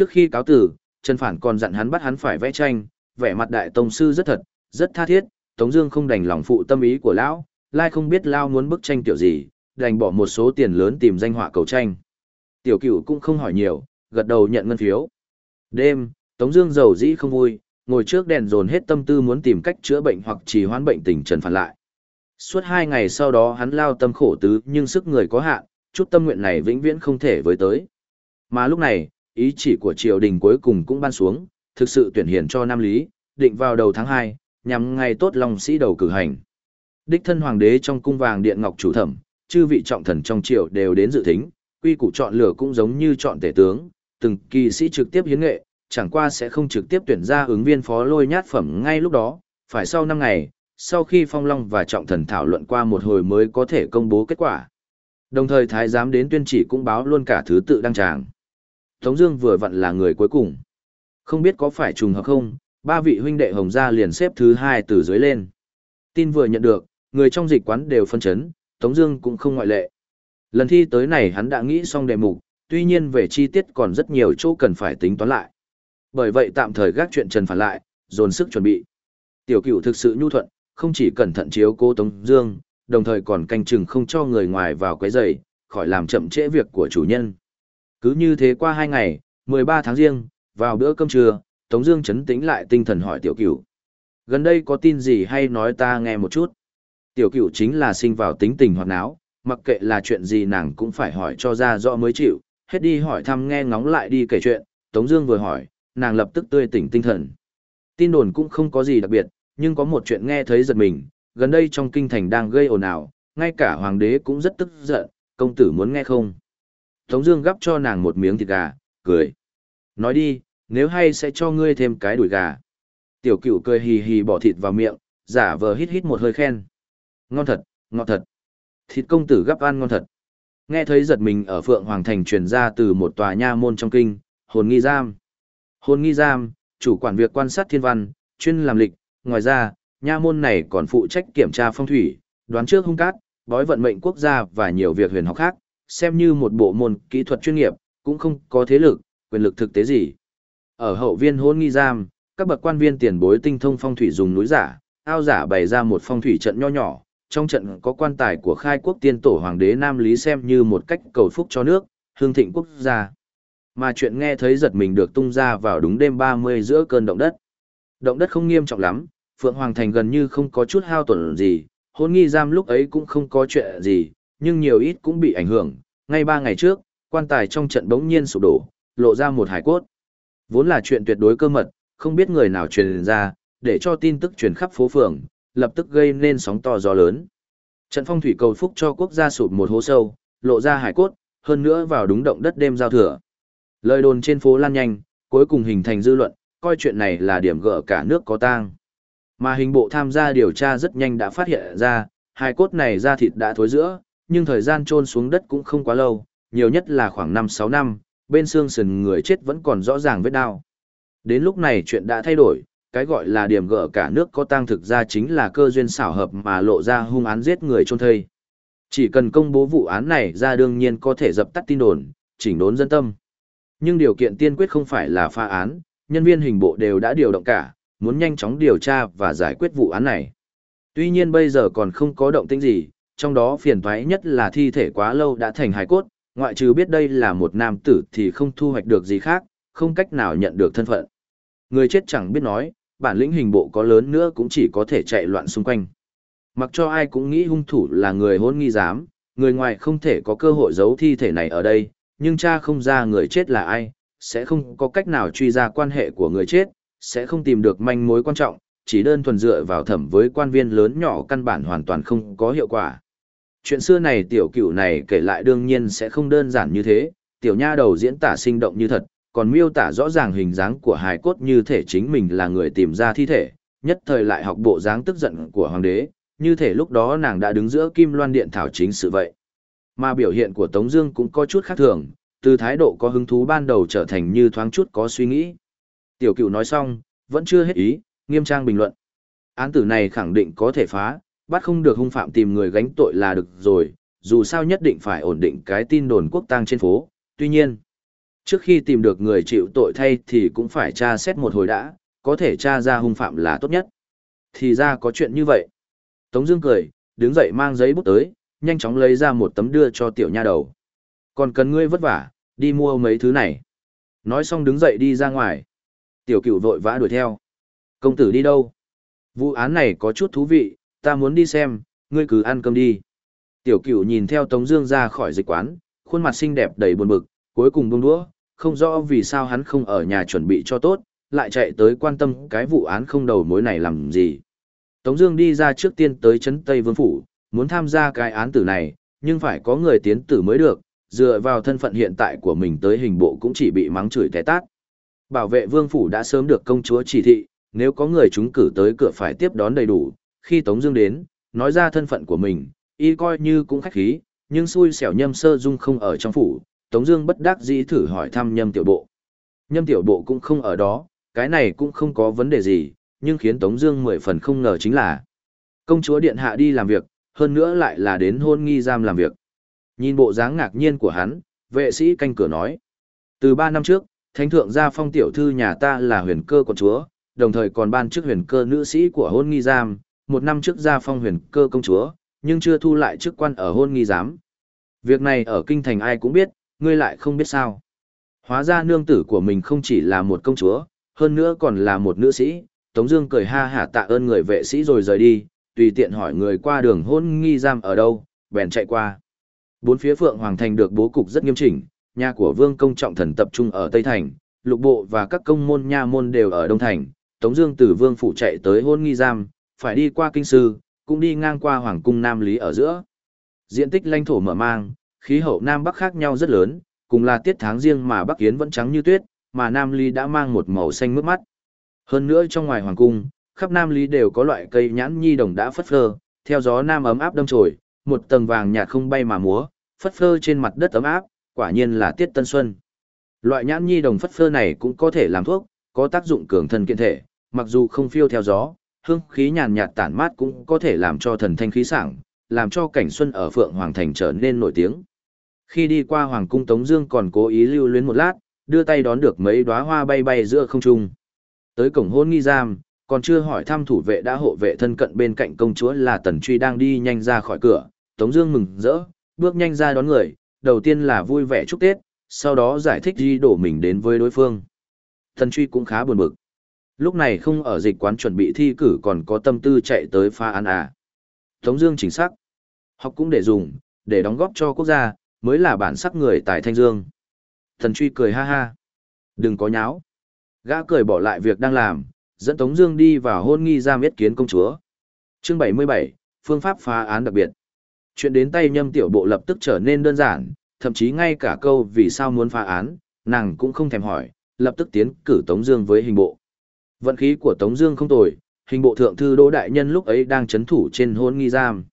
Trước khi cáo tử, Trần Phản còn dặn hắn bắt hắn phải vẽ tranh, vẻ mặt đại tông sư rất thật, rất tha thiết, Tống Dương không đành lòng phụ tâm ý của lão, lai không biết lao muốn bức tranh tiểu gì, đành bỏ một số tiền lớn tìm danh họa cầu tranh. Tiểu Cửu cũng không hỏi nhiều, gật đầu nhận ngân phiếu. Đêm, Tống Dương giàu dĩ không vui, ngồi trước đèn dồn hết tâm tư muốn tìm cách chữa bệnh hoặc trì hoãn bệnh tình Trần Phản lại. Suốt hai ngày sau đó hắn lao tâm khổ tứ nhưng sức người có hạn, chút tâm nguyện này vĩnh viễn không thể với tới. Mà lúc này, ý chỉ của triều đình cuối cùng cũng ban xuống, thực sự tuyển hiền cho Nam Lý, định vào đầu tháng 2, nhằm ngày tốt lòng sĩ đầu cử hành. Đích thân hoàng đế trong cung vàng điện ngọc chủ thẩm, chư vị trọng thần trong triều đều đến dự thính, quy củ chọn lựa cũng giống như chọn tể tướng, từng kỳ sĩ trực tiếp hiến nghệ, chẳng qua sẽ không trực tiếp tuyển ra ứng viên phó lôi nhát phẩm ngay lúc đó, phải sau 5 ngày, sau khi Phong Long và trọng thần thảo luận qua một hồi mới có thể công bố kết quả. Đồng thời thái giám đến tuyên chỉ cũng báo luôn cả thứ tự đăng tràng. Tống Dương vừa vặn là người cuối cùng. Không biết có phải trùng hợp không, ba vị huynh đệ Hồng gia liền xếp thứ hai từ dưới lên. Tin vừa nhận được, người trong dịch quán đều phân chấn, Tống Dương cũng không ngoại lệ. Lần thi tới này hắn đã nghĩ xong đề mục, tuy nhiên về chi tiết còn rất nhiều chỗ cần phải tính toán lại. Bởi vậy tạm thời gác chuyện Trần phản lại, dồn sức chuẩn bị. Tiểu Cửu thực sự nhu thuận, không chỉ cẩn thận chiếu cố Tống Dương, đồng thời còn canh chừng không cho người ngoài vào quấy rầy, khỏi làm chậm trễ việc của chủ nhân. Cứ như thế qua hai ngày, 13 tháng riêng, vào bữa cơm trưa, Tống Dương chấn tĩnh lại tinh thần hỏi Tiểu Cửu. Gần đây có tin gì hay nói ta nghe một chút. Tiểu Cửu chính là sinh vào tính tình hoạt náo, mặc kệ là chuyện gì nàng cũng phải hỏi cho ra rõ mới chịu. Hết đi hỏi thăm nghe ngóng lại đi kể chuyện, Tống Dương vừa hỏi, nàng lập tức tươi tỉnh tinh thần. Tin đồn cũng không có gì đặc biệt, nhưng có một chuyện nghe thấy giật mình. Gần đây trong kinh thành đang gây ồn ào, ngay cả hoàng đế cũng rất tức giận. Công tử muốn nghe không? Tống Dương gắp cho nàng một miếng thịt gà, cười. Nói đi, nếu hay sẽ cho ngươi thêm cái đùi gà. Tiểu cửu cười hì hì bỏ thịt vào miệng, giả vờ hít hít một hơi khen. Ngon thật, ngon thật. Thịt công tử gắp ăn ngon thật. Nghe thấy giật mình ở Phượng Hoàng Thành truyền ra từ một tòa nha môn trong kinh, hồn nghi giam. Hồn nghi giam, chủ quản việc quan sát thiên văn, chuyên làm lịch, ngoài ra, nha môn này còn phụ trách kiểm tra phong thủy, đoán trước hung cát, bói vận mệnh quốc gia và nhiều việc huyền học khác, xem như một bộ môn kỹ thuật chuyên nghiệp, cũng không có thế lực, quyền lực thực tế gì. Ở hậu viên hôn nghi giam, các bậc quan viên tiền bối tinh thông phong thủy dùng núi giả, ao giả bày ra một phong thủy trận nho nhỏ, trong trận có quan tài của khai quốc tiên tổ hoàng đế Nam Lý xem như một cách cầu phúc cho nước, hương thịnh quốc gia. Mà chuyện nghe thấy giật mình được tung ra vào đúng đêm 30 giữa cơn động đất. Động đất không nghiêm trọng lắm, Phượng Hoàng Thành gần như không có chút hao tổn gì, hôn nghi giam lúc ấy cũng không có chuyện gì, nhưng nhiều ít cũng bị ảnh hưởng. Ngay ba ngày trước, quan tài trong trận bỗng nhiên sụp đổ, lộ ra một hải cốt. Vốn là chuyện tuyệt đối cơ mật, không biết người nào truyền ra, để cho tin tức truyền khắp phố phường, lập tức gây nên sóng to gió lớn. Trận phong thủy cầu phúc cho quốc gia sụp một hố sâu, lộ ra hải cốt, hơn nữa vào đúng động đất đêm giao thừa. Lời đồn trên phố lan nhanh, cuối cùng hình thành dư luận, coi chuyện này là điểm gỡ cả nước có tang. Mà hình bộ tham gia điều tra rất nhanh đã phát hiện ra, hải cốt này da thịt đã thối giữa, nhưng thời gian trôn xuống đất cũng không quá lâu, nhiều nhất là khoảng 5-6 năm, bên xương sườn người chết vẫn còn rõ ràng vết đau. Đến lúc này chuyện đã thay đổi, cái gọi là điểm gỡ cả nước có tang thực ra chính là cơ duyên xảo hợp mà lộ ra hung án giết người chôn thây. Chỉ cần công bố vụ án này ra đương nhiên có thể dập tắt tin đồn, chỉnh đốn dân tâm. Nhưng điều kiện tiên quyết không phải là pha án, nhân viên hình bộ đều đã điều động cả, muốn nhanh chóng điều tra và giải quyết vụ án này. Tuy nhiên bây giờ còn không có động tĩnh gì, trong đó phiền toái nhất là thi thể quá lâu đã thành hài cốt, ngoại trừ biết đây là một nam tử thì không thu hoạch được gì khác, không cách nào nhận được thân phận. Người chết chẳng biết nói, bản lĩnh hình bộ có lớn nữa cũng chỉ có thể chạy loạn xung quanh. Mặc cho ai cũng nghĩ hung thủ là người hôn nghi giám, người ngoài không thể có cơ hội giấu thi thể này ở đây, nhưng cha không ra người chết là ai, sẽ không có cách nào truy ra quan hệ của người chết, sẽ không tìm được manh mối quan trọng, chỉ đơn thuần dựa vào thẩm với quan viên lớn nhỏ căn bản hoàn toàn không có hiệu quả. Chuyện xưa này tiểu cửu này kể lại đương nhiên sẽ không đơn giản như thế, tiểu nha đầu diễn tả sinh động như thật, còn miêu tả rõ ràng hình dáng của hài cốt như thể chính mình là người tìm ra thi thể, nhất thời lại học bộ dáng tức giận của hoàng đế, như thể lúc đó nàng đã đứng giữa kim loan điện thảo chính sự vậy. Mà biểu hiện của Tống Dương cũng có chút khác thường, từ thái độ có hứng thú ban đầu trở thành như thoáng chút có suy nghĩ. Tiểu cửu nói xong, vẫn chưa hết ý, nghiêm trang bình luận. Án tử này khẳng định có thể phá, bắt không được hung phạm tìm người gánh tội là được rồi, dù sao nhất định phải ổn định cái tin đồn quốc tang trên phố, tuy nhiên. Trước khi tìm được người chịu tội thay thì cũng phải tra xét một hồi đã, có thể tra ra hung phạm là tốt nhất. Thì ra có chuyện như vậy. Tống Dương cười, đứng dậy mang giấy bút tới, nhanh chóng lấy ra một tấm đưa cho tiểu nha đầu. Còn cần ngươi vất vả, đi mua mấy thứ này. Nói xong đứng dậy đi ra ngoài. Tiểu cửu vội vã đuổi theo. Công tử đi đâu? Vụ án này có chút thú vị, ta muốn đi xem, ngươi cứ ăn cơm đi. Tiểu cửu nhìn theo Tống Dương ra khỏi dịch quán, khuôn mặt xinh đẹp đầy buồn bực, cuối cùng buông đũa, không rõ vì sao hắn không ở nhà chuẩn bị cho tốt, lại chạy tới quan tâm cái vụ án không đầu mối này làm gì. Tống Dương đi ra trước tiên tới trấn Tây Vương phủ, muốn tham gia cái án tử này, nhưng phải có người tiến tử mới được. Dựa vào thân phận hiện tại của mình tới hình bộ cũng chỉ bị mắng chửi té tát. Bảo vệ vương phủ đã sớm được công chúa chỉ thị, nếu có người chúng cử tới cửa phải tiếp đón đầy đủ. Khi Tống Dương đến, nói ra thân phận của mình, y coi như cũng khách khí, nhưng xui xẻo nhâm sơ dung không ở trong phủ. Tống Dương bất đắc dĩ thử hỏi thăm nhâm tiểu bộ. Nhâm tiểu bộ cũng không ở đó, cái này cũng không có vấn đề gì, nhưng khiến Tống Dương mười phần không ngờ chính là công chúa điện hạ đi làm việc, hơn nữa lại là đến hôn nghi giam làm việc. Nhìn bộ dáng ngạc nhiên của hắn, vệ sĩ canh cửa nói: từ ba năm trước, thánh thượng gia phong tiểu thư nhà ta là huyền cơ quận chúa, đồng thời còn ban chức huyền cơ nữ sĩ của hôn nghi giam. Một năm trước gia phong huyền cơ công chúa, nhưng chưa thu lại chức quan ở hôn nghi giám. Việc này ở kinh thành ai cũng biết, ngươi lại không biết sao. Hóa ra nương tử của mình không chỉ là một công chúa, hơn nữa còn là một nữ sĩ. Tống Dương cười ha hả tạ ơn người vệ sĩ rồi rời đi, tùy tiện hỏi người qua đường hôn nghi giam ở đâu, bèn chạy qua. Bốn phía Phượng Hoàng Thành được bố cục rất nghiêm chỉnh, nhà của Vương Công Trọng Thần tập trung ở Tây Thành, lục bộ và các công môn nha môn đều ở Đông Thành. Tống Dương từ Vương phủ chạy tới hôn nghi giam, phải đi qua kinh sư, cũng đi ngang qua Hoàng cung Nam Lý ở giữa. Diện tích lãnh thổ mở mang, khí hậu Nam Bắc khác nhau rất lớn, cùng là tiết tháng riêng mà Bắc Yến vẫn trắng như tuyết, mà Nam Lý đã mang một màu xanh mướt mắt. Hơn nữa trong ngoài Hoàng cung, khắp Nam Lý đều có loại cây nhãn nhi đồng đã phất phơ, theo gió nam ấm áp đâm trồi, một tầng vàng nhạt không bay mà múa, phất phơ trên mặt đất ấm áp, quả nhiên là tiết tân xuân. Loại nhãn nhi đồng phất phơ này cũng có thể làm thuốc, có tác dụng cường thân kiện thể, mặc dù không phiêu theo gió, hương khí nhàn nhạt tản mát cũng có thể làm cho thần thanh khí sảng, làm cho cảnh xuân ở Phượng Hoàng Thành trở nên nổi tiếng. Khi đi qua Hoàng cung Tống Dương còn cố ý lưu luyến một lát, đưa tay đón được mấy đóa hoa bay bay giữa không trung. Tới cổng hôn nghi giam, còn chưa hỏi thăm thủ vệ đã hộ vệ thân cận bên cạnh công chúa là Tần Truy đang đi nhanh ra khỏi cửa, Tống Dương mừng rỡ, bước nhanh ra đón người, đầu tiên là vui vẻ chúc Tết, sau đó giải thích di đổ mình đến với đối phương. Tần Truy cũng khá buồn bực. Lúc này không ở dịch quán chuẩn bị thi cử còn có tâm tư chạy tới pha ăn à. Tống Dương chính xác, học cũng để dùng, để đóng góp cho quốc gia, mới là bản sắc người tại Thanh Dương. Thần Truy cười ha ha, đừng có nháo. Gã cười bỏ lại việc đang làm, dẫn Tống Dương đi vào hôn nghi giam yết kiến công chúa. Chương 77, phương pháp phá án đặc biệt. Chuyện đến tay nhâm tiểu bộ lập tức trở nên đơn giản, thậm chí ngay cả câu vì sao muốn phá án, nàng cũng không thèm hỏi, lập tức tiến cử Tống Dương với hình bộ. Vận khí của Tống Dương không tồi, hình bộ thượng thư Đỗ Đại Nhân lúc ấy đang chấn thủ trên hôn nghi giam.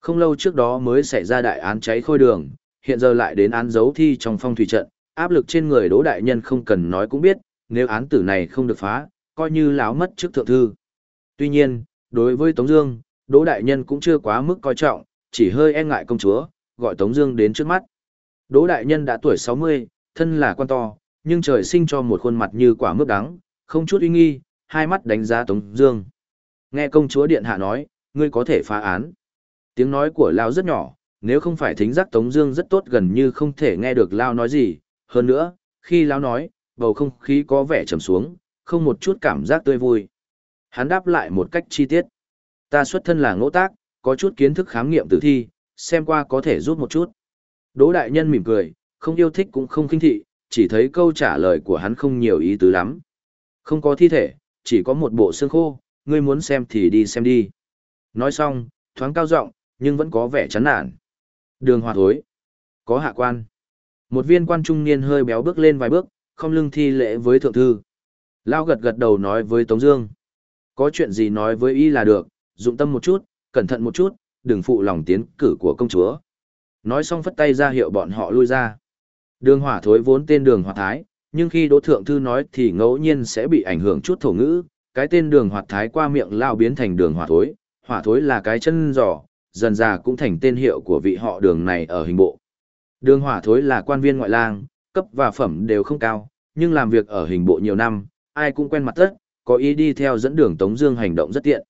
Không lâu trước đó mới xảy ra đại án cháy khôi đường, hiện giờ lại đến án giấu thi trong phong thủy trận, áp lực trên người Đỗ Đại Nhân không cần nói cũng biết, nếu án tử này không được phá, coi như láo mất trước thượng thư. Tuy nhiên, đối với Tống Dương, Đỗ Đại Nhân cũng chưa quá mức coi trọng, chỉ hơi e ngại công chúa, gọi Tống Dương đến trước mắt. Đỗ Đại Nhân đã tuổi 60, thân là quan to, nhưng trời sinh cho một khuôn mặt như quả mướp đắng, không chút uy nghi, hai mắt đánh giá Tống Dương. Nghe công chúa điện hạ nói, ngươi có thể phá án. Tiếng nói của Lao rất nhỏ, nếu không phải thính giác Tống Dương rất tốt gần như không thể nghe được Lao nói gì. Hơn nữa, khi Lao nói, bầu không khí có vẻ trầm xuống, không một chút cảm giác tươi vui. Hắn đáp lại một cách chi tiết. Ta xuất thân là ngỗ tác, có chút kiến thức khám nghiệm tử thi, xem qua có thể rút một chút. Đỗ đại nhân mỉm cười, không yêu thích cũng không khinh thị, chỉ thấy câu trả lời của hắn không nhiều ý tứ lắm. Không có thi thể, chỉ có một bộ xương khô, ngươi muốn xem thì đi xem đi. Nói xong, thoáng cao giọng, nhưng vẫn có vẻ chán nản. Đường hòa thối. Có hạ quan. Một viên quan trung niên hơi béo bước lên vài bước, không lưng thi lễ với thượng thư. Lao gật gật đầu nói với Tống Dương. Có chuyện gì nói với y là được, dụng tâm một chút, cẩn thận một chút, đừng phụ lòng tiến cử của công chúa. Nói xong phất tay ra hiệu bọn họ lui ra. Đường hỏa thối vốn tên đường hỏa thái, nhưng khi đỗ thượng thư nói thì ngẫu nhiên sẽ bị ảnh hưởng chút thổ ngữ. Cái tên đường Hoạt thái qua miệng lao biến thành đường hỏa thối, hỏa thối là cái chân giò, dần già cũng thành tên hiệu của vị họ đường này ở hình bộ. Đường hỏa thối là quan viên ngoại lang, cấp và phẩm đều không cao, nhưng làm việc ở hình bộ nhiều năm, ai cũng quen mặt tất, có ý đi theo dẫn đường Tống Dương hành động rất tiện.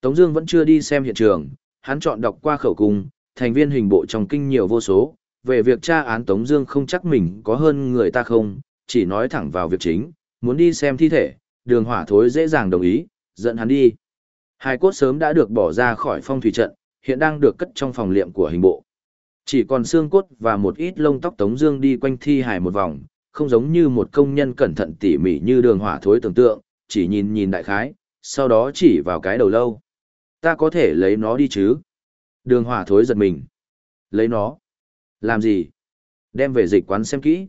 Tống Dương vẫn chưa đi xem hiện trường, hắn chọn đọc qua khẩu cung, thành viên hình bộ trong kinh nhiều vô số, về việc tra án Tống Dương không chắc mình có hơn người ta không, chỉ nói thẳng vào việc chính, muốn đi xem thi thể, đường hỏa thối dễ dàng đồng ý, dẫn hắn đi. Hai cốt sớm đã được bỏ ra khỏi phong thủy trận, hiện đang được cất trong phòng liệm của hình bộ. Chỉ còn xương cốt và một ít lông tóc Tống Dương đi quanh thi hài một vòng, không giống như một công nhân cẩn thận tỉ mỉ như đường hỏa thối tưởng tượng, chỉ nhìn nhìn đại khái, sau đó chỉ vào cái đầu lâu. Ta có thể lấy nó đi chứ? Đường hỏa thối giật mình. Lấy nó? Làm gì? Đem về dịch quán xem kỹ.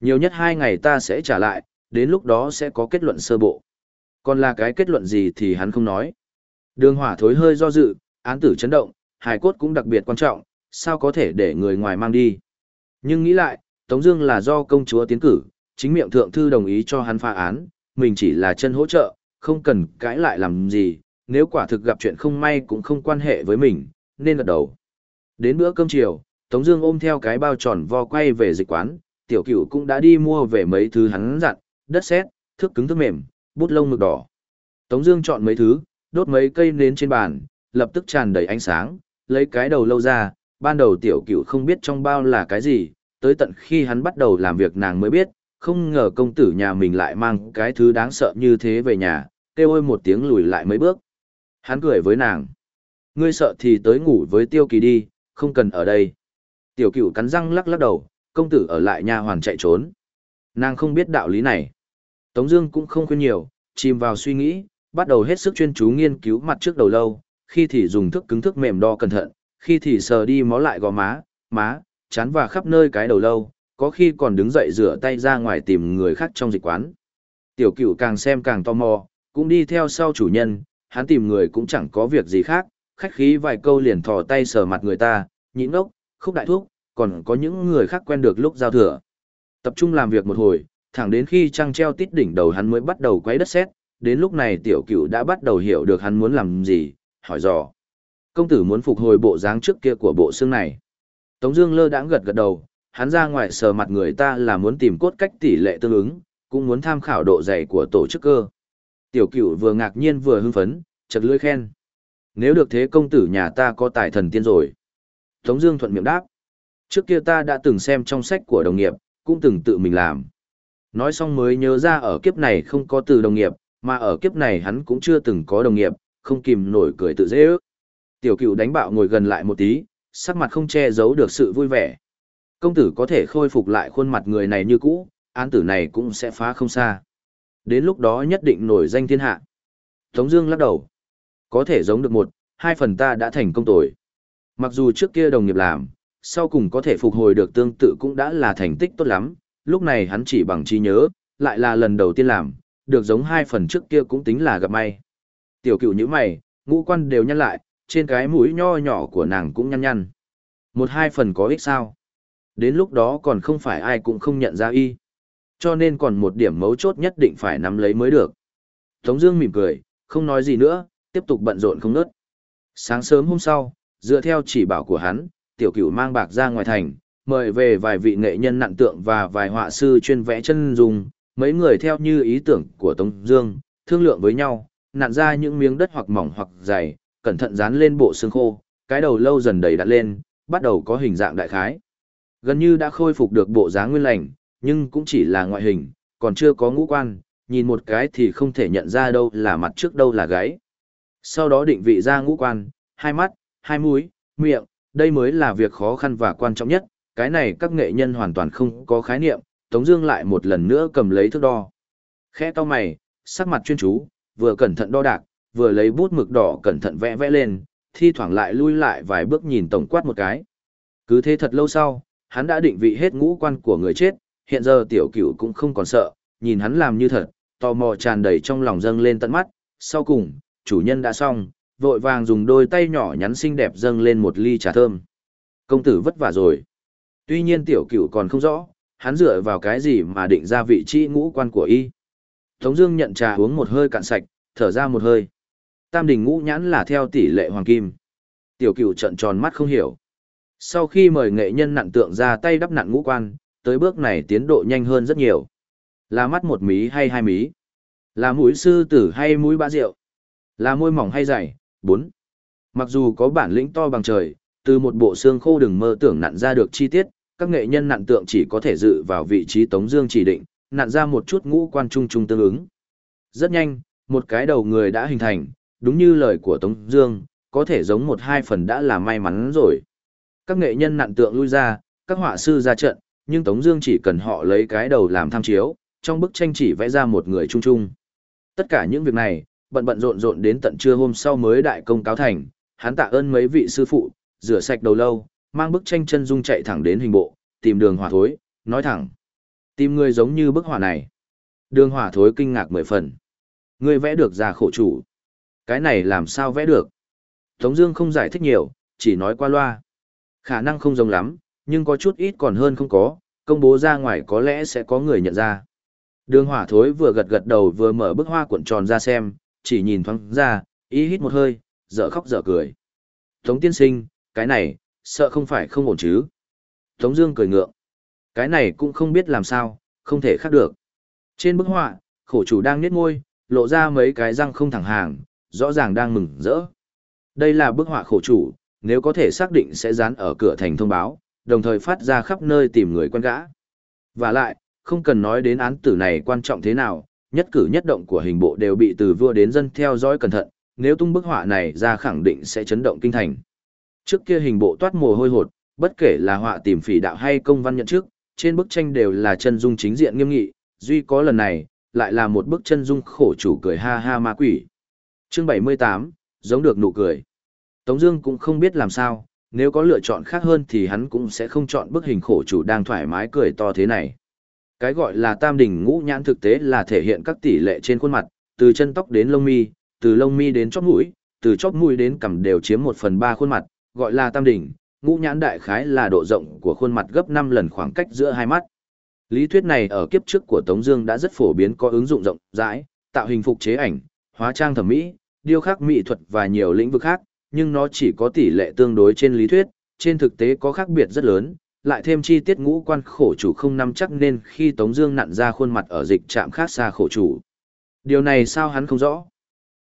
Nhiều nhất hai ngày ta sẽ trả lại, đến lúc đó sẽ có kết luận sơ bộ. Còn là cái kết luận gì thì hắn không nói. Đường hỏa thối hơi do dự, án tử chấn động, hài cốt cũng đặc biệt quan trọng, sao có thể để người ngoài mang đi. Nhưng nghĩ lại, Tống Dương là do công chúa tiến cử, chính miệng thượng thư đồng ý cho hắn phá án, mình chỉ là chân hỗ trợ, không cần cãi lại làm gì, nếu quả thực gặp chuyện không may cũng không quan hệ với mình, nên gật đầu. Đến bữa cơm chiều, Tống Dương ôm theo cái bao tròn vo quay về dịch quán, tiểu cửu cũng đã đi mua về mấy thứ hắn dặn, đất sét, thước cứng thước mềm, bút lông mực đỏ. Tống Dương chọn mấy thứ, đốt mấy cây nến trên bàn, lập tức tràn đầy ánh sáng, lấy cái đầu lâu ra. Ban đầu tiểu cửu không biết trong bao là cái gì, tới tận khi hắn bắt đầu làm việc nàng mới biết, không ngờ công tử nhà mình lại mang cái thứ đáng sợ như thế về nhà, kêu ôi một tiếng lùi lại mấy bước. Hắn cười với nàng. Ngươi sợ thì tới ngủ với tiêu kỳ đi, không cần ở đây. Tiểu cửu cắn răng lắc lắc đầu, công tử ở lại nhà hoàn chạy trốn. Nàng không biết đạo lý này. Tống Dương cũng không khuyên nhiều, chìm vào suy nghĩ, bắt đầu hết sức chuyên chú nghiên cứu mặt trước đầu lâu, khi thì dùng thước cứng thước mềm đo cẩn thận, khi thì sờ đi mó lại gò má, má, chán và khắp nơi cái đầu lâu, có khi còn đứng dậy rửa tay ra ngoài tìm người khác trong dịch quán. Tiểu cửu càng xem càng tò mò, cũng đi theo sau chủ nhân, hắn tìm người cũng chẳng có việc gì khác, khách khí vài câu liền thò tay sờ mặt người ta, nhịn ốc, khúc đại thuốc, còn có những người khác quen được lúc giao thừa. Tập trung làm việc một hồi, thẳng đến khi trăng treo tít đỉnh đầu hắn mới bắt đầu quấy đất sét, đến lúc này tiểu cửu đã bắt đầu hiểu được hắn muốn làm gì, hỏi dò. Công tử muốn phục hồi bộ dáng trước kia của bộ xương này. Tống Dương lơ đãng gật gật đầu, hắn ra ngoài sờ mặt người ta là muốn tìm cốt cách tỷ lệ tương ứng, cũng muốn tham khảo độ dày của tổ chức cơ. Tiểu cửu vừa ngạc nhiên vừa hưng phấn, chật lưỡi khen. Nếu được thế công tử nhà ta có tài thần tiên rồi. Tống Dương thuận miệng đáp. Trước kia ta đã từng xem trong sách của đồng nghiệp, cũng từng tự mình làm. Nói xong mới nhớ ra ở kiếp này không có từ đồng nghiệp, mà ở kiếp này hắn cũng chưa từng có đồng nghiệp, không kìm nổi cười tự dễ ước. Tiểu cựu đánh bạo ngồi gần lại một tí, sắc mặt không che giấu được sự vui vẻ. Công tử có thể khôi phục lại khuôn mặt người này như cũ, án tử này cũng sẽ phá không xa. Đến lúc đó nhất định nổi danh thiên hạ. Tống Dương lắc đầu. Có thể giống được một, hai phần ta đã thành công tuổi. Mặc dù trước kia đồng nghiệp làm, sau cùng có thể phục hồi được tương tự cũng đã là thành tích tốt lắm. Lúc này hắn chỉ bằng trí nhớ, lại là lần đầu tiên làm, được giống hai phần trước kia cũng tính là gặp may. Tiểu cựu như mày, ngũ quan đều nhăn lại, trên cái mũi nho nhỏ của nàng cũng nhăn nhăn. Một hai phần có ích sao? Đến lúc đó còn không phải ai cũng không nhận ra y. Cho nên còn một điểm mấu chốt nhất định phải nắm lấy mới được. Tống Dương mỉm cười, không nói gì nữa, tiếp tục bận rộn không nớt. Sáng sớm hôm sau, dựa theo chỉ bảo của hắn, tiểu cửu mang bạc ra ngoài thành, mời về vài vị nghệ nhân nặn tượng và vài họa sư chuyên vẽ chân dung, mấy người theo như ý tưởng của Tống Dương, thương lượng với nhau, nặn ra những miếng đất hoặc mỏng hoặc dày, cẩn thận dán lên bộ xương khô, cái đầu lâu dần đầy đặn lên, bắt đầu có hình dạng đại khái. Gần như đã khôi phục được bộ dáng nguyên lành, nhưng cũng chỉ là ngoại hình, còn chưa có ngũ quan, nhìn một cái thì không thể nhận ra đâu là mặt trước đâu là gáy. Sau đó định vị ra ngũ quan, hai mắt, hai mũi, miệng, đây mới là việc khó khăn và quan trọng nhất, cái này các nghệ nhân hoàn toàn không có khái niệm, Tống Dương lại một lần nữa cầm lấy thước đo. Khẽ to mày, sắc mặt chuyên chú, vừa cẩn thận đo đạc, vừa lấy bút mực đỏ cẩn thận vẽ vẽ lên, thi thoảng lại lui lại vài bước nhìn tổng quát một cái. Cứ thế thật lâu sau, hắn đã định vị hết ngũ quan của người chết, hiện giờ tiểu cửu cũng không còn sợ, nhìn hắn làm như thật, tò mò tràn đầy trong lòng dâng lên tận mắt, sau cùng, chủ nhân đã xong, vội vàng dùng đôi tay nhỏ nhắn xinh đẹp dâng lên một ly trà thơm. Công tử vất vả rồi. Tuy nhiên tiểu cửu còn không rõ, hắn dựa vào cái gì mà định ra vị trí ngũ quan của y. Tống Dương nhận trà uống một hơi cạn sạch, thở ra một hơi. Tam đỉnh ngũ nhãn là theo tỷ lệ hoàng kim. Tiểu cửu trợn tròn mắt không hiểu. Sau khi mời nghệ nhân nặn tượng ra tay đắp nặn ngũ quan, tới bước này tiến độ nhanh hơn rất nhiều. Là mắt một mí hay hai mí? Là mũi sư tử hay mũi bã rượu? Là môi mỏng hay dày? 4. Mặc dù có bản lĩnh to bằng trời, từ một bộ xương khô đừng mơ tưởng nặn ra được chi tiết, các nghệ nhân nặn tượng chỉ có thể dự vào vị trí Tống Dương chỉ định, nặn ra một chút ngũ quan trung trung tương ứng. Rất nhanh, một cái đầu người đã hình thành, đúng như lời của Tống Dương, có thể giống một hai phần đã là may mắn rồi. Các nghệ nhân nặn tượng lui ra, các họa sư ra trận, nhưng Tống Dương chỉ cần họ lấy cái đầu làm tham chiếu, trong bức tranh chỉ vẽ ra một người trung trung. Tất cả những việc này, bận bận rộn rộn đến tận trưa hôm sau mới đại công cáo thành. Hắn tạ ơn mấy vị sư phụ, rửa sạch đầu lâu, mang bức tranh chân dung chạy thẳng đến hình bộ, tìm đường hỏa thối, nói thẳng. Tìm người giống như bức họa này. Đường hỏa thối kinh ngạc mười phần. Ngươi vẽ được ra khổ chủ. Cái này làm sao vẽ được? Tống Dương không giải thích nhiều, chỉ nói qua loa. Khả năng không giống lắm, nhưng có chút ít còn hơn không có, công bố ra ngoài có lẽ sẽ có người nhận ra. Đường hỏa thối vừa gật gật đầu vừa mở bức hoa cuộn tròn ra xem, chỉ nhìn thoáng ra, ý hít một hơi, dở khóc dở cười. Tống tiên sinh, cái này, sợ không phải không ổn chứ. Tống Dương cười ngượng. Cái này cũng không biết làm sao, không thể khác được. Trên bức họa, khổ chủ đang nhếch môi, lộ ra mấy cái răng không thẳng hàng, rõ ràng đang mừng rỡ. Đây là bức họa khổ chủ, nếu có thể xác định sẽ dán ở cửa thành thông báo, đồng thời phát ra khắp nơi tìm người quan gã. Và lại, không cần nói đến án tử này quan trọng thế nào, nhất cử nhất động của hình bộ đều bị từ vua đến dân theo dõi cẩn thận, nếu tung bức họa này ra khẳng định sẽ chấn động kinh thành. Trước kia hình bộ toát mồ hôi hột, bất kể là họa tìm phỉ đạo hay công văn nhận trước, trên bức tranh đều là chân dung chính diện nghiêm nghị, duy có lần này, lại là một bức chân dung khổ chủ cười ha ha ma quỷ. Chương 78, giống được nụ cười. Tống Dương cũng không biết làm sao, nếu có lựa chọn khác hơn thì hắn cũng sẽ không chọn bức hình khổ chủ đang thoải mái cười to thế này. Cái gọi là tam đỉnh ngũ nhãn thực tế là thể hiện các tỷ lệ trên khuôn mặt, từ chân tóc đến lông mi, từ lông mi đến chóp mũi, từ chóp mũi đến cằm đều chiếm một phần ba khuôn mặt, gọi là tam đỉnh. Ngũ nhãn đại khái là độ rộng của khuôn mặt gấp 5 lần khoảng cách giữa hai mắt. Lý thuyết này ở kiếp trước của Tống Dương đã rất phổ biến có ứng dụng rộng rãi, tạo hình phục chế ảnh, hóa trang thẩm mỹ, điêu khắc mỹ thuật và nhiều lĩnh vực khác, nhưng nó chỉ có tỷ lệ tương đối trên lý thuyết, trên thực tế có khác biệt rất lớn, lại thêm chi tiết ngũ quan khổ chủ không nắm chắc nên khi Tống Dương nặn ra khuôn mặt ở dịch trạm khác xa khổ chủ. Điều này sao hắn không rõ?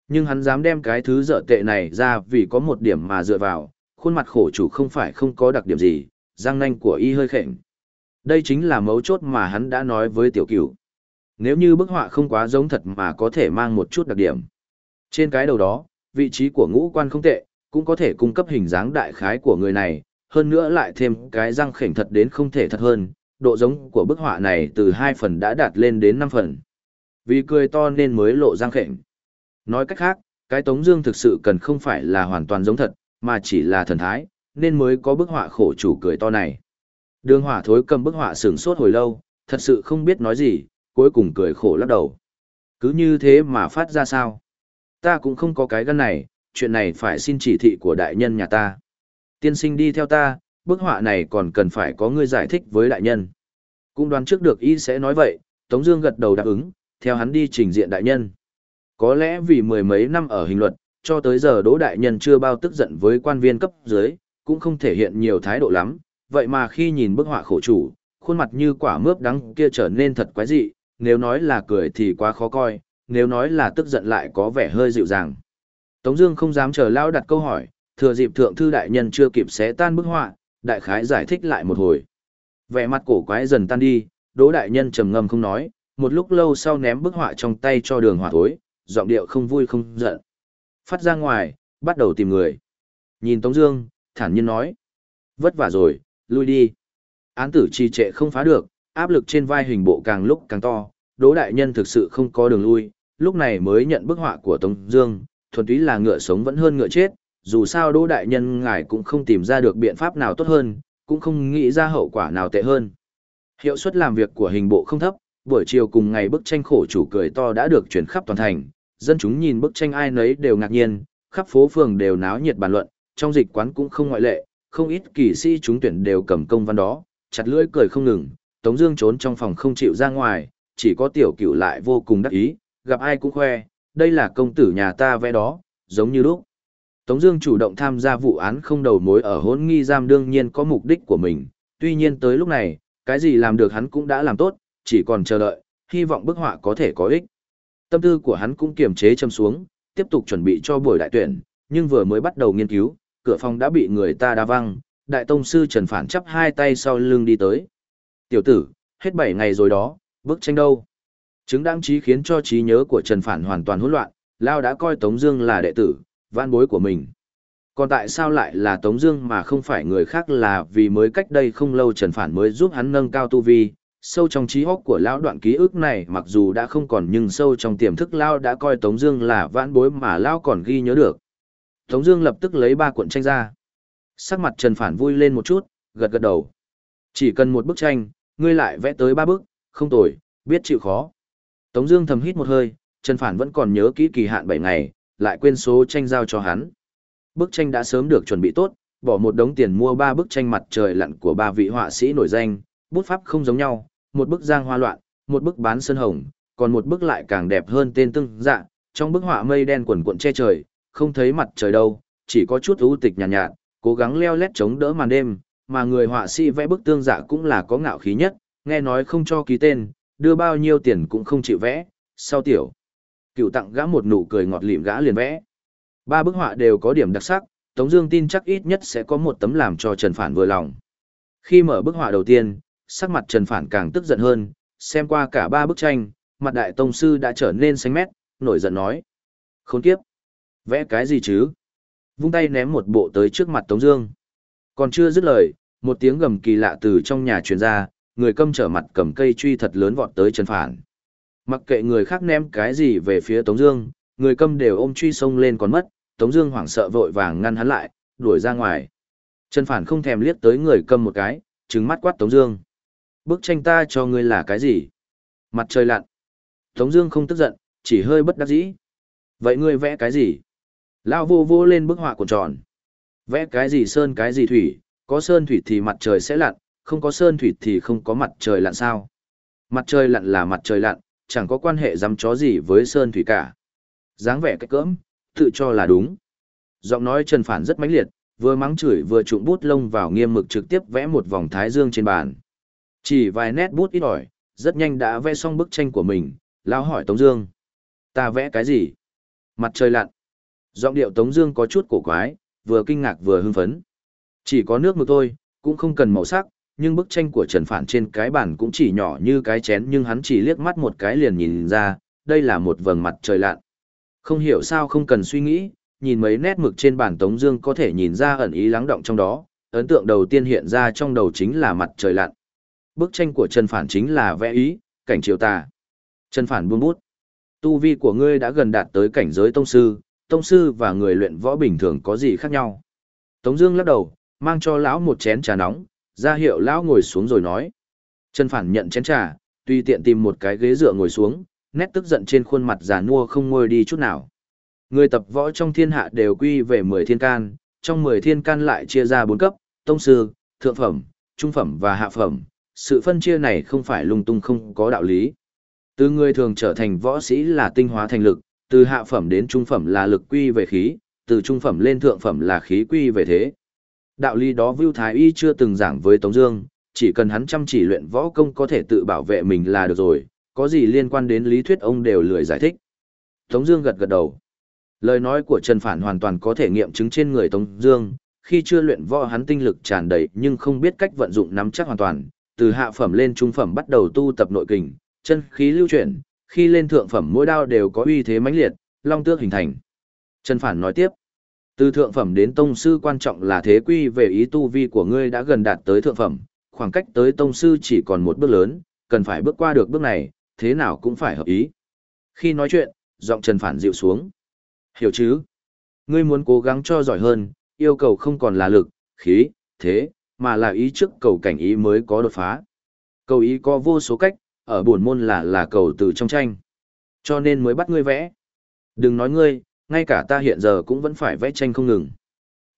Nhưng hắn dám đem cái thứ dở tệ này ra vì có một điểm mà dựa vào, khuôn mặt khổ chủ không phải không có đặc điểm gì, răng nanh của y hơi khệnh. Đây chính là mấu chốt mà hắn đã nói với tiểu cửu. Nếu như bức họa không quá giống thật mà có thể mang một chút đặc điểm. Trên cái đầu đó, vị trí của ngũ quan không tệ, cũng có thể cung cấp hình dáng đại khái của người này, hơn nữa lại thêm cái răng khểnh thật đến không thể thật hơn, độ giống của bức họa này từ 2 phần đã đạt lên đến 5 phần. Vì cười to nên mới lộ răng khểnh. Nói cách khác, cái Tống Dương thực sự cần không phải là hoàn toàn giống thật, mà chỉ là thần thái, nên mới có bức họa khổ chủ cười to này. Đường hỏa thối cầm bức họa sừng sốt hồi lâu, thật sự không biết nói gì, cuối cùng cười khổ lắc đầu. Cứ như thế mà phát ra sao? Ta cũng không có cái gan này, chuyện này phải xin chỉ thị của đại nhân nhà ta. Tiên sinh đi theo ta, bức họa này còn cần phải có người giải thích với đại nhân. Cũng đoán trước được y sẽ nói vậy, Tống Dương gật đầu đáp ứng, theo hắn đi trình diện đại nhân. Có lẽ vì mười mấy năm ở hình luật, cho tới giờ Đỗ đại nhân chưa bao tức giận với quan viên cấp dưới, cũng không thể hiện nhiều thái độ lắm. Vậy mà khi nhìn bức họa khổ chủ, khuôn mặt như quả mướp đắng kia trở nên thật quái dị. Nếu nói là cười thì quá khó coi, nếu nói là tức giận lại có vẻ hơi dịu dàng. Tống Dương không dám chờ Lão đặt câu hỏi, thừa dịp thượng thư đại nhân chưa kịp xé tan bức họa, đại khái giải thích lại một hồi. Vẻ mặt cổ quái dần tan đi, Đỗ đại nhân trầm ngâm không nói, một lúc lâu sau ném bức họa trong tay cho Đường Hỏa Thối, giọng điệu không vui không giận. Phát ra ngoài, bắt đầu tìm người. Nhìn Tống Dương, thản nhiên nói: vất vả rồi, lui đi. Án tử trì trệ không phá được, áp lực trên vai hình bộ càng lúc càng to. Đỗ đại nhân thực sự không có đường lui, lúc này mới nhận bức họa của Tống Dương, thuần túy là ngựa sống vẫn hơn ngựa chết, dù sao Đỗ đại nhân ngài cũng không tìm ra được biện pháp nào tốt hơn, cũng không nghĩ ra hậu quả nào tệ hơn. Hiệu suất làm việc của hình bộ không thấp, buổi chiều cùng ngày bức tranh khổ chủ cười to đã được chuyển khắp toàn thành, dân chúng nhìn bức tranh ai nấy đều ngạc nhiên, khắp phố phường đều náo nhiệt bàn luận, trong dịch quán cũng không ngoại lệ, không ít kỳ sĩ chúng tuyển đều cầm công văn đó, chặt lưỡi cười không ngừng, Tống Dương trốn trong phòng không chịu ra ngoài, chỉ có tiểu cửu lại vô cùng đắc ý, gặp ai cũng khoe, đây là công tử nhà ta vẽ đó, giống như lúc. Tống Dương chủ động tham gia vụ án không đầu mối ở hỗn nghi giam đương nhiên có mục đích của mình, tuy nhiên tới lúc này, cái gì làm được hắn cũng đã làm tốt, chỉ còn chờ đợi, hy vọng bức họa có thể có ích. Tâm tư của hắn cũng kiềm chế châm xuống, tiếp tục chuẩn bị cho buổi đại tuyển, nhưng vừa mới bắt đầu nghiên cứu, cửa phòng đã bị người ta đá văng, đại tông sư Trần Phản chắp hai tay sau lưng đi tới. Tiểu tử, hết bảy ngày rồi đó, bức tranh đâu? Chứng đáng trí khiến cho trí nhớ của Trần Phản hoàn toàn hỗn loạn, Lao đã coi Tống Dương là đệ tử, van bối của mình. Còn tại sao lại là Tống Dương mà không phải người khác là vì mới cách đây không lâu Trần Phản mới giúp hắn nâng cao tu vi. Sâu trong trí óc của lão đoạn ký ức này mặc dù đã không còn nhưng sâu trong tiềm thức lão đã coi Tống Dương là vãn bối mà lão còn ghi nhớ được. Tống Dương lập tức lấy ba cuộn tranh ra. Sắc mặt Trần Phản vui lên một chút, gật gật đầu. Chỉ cần một bức tranh, ngươi lại vẽ tới ba bức, không tồi, biết chịu khó. Tống Dương thầm hít một hơi, Trần Phản vẫn còn nhớ kỹ kỳ hạn 7 ngày, lại quên số tranh giao cho hắn. Bức tranh đã sớm được chuẩn bị tốt, bỏ một đống tiền mua ba bức tranh mặt trời lặn của ba vị họa sĩ nổi danh, bút pháp không giống nhau, một bức giang hoa loạn, một bức bán sơn hồng, còn một bức lại càng đẹp hơn tên tương dạ. Trong bức họa mây đen quần cuộn che trời, không thấy mặt trời đâu, chỉ có chút u tịch nhàn nhạt, nhạt, cố gắng leo lét chống đỡ màn đêm, mà người họa sĩ vẽ bức tương dạ cũng là có ngạo khí nhất, nghe nói không cho ký tên, đưa bao nhiêu tiền cũng không chịu vẽ, sau tiểu. Cựu tặng gã một nụ cười ngọt lịm gã liền vẽ. Ba bức họa đều có điểm đặc sắc, Tống Dương tin chắc ít nhất sẽ có một tấm làm cho Trần Phản vừa lòng. Khi mở bức họa đầu tiên, sắc mặt Trần Phản càng tức giận hơn, xem qua cả ba bức tranh, mặt đại tông sư đã trở nên xanh mét, nổi giận nói: Khốn kiếp, vẽ cái gì chứ? Vung tay ném một bộ tới trước mặt Tống Dương. Còn chưa dứt lời, một tiếng gầm kỳ lạ từ trong nhà truyền ra, người câm trở mặt cầm cây truy thật lớn vọt tới Trần Phản. Mặc kệ người khác ném cái gì về phía Tống Dương, người câm đều ôm truy sông lên còn mất, Tống Dương hoảng sợ vội vàng ngăn hắn lại, đuổi ra ngoài. Trần Phản không thèm liếc tới người câm một cái, trừng mắt quát Tống Dương. Bức tranh ta cho ngươi là cái gì? Mặt trời lặn. Tống Dương không tức giận, chỉ hơi bất đắc dĩ. Vậy ngươi vẽ cái gì? Lão vô vô lên bức họa cuộn tròn. Vẽ cái gì sơn cái gì thủy, có sơn thủy thì mặt trời sẽ lặn, không có sơn thủy thì không có mặt trời lặn sao? Mặt trời lặn là mặt trời lặn, chẳng có quan hệ dám chó gì với sơn thủy cả. dáng vẻ cách cỡm, tự cho là đúng. Giọng nói Trần Phản rất mãnh liệt, vừa mắng chửi vừa trụng bút lông vào nghiêm mực trực tiếp vẽ một vòng thái dương trên bàn. Chỉ vài nét bút ít ỏi, rất nhanh đã vẽ xong bức tranh của mình, lao hỏi Tống Dương. Ta vẽ cái gì? Mặt trời lặn. Giọng điệu Tống Dương có chút cổ quái, vừa kinh ngạc vừa hưng phấn. Chỉ có nước mực thôi, cũng không cần màu sắc, nhưng bức tranh của Trần Phản trên cái bàn cũng chỉ nhỏ như cái chén nhưng hắn chỉ liếc mắt một cái liền nhìn ra, đây là một vầng mặt trời lặn. Không hiểu sao không cần suy nghĩ, nhìn mấy nét mực trên bản Tống Dương có thể nhìn ra ẩn ý lắng động trong đó, ấn tượng đầu tiên hiện ra trong đầu chính là mặt trời lặn. Bức tranh của Trần Phản chính là vẽ ý, cảnh chiều tà. Trần Phản buông bút. Tu vi của ngươi đã gần đạt tới cảnh giới tông sư, tông sư và người luyện võ bình thường có gì khác nhau? Tống Dương lắc đầu, mang cho lão một chén trà nóng, ra hiệu lão ngồi xuống rồi nói. Trần Phản nhận chén trà, tuy tiện tìm một cái ghế dựa ngồi xuống, nét tức giận trên khuôn mặt già nua không ngôi đi chút nào. Người tập võ trong thiên hạ đều quy về 10 thiên can, trong 10 thiên can lại chia ra 4 cấp, tông sư, thượng phẩm, trung phẩm và hạ phẩm. Sự phân chia này không phải lung tung không có đạo lý. Từ người thường trở thành võ sĩ là tinh hóa thành lực, từ hạ phẩm đến trung phẩm là lực quy về khí, từ trung phẩm lên thượng phẩm là khí quy về thế. Đạo lý đó Vưu Thái Y chưa từng giảng với Tống Dương, chỉ cần hắn chăm chỉ luyện võ công có thể tự bảo vệ mình là được rồi, có gì liên quan đến lý thuyết ông đều lười giải thích. Tống Dương gật gật đầu. Lời nói của Trần Phản hoàn toàn có thể nghiệm chứng trên người Tống Dương. Khi chưa luyện võ hắn tinh lực tràn đầy nhưng không biết cách vận dụng nắm chắc hoàn toàn. Từ hạ phẩm lên trung phẩm bắt đầu tu tập nội kình, chân khí lưu chuyển. Khi lên thượng phẩm mỗi đao đều có uy thế mãnh liệt, long tước hình thành. Trần Phản nói tiếp. Từ thượng phẩm đến tông sư quan trọng là thế quy về ý tu vi của ngươi đã gần đạt tới thượng phẩm, khoảng cách tới tông sư chỉ còn một bước lớn, cần phải bước qua được bước này, thế nào cũng phải hợp ý. Khi nói chuyện, giọng Trần Phản dịu xuống. Hiểu chứ? Ngươi muốn cố gắng cho giỏi hơn, yêu cầu không còn là lực, khí, thế, mà là ý trước cầu cảnh ý mới có đột phá. Cầu ý có vô số cách, ở buồn môn là là cầu từ trong tranh. Cho nên mới bắt ngươi vẽ. Đừng nói ngươi, ngay cả ta hiện giờ cũng vẫn phải vẽ tranh không ngừng.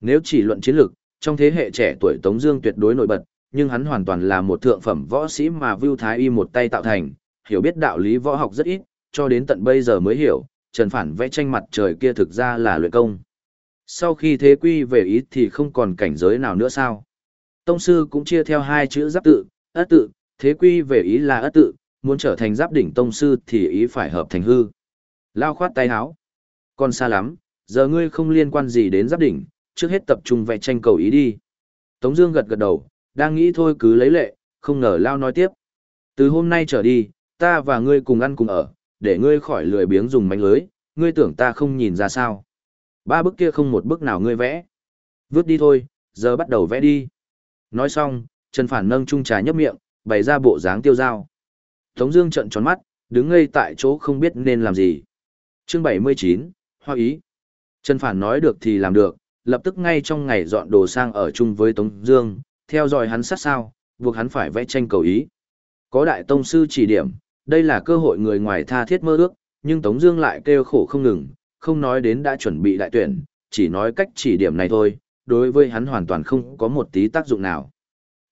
Nếu chỉ luận chiến lược, trong thế hệ trẻ tuổi Tống Dương tuyệt đối nổi bật, nhưng hắn hoàn toàn là một thượng phẩm võ sĩ mà Vu Thái Y một tay tạo thành, hiểu biết đạo lý võ học rất ít, cho đến tận bây giờ mới hiểu, Trần Phản vẽ tranh mặt trời kia thực ra là luyện công. Sau khi thế quy về ý thì không còn cảnh giới nào nữa sao? Tông sư cũng chia theo hai chữ giáp tự, ất tự, thế quy về ý là ất tự, muốn trở thành giáp đỉnh tông sư thì ý phải hợp thành hư. Lao khoát tay háo. Còn xa lắm, giờ ngươi không liên quan gì đến giáp đỉnh, trước hết tập trung vẽ tranh cầu ý đi. Tống Dương gật gật đầu, đang nghĩ thôi cứ lấy lệ, không ngờ Lao nói tiếp. Từ hôm nay trở đi, ta và ngươi cùng ăn cùng ở, để ngươi khỏi lười biếng dùng mánh lưới, ngươi tưởng ta không nhìn ra sao. Ba bức kia không một bức nào ngươi vẽ. Vứt đi thôi, giờ bắt đầu vẽ đi. Nói xong, Trần Phản nâng chung trà nhấp miệng, bày ra bộ dáng tiêu dao. Tống Dương trợn tròn mắt, đứng ngây tại chỗ không biết nên làm gì. Chương 79, Hoa ý. Trần Phản nói được thì làm được, lập tức ngay trong ngày dọn đồ sang ở chung với Tống Dương, theo dõi hắn sát sao, buộc hắn phải vẽ tranh cầu ý. Có đại tông sư chỉ điểm, đây là cơ hội người ngoài tha thiết mơ ước, nhưng Tống Dương lại kêu khổ không ngừng, không nói đến đã chuẩn bị đại tuyển, chỉ nói cách chỉ điểm này thôi, đối với hắn hoàn toàn không có một tí tác dụng nào.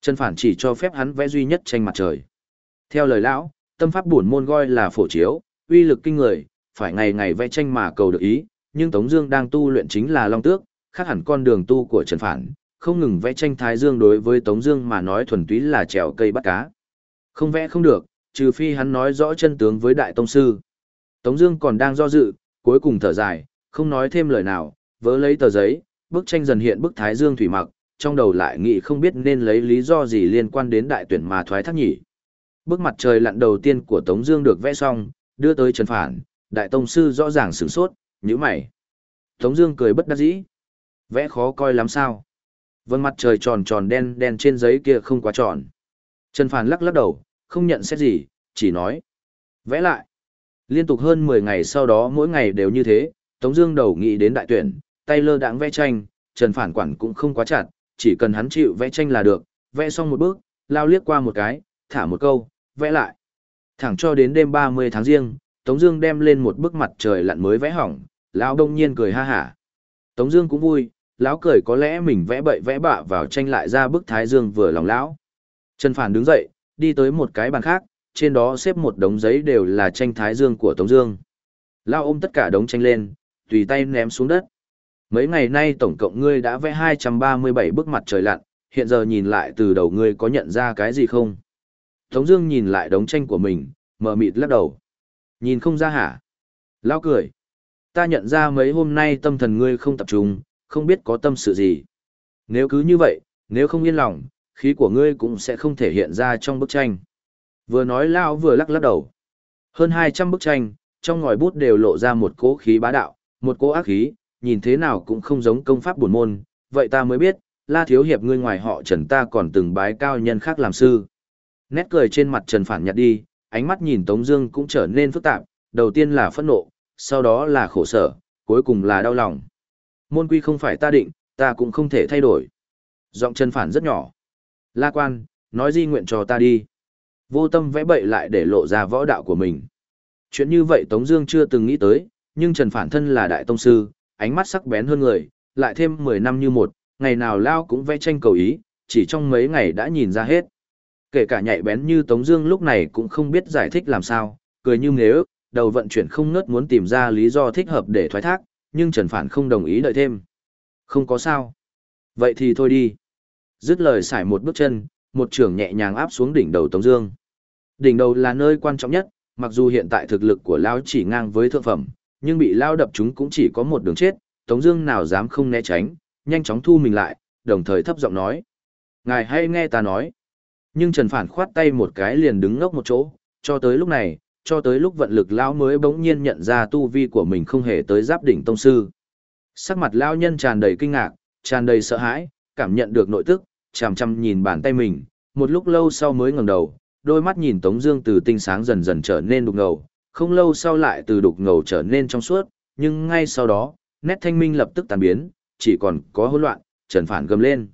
Trần Phản chỉ cho phép hắn vẽ duy nhất tranh mặt trời. Theo lời lão, tâm pháp bổn môn gọi là phổ chiếu, uy lực kinh người, phải ngày ngày vẽ tranh mà cầu được ý, nhưng Tống Dương đang tu luyện chính là Long Tước, khác hẳn con đường tu của Trần Phản, không ngừng vẽ tranh Thái Dương đối với Tống Dương mà nói thuần túy là trèo cây bắt cá. Không vẽ không được, trừ phi hắn nói rõ chân tướng với Đại Tông Sư. Tống Dương còn đang do dự, cuối cùng thở dài, không nói thêm lời nào, vỡ lấy tờ giấy, bức tranh dần hiện bức Thái Dương thủy mặc, trong đầu lại nghĩ không biết nên lấy lý do gì liên quan đến đại tuyển mà thoái thác nhỉ. Bức mặt trời lặn đầu tiên của Tống Dương được vẽ xong, đưa tới Trần Phản, Đại Tông Sư rõ ràng sửng sốt, nhíu mày. Tống Dương cười bất đắc dĩ, vẽ khó coi lắm sao? Vân mặt trời tròn tròn đen đen trên giấy kia không quá tròn. Trần Phản lắc lắc đầu, không nhận xét gì, chỉ nói vẽ lại. Liên tục hơn 10 ngày sau đó mỗi ngày đều như thế, Tống Dương đầu nghĩ đến đại tuyển, tay lơ đãng vẽ tranh, Trần Phản quản cũng không quá chặt, chỉ cần hắn chịu vẽ tranh là được, vẽ xong một bước, lao liếc qua một cái, thả một câu, vẽ lại. Thẳng cho đến đêm 30 tháng riêng, Tống Dương đem lên một bức mặt trời lặn mới vẽ hỏng, lão đông nhiên cười ha hả. Tống Dương cũng vui, lão cười có lẽ mình vẽ bậy vẽ bạ vào tranh lại ra bức Thái Dương vừa lòng lão. Trần Phản đứng dậy, đi tới một cái bàn khác, trên đó xếp một đống giấy đều là tranh Thái Dương của Tống Dương. Lão ôm tất cả đống tranh lên, tùy tay ném xuống đất. Mấy ngày nay tổng cộng ngươi đã vẽ 237 bức mặt trời lặn, hiện giờ nhìn lại từ đầu ngươi có nhận ra cái gì không? Tống Dương nhìn lại đống tranh của mình, mờ mịt lắc đầu. Nhìn không ra hả? Lão cười. Ta nhận ra mấy hôm nay tâm thần ngươi không tập trung, không biết có tâm sự gì. Nếu cứ như vậy, nếu không yên lòng, khí của ngươi cũng sẽ không thể hiện ra trong bức tranh. Vừa nói Lão vừa lắc lắc đầu. Hơn 200 bức tranh, trong ngòi bút đều lộ ra một cỗ khí bá đạo, một cỗ ác khí, nhìn thế nào cũng không giống công pháp buồn môn, vậy ta mới biết, La Thiếu Hiệp ngươi ngoài họ Trần ta còn từng bái cao nhân khác làm sư. Nét cười trên mặt Trần phản nhạt đi, ánh mắt nhìn Tống Dương cũng trở nên phức tạp, đầu tiên là phẫn nộ, sau đó là khổ sở, cuối cùng là đau lòng. Môn quy không phải ta định, ta cũng không thể thay đổi. Giọng Trần phản rất nhỏ. La quan, nói di nguyện cho ta đi. Vô tâm vẽ bậy lại để lộ ra võ đạo của mình. Chuyện như vậy Tống Dương chưa từng nghĩ tới, nhưng Trần phản thân là đại tông sư, ánh mắt sắc bén hơn người, lại thêm 10 năm như một, ngày nào lao cũng vẽ tranh cầu ý, chỉ trong mấy ngày đã nhìn ra hết. Kể cả nhạy bén như Tống Dương lúc này cũng không biết giải thích làm sao, cười như nếu, đầu vận chuyển không nớt muốn tìm ra lý do thích hợp để thoái thác, nhưng Trần Phản không đồng ý đợi thêm. Không có sao. Vậy thì thôi đi. Dứt lời xài một bước chân, một trường nhẹ nhàng áp xuống đỉnh đầu Tống Dương. Đỉnh đầu là nơi quan trọng nhất, mặc dù hiện tại thực lực của Lão chỉ ngang với thượng phẩm, nhưng bị Lão đập chúng cũng chỉ có một đường chết, Tống Dương nào dám không né tránh, nhanh chóng thu mình lại, đồng thời thấp giọng nói: ngài hãy nghe ta nói. Nhưng Trần Phản khoát tay một cái liền đứng ngốc một chỗ, cho tới lúc này, cho tới lúc vận lực lão mới bỗng nhiên nhận ra tu vi của mình không hề tới giáp đỉnh tông sư. Sắc mặt lão nhân tràn đầy kinh ngạc, tràn đầy sợ hãi, cảm nhận được nội tức, chằm chằm nhìn bàn tay mình, một lúc lâu sau mới ngẩng đầu, đôi mắt nhìn Tống Dương từ tinh sáng dần dần trở nên đục ngầu, không lâu sau lại từ đục ngầu trở nên trong suốt, nhưng ngay sau đó, nét thanh minh lập tức tan biến, chỉ còn có hỗn loạn, Trần Phản gầm lên.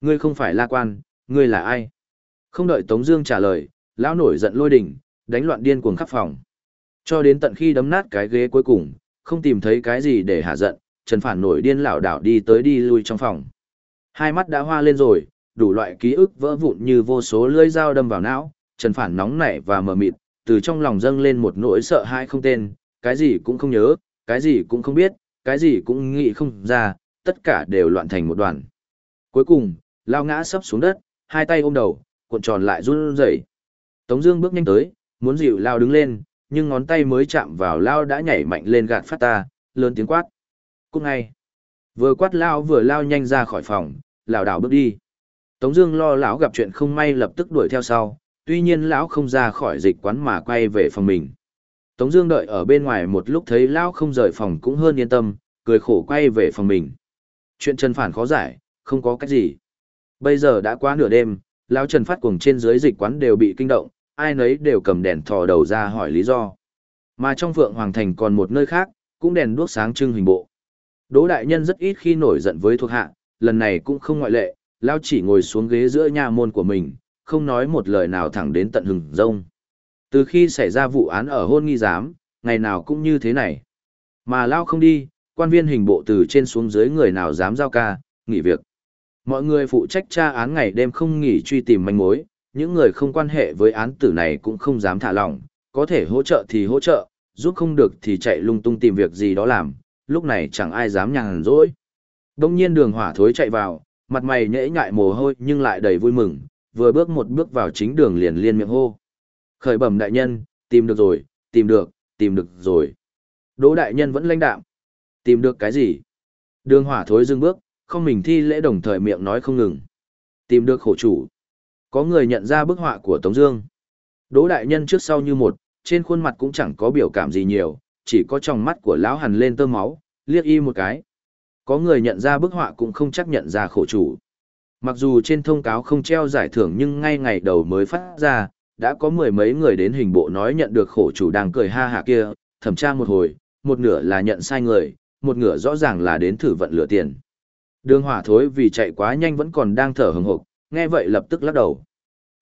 Ngươi không phải La Quan, ngươi là ai? Không đợi Tống Dương trả lời, lão nổi giận lôi đỉnh, đánh loạn điên cuồng khắp phòng. Cho đến tận khi đấm nát cái ghế cuối cùng, không tìm thấy cái gì để hạ giận, Trần Phản nổi điên lảo đảo đi tới đi lui trong phòng. Hai mắt đã hoa lên rồi, đủ loại ký ức vỡ vụn như vô số lưỡi dao đâm vào não, Trần Phản nóng nảy và mờ mịt, từ trong lòng dâng lên một nỗi sợ hãi không tên, cái gì cũng không nhớ, cái gì cũng không biết, cái gì cũng nghĩ không ra, tất cả đều loạn thành một đoàn. Cuối cùng, lao ngã sấp xuống đất, hai tay ôm đầu, cuộn tròn lại run rẩy. Tống Dương bước nhanh tới, muốn dịu Lao đứng lên, nhưng ngón tay mới chạm vào Lao đã nhảy mạnh lên gạt phát ta, lớn tiếng quát. Cút ngay! Vừa quát Lao vừa lao nhanh ra khỏi phòng, lảo đảo bước đi. Tống Dương lo lão gặp chuyện không may lập tức đuổi theo sau, tuy nhiên lão không ra khỏi dịch quán mà quay về phòng mình. Tống Dương đợi ở bên ngoài một lúc thấy lão không rời phòng cũng hơn yên tâm, cười khổ quay về phòng mình. Chuyện Trần Phản khó giải, không có cách gì. Bây giờ đã quá nửa đêm, lão Trần Phát cùng trên dưới dịch quán đều bị kinh động, ai nấy đều cầm đèn thò đầu ra hỏi lý do. Mà trong Phượng Hoàng Thành còn một nơi khác, cũng đèn đuốc sáng trưng hình bộ. Đỗ đại nhân rất ít khi nổi giận với thuộc hạ, lần này cũng không ngoại lệ, lão chỉ ngồi xuống ghế giữa nhà môn của mình, không nói một lời nào thẳng đến tận hừng rông. Từ khi xảy ra vụ án ở hôn nghi giám, ngày nào cũng như thế này. Mà Lao không đi, quan viên hình bộ từ trên xuống dưới người nào dám giao ca, nghỉ việc. Mọi người phụ trách tra án ngày đêm không nghỉ truy tìm manh mối, những người không quan hệ với án tử này cũng không dám thả lỏng, có thể hỗ trợ thì hỗ trợ, giúp không được thì chạy lung tung tìm việc gì đó làm, lúc này chẳng ai dám nhàn rỗi. Đông nhiên đường hỏa thối chạy vào, mặt mày nhễ nhại mồ hôi nhưng lại đầy vui mừng, vừa bước một bước vào chính đường liền liên miệng hô. Khởi bẩm đại nhân, tìm được rồi, tìm được, tìm được rồi. Đỗ đại nhân vẫn lãnh đạm. Tìm được cái gì? Đường hỏa thối dừng bước, không mình thi lễ đồng thời miệng nói không ngừng. Tìm được khổ chủ. Có người nhận ra bức họa của Tống Dương. Đỗ đại nhân trước sau như một, trên khuôn mặt cũng chẳng có biểu cảm gì nhiều, chỉ có trong mắt của lão hằn lên tơ máu, liếc y một cái. Có người nhận ra bức họa cũng không chắc nhận ra khổ chủ. Mặc dù trên thông cáo không treo giải thưởng nhưng ngay ngày đầu mới phát ra, đã có mười mấy người đến hình bộ nói nhận được khổ chủ đang cười ha hạ kia, thẩm tra một hồi, một nửa là nhận sai người, một nửa rõ ràng là đến thử vận lửa tiền. Đường hỏa thối vì chạy quá nhanh vẫn còn đang thở hừng hực, nghe vậy lập tức lắc đầu.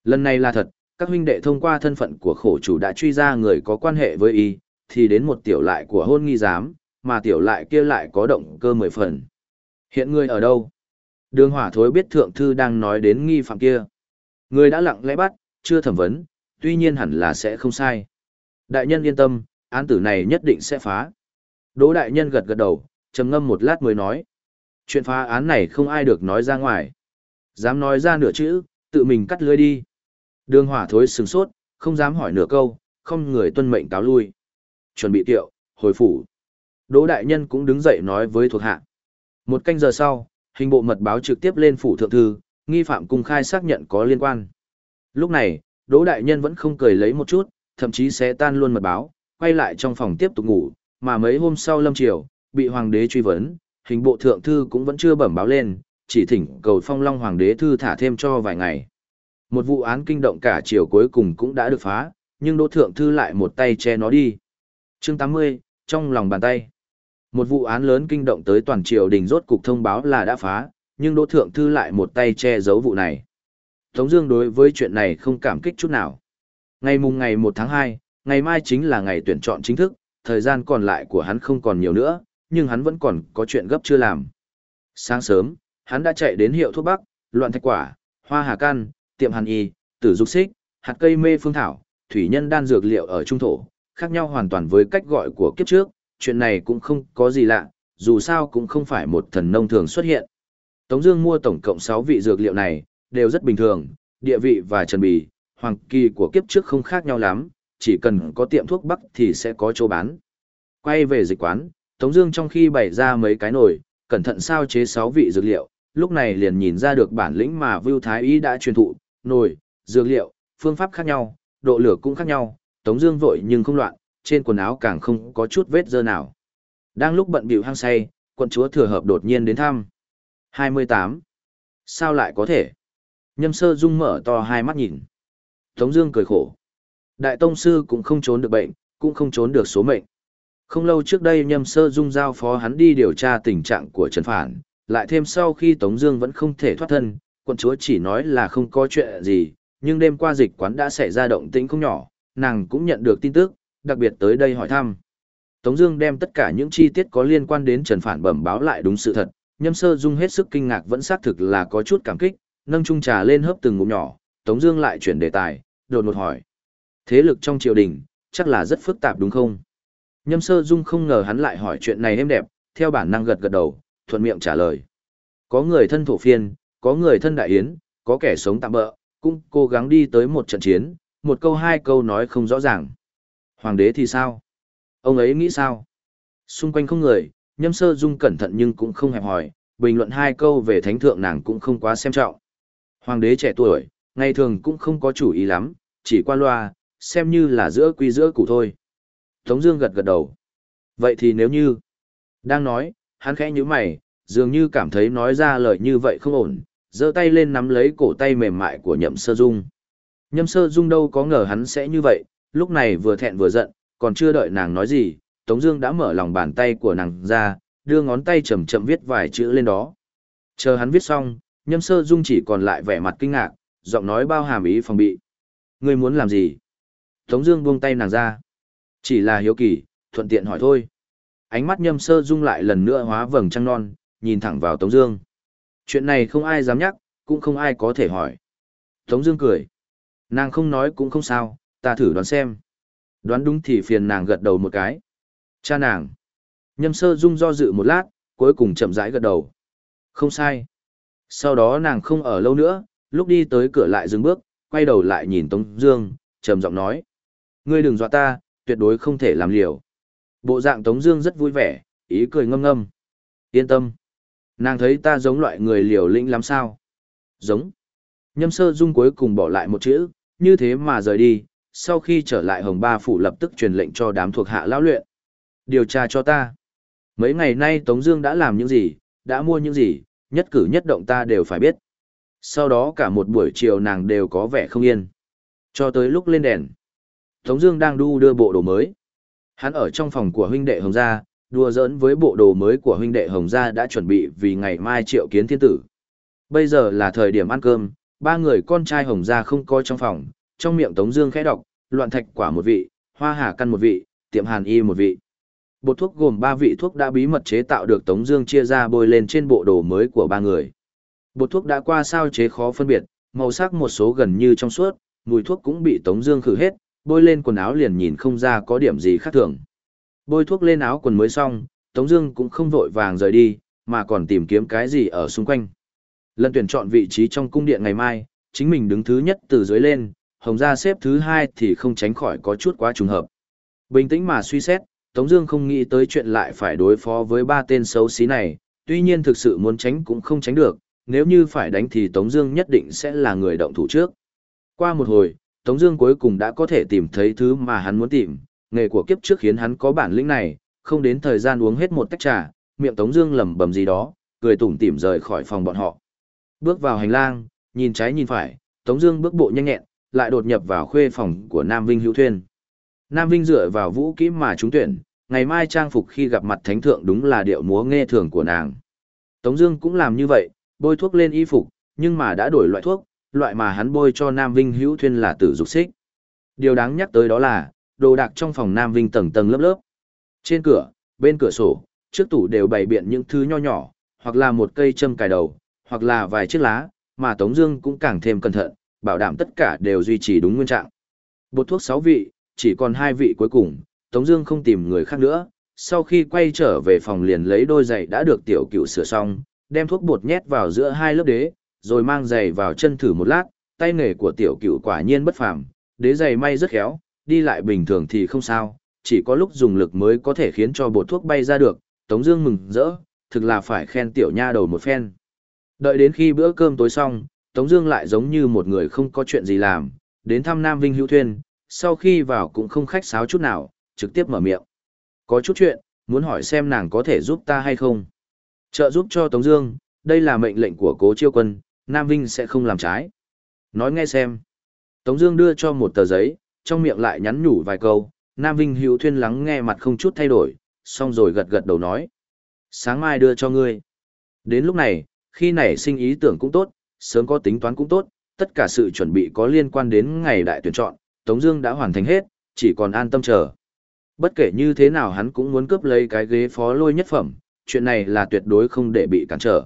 Lần này là thật, các huynh đệ thông qua thân phận của khổ chủ đã truy ra người có quan hệ với y, thì đến một tiểu lại của hôn nghi giám, mà tiểu lại kia lại có động cơ mười phần. Hiện người ở đâu? Đường hỏa thối biết thượng thư đang nói đến nghi phạm kia. Người đã lặng lẽ bắt, chưa thẩm vấn, tuy nhiên hẳn là sẽ không sai. Đại nhân yên tâm, án tử này nhất định sẽ phá. Đỗ đại nhân gật gật đầu, trầm ngâm một lát mới nói. Chuyện phá án này không ai được nói ra ngoài. Dám nói ra nửa chữ, tự mình cắt lưới đi. Đường hỏa thối sừng sốt, không dám hỏi nửa câu, không người tuân mệnh cáo lui. Chuẩn bị tiệu, hồi phủ. Đỗ đại nhân cũng đứng dậy nói với thuộc hạ. Một canh giờ sau, hình bộ mật báo trực tiếp lên phủ thượng thư, nghi phạm cung khai xác nhận có liên quan. Lúc này, Đỗ Đại Nhân vẫn không cười lấy một chút, thậm chí sẽ tan luôn mật báo, quay lại trong phòng tiếp tục ngủ, mà mấy hôm sau lâm triều, bị hoàng đế truy vấn, hình bộ thượng thư cũng vẫn chưa bẩm báo lên, chỉ thỉnh cầu phong long hoàng đế thư thả thêm cho vài ngày. Một vụ án kinh động cả triều cuối cùng cũng đã được phá, nhưng Đỗ thượng thư lại một tay che nó đi. Chương 80, trong lòng bàn tay. Một vụ án lớn kinh động tới toàn triều đình rốt cục thông báo là đã phá, nhưng Đỗ thượng thư lại một tay che giấu vụ này. Tống Dương đối với chuyện này không cảm kích chút nào. Ngày mùng ngày 1 tháng 2, ngày mai chính là ngày tuyển chọn chính thức, thời gian còn lại của hắn không còn nhiều nữa, nhưng hắn vẫn còn có chuyện gấp chưa làm. Sáng sớm, hắn đã chạy đến hiệu thuốc bắc, loạn thạch quả, hoa hà can, tiệm hàn y, tử dục xích, hạt cây mê phương thảo, thủy nhân đan dược liệu ở trung thổ, khác nhau hoàn toàn với cách gọi của kiếp trước. Chuyện này cũng không có gì lạ, dù sao cũng không phải một thần nông thường xuất hiện. Tống Dương mua tổng cộng 6 vị dược liệu này, đều rất bình thường, địa vị và trần bì, hoàng kỳ của kiếp trước không khác nhau lắm, chỉ cần có tiệm thuốc bắc thì sẽ có chỗ bán. Quay về dịch quán, Tống Dương trong khi bày ra mấy cái nồi, cẩn thận sao chế sáu vị dược liệu, lúc này liền nhìn ra được bản lĩnh mà Vưu Thái Y đã truyền thụ, nồi, dược liệu, phương pháp khác nhau, độ lửa cũng khác nhau, Tống Dương vội nhưng không loạn, trên quần áo càng không có chút vết dơ nào. Đang lúc bận bịu hang say, quận chúa thừa hợp đột nhiên đến thăm. 28. Sao lại có thể? Nhâm sơ dung mở to hai mắt nhìn. Tống Dương cười khổ. Đại tông sư cũng không trốn được bệnh, cũng không trốn được số mệnh. Không lâu trước đây nhâm sơ dung giao phó hắn đi điều tra tình trạng của Trần Phản, lại thêm sau khi Tống Dương vẫn không thể thoát thân, quân chúa chỉ nói là không có chuyện gì, nhưng đêm qua dịch quán đã xảy ra động tĩnh không nhỏ, nàng cũng nhận được tin tức, đặc biệt tới đây hỏi thăm. Tống Dương đem tất cả những chi tiết có liên quan đến Trần Phản bẩm báo lại đúng sự thật, Nhâm Sơ Dung hết sức kinh ngạc vẫn xác thực là có chút cảm kích, nâng chung trà lên hớp từng ngụm nhỏ, Tống Dương lại chuyển đề tài, đột ngột hỏi: thế lực trong triều đình chắc là rất phức tạp đúng không? Nhâm Sơ Dung không ngờ hắn lại hỏi chuyện này êm đẹp, theo bản năng gật gật đầu, thuận miệng trả lời: có người thân thổ phiên, có người thân đại yến, có kẻ sống tạm bỡ, cũng cố gắng đi tới một trận chiến, một câu hai câu nói không rõ ràng. Hoàng đế thì sao? Ông ấy nghĩ sao? Xung quanh không người, nhâm sơ dung cẩn thận nhưng cũng không hẹp hỏi, bình luận hai câu về thánh thượng nàng cũng không quá xem trọng. Hoàng đế trẻ tuổi, ngày thường cũng không có chủ ý lắm, chỉ qua loa, xem như là giữa quy giữa củ thôi. Tống Dương gật gật đầu. Vậy thì nếu như, đang nói, hắn khẽ nhíu mày, dường như cảm thấy nói ra lời như vậy không ổn, giơ tay lên nắm lấy cổ tay mềm mại của Nhậm Sơ Dung. Nhậm Sơ Dung đâu có ngờ hắn sẽ như vậy, lúc này vừa thẹn vừa giận, còn chưa đợi nàng nói gì, Tống Dương đã mở lòng bàn tay của nàng ra, đưa ngón tay chậm chậm viết vài chữ lên đó. Chờ hắn viết xong, Nhậm Sơ Dung chỉ còn lại vẻ mặt kinh ngạc, giọng nói bao hàm ý phòng bị. Ngươi muốn làm gì? Tống Dương buông tay nàng ra. Chỉ là hiếu kỳ, thuận tiện hỏi thôi. Ánh mắt nhâm Sơ Dung lại lần nữa hóa vầng trăng non, nhìn thẳng vào Tống Dương. Chuyện này không ai dám nhắc, cũng không ai có thể hỏi. Tống Dương cười. Nàng không nói cũng không sao, ta thử đoán xem. Đoán đúng thì phiền nàng gật đầu một cái. Cha nàng. Nhâm sơ dung do dự một lát, cuối cùng chậm rãi gật đầu. Không sai. Sau đó nàng không ở lâu nữa, lúc đi tới cửa lại dừng bước, quay đầu lại nhìn Tống Dương, trầm giọng nói: ngươi đừng dọa ta, tuyệt đối không thể làm liều. Bộ dạng Tống Dương rất vui vẻ, ý cười ngâm ngâm. Yên tâm. Nàng thấy ta giống loại người liều lĩnh lắm sao? Giống. Nhâm sơ dung cuối cùng bỏ lại một chữ, như thế mà rời đi, sau khi trở lại Hồng Ba Phủ lập tức truyền lệnh cho đám thuộc hạ lão luyện. Điều tra cho ta. Mấy ngày nay Tống Dương đã làm những gì, đã mua những gì, nhất cử nhất động ta đều phải biết. Sau đó cả một buổi chiều nàng đều có vẻ không yên. Cho tới lúc lên đèn, Tống Dương đang đu đưa bộ đồ mới. Hắn ở trong phòng của huynh đệ Hồng Gia, đùa giỡn với bộ đồ mới của huynh đệ Hồng Gia đã chuẩn bị vì ngày mai triệu kiến thiên tử. Bây giờ là thời điểm ăn cơm, ba người con trai Hồng Gia không coi trong phòng, trong miệng Tống Dương khẽ đọc, loạn thạch quả một vị, hoa hà căn một vị, tiệm hàn y một vị. Bột thuốc gồm ba vị thuốc đã bí mật chế tạo được Tống Dương chia ra bôi lên trên bộ đồ mới của ba người. Bột thuốc đã qua sao chế khó phân biệt, màu sắc một số gần như trong suốt, mùi thuốc cũng bị Tống Dương khử hết, bôi lên quần áo liền nhìn không ra có điểm gì khác thường. Bôi thuốc lên áo quần mới xong, Tống Dương cũng không vội vàng rời đi, mà còn tìm kiếm cái gì ở xung quanh. Lần tuyển chọn vị trí trong cung điện ngày mai, chính mình đứng thứ nhất từ dưới lên, Hồng gia xếp thứ hai thì không tránh khỏi có chút quá trùng hợp. Bình tĩnh mà suy xét, Tống Dương không nghĩ tới chuyện lại phải đối phó với ba tên xấu xí này. Tuy nhiên thực sự muốn tránh cũng không tránh được, nếu như phải đánh thì Tống Dương nhất định sẽ là người động thủ trước. Qua một hồi, Tống Dương cuối cùng đã có thể tìm thấy thứ mà hắn muốn tìm, nghề của kiếp trước khiến hắn có bản lĩnh này, không đến thời gian uống hết một tách trà, miệng Tống Dương lẩm bẩm gì đó, cười tủm tỉm rời khỏi phòng bọn họ. Bước vào hành lang, nhìn trái nhìn phải, Tống Dương bước bộ nhanh nhẹn, lại đột nhập vào khuê phòng của Nam Vinh Hữu Thuyên. Nam Vinh dựa vào vũ kỹ mà trúng tuyển, ngày mai trang phục khi gặp mặt thánh thượng đúng là điệu múa nghe thường của nàng. Tống Dương cũng làm như vậy, bôi thuốc lên y phục, nhưng mà đã đổi loại thuốc, loại mà hắn bôi cho Nam Vinh Hữu Thuyên là tử dục xích. Điều đáng nhắc tới đó là, đồ đạc trong phòng Nam Vinh tầng tầng lớp lớp. Trên cửa, bên cửa sổ, trước tủ đều bày biện những thứ nho nhỏ, hoặc là một cây châm cài đầu, hoặc là vài chiếc lá, mà Tống Dương cũng càng thêm cẩn thận, bảo đảm tất cả đều duy trì đúng nguyên trạng. Bột thuốc sáu vị, chỉ còn hai vị cuối cùng, Tống Dương không tìm người khác nữa. Sau khi quay trở về phòng liền lấy đôi giày đã được tiểu cựu sửa xong, đem thuốc bột nhét vào giữa hai lớp đế, rồi mang giày vào chân thử một lát. Tay nghề của tiểu cựu quả nhiên bất phàm, đế giày may rất khéo, đi lại bình thường thì không sao, chỉ có lúc dùng lực mới có thể khiến cho bột thuốc bay ra được. Tống Dương mừng rỡ, thực là phải khen tiểu nha đầu một phen. Đợi đến khi bữa cơm tối xong, Tống Dương lại giống như một người không có chuyện gì làm, đến thăm Nam Vinh Hữu Thuyên, sau khi vào cũng không khách sáo chút nào, trực tiếp mở miệng. Có chút chuyện, muốn hỏi xem nàng có thể giúp ta hay không. Trợ giúp cho Tống Dương, đây là mệnh lệnh của Cố Chiêu Quân, Nam Vinh sẽ không làm trái. Nói nghe xem. Tống Dương đưa cho một tờ giấy, trong miệng lại nhắn nhủ vài câu. Nam Vinh Hữu Thuyên lắng nghe mặt không chút thay đổi, xong rồi gật gật đầu nói: sáng mai đưa cho ngươi. Đến lúc này, khi nảy sinh ý tưởng cũng tốt, sớm có tính toán cũng tốt, tất cả sự chuẩn bị có liên quan đến ngày đại tuyển chọn, Tống Dương đã hoàn thành hết, chỉ còn an tâm chờ. Bất kể như thế nào hắn cũng muốn cướp lấy cái ghế phó lôi nhất phẩm, chuyện này là tuyệt đối không để bị cản trở.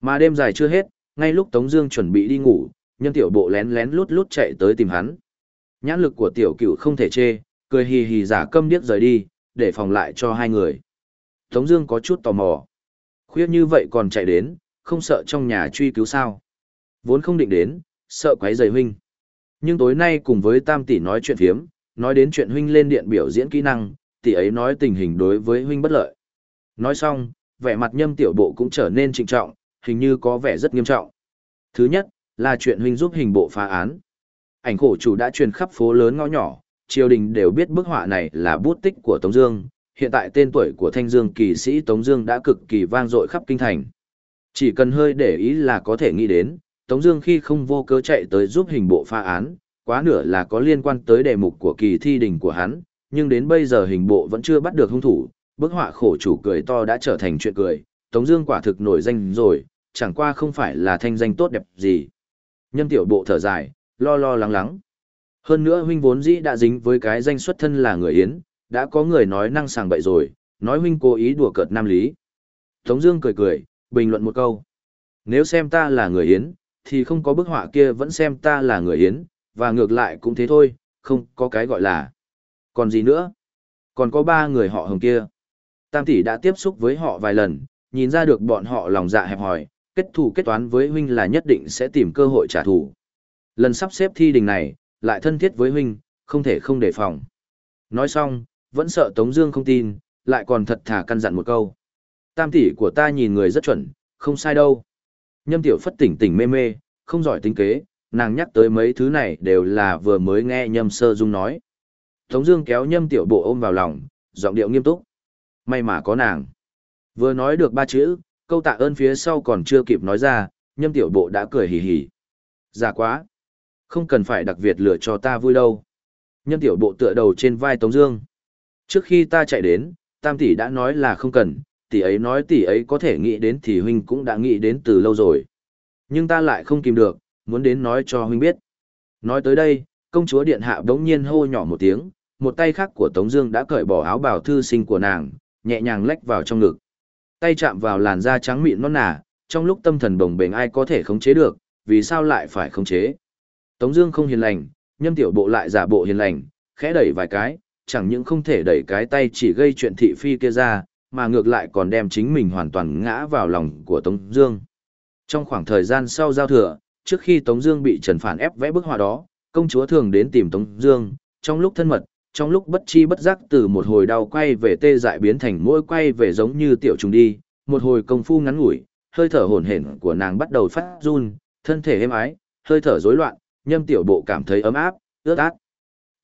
Mà đêm dài chưa hết, ngay lúc Tống Dương chuẩn bị đi ngủ, nhân tiểu bộ lén lén lút lút chạy tới tìm hắn. Nhãn lực của tiểu cửu không thể chê, cười hì hì giả câm điếc rời đi, để phòng lại cho hai người. Tống Dương có chút tò mò, khuya như vậy còn chạy đến, không sợ trong nhà truy cứu sao? Vốn không định đến, sợ quấy rầy huynh. Nhưng tối nay cùng với Tam tỷ nói chuyện phiếm, nói đến chuyện huynh lên điện biểu diễn kỹ năng, tỷ ấy nói tình hình đối với huynh bất lợi. Nói xong, vẻ mặt nhâm tiểu bộ cũng trở nên trịnh trọng, hình như có vẻ rất nghiêm trọng. Thứ nhất, là chuyện huynh giúp hình bộ phá án. Ảnh khổ chủ đã truyền khắp phố lớn ngõ nhỏ, triều đình đều biết bức họa này là bút tích của Tống Dương. Hiện tại tên tuổi của Thanh Dương kỳ sĩ Tống Dương đã cực kỳ vang dội khắp kinh thành. Chỉ cần hơi để ý là có thể nghĩ đến, Tống Dương khi không vô cớ chạy tới giúp hình bộ phá án, quá nửa là có liên quan tới đề mục của kỳ thi đình của hắn, nhưng đến bây giờ hình bộ vẫn chưa bắt được hung thủ, bức họa khổ chủ cười to đã trở thành chuyện cười, Tống Dương quả thực nổi danh rồi, chẳng qua không phải là thanh danh tốt đẹp gì. Nhân tiểu bộ thở dài, lo lo lắng lắng. Hơn nữa huynh vốn dĩ đã dính với cái danh xuất thân là người Yến, đã có người nói năng sàng bậy rồi, nói huynh cố ý đùa cợt nam lý. Tống Dương cười cười, bình luận một câu. Nếu xem ta là người Yến, thì không có bức họa kia vẫn xem ta là người Yến, và ngược lại cũng thế thôi, không có cái gọi là. Còn gì nữa? Còn có ba người họ hồng kia. Tam tỷ đã tiếp xúc với họ vài lần, nhìn ra được bọn họ lòng dạ hẹp hòi, kết thù kết toán với huynh là nhất định sẽ tìm cơ hội trả thù. Lần sắp xếp thi đình này, lại thân thiết với huynh, không thể không đề phòng. Nói xong, vẫn sợ Tống Dương không tin, lại còn thật thà căn dặn một câu. Tam tỷ của ta nhìn người rất chuẩn, không sai đâu. Nhâm tiểu phất tỉnh tỉnh mê mê, không giỏi tính kế, nàng nhắc tới mấy thứ này đều là vừa mới nghe nhâm sơ dung nói. Tống Dương kéo nhâm tiểu bộ ôm vào lòng, giọng điệu nghiêm túc. May mà có nàng. Vừa nói được ba chữ, câu tạ ơn phía sau còn chưa kịp nói ra, nhâm tiểu bộ đã cười hì hì. Già quá. Không cần phải đặc biệt lựa cho ta vui đâu. Nhâm tiểu bộ tựa đầu trên vai Tống Dương. Trước khi ta chạy đến, tam tỷ đã nói là không cần, tỷ ấy nói tỷ ấy có thể nghĩ đến thì huynh cũng đã nghĩ đến từ lâu rồi. Nhưng ta lại không kìm được, muốn đến nói cho huynh biết. Nói tới đây, công chúa điện hạ đống nhiên hô nhỏ một tiếng, một tay khác của Tống Dương đã cởi bỏ áo bào thư sinh của nàng, nhẹ nhàng lách vào trong ngực. Tay chạm vào làn da trắng mịn non nà, trong lúc tâm thần bồng bềnh ai có thể khống chế được, vì sao lại phải khống chế? Tống Dương không hiền lành, nhâm tiểu bộ lại giả bộ hiền lành, khẽ đẩy vài cái, chẳng những không thể đẩy cái tay chỉ gây chuyện thị phi kia ra, mà ngược lại còn đem chính mình hoàn toàn ngã vào lòng của Tống Dương. Trong khoảng thời gian sau giao thừa, trước khi Tống Dương bị Trần Phản ép vẽ bức họa đó, công chúa thường đến tìm Tống Dương. Trong lúc thân mật, trong lúc bất chi bất giác từ một hồi đau quay về tê dại biến thành mỗi quay về giống như tiểu trùng đi, một hồi công phu ngắn ngủi, hơi thở hổn hển của nàng bắt đầu phát run, thân thể êm ái, hơi thở rối loạn, nhâm tiểu bộ cảm thấy ấm áp, ướt át.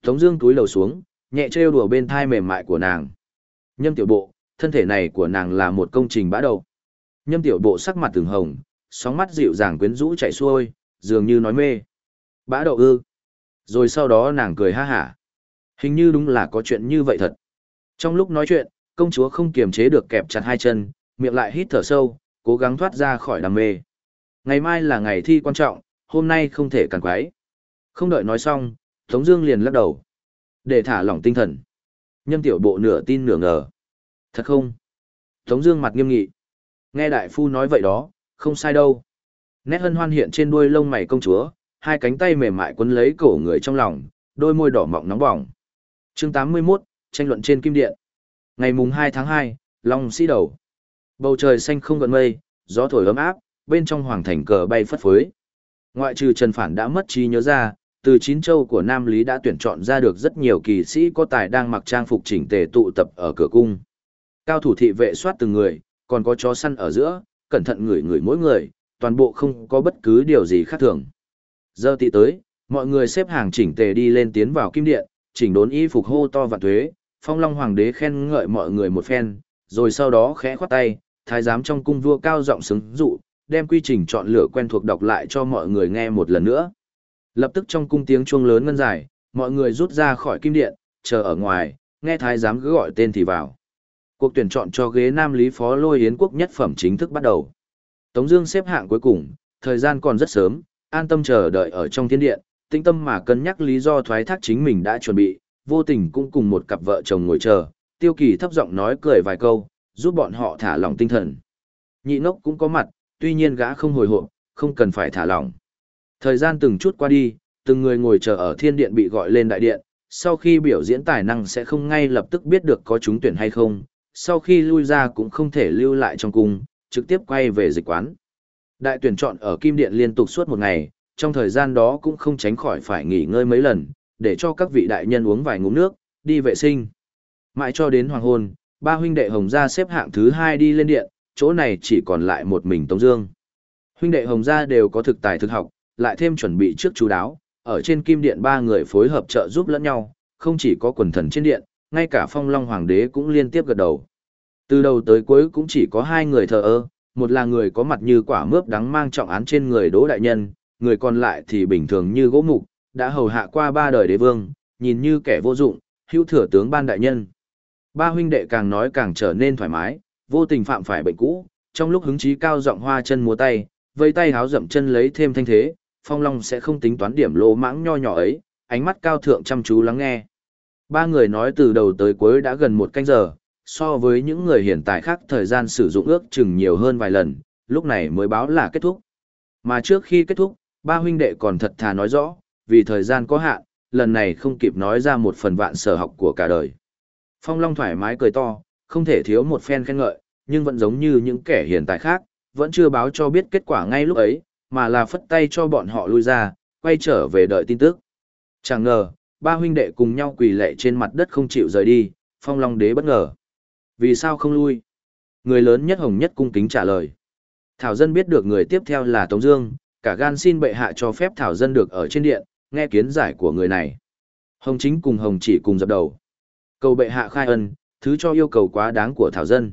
Tống Dương túi lầu xuống, nhẹ trêu đùa bên thai mềm mại của nàng. Nhâm tiểu bộ, thân thể này của nàng là một công trình bã đầu. Nhâm tiểu bộ sắc mặt từng hồng, sóng mắt dịu dàng quyến rũ chạy xuôi, dường như nói mê. Bã đậu ư. Rồi sau đó nàng cười ha hả. Hình như đúng là có chuyện như vậy thật. Trong lúc nói chuyện, công chúa không kiềm chế được kẹp chặt hai chân, miệng lại hít thở sâu, cố gắng thoát ra khỏi đam mê. Ngày mai là ngày thi quan trọng, hôm nay không thể càng quái. Không đợi nói xong, Tống Dương liền lắc đầu. Để thả lỏng tinh thần. Nhâm tiểu bộ nửa tin nửa ngờ. Thật không? Tống Dương mặt nghiêm nghị. Nghe đại phu nói vậy đó, không sai đâu. Nét hân hoan hiện trên đuôi lông mày công chúa, hai cánh tay mềm mại quấn lấy cổ người trong lòng, đôi môi đỏ mọng nóng bỏng. Chương 81, tranh luận trên kim điện. Ngày mùng 2 tháng 2, Long Sĩ Đầu. Bầu trời xanh không gần mây, gió thổi ấm áp, bên trong hoàng thành cờ bay phất phới. Ngoại trừ Trần Phản đã mất trí nhớ ra, từ chín châu của Nam Lý đã tuyển chọn ra được rất nhiều kỳ sĩ có tài đang mặc trang phục chỉnh tề tụ tập ở cửa cung. Cao thủ thị vệ soát từng người, còn có chó săn ở giữa, cẩn thận ngửi ngửi mỗi người, toàn bộ không có bất cứ điều gì khác thường. Giờ tị tới, mọi người xếp hàng chỉnh tề đi lên tiến vào kim điện, chỉnh đốn y phục hô to vạn thuế, phong long hoàng đế khen ngợi mọi người một phen, rồi sau đó khẽ khoát tay, thái giám trong cung vua cao giọng xứng dụ, đem quy trình chọn lựa quen thuộc đọc lại cho mọi người nghe một lần nữa. Lập tức trong cung tiếng chuông lớn ngân dài, mọi người rút ra khỏi kim điện, chờ ở ngoài, nghe thái giám cứ gọi tên thì vào. Cuộc tuyển chọn cho ghế Nam Lý Phó Lôi Yến quốc nhất phẩm chính thức bắt đầu. Tống Dương xếp hạng cuối cùng, thời gian còn rất sớm, an tâm chờ đợi ở trong thiên điện, tinh tâm mà cân nhắc lý do thoái thác chính mình đã chuẩn bị, vô tình cũng cùng một cặp vợ chồng ngồi chờ. Tiêu Kỳ thấp giọng nói cười vài câu, giúp bọn họ thả lỏng tinh thần. Nhị Nốc cũng có mặt, tuy nhiên gã không hồi hộp, không cần phải thả lỏng. Thời gian từng chút qua đi, từng người ngồi chờ ở thiên điện bị gọi lên đại điện, sau khi biểu diễn tài năng sẽ không ngay lập tức biết được có trúng tuyển hay không, sau khi lui ra cũng không thể lưu lại trong cung, trực tiếp quay về dịch quán. Đại tuyển chọn ở Kim Điện liên tục suốt một ngày, trong thời gian đó cũng không tránh khỏi phải nghỉ ngơi mấy lần, để cho các vị đại nhân uống vài ngụm nước, đi vệ sinh. Mãi cho đến hoàng hôn, ba huynh đệ Hồng Gia xếp hạng thứ hai đi lên điện, chỗ này chỉ còn lại một mình Tống Dương. Huynh đệ Hồng Gia đều có thực tài thực học, lại thêm chuẩn bị trước chú đáo, ở trên kim điện ba người phối hợp trợ giúp lẫn nhau, không chỉ có quần thần trên điện, ngay cả Phong Long Hoàng đế cũng liên tiếp gật đầu. Từ đầu tới cuối cũng chỉ có hai người thờ ơ, một là người có mặt như quả mướp đắng mang trọng án trên người Đỗ đại nhân, người còn lại thì bình thường như gỗ mục, đã hầu hạ qua ba đời đế vương, nhìn như kẻ vô dụng, hữu thừa tướng ban đại nhân. Ba huynh đệ càng nói càng trở nên thoải mái, vô tình phạm phải bệnh cũ, trong lúc hứng chí cao giọng hoa chân múa tay, vây tay háo dậm chân lấy thêm thanh thế, Phong Long sẽ không tính toán điểm lỗ mãng nho nhỏ ấy, ánh mắt cao thượng chăm chú lắng nghe. Ba người nói từ đầu tới cuối đã gần một canh giờ, so với những người hiện tại khác thời gian sử dụng ước chừng nhiều hơn vài lần, lúc này mới báo là kết thúc. Mà trước khi kết thúc, ba huynh đệ còn thật thà nói rõ, vì thời gian có hạn, lần này không kịp nói ra một phần vạn sở học của cả đời. Phong Long thoải mái cười to, không thể thiếu một phen khen ngợi, nhưng vẫn giống như những kẻ hiện tại khác, vẫn chưa báo cho biết kết quả ngay lúc ấy, mà là phất tay cho bọn họ lui ra, quay trở về đợi tin tức. Chẳng ngờ, ba huynh đệ cùng nhau quỳ lệ trên mặt đất không chịu rời đi, Phong Long đế bất ngờ. Vì sao không lui? Người lớn nhất hồng nhất cung kính trả lời. Thảo dân biết được người tiếp theo là Tống Dương, cả gan xin bệ hạ cho phép Thảo dân được ở trên điện, nghe kiến giải của người này. Hồng chính cùng Hồng chỉ cùng dập đầu. Cầu bệ hạ khai ân, thứ cho yêu cầu quá đáng của Thảo dân.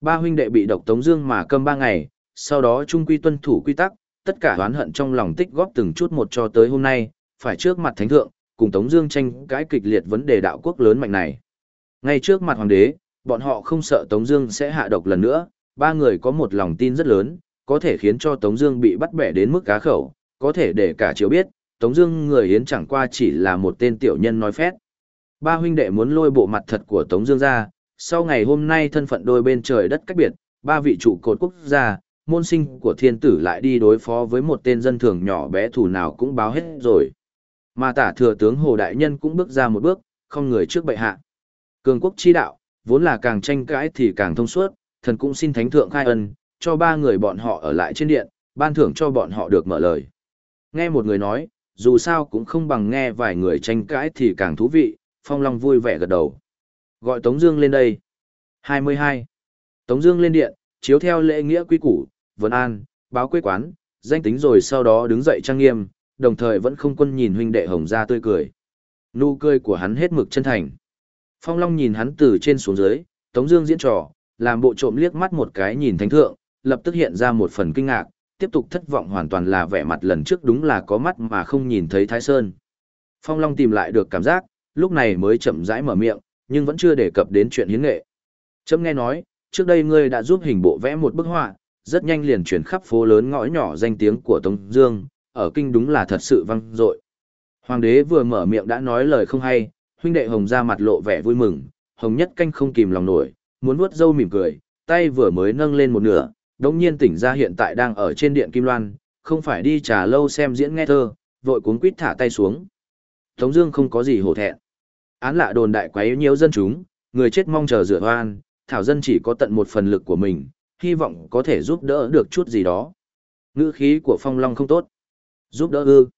Ba huynh đệ bị độc Tống Dương mà câm ba ngày, sau đó trung quy tuân thủ quy tắc, tất cả oán hận trong lòng tích góp từng chút một cho tới hôm nay, phải trước mặt thánh thượng, cùng Tống Dương tranh cãi kịch liệt vấn đề đạo quốc lớn mạnh này. Ngay trước mặt hoàng đế, bọn họ không sợ Tống Dương sẽ hạ độc lần nữa. Ba người có một lòng tin rất lớn, có thể khiến cho Tống Dương bị bắt bẻ đến mức cá khẩu, có thể để cả triều biết, Tống Dương người hiến chẳng qua chỉ là một tên tiểu nhân nói phét. Ba huynh đệ muốn lôi bộ mặt thật của Tống Dương ra. Sau ngày hôm nay thân phận đôi bên trời đất cách biệt, ba vị trụ cột quốc gia, môn sinh của thiên tử lại đi đối phó với một tên dân thường nhỏ bé thủ nào cũng báo hết rồi. Mà tả thừa tướng Hồ Đại Nhân cũng bước ra một bước, không người trước bệ hạ. Cường quốc chi đạo, vốn là càng tranh cãi thì càng thông suốt, thần cũng xin thánh thượng khai ân, cho ba người bọn họ ở lại trên điện, ban thưởng cho bọn họ được mở lời. Nghe một người nói, dù sao cũng không bằng nghe vài người tranh cãi thì càng thú vị, Phong Long vui vẻ gật đầu. Gọi Tống Dương lên đây. 22. Tống Dương lên điện, chiếu theo lễ nghĩa quy củ, vấn an, báo quê quán, danh tính rồi sau đó đứng dậy trang nghiêm, đồng thời vẫn không quân nhìn huynh đệ hồng gia tươi cười. Nụ cười của hắn hết mực chân thành. Phong Long nhìn hắn từ trên xuống dưới, Tống Dương diễn trò, làm bộ trộm liếc mắt một cái nhìn thánh thượng, lập tức hiện ra một phần kinh ngạc, tiếp tục thất vọng hoàn toàn là vẻ mặt lần trước đúng là có mắt mà không nhìn thấy Thái Sơn. Phong Long tìm lại được cảm giác, lúc này mới chậm rãi mở miệng, nhưng vẫn chưa đề cập đến chuyện hiến nghệ. Chấm nghe nói, trước đây ngươi đã giúp hình bộ vẽ một bức họa, rất nhanh liền chuyển khắp phố lớn ngõ nhỏ danh tiếng của Tống Dương, ở kinh đúng là thật sự vang dội. Hoàng đế vừa mở miệng đã nói lời không hay, huynh đệ Hồng ra mặt lộ vẻ vui mừng, Hồng nhất canh không kìm lòng nổi, muốn vuốt râu mỉm cười, tay vừa mới nâng lên một nửa, đống nhiên tỉnh ra hiện tại đang ở trên điện Kim Loan, không phải đi trà lâu xem diễn nghe thơ, vội cuốn quýt thả tay xuống. Tống Dương không có gì hổ thẹn. Án lạ đồn đại quấy nhiễu dân chúng, người chết mong chờ rửa oan, thảo dân chỉ có tận một phần lực của mình, hy vọng có thể giúp đỡ được chút gì đó. Ngữ khí của Phong Long không tốt. Giúp đỡ ư.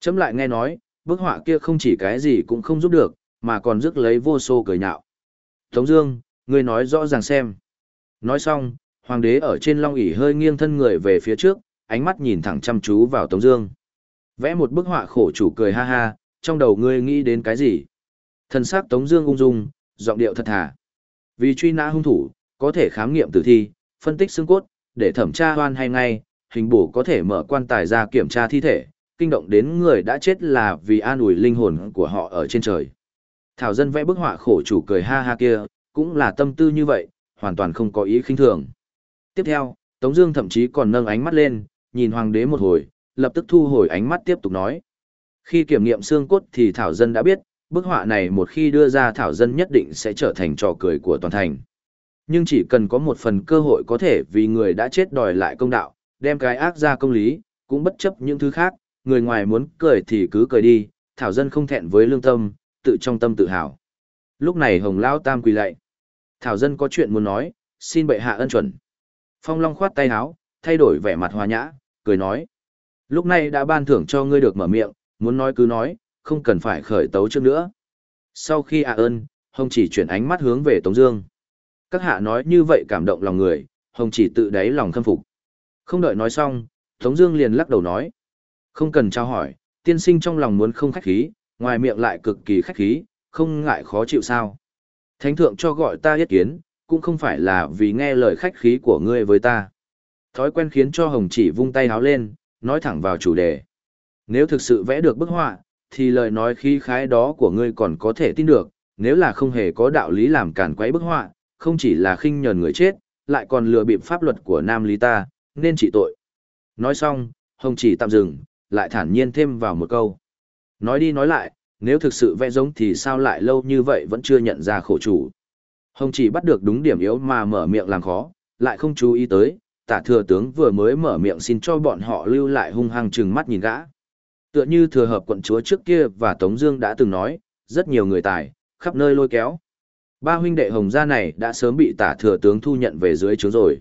Chấm lại nghe nói, bức họa kia không chỉ cái gì cũng không giúp được, mà còn rước lấy vô số cười nhạo. Tống Dương, ngươi nói rõ ràng xem. Nói xong, hoàng đế ở trên long ỷ hơi nghiêng thân người về phía trước, ánh mắt nhìn thẳng chăm chú vào Tống Dương. Vẽ một bức họa khổ chủ cười ha ha, trong đầu ngươi nghĩ đến cái gì? Thần sắc Tống Dương ung dung, giọng điệu thật thà. Vì truy nã hung thủ, có thể khám nghiệm tử thi, phân tích xương cốt, để thẩm tra hoan hay ngay, hình bổ có thể mở quan tài ra kiểm tra thi thể, kinh động đến người đã chết là vì an ủi linh hồn của họ ở trên trời. Thảo dân vẽ bức họa khổ chủ cười ha ha kia, cũng là tâm tư như vậy, hoàn toàn không có ý khinh thường. Tiếp theo, Tống Dương thậm chí còn nâng ánh mắt lên, nhìn hoàng đế một hồi, lập tức thu hồi ánh mắt tiếp tục nói. Khi kiểm nghiệm xương cốt thì Thảo dân đã biết, bức họa này một khi đưa ra Thảo dân nhất định sẽ trở thành trò cười của toàn thành. Nhưng chỉ cần có một phần cơ hội có thể vì người đã chết đòi lại công đạo, đem cái ác ra công lý, cũng bất chấp những thứ khác, người ngoài muốn cười thì cứ cười đi, Thảo dân không thẹn với lương tâm, tự trong tâm tự hào. Lúc này Hồng Lao Tam quỳ lạy. Thảo dân có chuyện muốn nói, xin bệ hạ ân chuẩn. Phong Long khoát tay áo, thay đổi vẻ mặt hòa nhã, cười nói. Lúc này đã ban thưởng cho ngươi được mở miệng, muốn nói cứ nói, không cần phải khởi tấu trước nữa. Sau khi ạ ơn, Hồng chỉ chuyển ánh mắt hướng về Tống Dương. Các hạ nói như vậy cảm động lòng người, Hồng chỉ tự đáy lòng khâm phục. Không đợi nói xong, Tống Dương liền lắc đầu nói, không cần trao hỏi, tiên sinh trong lòng muốn không khách khí, ngoài miệng lại cực kỳ khách khí, không ngại khó chịu sao? Thánh thượng cho gọi ta yết kiến, cũng không phải là vì nghe lời khách khí của ngươi với ta. Thói quen khiến cho Hồng chỉ vung tay háo lên, nói thẳng vào chủ đề. Nếu thực sự vẽ được bức họa, thì lời nói khí khái đó của ngươi còn có thể tin được, nếu là không hề có đạo lý làm cản quấy bức họa, không chỉ là khinh nhờn người chết, lại còn lừa bịp pháp luật của Nam Lý ta, nên trị tội. Nói xong, Hồng chỉ tạm dừng, lại thản nhiên thêm vào một câu. Nói đi nói lại, nếu thực sự vẽ giống thì sao lại lâu như vậy vẫn chưa nhận ra khổ chủ. Hồng chỉ bắt được đúng điểm yếu mà mở miệng làm khó, lại không chú ý tới, tả thừa tướng vừa mới mở miệng xin cho bọn họ lưu lại hung hăng chừng mắt nhìn gã. Tựa như thừa hợp quận chúa trước kia và Tống Dương đã từng nói, rất nhiều người tài, khắp nơi lôi kéo. Ba huynh đệ Hồng gia này đã sớm bị tả thừa tướng thu nhận về dưới trướng rồi.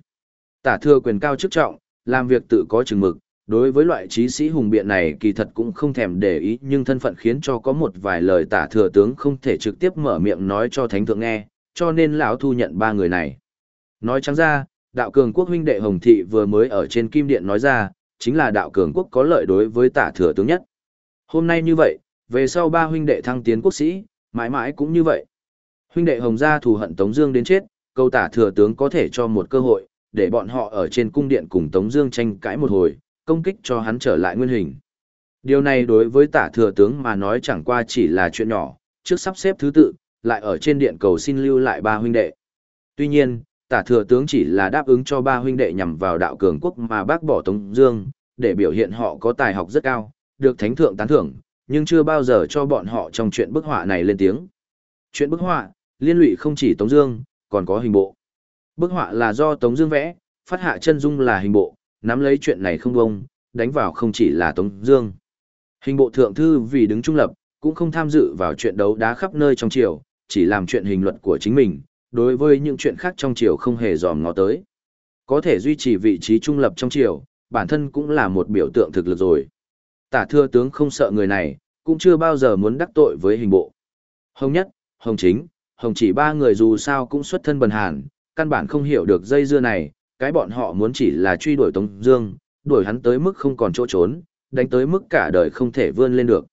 Tả thừa quyền cao chức trọng, làm việc tự có chừng mực, đối với loại trí sĩ hùng biện này kỳ thật cũng không thèm để ý nhưng thân phận khiến cho có một vài lời tả thừa tướng không thể trực tiếp mở miệng nói cho thánh thượng nghe, cho nên lão thu nhận ba người này. Nói trắng ra, đạo cường quốc huynh đệ Hồng Thị vừa mới ở trên kim điện nói ra, chính là đạo cường quốc có lợi đối với tả thừa tướng nhất. Hôm nay như vậy, về sau ba huynh đệ thăng tiến quốc sĩ, mãi mãi cũng như vậy. Huynh đệ Hồng gia thù hận Tống Dương đến chết, câu tả thừa tướng có thể cho một cơ hội, để bọn họ ở trên cung điện cùng Tống Dương tranh cãi một hồi, công kích cho hắn trở lại nguyên hình. Điều này đối với tả thừa tướng mà nói chẳng qua chỉ là chuyện nhỏ, trước sắp xếp thứ tự, lại ở trên điện cầu xin lưu lại ba huynh đệ. Tuy nhiên, tả thừa tướng chỉ là đáp ứng cho ba huynh đệ nhằm vào đạo cường quốc mà bác bỏ Tống Dương, để biểu hiện họ có tài học rất cao, được thánh thượng tán thưởng, nhưng chưa bao giờ cho bọn họ trong chuyện bức họa này lên tiếng. Chuyện bức họa, liên lụy không chỉ Tống Dương, còn có hình bộ. Bức họa là do Tống Dương vẽ, phát hạ chân dung là hình bộ, nắm lấy chuyện này không bông, đánh vào không chỉ là Tống Dương. Hình bộ thượng thư vì đứng trung lập, cũng không tham dự vào chuyện đấu đá khắp nơi trong triều, chỉ làm chuyện hình luật của chính mình, đối với những chuyện khác trong triều không hề dòm ngó tới. Có thể duy trì vị trí trung lập trong triều, bản thân cũng là một biểu tượng thực lực rồi. Tả thưa tướng không sợ người này, cũng chưa bao giờ muốn đắc tội với hình bộ. Hồng Nhất, Hồng Chính, Hồng chỉ ba người dù sao cũng xuất thân bần hàn, căn bản không hiểu được dây dưa này, cái bọn họ muốn chỉ là truy đuổi Tống Dương, đuổi hắn tới mức không còn chỗ trốn, đánh tới mức cả đời không thể vươn lên được.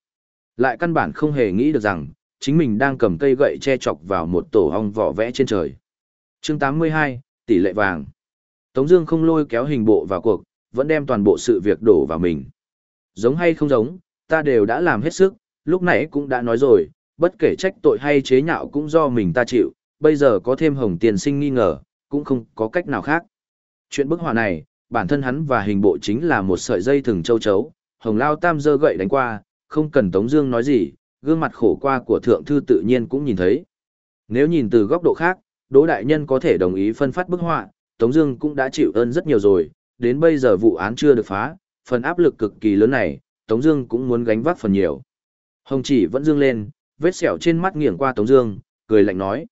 Lại căn bản không hề nghĩ được rằng, chính mình đang cầm cây gậy che chọc vào một tổ ong vỏ vẽ trên trời. Chương 82, tỷ lệ vàng. Tống Dương không lôi kéo hình bộ vào cuộc, vẫn đem toàn bộ sự việc đổ vào mình. Giống hay không giống, ta đều đã làm hết sức, lúc nãy cũng đã nói rồi, bất kể trách tội hay chế nhạo cũng do mình ta chịu, bây giờ có thêm hồng tiền sinh nghi ngờ, cũng không có cách nào khác. Chuyện bức họa này, bản thân hắn và hình bộ chính là một sợi dây thừng châu chấu, hồng lao tam dơ gậy đánh qua, không cần Tống Dương nói gì, gương mặt khổ qua của thượng thư tự nhiên cũng nhìn thấy. Nếu nhìn từ góc độ khác, Đỗ Đại Nhân có thể đồng ý phân phát bức họa, Tống Dương cũng đã chịu ơn rất nhiều rồi, đến bây giờ vụ án chưa được phá, phần áp lực cực kỳ lớn này, Tống Dương cũng muốn gánh vác phần nhiều. Hồng chỉ vẫn dương lên, vết sẹo trên mắt nghiêng qua Tống Dương, cười lạnh nói: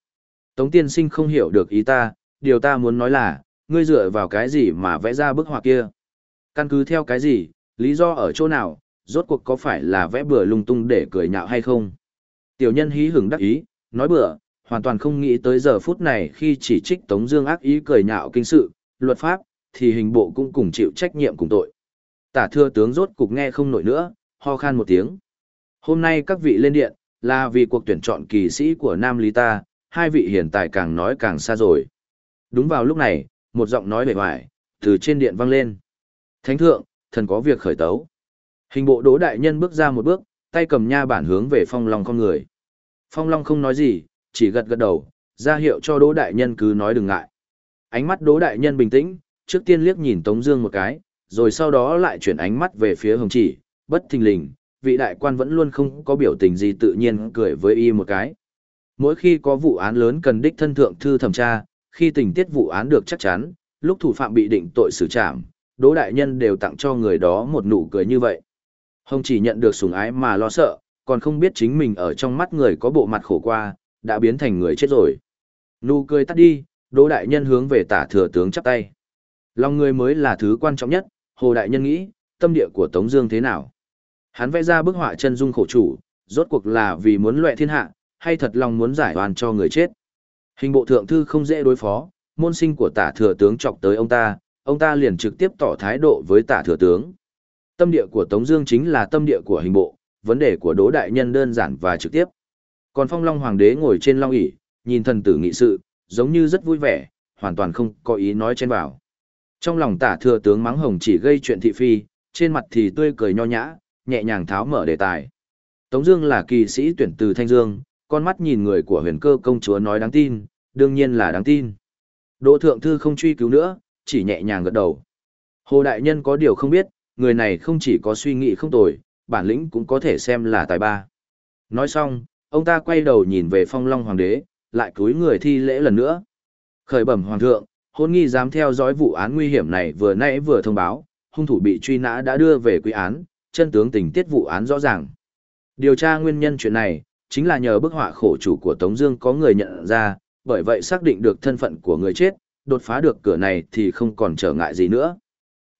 Tống Tiên Sinh không hiểu được ý ta, điều ta muốn nói là, ngươi dựa vào cái gì mà vẽ ra bức họa kia? Căn cứ theo cái gì? Lý do ở chỗ nào? Rốt cuộc có phải là vẽ bừa lung tung để cười nhạo hay không? Tiểu nhân hí hửng đắc ý, nói bừa, hoàn toàn không nghĩ tới giờ phút này khi chỉ trích Tống Dương ác ý cười nhạo kinh sự, luật pháp, thì hình bộ cũng cùng chịu trách nhiệm cùng tội. Tả thưa tướng rốt cục nghe không nổi nữa, ho khan một tiếng. Hôm nay các vị lên điện, là vì cuộc tuyển chọn kỳ sĩ của Nam Lý ta, hai vị hiện tại càng nói càng xa rồi. Đúng vào lúc này, một giọng nói bề ngoài, từ trên điện vang lên. Thánh thượng, thần có việc khởi tấu. Hình bộ đỗ đại nhân bước ra một bước, tay cầm nha bản hướng về phong long con người. Phong long không nói gì, chỉ gật gật đầu, ra hiệu cho đỗ đại nhân cứ nói đừng ngại. Ánh mắt đỗ đại nhân bình tĩnh, trước tiên liếc nhìn Tống Dương một cái, rồi sau đó lại chuyển ánh mắt về phía Hồng Chỉ, bất thình lình, vị đại quan vẫn luôn không có biểu tình gì tự nhiên cười với y một cái. Mỗi khi có vụ án lớn cần đích thân thượng thư thẩm tra, khi tình tiết vụ án được chắc chắn, lúc thủ phạm bị định tội xử trảm, Đỗ đại nhân đều tặng cho người đó một nụ cười như vậy. Hồng chỉ nhận được sủng ái mà lo sợ, còn không biết chính mình ở trong mắt người có bộ mặt khổ qua, đã biến thành người chết rồi. Nụ cười tắt đi, Đỗ đại nhân hướng về tả thừa tướng chắp tay. Lòng người mới là thứ quan trọng nhất, Hồ đại nhân nghĩ, tâm địa của Tống Dương thế nào. Hắn vẽ ra bức họa chân dung khổ chủ, rốt cuộc là vì muốn loại thiên hạ, hay thật lòng muốn giải oan cho người chết. Hình bộ thượng thư không dễ đối phó, môn sinh của tả thừa tướng chọc tới ông ta, ông ta liền trực tiếp tỏ thái độ với tả thừa tướng. Tâm địa của Tống Dương chính là tâm địa của hình bộ, vấn đề của Đỗ đại nhân đơn giản và trực tiếp. Còn Phong Long Hoàng đế ngồi trên long ỷ, nhìn thần tử nghị sự, giống như rất vui vẻ, hoàn toàn không có ý nói trên vào. Trong lòng tả thừa tướng mắng hồng chỉ gây chuyện thị phi, trên mặt thì tươi cười nho nhã, nhẹ nhàng tháo mở đề tài. Tống Dương là kỳ sĩ tuyển từ Thanh Dương, con mắt nhìn người của huyền cơ công chúa nói đáng tin, đương nhiên là đáng tin. Đỗ thượng thư không truy cứu nữa, chỉ nhẹ nhàng gật đầu. Hồ đại nhân có điều không biết, người này không chỉ có suy nghĩ không tồi, bản lĩnh cũng có thể xem là tài ba. Nói xong, ông ta quay đầu nhìn về phong long hoàng đế, lại cúi người thi lễ lần nữa. Khởi bẩm hoàng thượng, hôn nghi dám theo dõi vụ án nguy hiểm này vừa nãy vừa thông báo, hung thủ bị truy nã đã đưa về quy án, chân tướng tình tiết vụ án rõ ràng. Điều tra nguyên nhân chuyện này, chính là nhờ bức họa khổ chủ của Tống Dương có người nhận ra, bởi vậy xác định được thân phận của người chết, đột phá được cửa này thì không còn trở ngại gì nữa.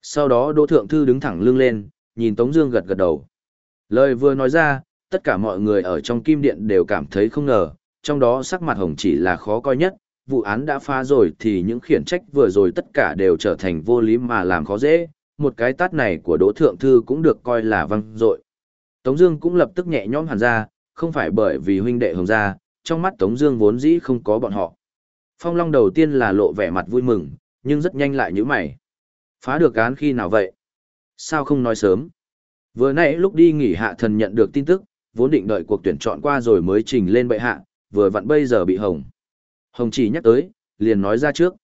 Sau đó Đỗ Thượng Thư đứng thẳng lưng lên, nhìn Tống Dương gật gật đầu. Lời vừa nói ra, tất cả mọi người ở trong kim điện đều cảm thấy không ngờ, trong đó sắc mặt hồng chỉ là khó coi nhất. Vụ án đã phá rồi thì những khiển trách vừa rồi tất cả đều trở thành vô lý mà làm khó dễ. Một cái tát này của Đỗ Thượng Thư cũng được coi là văng dội. Tống Dương cũng lập tức nhẹ nhõm hẳn ra, không phải bởi vì huynh đệ hồng gia, trong mắt Tống Dương vốn dĩ không có bọn họ. Phong Long đầu tiên là lộ vẻ mặt vui mừng, nhưng rất nhanh lại nhíu mày. Phá được án khi nào vậy? Sao không nói sớm? Vừa nãy lúc đi nghỉ hạ thần nhận được tin tức, vốn định đợi cuộc tuyển chọn qua rồi mới trình lên bệ hạ, vừa vặn bây giờ bị hồng. Hồng chỉ nhắc tới, liền nói ra trước.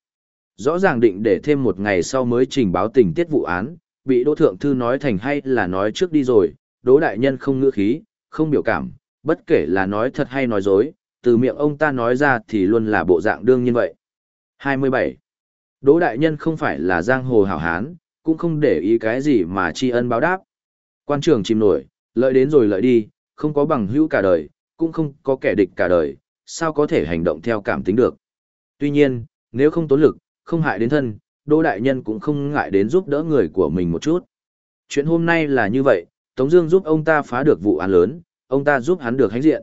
Rõ ràng định để thêm một ngày sau mới trình báo tình tiết vụ án, bị Đỗ Thượng Thư nói thành hay là nói trước đi rồi, Đỗ Đại Nhân không ngữ khí, không biểu cảm, bất kể là nói thật hay nói dối, từ miệng ông ta nói ra thì luôn là bộ dạng đương nhiên vậy. 27. Đỗ Đại Nhân không phải là giang hồ hảo hán, cũng không để ý cái gì mà tri ân báo đáp. Quan trường chìm nổi, lợi đến rồi lợi đi, không có bằng hữu cả đời, cũng không có kẻ địch cả đời, sao có thể hành động theo cảm tính được. Tuy nhiên, nếu không tốn lực, không hại đến thân, Đỗ Đại Nhân cũng không ngại đến giúp đỡ người của mình một chút. Chuyện hôm nay là như vậy, Tống Dương giúp ông ta phá được vụ án lớn, ông ta giúp hắn được hãnh diện.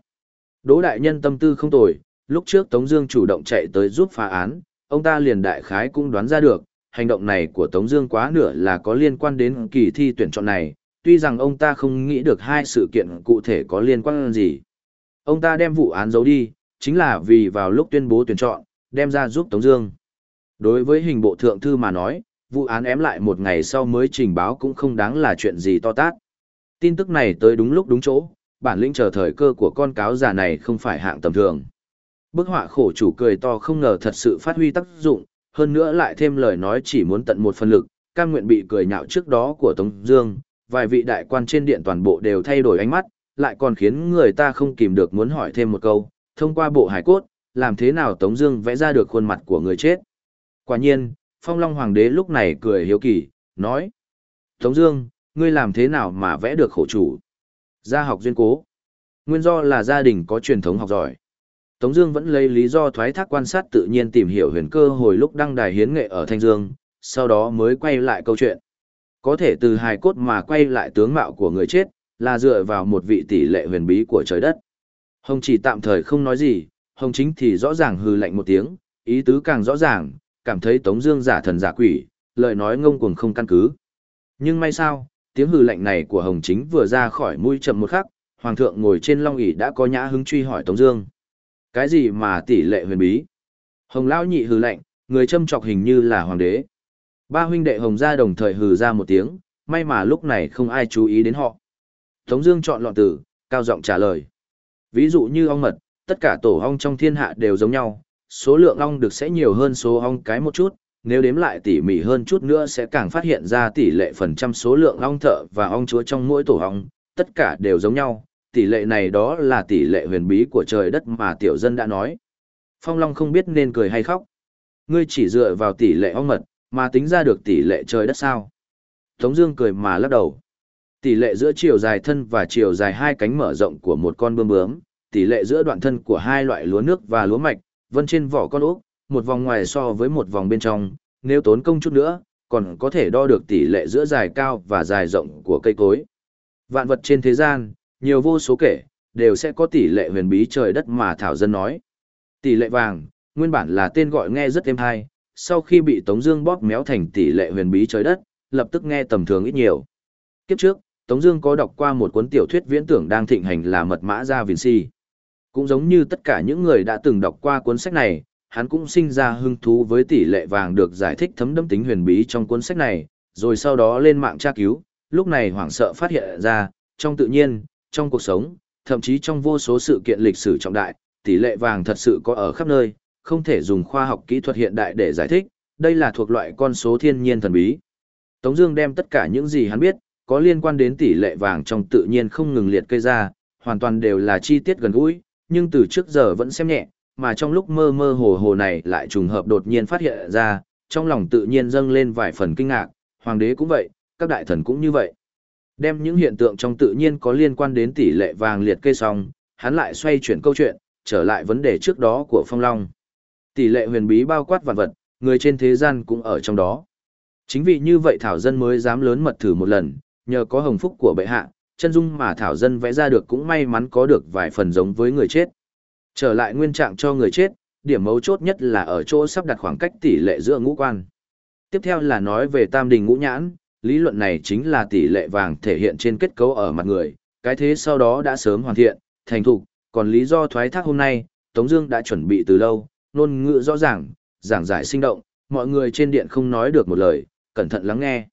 Đỗ đại nhân tâm tư không tồi, lúc trước Tống Dương chủ động chạy tới giúp phá án, ông ta liền đại khái cũng đoán ra được, hành động này của Tống Dương quá nửa là có liên quan đến kỳ thi tuyển chọn này. Tuy rằng ông ta không nghĩ được hai sự kiện cụ thể có liên quan gì, ông ta đem vụ án giấu đi, chính là vì vào lúc tuyên bố tuyển chọn, đem ra giúp Tống Dương. Đối với hình bộ thượng thư mà nói, vụ án ém lại một ngày sau mới trình báo cũng không đáng là chuyện gì to tát. Tin tức này tới đúng lúc đúng chỗ, bản lĩnh chờ thời cơ của con cáo già này không phải hạng tầm thường. Bức họa khổ chủ cười to không ngờ thật sự phát huy tác dụng, hơn nữa lại thêm lời nói chỉ muốn tận một phần lực, cam nguyện bị cười nhạo trước đó của Tống Dương, vài vị đại quan trên điện toàn bộ đều thay đổi ánh mắt, lại còn khiến người ta không kìm được muốn hỏi thêm một câu, thông qua bộ hải cốt, làm thế nào Tống Dương vẽ ra được khuôn mặt của người chết? Quả nhiên, Phong Long Hoàng đế lúc này cười hiếu kỳ, nói: Tống Dương, ngươi làm thế nào mà vẽ được khổ chủ? Gia học duyên cố. Nguyên do là gia đình có truyền thống học giỏi. Tống Dương vẫn lấy lý do thoái thác quan sát tự nhiên tìm hiểu huyền cơ hồi lúc đăng đài hiến nghệ ở Thanh Dương, sau đó mới quay lại câu chuyện. Có thể từ hài cốt mà quay lại tướng mạo của người chết, là dựa vào một vị tỷ lệ huyền bí của trời đất. Hồng chỉ tạm thời không nói gì, Hồng chính thì rõ ràng hừ lạnh một tiếng, ý tứ càng rõ ràng, cảm thấy Tống Dương giả thần giả quỷ, lời nói ngông cuồng không căn cứ. Nhưng may sao, tiếng hừ lạnh này của Hồng Chính vừa ra khỏi mũi chậm một khắc, hoàng thượng ngồi trên long ỷ đã có nhã hứng truy hỏi Tống Dương. Cái gì mà tỷ lệ huyền bí? Hồng lão nhị hừ lạnh, người châm chọc hình như là hoàng đế. Ba huynh đệ Hồng gia đồng thời hừ ra một tiếng, may mà lúc này không ai chú ý đến họ. Tống Dương chọn lọn từ, cao giọng trả lời. Ví dụ như ong mật, tất cả tổ ong trong thiên hạ đều giống nhau, số lượng ong được sẽ nhiều hơn số ong cái một chút, nếu đếm lại tỉ mỉ hơn chút nữa sẽ càng phát hiện ra tỷ lệ phần trăm số lượng ong thợ và ong chúa trong mỗi tổ ong, tất cả đều giống nhau, tỷ lệ này đó là tỷ lệ huyền bí của trời đất mà tiểu dân đã nói. Phong Long không biết nên cười hay khóc. Ngươi chỉ dựa vào tỷ lệ ong mật, mà tính ra được tỷ lệ trời đất sao. Tống Dương cười mà lắc đầu. Tỷ lệ giữa chiều dài thân và chiều dài hai cánh mở rộng của một con bướm bướm, tỷ lệ giữa đoạn thân của hai loại lúa nước và lúa mạch, vân trên vỏ con ốc, một vòng ngoài so với một vòng bên trong, nếu tốn công chút nữa, còn có thể đo được tỷ lệ giữa dài cao và dài rộng của cây cối. Vạn vật trên thế gian, nhiều vô số kể, đều sẽ có tỷ lệ huyền bí trời đất mà Thảo Dân nói. Tỷ lệ vàng, nguyên bản là tên gọi nghe rất êm hay, sau khi bị Tống Dương bóp méo thành tỷ lệ huyền bí trời đất, lập tức nghe tầm thường ít nhiều. Kiếp trước, Tống Dương có đọc qua một cuốn tiểu thuyết viễn tưởng đang thịnh hành là Mật Mã Gia Vinci. Cũng giống như tất cả những người đã từng đọc qua cuốn sách này, hắn cũng sinh ra hứng thú với tỷ lệ vàng được giải thích thấm đẫm tính huyền bí trong cuốn sách này, rồi sau đó lên mạng tra cứu, lúc này hoảng sợ phát hiện ra, trong tự nhiên, trong cuộc sống, thậm chí trong vô số sự kiện lịch sử trọng đại, tỷ lệ vàng thật sự có ở khắp nơi, không thể dùng khoa học kỹ thuật hiện đại để giải thích, đây là thuộc loại con số thiên nhiên thần bí. Tống Dương đem tất cả những gì hắn biết, có liên quan đến tỷ lệ vàng trong tự nhiên không ngừng liệt kê ra, hoàn toàn đều là chi tiết gần gũi, nhưng từ trước giờ vẫn xem nhẹ, mà trong lúc mơ mơ hồ hồ này lại trùng hợp đột nhiên phát hiện ra, trong lòng tự nhiên dâng lên vài phần kinh ngạc, hoàng đế cũng vậy, các đại thần cũng như vậy. Đem những hiện tượng trong tự nhiên có liên quan đến tỷ lệ vàng liệt kê xong, hắn lại xoay chuyển câu chuyện, trở lại vấn đề trước đó của Phong Long. Tỷ lệ huyền bí bao quát vạn vật, người trên thế gian cũng ở trong đó. Chính vì như vậy Thảo Dân mới dám lớn mật thử một lần, nhờ có hồng phúc của bệ hạ, chân dung mà Thảo Dân vẽ ra được cũng may mắn có được vài phần giống với người chết. Trở lại nguyên trạng cho người chết, điểm mấu chốt nhất là ở chỗ sắp đặt khoảng cách tỷ lệ giữa ngũ quan. Tiếp theo là nói về tam đình ngũ nhãn, lý luận này chính là tỷ lệ vàng thể hiện trên kết cấu ở mặt người, cái thế sau đó đã sớm hoàn thiện, thành thục, còn lý do thoái thác hôm nay, Tống Dương đã chuẩn bị từ lâu, ngôn ngữ rõ ràng, giảng giải sinh động, mọi người trên điện không nói được một lời, cẩn thận lắng nghe.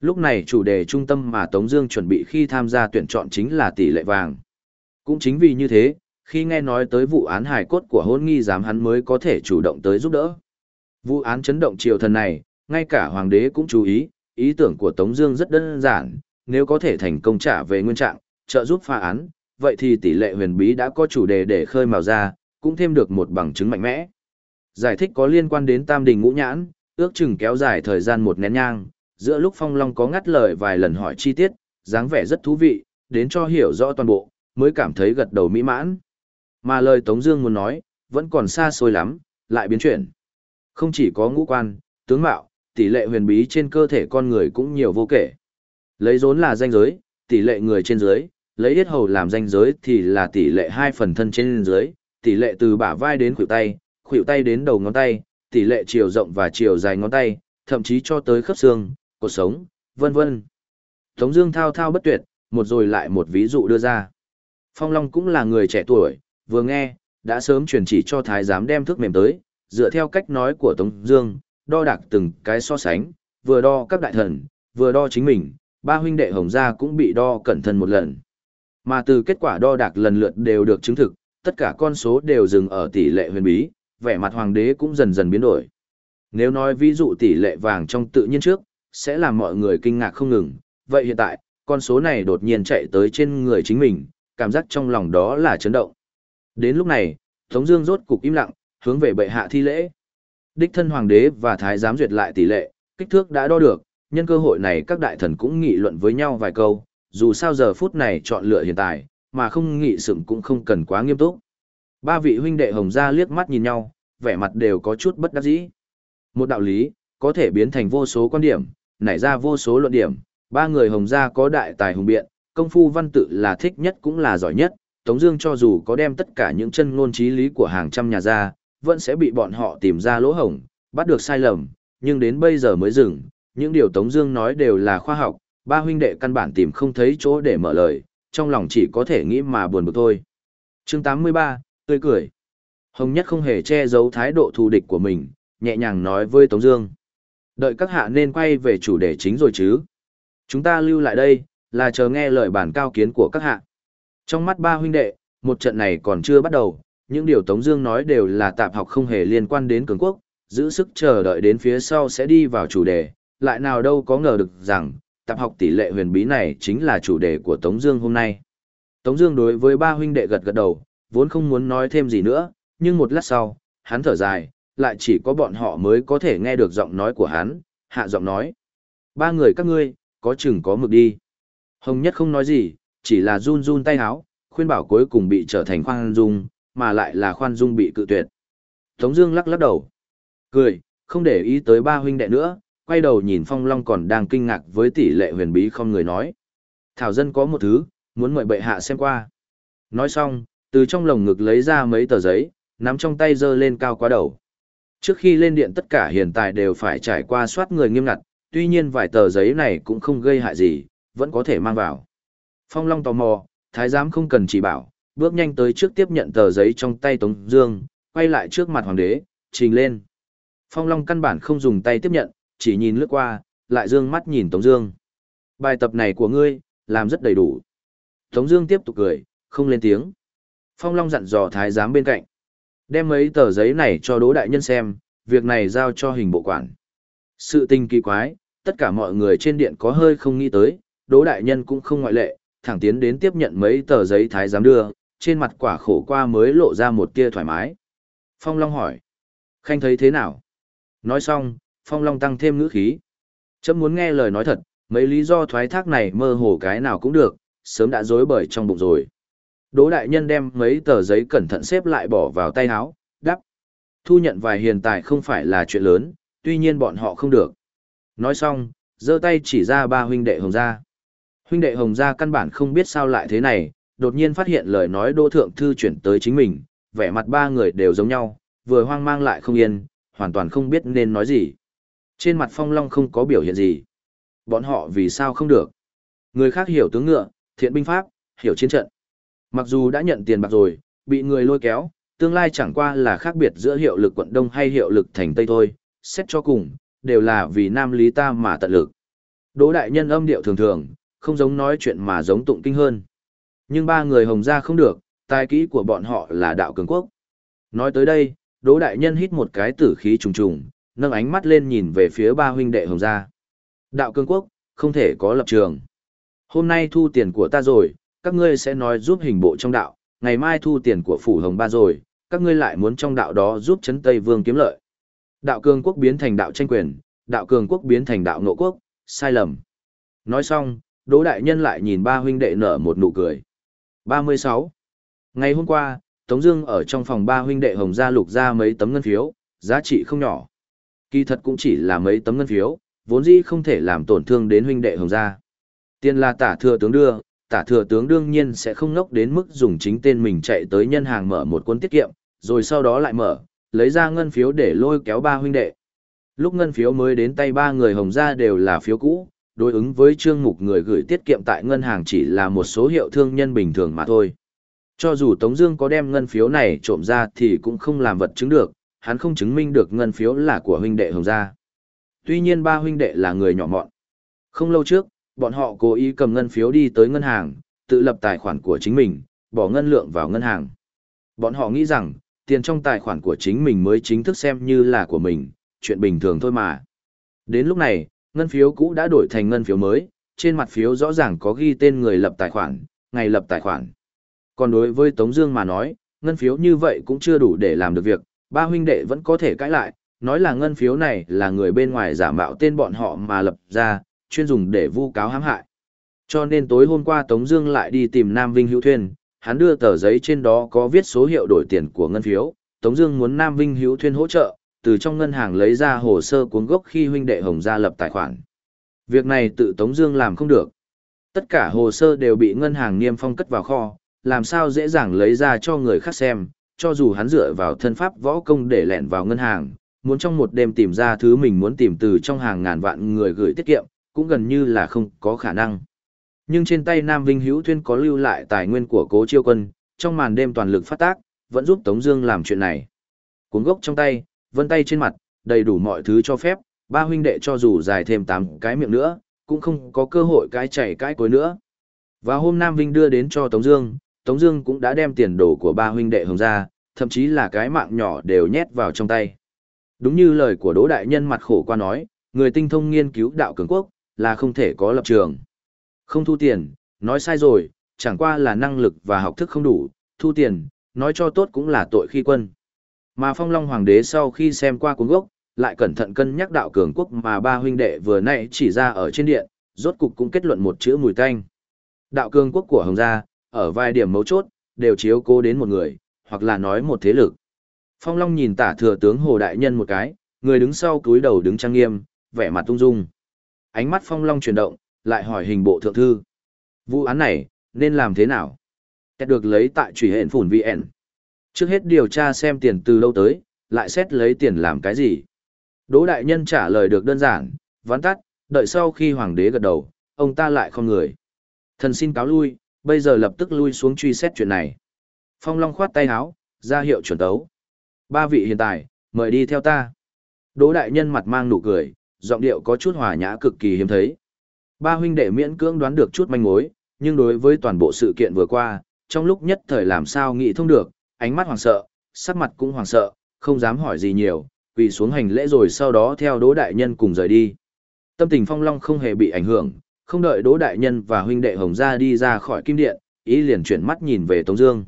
Lúc này chủ đề trung tâm mà Tống Dương chuẩn bị khi tham gia tuyển chọn chính là tỷ lệ vàng. Cũng chính vì như thế, khi nghe nói tới vụ án hài cốt của hôn nghi giám hắn mới có thể chủ động tới giúp đỡ. Vụ án chấn động triều thần này, ngay cả hoàng đế cũng chú ý, ý tưởng của Tống Dương rất đơn giản, nếu có thể thành công trả về nguyên trạng, trợ giúp phá án, vậy thì tỷ lệ huyền bí đã có chủ đề để khơi mào ra, cũng thêm được một bằng chứng mạnh mẽ. Giải thích có liên quan đến tam đình ngũ nhãn, ước chừng kéo dài thời gian một nén nhang, giữa lúc Phong Long có ngắt lời vài lần hỏi chi tiết, dáng vẻ rất thú vị, đến cho hiểu rõ toàn bộ, mới cảm thấy gật đầu mỹ mãn. Mà lời Tống Dương muốn nói, vẫn còn xa xôi lắm, lại biến chuyển. Không chỉ có ngũ quan, tướng mạo, tỷ lệ huyền bí trên cơ thể con người cũng nhiều vô kể. Lấy rốn là danh giới, tỷ lệ người trên dưới, lấy yết hầu làm danh giới thì là tỷ lệ hai phần thân trên dưới, tỷ lệ từ bả vai đến khuỷu tay, khuỷu tay đến đầu ngón tay, tỷ lệ chiều rộng và chiều dài ngón tay, thậm chí cho tới khớp xương, cột sống, vân vân. Tống Dương thao thao bất tuyệt, một rồi lại một ví dụ đưa ra. Phong Long cũng là người trẻ tuổi, vừa nghe, đã sớm truyền chỉ cho thái giám đem thước mềm tới, dựa theo cách nói của Tống Dương, đo đạc từng cái so sánh, vừa đo các đại thần, vừa đo chính mình, ba huynh đệ Hồng gia cũng bị đo cẩn thận một lần. Mà từ kết quả đo đạc lần lượt đều được chứng thực, tất cả con số đều dừng ở tỷ lệ huyền bí, vẻ mặt hoàng đế cũng dần dần biến đổi. Nếu nói ví dụ tỷ lệ vàng trong tự nhiên trước, sẽ làm mọi người kinh ngạc không ngừng, vậy hiện tại, con số này đột nhiên chạy tới trên người chính mình, cảm giác trong lòng đó là chấn động. Đến lúc này, Tống Dương rốt cục im lặng, hướng về bệ hạ thi lễ. Đích thân hoàng đế và thái giám duyệt lại tỷ lệ, kích thước đã đo được, nhân cơ hội này các đại thần cũng nghị luận với nhau vài câu, dù sao giờ phút này chọn lựa hiện tại, mà không nghị sửng cũng không cần quá nghiêm túc. Ba vị huynh đệ hồng gia liếc mắt nhìn nhau, vẻ mặt đều có chút bất đắc dĩ. Một đạo lý, có thể biến thành vô số quan điểm, nảy ra vô số luận điểm, ba người hồng gia có đại tài hùng biện, công phu văn tự là thích nhất cũng là giỏi nhất, Tống Dương cho dù có đem tất cả những chân ngôn trí lý của hàng trăm nhà gia vẫn sẽ bị bọn họ tìm ra lỗ hổng, bắt được sai lầm, nhưng đến bây giờ mới dừng. Những điều Tống Dương nói đều là khoa học, ba huynh đệ căn bản tìm không thấy chỗ để mở lời, trong lòng chỉ có thể nghĩ mà buồn bực thôi. Chương 83, tươi cười. Hồng Nhất không hề che giấu thái độ thù địch của mình, nhẹ nhàng nói với Tống Dương. Đợi các hạ nên quay về chủ đề chính rồi chứ. Chúng ta lưu lại đây, là chờ nghe lời bản cao kiến của các hạ. Trong mắt ba huynh đệ, một trận này còn chưa bắt đầu, những điều Tống Dương nói đều là tạp học không hề liên quan đến cường quốc, giữ sức chờ đợi đến phía sau sẽ đi vào chủ đề, lại nào đâu có ngờ được rằng, tạp học tỷ lệ huyền bí này chính là chủ đề của Tống Dương hôm nay. Tống Dương đối với ba huynh đệ gật gật đầu, vốn không muốn nói thêm gì nữa, nhưng một lát sau, hắn thở dài, lại chỉ có bọn họ mới có thể nghe được giọng nói của hắn, hạ giọng nói: ba người các ngươi, có chừng có mực đi. Hồng Nhất không nói gì, chỉ là run run tay háo, khuyên bảo cuối cùng bị trở thành khoan dung, mà lại là khoan dung bị cự tuyệt. Tống Dương lắc lắc đầu, cười, không để ý tới ba huynh đệ nữa, quay đầu nhìn Phong Long còn đang kinh ngạc với tỷ lệ huyền bí không người nói. Thảo dân có một thứ, muốn mời bệ hạ xem qua. Nói xong, từ trong lồng ngực lấy ra mấy tờ giấy, nắm trong tay giơ lên cao quá đầu. Trước khi lên điện tất cả hiện tại đều phải trải qua soát người nghiêm ngặt, tuy nhiên vài tờ giấy này cũng không gây hại gì, vẫn có thể mang vào. Phong Long tò mò, thái giám không cần chỉ bảo, bước nhanh tới trước tiếp nhận tờ giấy trong tay Tống Dương, quay lại trước mặt hoàng đế, trình lên. Phong Long căn bản không dùng tay tiếp nhận, chỉ nhìn lướt qua, lại dương mắt nhìn Tống Dương. Bài tập này của ngươi, làm rất đầy đủ. Tống Dương tiếp tục cười, không lên tiếng. Phong Long dặn dò thái giám bên cạnh, đem mấy tờ giấy này cho Đỗ đại nhân xem, việc này giao cho hình bộ quản. Sự tình kỳ quái, tất cả mọi người trên điện có hơi không nghĩ tới, Đỗ đại nhân cũng không ngoại lệ, thẳng tiến đến tiếp nhận mấy tờ giấy thái giám đưa, trên mặt quả khổ qua mới lộ ra một tia thoải mái. Phong Long hỏi, Khanh thấy thế nào? Nói xong, Phong Long tăng thêm ngữ khí. Chấm muốn nghe lời nói thật, mấy lý do thoái thác này mơ hồ cái nào cũng được, sớm đã dối bời trong bụng rồi. Đỗ đại nhân đem mấy tờ giấy cẩn thận xếp lại bỏ vào tay áo, đắp. Thu nhận vài hiền tài không phải là chuyện lớn, tuy nhiên bọn họ không được. Nói xong, giơ tay chỉ ra ba huynh đệ Hồng Gia. Huynh đệ Hồng Gia căn bản không biết sao lại thế này, đột nhiên phát hiện lời nói Đỗ Thượng Thư chuyển tới chính mình, vẻ mặt ba người đều giống nhau, vừa hoang mang lại không yên, hoàn toàn không biết nên nói gì. Trên mặt Phong Long không có biểu hiện gì. Bọn họ vì sao không được? Người khác hiểu tướng ngựa, thiện binh pháp, hiểu chiến trận. Mặc dù đã nhận tiền bạc rồi, bị người lôi kéo, tương lai chẳng qua là khác biệt giữa hiệu lực quận Đông hay hiệu lực thành Tây thôi, xét cho cùng, đều là vì Nam Lý ta mà tận lực. Đỗ đại nhân âm điệu thường thường, không giống nói chuyện mà giống tụng kinh hơn. Nhưng ba người hồng gia không được, tài kỹ của bọn họ là đạo cường quốc. Nói tới đây, Đỗ đại nhân hít một cái tử khí trùng trùng, nâng ánh mắt lên nhìn về phía ba huynh đệ hồng gia. Đạo cường quốc, không thể có lập trường. Hôm nay thu tiền của ta rồi, các ngươi sẽ nói giúp hình bộ trong đạo, ngày mai thu tiền của phủ hồng ba rồi, các ngươi lại muốn trong đạo đó giúp chấn Tây Vương kiếm lợi. Đạo cường quốc biến thành đạo tranh quyền, đạo cường quốc biến thành đạo nộ quốc, sai lầm. Nói xong, Đỗ Đại Nhân lại nhìn ba huynh đệ nở một nụ cười. 36. Ngày hôm qua, Tống Dương ở trong phòng ba huynh đệ Hồng Gia lục ra mấy tấm ngân phiếu, giá trị không nhỏ. Kỳ thật cũng chỉ là mấy tấm ngân phiếu, vốn dĩ không thể làm tổn thương đến huynh đệ Hồng Gia. Tiền là tả thừa tướng đưa, tả thừa tướng đương nhiên sẽ không nốc đến mức dùng chính tên mình chạy tới nhân hàng mở một cuốn tiết kiệm, rồi sau đó lại mở, lấy ra ngân phiếu để lôi kéo ba huynh đệ. Lúc ngân phiếu mới đến tay ba người Hồng Gia đều là phiếu cũ, đối ứng với chương mục người gửi tiết kiệm tại ngân hàng chỉ là một số hiệu thương nhân bình thường mà thôi. Cho dù Tống Dương có đem ngân phiếu này trộm ra thì cũng không làm vật chứng được, hắn không chứng minh được ngân phiếu là của huynh đệ Hồng gia. Tuy nhiên ba huynh đệ là người nhỏ mọn. Không lâu trước, bọn họ cố ý cầm ngân phiếu đi tới ngân hàng, tự lập tài khoản của chính mình, bỏ ngân lượng vào ngân hàng. Bọn họ nghĩ rằng, tiền trong tài khoản của chính mình mới chính thức xem như là của mình, chuyện bình thường thôi mà. Đến lúc này, ngân phiếu cũ đã đổi thành ngân phiếu mới, trên mặt phiếu rõ ràng có ghi tên người lập tài khoản, ngày lập tài khoản. Còn đối với Tống Dương mà nói, ngân phiếu như vậy cũng chưa đủ để làm được việc, ba huynh đệ vẫn có thể cãi lại, nói là ngân phiếu này là người bên ngoài giả mạo tên bọn họ mà lập ra, chuyên dùng để vu cáo hãm hại. Cho nên tối hôm qua Tống Dương lại đi tìm Nam Vinh Hữu Thuyên, hắn đưa tờ giấy trên đó có viết số hiệu đổi tiền của ngân phiếu. Tống Dương muốn Nam Vinh Hữu Thuyên hỗ trợ, từ trong ngân hàng lấy ra hồ sơ cuốn gốc khi huynh đệ Hồng gia lập tài khoản. Việc này tự Tống Dương làm không được. Tất cả hồ sơ đều bị ngân hàng niêm phong cất vào kho, làm sao dễ dàng lấy ra cho người khác xem, cho dù hắn dựa vào thân pháp võ công để lẻn vào ngân hàng, muốn trong một đêm tìm ra thứ mình muốn tìm từ trong hàng ngàn vạn người gửi tiết kiệm, cũng gần như là không có khả năng. Nhưng trên tay Nam Vinh Hữu Thuyên có lưu lại tài nguyên của cố chiêu quân, trong màn đêm toàn lực phát tác, vẫn giúp Tống Dương làm chuyện này. Cuốn gốc trong tay, vân tay trên mặt, đầy đủ mọi thứ cho phép, ba huynh đệ cho dù dài thêm 8 cái miệng nữa, cũng không có cơ hội cái chảy cái cối nữa. Và hôm Nam Vinh đưa đến cho Tống Dương, Tống Dương cũng đã đem tiền đồ của ba huynh đệ hồng ra, thậm chí là cái mạng nhỏ đều nhét vào trong tay. Đúng như lời của Đỗ Đại Nhân mặt khổ qua nói, người tinh thông nghiên cứu đạo cường quốc là không thể có lập trường. Không thu tiền, nói sai rồi, chẳng qua là năng lực và học thức không đủ, thu tiền, nói cho tốt cũng là tội khi quân. Mà Phong Long Hoàng đế sau khi xem qua cuốn gốc, lại cẩn thận cân nhắc đạo cường quốc mà ba huynh đệ vừa nãy chỉ ra ở trên điện, rốt cục cũng kết luận một chữ mùi tanh. Đạo cường quốc của Hồng gia, ở vài điểm mấu chốt, đều chiếu cố đến một người, hoặc là nói một thế lực. Phong Long nhìn tả thừa tướng Hồ Đại Nhân một cái, người đứng sau túi đầu đứng trang nghiêm, vẻ mặt tung dung. Ánh mắt phong long chuyển động, lại hỏi hình bộ thượng thư. Vụ án này, nên làm thế nào? Kết được lấy tại trùy hện phủn VN. Trước hết điều tra xem tiền từ lâu tới, lại xét lấy tiền làm cái gì. Đỗ đại nhân trả lời được đơn giản, vắn tắt, đợi sau khi hoàng đế gật đầu, ông ta lại không người. Thần xin cáo lui, bây giờ lập tức lui xuống truy xét chuyện này. Phong Long khoát tay áo, ra hiệu chuẩn tấu. Ba vị hiện tại, mời đi theo ta. Đỗ đại nhân mặt mang nụ cười, giọng điệu có chút hòa nhã cực kỳ hiếm thấy. Ba huynh đệ miễn cưỡng đoán được chút manh mối, nhưng đối với toàn bộ sự kiện vừa qua, trong lúc nhất thời làm sao nghĩ thông được, ánh mắt hoàng sợ, sắc mặt cũng hoàng sợ, không dám hỏi gì nhiều, quỳ xuống hành lễ rồi sau đó theo Đỗ đại nhân cùng rời đi. Tâm tình Phong Long không hề bị ảnh hưởng, không đợi Đỗ đại nhân và huynh đệ Hồng gia đi ra khỏi kim điện, ý liền chuyển mắt nhìn về Tống Dương.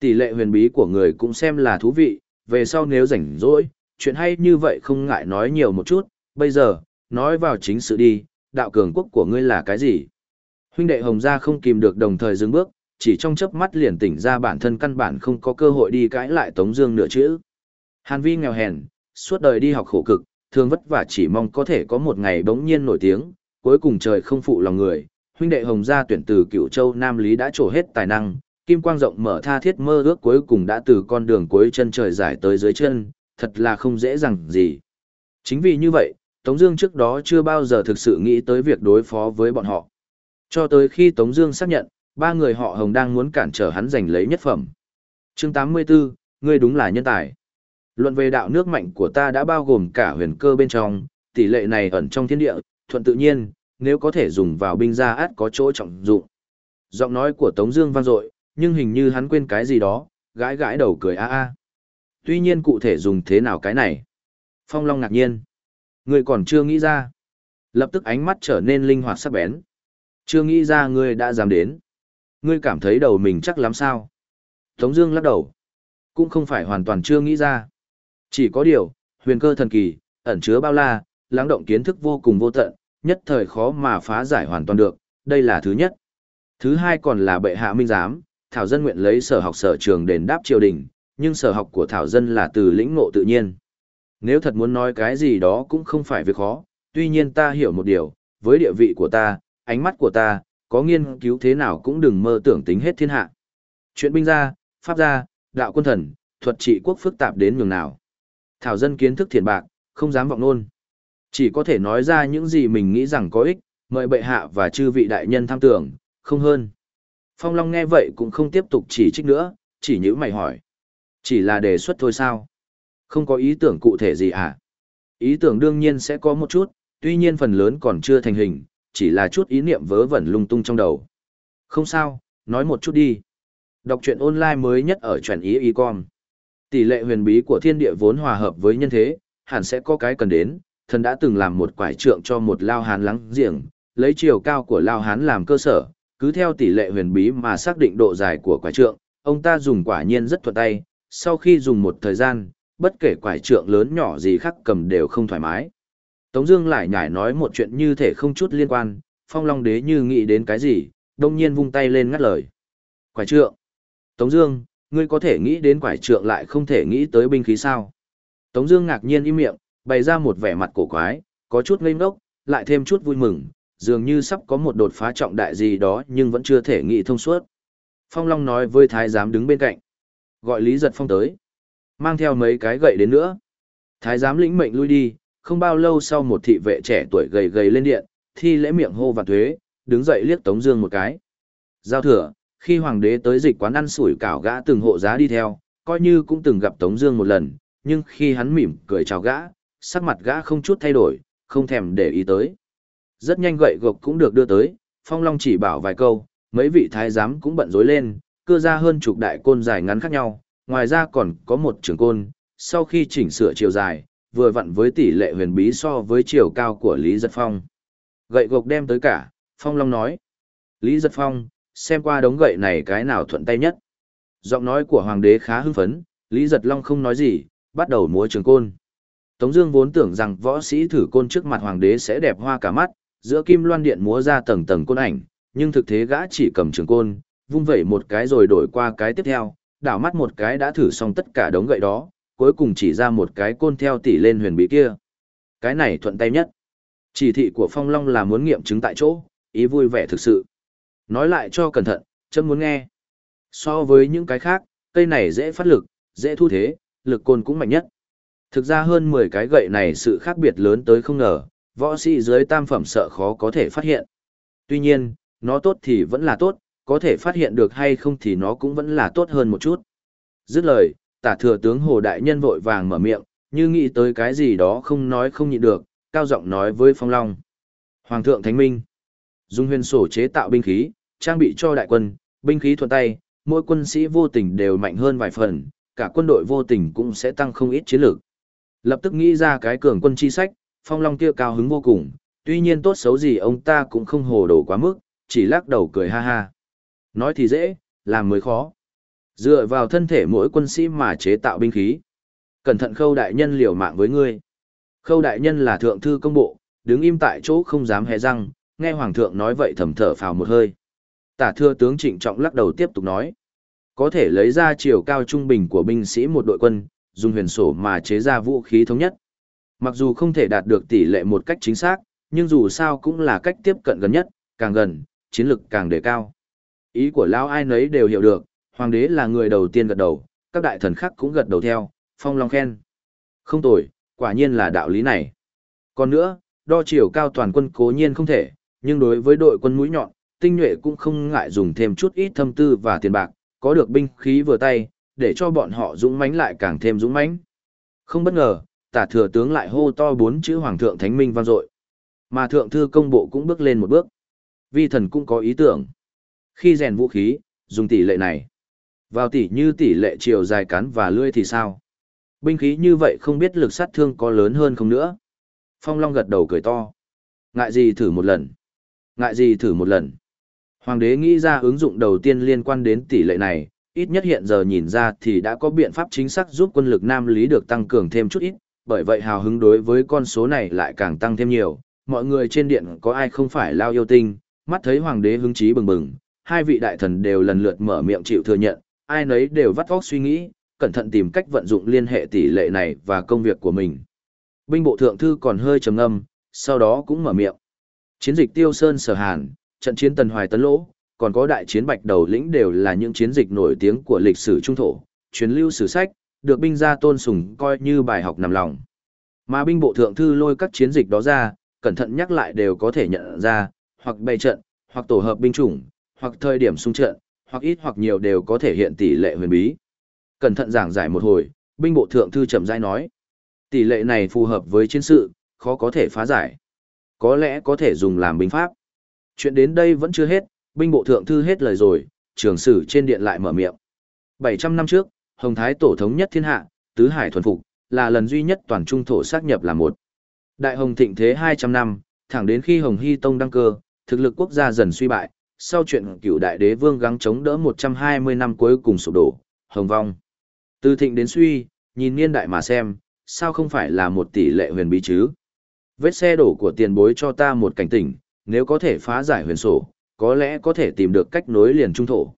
Tỷ lệ huyền bí của người cũng xem là thú vị, về sau nếu rảnh rỗi, chuyện hay như vậy không ngại nói nhiều một chút. Bây giờ, nói vào chính sự đi, đạo cường quốc của ngươi là cái gì? Huynh đệ Hồng gia không kìm được đồng thời dừng bước, chỉ trong chớp mắt liền tỉnh ra bản thân căn bản không có cơ hội đi cãi lại Tống Dương nửa chữ. Hàn Vi nghèo hèn, suốt đời đi học khổ cực, thường vất vả chỉ mong có thể có một ngày bỗng nhiên nổi tiếng, cuối cùng trời không phụ lòng người. Huynh đệ Hồng gia tuyển từ Cựu Châu Nam Lý đã trổ hết tài năng, kim quang rộng mở tha thiết mơ ước cuối cùng đã từ con đường cuối chân trời giải tới dưới chân, thật là không dễ dàng gì. Chính vì như vậy, Tống Dương trước đó chưa bao giờ thực sự nghĩ tới việc đối phó với bọn họ. Cho tới khi Tống Dương xác nhận, ba người họ Hồng đang muốn cản trở hắn giành lấy nhất phẩm. Chương 84, ngươi đúng là nhân tài. Luận về đạo nước mạnh của ta đã bao gồm cả huyền cơ bên trong, tỷ lệ này ẩn trong thiên địa, thuận tự nhiên, nếu có thể dùng vào binh gia át có chỗ trọng dụng. Giọng nói của Tống Dương vang dội, nhưng hình như hắn quên cái gì đó, gãi gãi đầu cười a a. Tuy nhiên cụ thể dùng thế nào cái này? Phong Long ngạc nhiên. Người còn chưa nghĩ ra. Lập tức ánh mắt trở nên linh hoạt sắc bén. Chưa nghĩ ra ngươi đã dám đến. Ngươi cảm thấy đầu mình chắc lắm sao? Tống Dương lắc đầu. Cũng không phải hoàn toàn chưa nghĩ ra. Chỉ có điều, huyền cơ thần kỳ, ẩn chứa bao la, lắng động kiến thức vô cùng vô tận, nhất thời khó mà phá giải hoàn toàn được, đây là thứ nhất. Thứ hai còn là bệ hạ minh giám, Thảo dân nguyện lấy sở học sở trường đền đáp triều đình, nhưng sở học của Thảo dân là từ lĩnh ngộ tự nhiên. Nếu thật muốn nói cái gì đó cũng không phải việc khó, tuy nhiên ta hiểu một điều, với địa vị của ta, ánh mắt của ta, có nghiên cứu thế nào cũng đừng mơ tưởng tính hết thiên hạ. Chuyện binh gia, pháp gia, đạo quân thần, thuật trị quốc phức tạp đến nhường nào. Thảo dân kiến thức thiền bạc, không dám vọng nôn. Chỉ có thể nói ra những gì mình nghĩ rằng có ích, mời bệ hạ và chư vị đại nhân tham tưởng, không hơn. Phong Long nghe vậy cũng không tiếp tục chỉ trích nữa, chỉ nhữ mày hỏi. Chỉ là đề xuất thôi sao? Không có ý tưởng cụ thể gì à? Ý tưởng đương nhiên sẽ có một chút, tuy nhiên phần lớn còn chưa thành hình, chỉ là chút ý niệm vớ vẩn lung tung trong đầu. Không sao, nói một chút đi. Đọc truyện online mới nhất ở truyện ý y con. Tỷ lệ huyền bí của thiên địa vốn hòa hợp với nhân thế, hẳn sẽ có cái cần đến, thần đã từng làm một quải trượng cho một lao hán lắng giềng, lấy chiều cao của lao hán làm cơ sở, cứ theo tỷ lệ huyền bí mà xác định độ dài của quải trượng, ông ta dùng quả nhiên rất thuận tay, sau khi dùng một thời gian, bất kể quải trượng lớn nhỏ gì khác cầm đều không thoải mái. Tống Dương lại nhảy nói một chuyện như thể không chút liên quan, Phong Long Đế như nghĩ đến cái gì, đông nhiên vung tay lên ngắt lời. Quải trượng. Tống Dương, ngươi có thể nghĩ đến quải trượng lại không thể nghĩ tới binh khí sao? Tống Dương ngạc nhiên im miệng, bày ra một vẻ mặt cổ quái, có chút ngây ngốc, lại thêm chút vui mừng, dường như sắp có một đột phá trọng đại gì đó nhưng vẫn chưa thể nghĩ thông suốt. Phong Long nói với thái giám đứng bên cạnh. Gọi Lý Giật Phong tới. Mang theo mấy cái gậy đến nữa. Thái giám lĩnh mệnh lui đi, không bao lâu sau một thị vệ trẻ tuổi gầy gầy lên điện, thi lễ miệng hô và thuế, đứng dậy liếc Tống Dương một cái. Giao thừa, khi hoàng đế tới dịch quán ăn sủi cảo gã từng hộ giá đi theo, coi như cũng từng gặp Tống Dương một lần, nhưng khi hắn mỉm cười chào gã, sắc mặt gã không chút thay đổi, không thèm để ý tới. Rất nhanh gậy gộc cũng được đưa tới, Phong Long chỉ bảo vài câu, mấy vị thái giám cũng bận rối lên, cưa ra hơn chục đại côn dài ngắn khác nhau, ngoài ra còn có một trường côn, sau khi chỉnh sửa chiều dài, vừa vặn với tỷ lệ huyền bí so với chiều cao của Lý Giật Phong. Gậy gộc đem tới cả, Phong Long nói. Lý Giật Phong, xem qua đống gậy này cái nào thuận tay nhất. Giọng nói của hoàng đế khá hưng phấn, Lý Giật Long không nói gì, bắt đầu múa trường côn. Tống Dương vốn tưởng rằng võ sĩ thử côn trước mặt hoàng đế sẽ đẹp hoa cả mắt, giữa kim loan điện múa ra tầng tầng côn ảnh, nhưng thực thế gã chỉ cầm trường côn, vung vẩy một cái rồi đổi qua cái tiếp theo, đảo mắt một cái đã thử xong tất cả đống gậy đó, cuối cùng chỉ ra một cái côn theo tỷ lên huyền bí kia. Cái này thuận tay nhất. Chỉ thị của Phong Long là muốn nghiệm chứng tại chỗ, ý vui vẻ thực sự. Nói lại cho cẩn thận, chấm muốn nghe. So với những cái khác, cây này dễ phát lực, dễ thu thế, lực côn cũng mạnh nhất. Thực ra hơn 10 cái gậy này sự khác biệt lớn tới không ngờ, võ sĩ dưới tam phẩm sợ khó có thể phát hiện. Tuy nhiên, nó tốt thì vẫn là tốt, có thể phát hiện được hay không thì nó cũng vẫn là tốt hơn một chút. Dứt lời, tả thừa tướng Hồ Đại Nhân vội vàng mở miệng, như nghĩ tới cái gì đó không nói không nhịn được, cao giọng nói với Phong Long. Hoàng thượng Thánh Minh, dùng huyền sổ chế tạo binh khí, trang bị cho đại quân, binh khí thuận tay, mỗi quân sĩ vô tình đều mạnh hơn vài phần, cả quân đội vô tình cũng sẽ tăng không ít chiến lược. Lập tức nghĩ ra cái cường quân chi sách, Phong Long kia cao hứng vô cùng, tuy nhiên tốt xấu gì ông ta cũng không hồ đồ quá mức, chỉ lắc đầu cười ha ha. Nói thì dễ, làm mới khó. Dựa vào thân thể mỗi quân sĩ mà chế tạo binh khí. Cẩn thận khâu đại nhân liều mạng với ngươi. Khâu đại nhân là thượng thư công bộ, đứng im tại chỗ không dám hé răng, nghe hoàng thượng nói vậy thầm thở phào một hơi. Tả thưa tướng trịnh trọng lắc đầu tiếp tục nói. Có thể lấy ra chiều cao trung bình của binh sĩ một đội quân, dùng huyền sổ mà chế ra vũ khí thống nhất. Mặc dù không thể đạt được tỷ lệ một cách chính xác, nhưng dù sao cũng là cách tiếp cận gần nhất, càng gần, chiến lực càng đề cao. Ý của Lão ai nấy đều hiểu được, hoàng đế là người đầu tiên gật đầu, các đại thần khác cũng gật đầu theo, phong long khen. Không tồi, quả nhiên là đạo lý này. Còn nữa, đo chiều cao toàn quân cố nhiên không thể, nhưng đối với đội quân mũi nhọn, tinh nhuệ cũng không ngại dùng thêm chút ít thâm tư và tiền bạc, có được binh khí vừa tay, để cho bọn họ dũng mãnh lại càng thêm dũng mãnh. Không bất ngờ, tả thừa tướng lại hô to bốn chữ hoàng thượng thánh minh vang dội. Mà thượng thư công bộ cũng bước lên một bước. Vi thần cũng có ý tưởng. Khi rèn vũ khí, dùng tỷ lệ này. Vào tỷ như tỷ lệ chiều dài cán và lưỡi thì sao? Binh khí như vậy không biết lực sát thương có lớn hơn không nữa. Phong Long gật đầu cười to. Ngại gì thử một lần. Ngại gì thử một lần. Hoàng đế nghĩ ra ứng dụng đầu tiên liên quan đến tỷ lệ này, ít nhất hiện giờ nhìn ra thì đã có biện pháp chính xác giúp quân lực Nam Lý được tăng cường thêm chút ít, bởi vậy hào hứng đối với con số này lại càng tăng thêm nhiều. Mọi người trên điện có ai không phải lao yêu tinh, mắt thấy hoàng đế hứng chí bừng bừng, hai vị đại thần đều lần lượt mở miệng chịu thừa nhận, ai nấy đều vắt vóc suy nghĩ, cẩn thận tìm cách vận dụng liên hệ tỷ lệ này và công việc của mình. Binh bộ thượng thư còn hơi trầm ngâm, sau đó cũng mở miệng. Chiến dịch Tiêu Sơn Sở Hàn, trận chiến Tần Hoài Tấn Lỗ, còn có đại chiến Bạch Đầu Lĩnh đều là những chiến dịch nổi tiếng của lịch sử trung thổ, truyền lưu sử sách, được binh gia tôn sùng coi như bài học nằm lòng. Mà binh bộ thượng thư lôi các chiến dịch đó ra, cẩn thận nhắc lại đều có thể nhận ra, hoặc bày trận, hoặc tổ hợp binh chủng, hoặc thời điểm xung trận, hoặc ít hoặc nhiều đều có thể hiện tỷ lệ huyền bí. Cẩn thận giảng giải một hồi, binh bộ thượng thư chậm rãi nói. Tỷ lệ này phù hợp với chiến sự, khó có thể phá giải. Có lẽ có thể dùng làm binh pháp. Chuyện đến đây vẫn chưa hết, binh bộ thượng thư hết lời rồi, trường sử trên điện lại mở miệng. 700 năm trước, Hồng Thái tổ thống nhất thiên hạ, tứ hải thuần phục, là lần duy nhất toàn trung thổ xác nhập là một. Đại Hồng thịnh thế 200 năm, thẳng đến khi Hồng Hy Tông đăng cơ, thực lực quốc gia dần suy bại, sau chuyện cựu đại đế vương gắng chống đỡ 120 năm cuối cùng sụp đổ, hồng vong. Từ thịnh đến suy, nhìn niên đại mà xem, sao không phải là một tỷ lệ huyền bí chứ? Vết xe đổ của tiền bối cho ta một cảnh tỉnh, nếu có thể phá giải huyền sổ, có lẽ có thể tìm được cách nối liền trung thổ.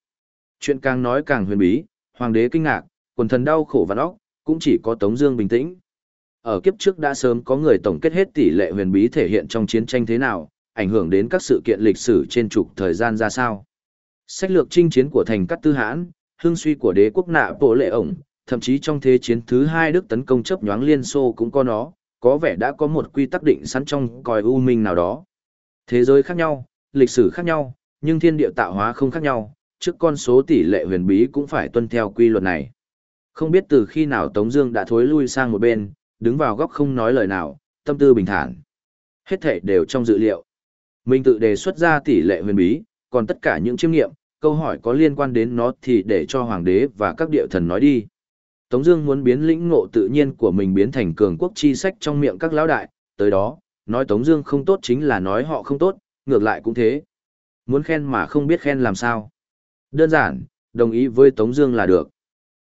Chuyện càng nói càng huyền bí, hoàng đế kinh ngạc, quần thần đau khổ vạn óc, cũng chỉ có Tống Dương bình tĩnh. Ở kiếp trước đã sớm có người tổng kết hết tỷ lệ huyền bí thể hiện trong chiến tranh thế nào, ảnh hưởng đến các sự kiện lịch sử trên trục thời gian ra sao. Sách lược chinh chiến của thành cát tư hãn, hương suy của đế quốc nạ bộ lệ ổng, thậm chí trong thế chiến thứ hai Đức tấn công chấp nhoáng Liên Xô cũng có nó, có vẻ đã có một quy tắc định sẵn trong còi u minh nào đó. Thế giới khác nhau, lịch sử khác nhau, nhưng thiên địa tạo hóa không khác nhau, trước con số tỷ lệ huyền bí cũng phải tuân theo quy luật này. Không biết từ khi nào Tống Dương đã thối lui sang một bên, đứng vào góc không nói lời nào, tâm tư bình thản. Hết thảy đều trong dự liệu. Mình tự đề xuất ra tỷ lệ huyền bí, còn tất cả những chiêm nghiệm, câu hỏi có liên quan đến nó thì để cho hoàng đế và các địa thần nói đi. Tống Dương muốn biến lĩnh ngộ tự nhiên của mình biến thành cường quốc chi sách trong miệng các lão đại, tới đó, nói Tống Dương không tốt chính là nói họ không tốt, ngược lại cũng thế. Muốn khen mà không biết khen làm sao. Đơn giản, đồng ý với Tống Dương là được.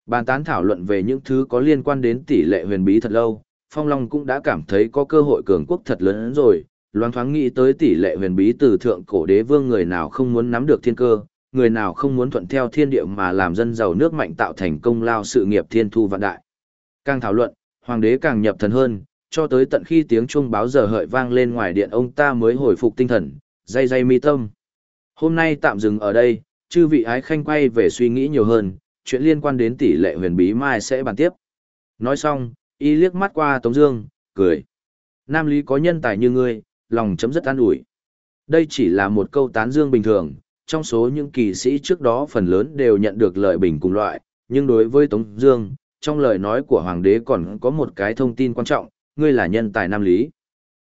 Bàn tán thảo luận về những thứ có liên quan đến tỷ lệ huyền bí thật lâu, Phong Long cũng đã cảm thấy có cơ hội cường quốc thật lớn hơn rồi, loáng thoáng nghĩ tới tỷ lệ huyền bí từ thượng cổ đế vương người nào không muốn nắm được thiên cơ, người nào không muốn thuận theo thiên địa mà làm dân giàu nước mạnh tạo thành công lao sự nghiệp thiên thu vạn đại. Càng thảo luận, hoàng đế càng nhập thần hơn, cho tới tận khi tiếng chuông báo giờ hợi vang lên ngoài điện ông ta mới hồi phục tinh thần, dây dây mi tâm. Hôm nay tạm dừng ở đây, chư vị ái khanh quay về suy nghĩ nhiều hơn, chuyện liên quan đến tỷ lệ huyền bí mai sẽ bàn tiếp. Nói xong, y liếc mắt qua Tống Dương, cười. Nam Lý có nhân tài như ngươi, lòng chấm rất an ủi. Đây chỉ là một câu tán dương bình thường, trong số những kỳ sĩ trước đó phần lớn đều nhận được lời bình cùng loại, nhưng đối với Tống Dương, trong lời nói của Hoàng đế còn có một cái thông tin quan trọng, ngươi là nhân tài Nam Lý.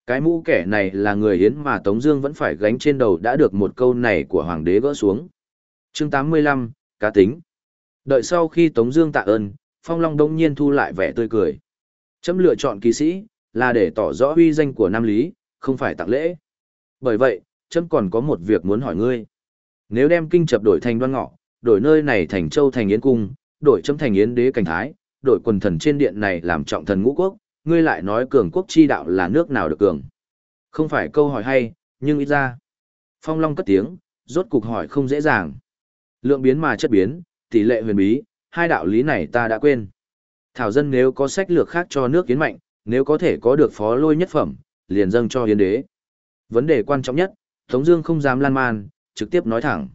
Cái mũ kẻ này là người hiến mà Tống Dương vẫn phải gánh trên đầu đã được một câu này của Hoàng đế gỡ xuống. Chương 85, cá tính. Đợi sau khi Tống Dương tạ ơn, Phong Long đông nhiên thu lại vẻ tươi cười. Chấm lựa chọn kỳ sĩ là để tỏ rõ uy danh của Nam Lý, không phải tặng lễ. Bởi vậy, chấm còn có một việc muốn hỏi ngươi. Nếu đem kinh chập đổi thành đoan ngọ, đổi nơi này thành châu thành yến cung, đổi chấm thành yến đế cảnh thái, đổi quần thần trên điện này làm trọng thần ngũ quốc, ngươi lại nói cường quốc chi đạo là nước nào được cường. Không phải câu hỏi hay, nhưng ít ra. Phong Long cất tiếng, rốt cục hỏi không dễ dàng. Lượng biến mà chất biến, tỷ lệ huyền bí, hai đạo lý này ta đã quên. Thảo dân nếu có sách lược khác cho nước kiến mạnh, nếu có thể có được phó lôi nhất phẩm, liền dâng cho hiến đế. Vấn đề quan trọng nhất, Tống Dương không dám lan man, trực tiếp nói thẳng.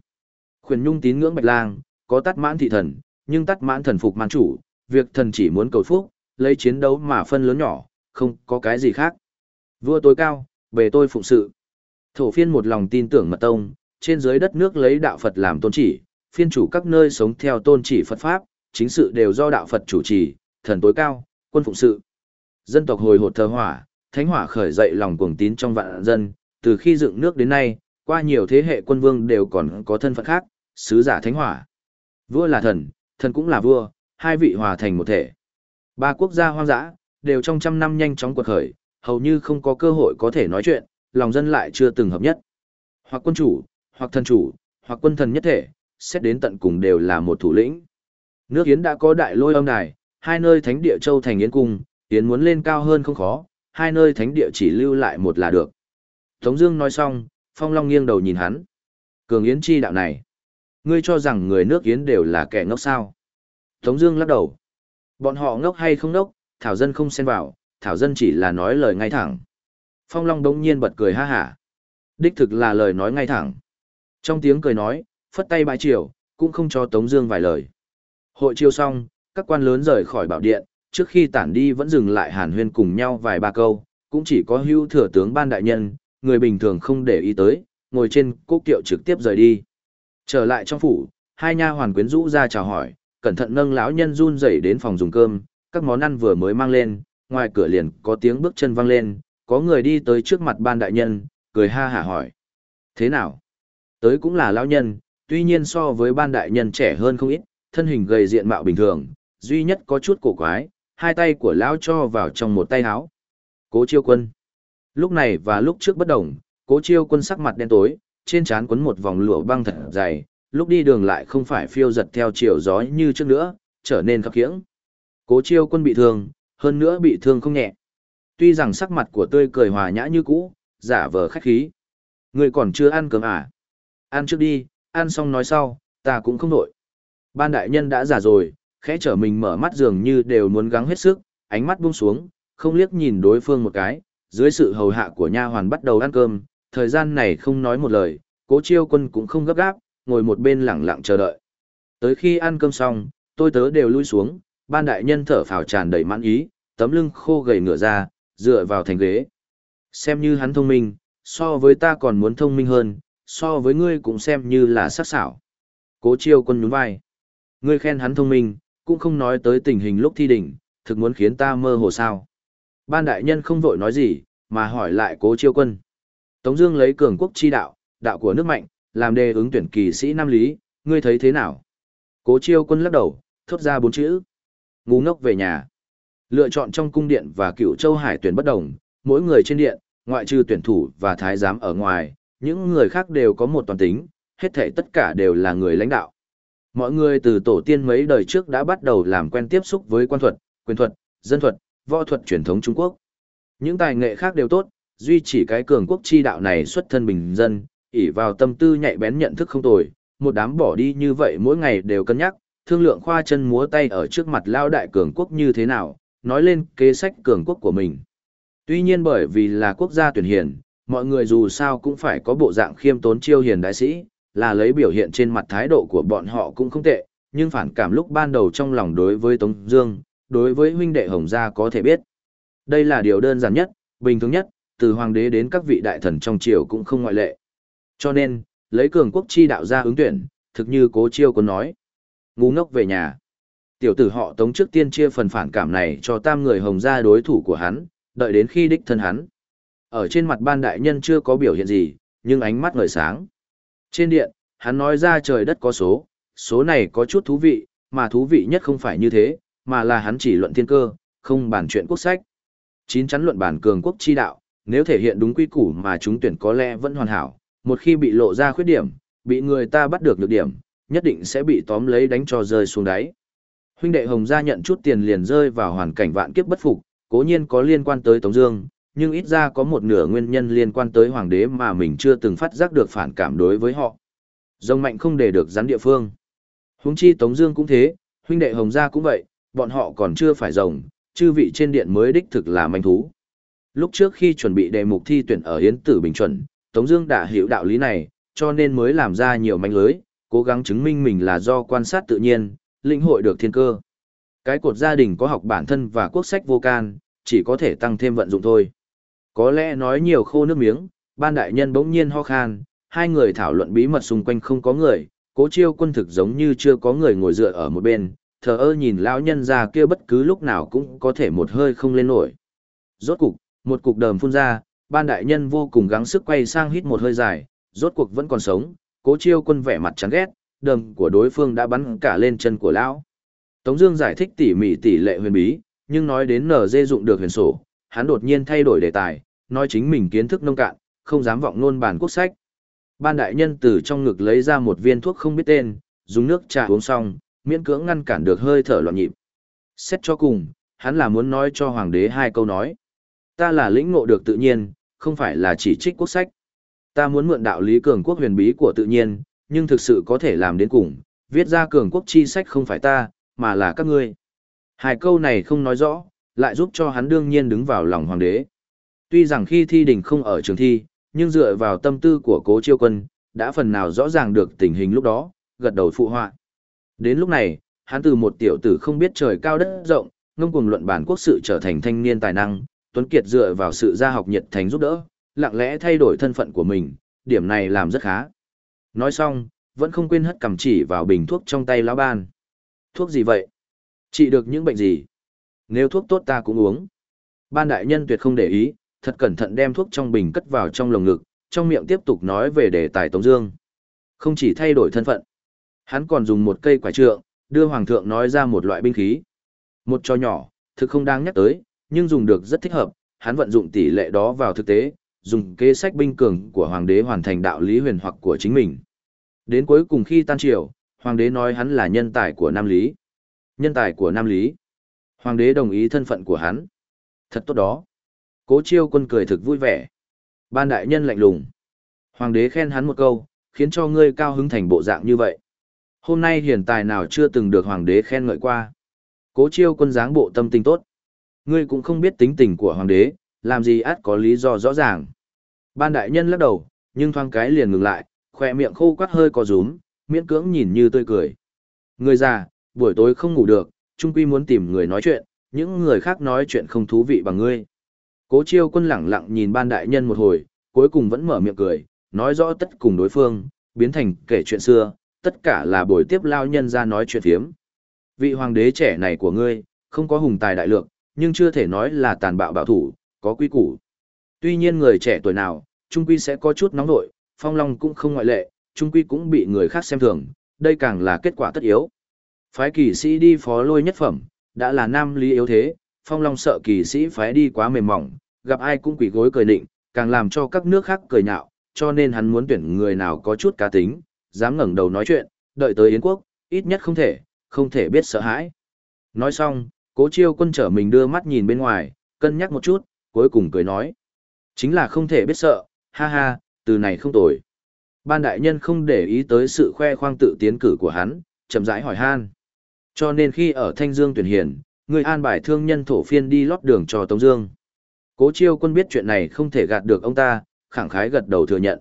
Khuyển nhung tín ngưỡng bạch lang, có tắt mãn thị thần, nhưng tắt mãn thần phục man chủ, việc thần chỉ muốn cầu phúc, lấy chiến đấu mà phân lớn nhỏ, không có cái gì khác. Vua tối cao, bề tôi phụng sự. Thổ phiên một lòng tin tưởng mật tông, trên dưới đất nước lấy đạo Phật làm tôn chỉ, phiên chủ các nơi sống theo tôn chỉ Phật Pháp, chính sự đều do đạo Phật chủ trì, thần tối cao, quân phụng sự. Dân tộc hồi hột thờ hỏa, thánh hỏa khởi dậy lòng cuồng tín trong vạn dân, từ khi dựng nước đến nay, qua nhiều thế hệ quân vương đều còn có thân phận khác, sứ giả thánh hỏa. Vua là thần, thần cũng là vua, hai vị hòa thành một thể. Ba quốc gia hoang dã, đều trong trăm năm nhanh chóng quật khởi, hầu như không có cơ hội có thể nói chuyện, lòng dân lại chưa từng hợp nhất. Hoặc quân chủ, hoặc thần chủ, hoặc quân thần nhất thể, xét đến tận cùng đều là một thủ lĩnh. Nước Yến đã có đại lôi âm đài, hai nơi thánh địa châu thành Yến cung, Yến muốn lên cao hơn không khó, hai nơi thánh địa chỉ lưu lại một là được. Tống Dương nói xong, Phong Long nghiêng đầu nhìn hắn. Cường Yến chi đạo này, ngươi cho rằng người nước Yến đều là kẻ ngốc sao? Tống Dương lắc đầu. Bọn họ ngốc hay không ngốc, Thảo dân không xen vào, Thảo dân chỉ là nói lời ngay thẳng. Phong Long đống nhiên bật cười ha ha. Đích thực là lời nói ngay thẳng. Trong tiếng cười nói, phất tay bãi triều, cũng không cho Tống Dương vài lời. Hội chiêu xong, các quan lớn rời khỏi bảo điện, trước khi tản đi vẫn dừng lại hàn huyên cùng nhau vài ba câu, cũng chỉ có hưu thừa tướng ban đại nhân, người bình thường không để ý tới, ngồi trên cố kiệu trực tiếp rời đi. Trở lại trong phủ, hai nha hoàn quyến rũ ra chào hỏi, cẩn thận nâng lão nhân run rẩy đến phòng dùng cơm, các món ăn vừa mới mang lên, ngoài cửa liền có tiếng bước chân vang lên, có người đi tới trước mặt ban đại nhân, cười ha hả hỏi. Thế nào? Tới cũng là lão nhân, tuy nhiên so với ban đại nhân trẻ hơn không ít, thân hình gầy diện mạo bình thường, duy nhất có chút cổ quái, hai tay của lão cho vào trong một tay áo. Cố chiêu quân. Lúc này và lúc trước bất đồng, cố chiêu quân sắc mặt đen tối, trên trán quấn một vòng lụa băng thật dày, lúc đi đường lại không phải phiêu giật theo chiều gió như trước nữa, trở nên khập khiễng. Cố chiêu quân bị thương, hơn nữa bị thương không nhẹ. Tuy rằng sắc mặt của tươi cười hòa nhã như cũ, giả vờ khách khí. Người còn chưa ăn cơm à? Ăn trước đi, ăn xong nói sau, ta cũng không nổi. Ban đại nhân đã giả rồi, khẽ trở mình mở mắt dường như đều muốn gắng hết sức, ánh mắt buông xuống, không liếc nhìn đối phương một cái, dưới sự hầu hạ của nha hoàn bắt đầu ăn cơm, thời gian này không nói một lời, cố chiêu quân cũng không gấp gáp, ngồi một bên lẳng lặng chờ đợi. Tới khi ăn cơm xong, tôi tớ đều lui xuống, ban đại nhân thở phào tràn đầy mãn ý, tấm lưng khô gầy ngửa ra, dựa vào thành ghế. Xem như hắn thông minh, so với ta còn muốn thông minh hơn, so với ngươi cũng xem như là sắc sảo. Cố chiêu quân nhún vai. Ngươi khen hắn thông minh, cũng không nói tới tình hình lúc thi đỉnh, thực muốn khiến ta mơ hồ sao. Ban đại nhân không vội nói gì, mà hỏi lại cố chiêu quân. Tống Dương lấy cường quốc chi đạo, đạo của nước mạnh, làm đề ứng tuyển kỳ sĩ Nam Lý, ngươi thấy thế nào? Cố chiêu quân lắc đầu, thốt ra bốn chữ. Ngu ngốc về nhà. Lựa chọn trong cung điện và cựu châu hải tuyển bất đồng, mỗi người trên điện, ngoại trừ tuyển thủ và thái giám ở ngoài, những người khác đều có một toàn tính, hết thảy tất cả đều là người lãnh đạo. Mọi người từ tổ tiên mấy đời trước đã bắt đầu làm quen tiếp xúc với quan thuật, quyền thuật, dân thuật, võ thuật truyền thống Trung Quốc. Những tài nghệ khác đều tốt, duy chỉ cái cường quốc chi đạo này xuất thân bình dân, ỷ vào tâm tư nhạy bén nhận thức không tồi, một đám bỏ đi như vậy mỗi ngày đều cân nhắc, thương lượng khoa chân múa tay ở trước mặt lao đại cường quốc như thế nào, nói lên kế sách cường quốc của mình. Tuy nhiên bởi vì là quốc gia tuyển hiền, mọi người dù sao cũng phải có bộ dạng khiêm tốn chiêu hiền đại sĩ, là lấy biểu hiện trên mặt thái độ của bọn họ cũng không tệ, nhưng phản cảm lúc ban đầu trong lòng đối với Tống Dương, đối với huynh đệ Hồng Gia có thể biết. Đây là điều đơn giản nhất, bình thường nhất, từ hoàng đế đến các vị đại thần trong triều cũng không ngoại lệ. Cho nên, lấy cường quốc chi đạo ra ứng tuyển, thực như cố chiêu có nói. Ngu ngốc về nhà. Tiểu tử họ tống trước tiên chia phần phản cảm này cho tam người hồng gia đối thủ của hắn, đợi đến khi đích thân hắn. Ở trên mặt ban đại nhân chưa có biểu hiện gì, nhưng ánh mắt ngời sáng. Trên điện, hắn nói ra trời đất có số, số này có chút thú vị, mà thú vị nhất không phải như thế, mà là hắn chỉ luận thiên cơ, không bàn chuyện quốc sách. Chín chắn luận bản cường quốc chi đạo, nếu thể hiện đúng quy củ mà chúng tuyển có lẽ vẫn hoàn hảo, một khi bị lộ ra khuyết điểm, bị người ta bắt được nhược điểm, nhất định sẽ bị tóm lấy đánh cho rơi xuống đáy. Huynh đệ Hồng gia nhận chút tiền liền rơi vào hoàn cảnh vạn kiếp bất phục, cố nhiên có liên quan tới Tống Dương, nhưng ít ra có một nửa nguyên nhân liên quan tới hoàng đế mà mình chưa từng phát giác được phản cảm đối với họ. Rồng mạnh không để được rắn địa phương. Huống chi Tống Dương cũng thế, huynh đệ Hồng gia cũng vậy, bọn họ còn chưa phải rồng, chư vị trên điện mới đích thực là manh thú. Lúc trước khi chuẩn bị đề mục thi tuyển ở Yến Tử Bình chuẩn, Tống Dương đã hiểu đạo lý này, cho nên mới làm ra nhiều manh lưới, cố gắng chứng minh mình là do quan sát tự nhiên, lĩnh hội được thiên cơ. Cái cột gia đình có học bản thân và quốc sách vô can, chỉ có thể tăng thêm vận dụng thôi. Có lẽ nói nhiều khô nước miếng, ban đại nhân bỗng nhiên ho khan, hai người thảo luận bí mật xung quanh không có người, cố chiêu quân thực giống như chưa có người ngồi dựa ở một bên, thờ ơ nhìn lão nhân già kia bất cứ lúc nào cũng có thể một hơi không lên nổi. Rốt cục, một cục đờm phun ra, ban đại nhân vô cùng gắng sức quay sang hít một hơi dài, rốt cuộc vẫn còn sống, cố chiêu quân vẻ mặt chán ghét, đờm của đối phương đã bắn cả lên chân của lão. Tống Dương giải thích tỉ mỉ tỷ lệ huyền bí, nhưng nói đến nở dê dụng được huyền sổ, hắn đột nhiên thay đổi đề tài, nói chính mình kiến thức nông cạn, không dám vọng nôn bản quốc sách. Ban đại nhân từ trong ngực lấy ra một viên thuốc không biết tên, dùng nước trà uống xong, miễn cưỡng ngăn cản được hơi thở loạn nhịp. Xét cho cùng, hắn là muốn nói cho hoàng đế hai câu nói. Ta là lĩnh ngộ được tự nhiên, không phải là chỉ trích quốc sách. Ta muốn mượn đạo lý cường quốc huyền bí của tự nhiên, nhưng thực sự có thể làm đến cùng, viết ra cường quốc chi sách không phải ta, mà là các ngươi. Hai câu này không nói rõ, lại giúp cho hắn đương nhiên đứng vào lòng hoàng đế. Tuy rằng khi thi đình không ở trường thi, nhưng dựa vào tâm tư của cố chiêu quân, đã phần nào rõ ràng được tình hình lúc đó, gật đầu phụ họa. Đến lúc này, hắn từ một tiểu tử không biết trời cao đất rộng, ngông cuồng luận bản quốc sự trở thành thanh niên tài năng, Tuấn Kiệt dựa vào sự gia học nhiệt thành giúp đỡ, lặng lẽ thay đổi thân phận của mình, điểm này làm rất khá. Nói xong, vẫn không quên hất cầm chỉ vào bình thuốc trong tay lão ban. Thuốc gì vậy? Trị được những bệnh gì? Nếu thuốc tốt ta cũng uống. Ban đại nhân tuyệt không để ý, thật cẩn thận đem thuốc trong bình cất vào trong lồng ngực, trong miệng tiếp tục nói về đề tài Tống Dương. Không chỉ thay đổi thân phận, hắn còn dùng một cây quả trượng, đưa hoàng thượng nói ra một loại binh khí. Một trò nhỏ, thực không đáng nhắc tới, nhưng dùng được rất thích hợp, hắn vận dụng tỷ lệ đó vào thực tế, dùng kế sách binh cường của hoàng đế hoàn thành đạo lý huyền hoặc của chính mình. Đến cuối cùng khi tan triều, hoàng đế nói hắn là nhân tài của Nam Lý. Nhân tài của Nam Lý. Hoàng đế đồng ý thân phận của hắn. Thật tốt đó. Cố chiêu quân cười thực vui vẻ. Ban đại nhân lạnh lùng. Hoàng đế khen hắn một câu, khiến cho ngươi cao hứng thành bộ dạng như vậy. Hôm nay hiền tài nào chưa từng được hoàng đế khen ngợi qua. Cố chiêu quân dáng bộ tâm tình tốt. Ngươi cũng không biết tính tình của hoàng đế, làm gì át có lý do rõ ràng. Ban đại nhân lắc đầu, nhưng thoáng cái liền ngừng lại, khỏe miệng khô quắt hơi có rúm, miễn cưỡng nhìn như tươi cười. Người già, buổi tối không ngủ được, trung quy muốn tìm người nói chuyện, những người khác nói chuyện không thú vị bằng ngươi. Cố chiêu quân lẳng lặng nhìn ban đại nhân một hồi, cuối cùng vẫn mở miệng cười, nói rõ tất cùng đối phương, biến thành kể chuyện xưa, tất cả là buổi tiếp lao nhân ra nói chuyện thiếm. Vị hoàng đế trẻ này của ngươi, không có hùng tài đại lược, nhưng chưa thể nói là tàn bạo bảo thủ, có quy củ. Tuy nhiên người trẻ tuổi nào, trung quy sẽ có chút nóng nội, phong long cũng không ngoại lệ, trung quy cũng bị người khác xem thường, đây càng là kết quả tất yếu. Phái kỳ sĩ đi phó lôi nhất phẩm, đã là nam lý yếu thế, phong long sợ kỳ sĩ phái đi quá mềm mỏng, gặp ai cũng quỷ gối cười định, càng làm cho các nước khác cười nhạo, cho nên hắn muốn tuyển người nào có chút cá tính, dám ngẩng đầu nói chuyện, đợi tới Yến quốc, ít nhất không thể, không thể biết sợ hãi. Nói xong, cố chiêu quân trở mình đưa mắt nhìn bên ngoài, cân nhắc một chút, cuối cùng cười nói. Chính là không thể biết sợ, ha ha, từ này không tồi. Ban đại nhân không để ý tới sự khoe khoang tự tiến cử của hắn, chậm rãi hỏi han. Cho nên khi ở Thanh Dương tuyển hiển, người an bài thương nhân thổ phiên đi lót đường cho Tống Dương. Cố chiêu quân biết chuyện này không thể gạt được ông ta, khẳng khái gật đầu thừa nhận.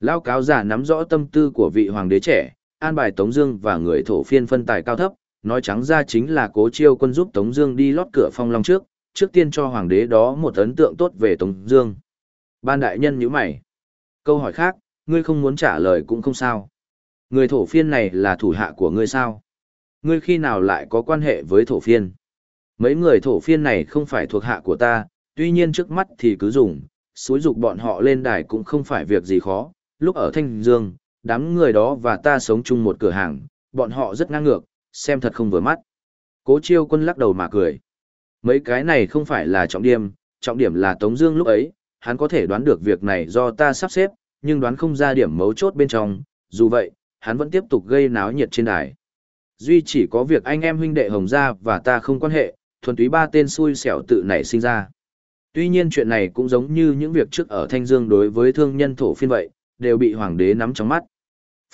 Lão cáo giả nắm rõ tâm tư của vị hoàng đế trẻ, an bài Tống Dương và người thổ phiên phân tài cao thấp, nói trắng ra chính là cố chiêu quân giúp Tống Dương đi lót cửa phong long trước, trước tiên cho hoàng đế đó một ấn tượng tốt về Tống Dương. Ban đại nhân nhíu mày. Câu hỏi khác, ngươi không muốn trả lời cũng không sao. Người thổ phiên này là thủ hạ của ngươi sao? Ngươi khi nào lại có quan hệ với thổ phiên? Mấy người thổ phiên này không phải thuộc hạ của ta, tuy nhiên trước mắt thì cứ dùng, xúi dục bọn họ lên đài cũng không phải việc gì khó. Lúc ở Thanh Dương, đám người đó và ta sống chung một cửa hàng, bọn họ rất ngang ngược, xem thật không vừa mắt. Cố chiêu quân lắc đầu mà cười. Mấy cái này không phải là trọng điểm, trọng điểm là Tống Dương lúc ấy, hắn có thể đoán được việc này do ta sắp xếp, nhưng đoán không ra điểm mấu chốt bên trong, dù vậy, hắn vẫn tiếp tục gây náo nhiệt trên đài. Duy chỉ có việc anh em huynh đệ Hồng Gia và ta không quan hệ, thuần túy ba tên xui xẻo tự nảy sinh ra. Tuy nhiên chuyện này cũng giống như những việc trước ở Thanh Dương đối với thương nhân thổ phiên vậy, đều bị hoàng đế nắm trong mắt.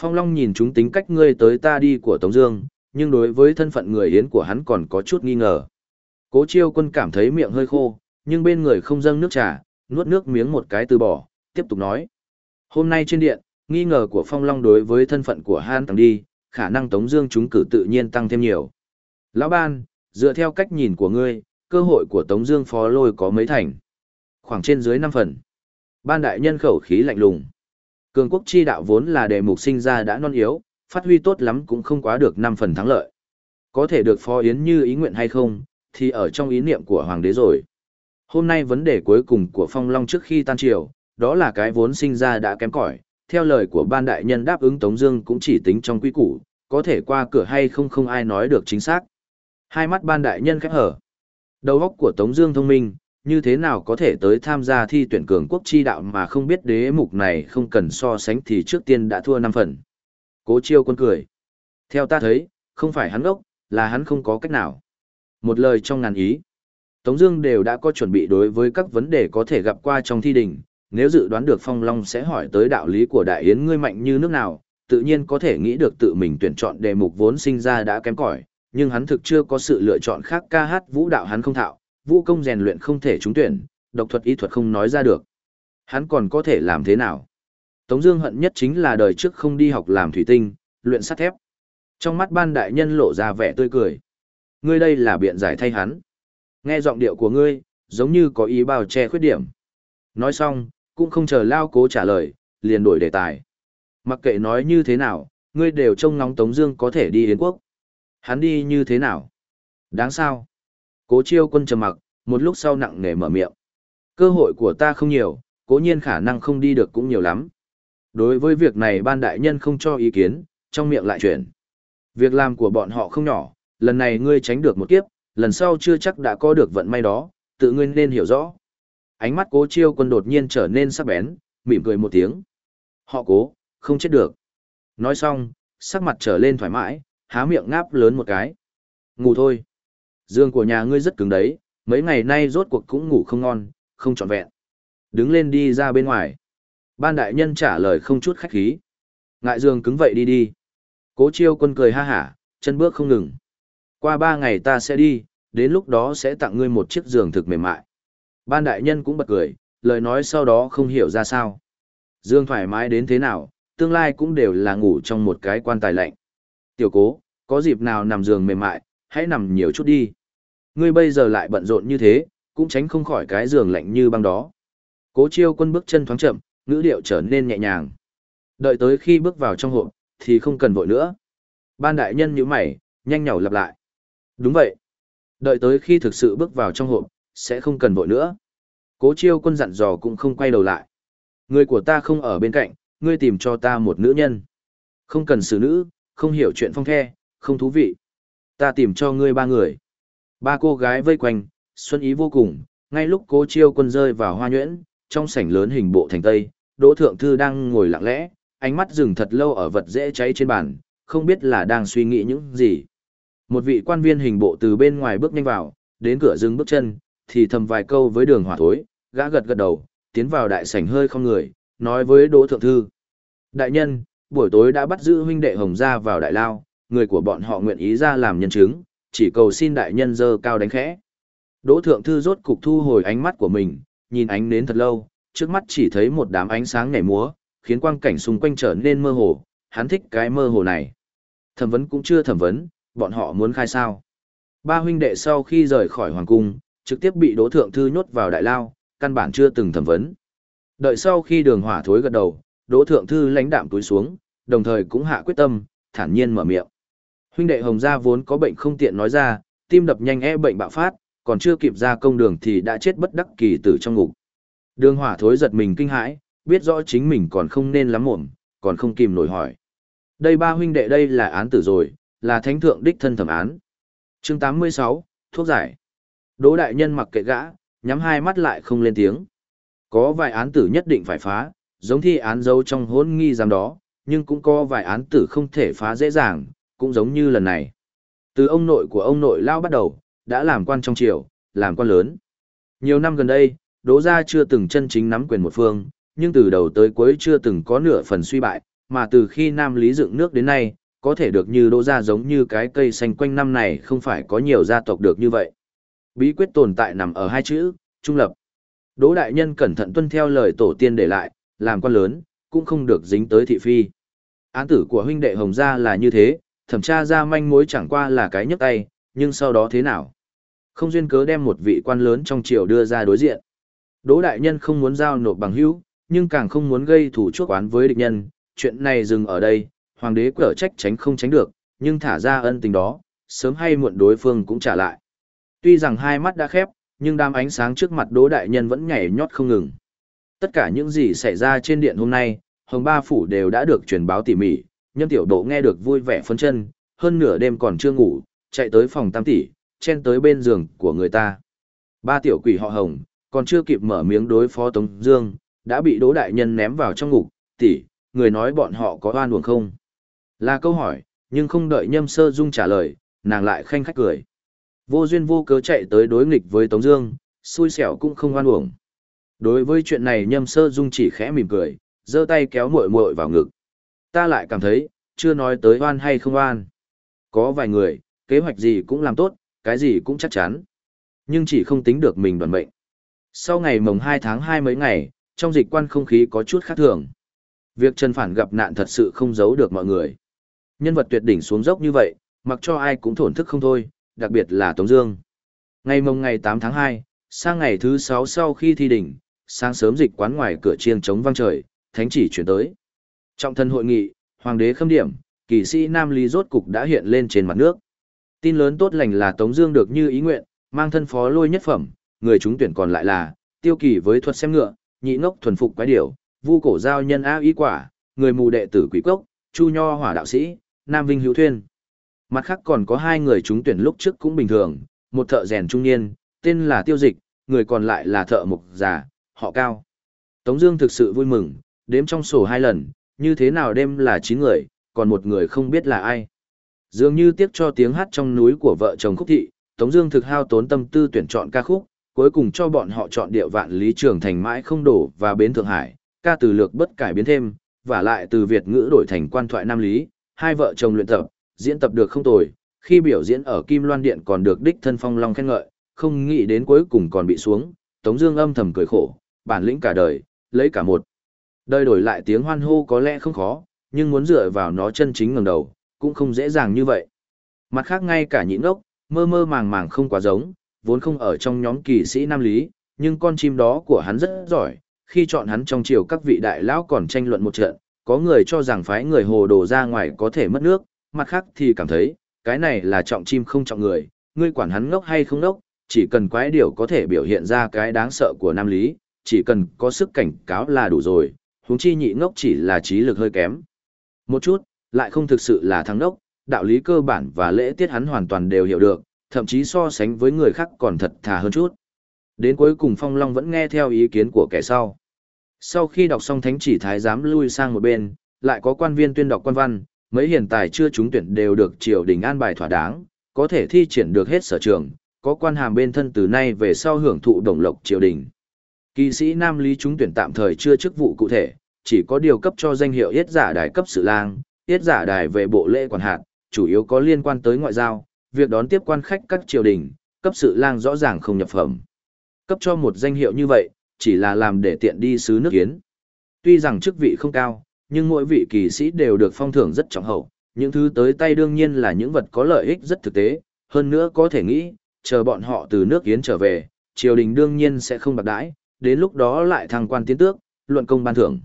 Phong Long nhìn chúng tính cách ngươi tới ta đi của Tống Dương, nhưng đối với thân phận người Yến của hắn còn có chút nghi ngờ. Cố Chiêu Quân cảm thấy miệng hơi khô, nhưng bên người không dâng nước trà, nuốt nước miếng một cái từ bỏ, tiếp tục nói: Hôm nay trên điện, nghi ngờ của Phong Long đối với thân phận của Han tăng đi, khả năng Tống Dương chúng cử tự nhiên tăng thêm nhiều. Lão Ban, dựa theo cách nhìn của ngươi, cơ hội của Tống Dương phó lôi có mấy thành? Khoảng trên dưới 5 phần. Ban đại nhân khẩu khí lạnh lùng. Cường quốc chi đạo vốn là đề mục sinh ra đã non yếu, phát huy tốt lắm cũng không quá được 5 phần thắng lợi. Có thể được phó yến như ý nguyện hay không, thì ở trong ý niệm của hoàng đế rồi. Hôm nay vấn đề cuối cùng của Phong Long trước khi tan triều, đó là cái vốn sinh ra đã kém cỏi. Theo lời của ban đại nhân đáp ứng Tống Dương cũng chỉ tính trong quy củ, có thể qua cửa hay không không ai nói được chính xác. Hai mắt ban đại nhân khép hở. Đầu óc của Tống Dương thông minh, như thế nào có thể tới tham gia thi tuyển cường quốc chi đạo mà không biết đế mục này không cần so sánh thì trước tiên đã thua năm phần. Cố chiêu quân cười. Theo ta thấy, không phải hắn ốc, là hắn không có cách nào. Một lời trong ngàn ý. Tống Dương đều đã có chuẩn bị đối với các vấn đề có thể gặp qua trong thi đình. Nếu dự đoán được Phong Long sẽ hỏi tới đạo lý của Đại Yến ngươi mạnh như nước nào, tự nhiên có thể nghĩ được tự mình tuyển chọn đề mục vốn sinh ra đã kém cỏi, nhưng hắn thực chưa có sự lựa chọn khác ca hát vũ đạo hắn không thạo, vũ công rèn luyện không thể trúng tuyển, độc thuật y thuật không nói ra được. Hắn còn có thể làm thế nào? Tống Dương hận nhất chính là đời trước không đi học làm thủy tinh, luyện sắt thép. Trong mắt ban đại nhân lộ ra vẻ tươi cười. Ngươi đây là biện giải thay hắn. Nghe giọng điệu của ngươi, giống như có ý bao che khuyết điểm. Nói xong, cũng không chờ Lao Cố trả lời, liền đổi đề tài. Mặc kệ nói như thế nào, ngươi đều trông ngóng Tống Dương có thể đi Yến quốc. Hắn đi như thế nào? Đáng sao? Cố chiêu quân trầm mặc, một lúc sau nặng nề mở miệng. Cơ hội của ta không nhiều, cố nhiên khả năng không đi được cũng nhiều lắm. Đối với việc này ban đại nhân không cho ý kiến, trong miệng lại chuyển. Việc làm của bọn họ không nhỏ, lần này ngươi tránh được một kiếp, lần sau chưa chắc đã có được vận may đó, tự ngươi nên hiểu rõ. Ánh mắt cố chiêu quân đột nhiên trở nên sắc bén, mỉm cười một tiếng. Họ cố, không chết được. Nói xong, sắc mặt trở lên thoải mái, há miệng ngáp lớn một cái. Ngủ thôi. Dương của nhà ngươi rất cứng đấy, mấy ngày nay rốt cuộc cũng ngủ không ngon, không trọn vẹn. Đứng lên đi ra bên ngoài. Ban đại nhân trả lời không chút khách khí. Ngại dương cứng vậy đi đi. Cố chiêu quân cười ha hả, chân bước không ngừng. Qua ba ngày ta sẽ đi, đến lúc đó sẽ tặng ngươi một chiếc giường thực mềm mại. Ban đại nhân cũng bật cười, lời nói sau đó không hiểu ra sao. Dương thoải mái đến thế nào, tương lai cũng đều là ngủ trong một cái quan tài lạnh. Tiểu cố, có dịp nào nằm giường mềm mại, hãy nằm nhiều chút đi. Ngươi bây giờ lại bận rộn như thế, cũng tránh không khỏi cái giường lạnh như băng đó. Cố chiêu quân bước chân thoáng chậm, ngữ điệu trở nên nhẹ nhàng. Đợi tới khi bước vào trong hộp, thì không cần vội nữa. Ban đại nhân như mày, nhanh nhỏ lặp lại. Đúng vậy. Đợi tới khi thực sự bước vào trong hộp, sẽ không cần vội nữa. Cố chiêu quân dặn dò cũng không quay đầu lại. Người của ta không ở bên cạnh, ngươi tìm cho ta một nữ nhân. Không cần xử nữ, không hiểu chuyện phong the, không thú vị. Ta tìm cho ngươi ba người. Ba cô gái vây quanh, xuân ý vô cùng, ngay lúc cố chiêu quân rơi vào hoa nhuyễn, trong sảnh lớn hình bộ thành tây, Đỗ Thượng Thư đang ngồi lặng lẽ, ánh mắt dừng thật lâu ở vật dễ cháy trên bàn, không biết là đang suy nghĩ những gì. Một vị quan viên hình bộ từ bên ngoài bước nhanh vào, đến cửa dừng bước chân, thì thầm vài câu với đường hỏa thối, gã gật gật đầu, tiến vào đại sảnh hơi không người, nói với Đỗ Thượng Thư. Đại nhân, buổi tối đã bắt giữ huynh đệ Hồng Gia vào đại lao, người của bọn họ nguyện ý ra làm nhân chứng, chỉ cầu xin đại nhân dơ cao đánh khẽ. Đỗ Thượng Thư rốt cục thu hồi ánh mắt của mình, nhìn ánh nến thật lâu, trước mắt chỉ thấy một đám ánh sáng nhảy múa, khiến quang cảnh xung quanh trở nên mơ hồ, hắn thích cái mơ hồ này. Thẩm vấn cũng chưa thẩm vấn, bọn họ muốn khai sao. Ba huynh đệ sau khi rời khỏi hoàng cung, trực tiếp bị đỗ thượng thư nhốt vào đại lao, căn bản chưa từng thẩm vấn. Đợi sau khi đường hỏa thối gật đầu, đỗ thượng thư lãnh đạm túi xuống, đồng thời cũng hạ quyết tâm, thản nhiên mở miệng. Huynh đệ Hồng Gia vốn có bệnh không tiện nói ra, tim đập nhanh e bệnh bạo phát, còn chưa kịp ra công đường thì đã chết bất đắc kỳ tử trong ngục. Đường hỏa thối giật mình kinh hãi, biết rõ chính mình còn không nên lắm mồm, còn không kìm nổi hỏi. Đây ba huynh đệ đây là án tử rồi, là thánh thượng đích thân thẩm án. chương 86, thuốc giải. Đỗ đại nhân mặc kệ gã, nhắm hai mắt lại không lên tiếng. Có vài án tử nhất định phải phá, giống thi án dấu trong hôn nghi giam đó, nhưng cũng có vài án tử không thể phá dễ dàng, cũng giống như lần này. Từ ông nội của ông nội lao bắt đầu, đã làm quan trong triều, làm quan lớn. Nhiều năm gần đây, Đỗ gia chưa từng chân chính nắm quyền một phương, nhưng từ đầu tới cuối chưa từng có nửa phần suy bại, mà từ khi Nam Lý dựng nước đến nay, có thể được như Đỗ gia giống như cái cây xanh quanh năm này không phải có nhiều gia tộc được như vậy. Bí quyết tồn tại nằm ở hai chữ, trung lập. Đỗ đại nhân cẩn thận tuân theo lời tổ tiên để lại, làm quan lớn, cũng không được dính tới thị phi. Án tử của huynh đệ Hồng gia là như thế, thẩm tra ra manh mối chẳng qua là cái nhấc tay, nhưng sau đó thế nào? Không duyên cớ đem một vị quan lớn trong triều đưa ra đối diện. Đỗ đại nhân không muốn giao nộp bằng hữu, nhưng càng không muốn gây thủ chuốc oán với địch nhân, chuyện này dừng ở đây, hoàng đế cở trách tránh không tránh được, nhưng thả ra ân tình đó, sớm hay muộn đối phương cũng trả lại. Tuy rằng hai mắt đã khép, nhưng đám ánh sáng trước mặt Đỗ đại nhân vẫn nhảy nhót không ngừng. Tất cả những gì xảy ra trên điện hôm nay, Hồng Ba Phủ đều đã được truyền báo tỉ mỉ, Nhâm Tiểu Độ nghe được vui vẻ phấn chân, hơn nửa đêm còn chưa ngủ, chạy tới phòng tam tỷ, chen tới bên giường của người ta. Ba tiểu quỷ họ Hồng, còn chưa kịp mở miếng đối phó Tống Dương, đã bị Đỗ Đại Nhân ném vào trong ngục. Tỷ, người nói bọn họ có oan uổng không? Là câu hỏi, nhưng không đợi Nhâm Sơ Dung trả lời, nàng lại khanh khách cười. Vô duyên vô cớ chạy tới đối nghịch với Tống Dương, xui xẻo cũng không oan uổng. Đối với chuyện này Nhâm Sơ Dung chỉ khẽ mỉm cười, giơ tay kéo muội muội vào ngực. Ta lại cảm thấy, chưa nói tới oan hay không oan. Có vài người, kế hoạch gì cũng làm tốt, cái gì cũng chắc chắn. Nhưng chỉ không tính được mình đoàn mệnh. Sau ngày mồng 2 tháng 2 mấy ngày, trong dịch quan không khí có chút khác thường. Việc Trần Phản gặp nạn thật sự không giấu được mọi người. Nhân vật tuyệt đỉnh xuống dốc như vậy, mặc cho ai cũng thổn thức không thôi, đặc biệt là Tống Dương. Ngày mồng ngày 8 tháng 2, sang ngày thứ 6 sau khi thi đỉnh, sáng sớm dịch quán ngoài cửa chiêng chống vang trời, thánh chỉ chuyển tới. Trọng thân hội nghị, hoàng đế khâm điểm, kỳ sĩ Nam Lý rốt cục đã hiện lên trên mặt nước. Tin lớn tốt lành là Tống Dương được như ý nguyện, mang thân phó lôi nhất phẩm, người chúng tuyển còn lại là tiêu kỳ với thuật xem ngựa, nhị ngốc thuần phục quái điểu, vu cổ giao nhân a ý quả, người mù đệ tử quỷ cốc, chu nho hỏa đạo sĩ, nam vinh hữu thuyên. Mặt khác còn có hai người chúng tuyển lúc trước cũng bình thường, một thợ rèn trung niên, tên là tiêu dịch, người còn lại là thợ mục già, họ cao. Tống Dương thực sự vui mừng, đếm trong sổ hai lần, như thế nào đêm là chín người, còn một người không biết là ai. Dường như tiếc cho tiếng hát trong núi của vợ chồng Khúc Thị, Tống Dương thực hao tốn tâm tư tuyển chọn ca khúc, cuối cùng cho bọn họ chọn điệu vạn lý trường thành mãi không đổ và bến Thượng Hải, ca từ lược bất cải biến thêm, và lại từ Việt ngữ đổi thành quan thoại Nam Lý, hai vợ chồng luyện tập, diễn tập được không tồi, khi biểu diễn ở Kim Loan Điện còn được đích thân phong long khen ngợi, không nghĩ đến cuối cùng còn bị xuống, Tống Dương âm thầm cười khổ, bản lĩnh cả đời, lấy cả một đời đổi lại tiếng hoan hô có lẽ không khó, nhưng muốn dựa vào nó chân chính ngẩng đầu, cũng không dễ dàng như vậy. Mặt khác ngay cả nhịn ngốc, mơ mơ màng màng không quá giống, vốn không ở trong nhóm kỳ sĩ nam lý, nhưng con chim đó của hắn rất giỏi, khi chọn hắn trong triều các vị đại lão còn tranh luận một trận, có người cho rằng phái người hồ đồ ra ngoài có thể mất nước, mặt khác thì cảm thấy, cái này là trọng chim không trọng người, ngươi quản hắn ngốc hay không ngốc, chỉ cần quái điều có thể biểu hiện ra cái đáng sợ của nam lý, chỉ cần có sức cảnh cáo là đủ rồi, huống chi nhị ngốc chỉ là trí lực hơi kém. Một chút, lại không thực sự là thằng ngốc, đạo lý cơ bản và lễ tiết hắn hoàn toàn đều hiểu được, thậm chí so sánh với người khác còn thật thà hơn chút. Đến cuối cùng Phong Long vẫn nghe theo ý kiến của kẻ sau. Sau khi đọc xong thánh chỉ thái giám lui sang một bên, lại có quan viên tuyên đọc quan văn, mấy hiện tài chưa trúng tuyển đều được triều đình an bài thỏa đáng, có thể thi triển được hết sở trường, có quan hàm bên thân từ nay về sau hưởng thụ đồng lộc triều đình. Kỳ sĩ Nam Lý trúng tuyển tạm thời chưa chức vụ cụ thể, chỉ có điều cấp cho danh hiệu yết giả đài cấp sự lang, yết giả đài về bộ lễ quản hạt, chủ yếu có liên quan tới ngoại giao, việc đón tiếp quan khách các triều đình, cấp sự lang rõ ràng không nhập phẩm. Cấp cho một danh hiệu như vậy, chỉ là làm để tiện đi sứ nước kiến. Tuy rằng chức vị không cao, nhưng mỗi vị kỳ sĩ đều được phong thưởng rất trọng hậu, những thứ tới tay đương nhiên là những vật có lợi ích rất thực tế, hơn nữa có thể nghĩ, chờ bọn họ từ nước kiến trở về, triều đình đương nhiên sẽ không bạc đãi, đến lúc đó lại thăng quan tiến tước, luận công ban thưởng.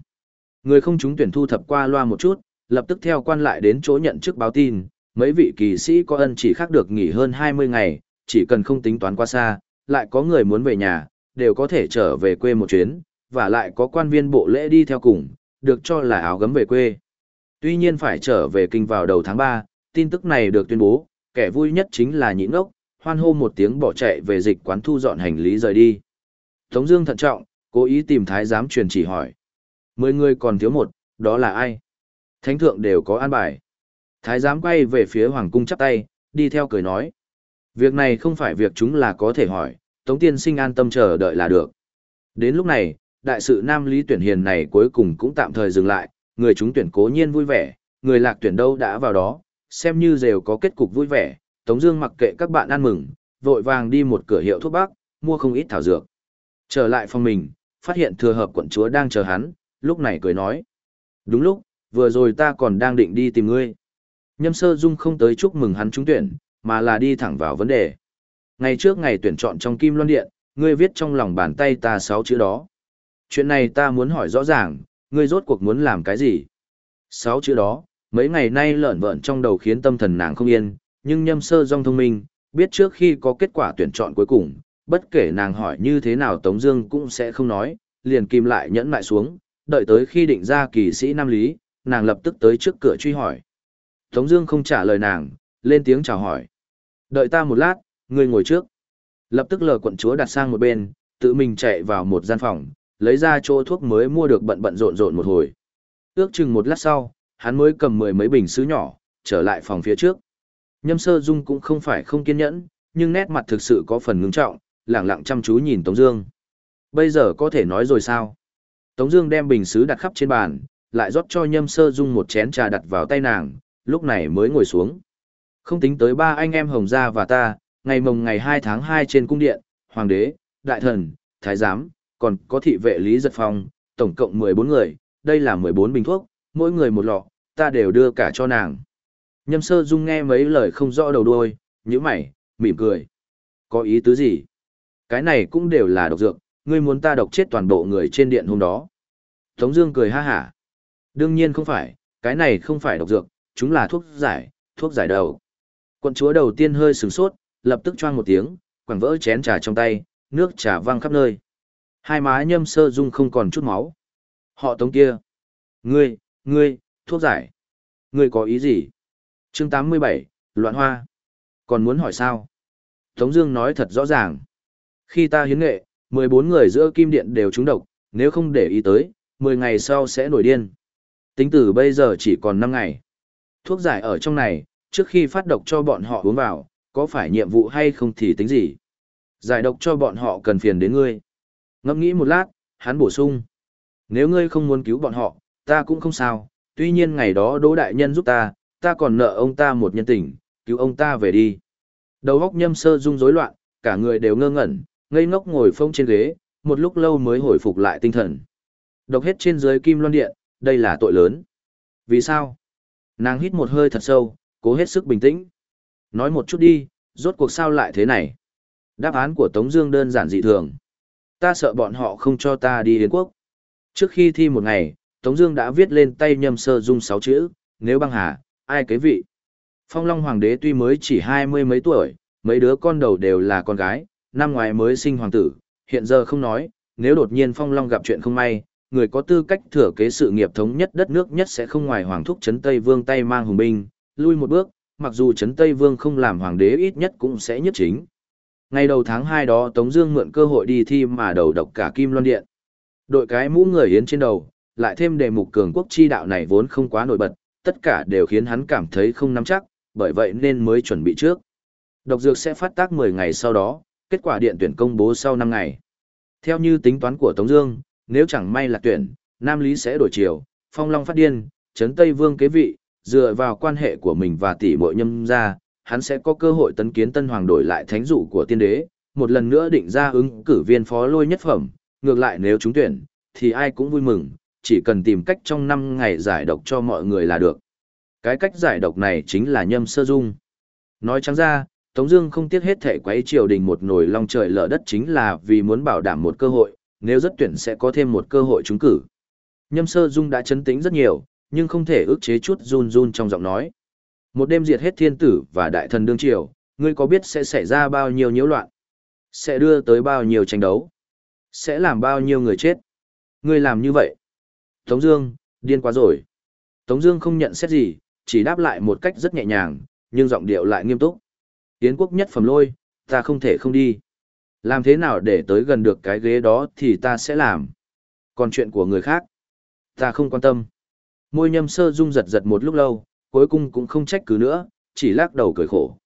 Người không chúng tuyển thu thập qua loa một chút, lập tức theo quan lại đến chỗ nhận chức báo tin, mấy vị kỳ sĩ có ân chỉ khác được nghỉ hơn 20 ngày, chỉ cần không tính toán quá xa, lại có người muốn về nhà, đều có thể trở về quê một chuyến, và lại có quan viên bộ lễ đi theo cùng, được cho là áo gấm về quê. Tuy nhiên phải trở về kinh vào đầu tháng 3, tin tức này được tuyên bố, kẻ vui nhất chính là nhịn ốc, hoan hô một tiếng bỏ chạy về dịch quán thu dọn hành lý rời đi. Tống Dương thận trọng, cố ý tìm thái giám truyền chỉ hỏi. Mười người còn thiếu một, đó là ai? Thánh thượng đều có an bài. Thái giám quay về phía hoàng cung chắp tay, đi theo cười nói. Việc này không phải việc chúng là có thể hỏi, Tống Tiên Sinh an tâm chờ đợi là được. Đến lúc này, đại sự Nam Lý tuyển hiền này cuối cùng cũng tạm thời dừng lại, người chúng tuyển cố nhiên vui vẻ, người lạc tuyển đâu đã vào đó, xem như đều có kết cục vui vẻ, Tống Dương mặc kệ các bạn ăn mừng, vội vàng đi một cửa hiệu thuốc bắc, mua không ít thảo dược. Trở lại phòng mình, phát hiện thừa hợp quận chúa đang chờ hắn, lúc này cười nói: đúng lúc, vừa rồi ta còn đang định đi tìm ngươi. Nhâm Sơ Dung không tới chúc mừng hắn trúng tuyển, mà là đi thẳng vào vấn đề. Ngày trước ngày tuyển chọn trong Kim Loan Điện, ngươi viết trong lòng bàn tay ta sáu chữ đó. Chuyện này ta muốn hỏi rõ ràng, ngươi rốt cuộc muốn làm cái gì? Sáu chữ đó, mấy ngày nay lợn vợn trong đầu khiến tâm thần nàng không yên, nhưng nhâm sơ dòng thông minh, biết trước khi có kết quả tuyển chọn cuối cùng, bất kể nàng hỏi như thế nào Tống Dương cũng sẽ không nói, liền kìm lại nhẫn lại xuống, đợi tới khi định ra kỳ sĩ Nam Lý, nàng lập tức tới trước cửa truy hỏi. Tống Dương không trả lời nàng, lên tiếng chào hỏi. Đợi ta một lát, ngươi ngồi trước. Lập tức lờ quận chúa đặt sang một bên, tự mình chạy vào một gian phòng, lấy ra chỗ thuốc mới mua được bận bận rộn rộn một hồi. Ước chừng một lát sau, hắn mới cầm mười mấy bình sứ nhỏ, trở lại phòng phía trước. Nhâm sơ dung cũng không phải không kiên nhẫn, nhưng nét mặt thực sự có phần ngưng trọng, lẳng lặng chăm chú nhìn Tống Dương. Bây giờ có thể nói rồi sao? Tống Dương đem bình sứ đặt khắp trên bàn, lại rót cho Nhâm sơ dung một chén trà đặt vào tay nàng, lúc này mới ngồi xuống. Không tính tới ba anh em Hồng Gia và ta, ngày mồng ngày 2 tháng 2 trên cung điện, Hoàng đế, Đại thần, Thái giám, còn có thị vệ Lý Giật Phong, tổng cộng 14 người, đây là 14 bình thuốc, mỗi người một lọ, ta đều đưa cả cho nàng. Nhâm sơ dung nghe mấy lời không rõ đầu đuôi, như mày, mỉm cười. Có ý tứ gì? Cái này cũng đều là độc dược, ngươi muốn ta độc chết toàn bộ người trên điện hôm đó. Tống Dương cười ha hả. Đương nhiên không phải, cái này không phải độc dược, chúng là thuốc giải, thuốc giải đầu. Quận chúa đầu tiên hơi sửng sốt, lập tức choang một tiếng, quẳng vỡ chén trà trong tay, nước trà văng khắp nơi. Hai má nhâm sơ dung không còn chút máu. Họ tống kia. Ngươi, ngươi, thuốc giải. Ngươi có ý gì? chương 87, Loạn Hoa. Còn muốn hỏi sao? Tống Dương nói thật rõ ràng. Khi ta hiến nghệ, 14 người giữa kim điện đều trúng độc, nếu không để ý tới, 10 ngày sau sẽ nổi điên. Tính từ bây giờ chỉ còn 5 ngày. Thuốc giải ở trong này, trước khi phát độc cho bọn họ uống vào, có phải nhiệm vụ hay không thì tính gì? Giải độc cho bọn họ cần phiền đến ngươi. Ngẫm nghĩ một lát, hắn bổ sung. Nếu ngươi không muốn cứu bọn họ, ta cũng không sao, tuy nhiên ngày đó Đỗ Đại Nhân giúp ta, ta còn nợ ông ta một nhân tình, cứu ông ta về đi. Đầu óc nhâm sơ rung rối loạn, cả người đều ngơ ngẩn, ngây ngốc ngồi phông trên ghế, một lúc lâu mới hồi phục lại tinh thần. Độc hết trên dưới kim loan điện, đây là tội lớn. Vì sao? Nàng hít một hơi thật sâu, cố hết sức bình tĩnh. Nói một chút đi, rốt cuộc sao lại thế này? Đáp án của Tống Dương đơn giản dị thường. Ta sợ bọn họ không cho ta đi Yến quốc. Trước khi thi một ngày, Tống Dương đã viết lên tay nhâm sơ dung sáu chữ, nếu băng hà, ai kế vị. Phong Long Hoàng đế tuy mới chỉ hai mươi mấy tuổi, mấy đứa con đầu đều là con gái, năm ngoài mới sinh hoàng tử, hiện giờ không nói, nếu đột nhiên Phong Long gặp chuyện không may, người có tư cách thừa kế sự nghiệp thống nhất đất nước nhất sẽ không ngoài hoàng thúc Trấn Tây Vương tay mang hùng binh, lui một bước, mặc dù Trấn Tây Vương không làm hoàng đế ít nhất cũng sẽ nhất chính. Ngày đầu tháng 2 đó Tống Dương mượn cơ hội đi thi mà đầu độc cả Kim Loan Điện. Đội cái mũ người yến trên đầu, lại thêm đề mục cường quốc chi đạo này vốn không quá nổi bật, tất cả đều khiến hắn cảm thấy không nắm chắc, bởi vậy nên mới chuẩn bị trước. Độc dược sẽ phát tác 10 ngày sau đó, kết quả điện tuyển công bố sau 5 ngày. Theo như tính toán của Tống Dương, nếu chẳng may là tuyển, Nam Lý sẽ đổi chiều, Phong Long phát điên, Trấn Tây Vương kế vị, dựa vào quan hệ của mình và tỷ muội nhâm gia, hắn sẽ có cơ hội tấn kiến Tân Hoàng đổi lại thánh dụ của tiên đế, một lần nữa định ra ứng cử viên phó lôi nhất phẩm, ngược lại nếu trúng tuyển, thì ai cũng vui mừng, chỉ cần tìm cách trong 5 ngày giải độc cho mọi người là được. Cái cách giải độc này chính là nhâm sơ dung. Nói trắng ra, Tống Dương không tiếc hết thể quấy triều đình một nồi long trời lở đất chính là vì muốn bảo đảm một cơ hội, nếu rất tuyển sẽ có thêm một cơ hội trúng cử. Nhâm sơ dung đã chấn tĩnh rất nhiều, nhưng không thể ức chế chút run run trong giọng nói. Một đêm diệt hết thiên tử và đại thần đương triều, ngươi có biết sẽ xảy ra bao nhiêu nhiễu loạn? Sẽ đưa tới bao nhiêu tranh đấu? Sẽ làm bao nhiêu người chết? Ngươi làm như vậy? Tống Dương, điên quá rồi. Tống Dương không nhận xét gì, chỉ đáp lại một cách rất nhẹ nhàng, nhưng giọng điệu lại nghiêm túc. Yến quốc nhất phẩm lôi, ta không thể không đi. Làm thế nào để tới gần được cái ghế đó thì ta sẽ làm. Còn chuyện của người khác, ta không quan tâm. Môi nhâm sơ dung giật giật một lúc lâu, cuối cùng cũng không trách cứ nữa, chỉ lắc đầu cười khổ.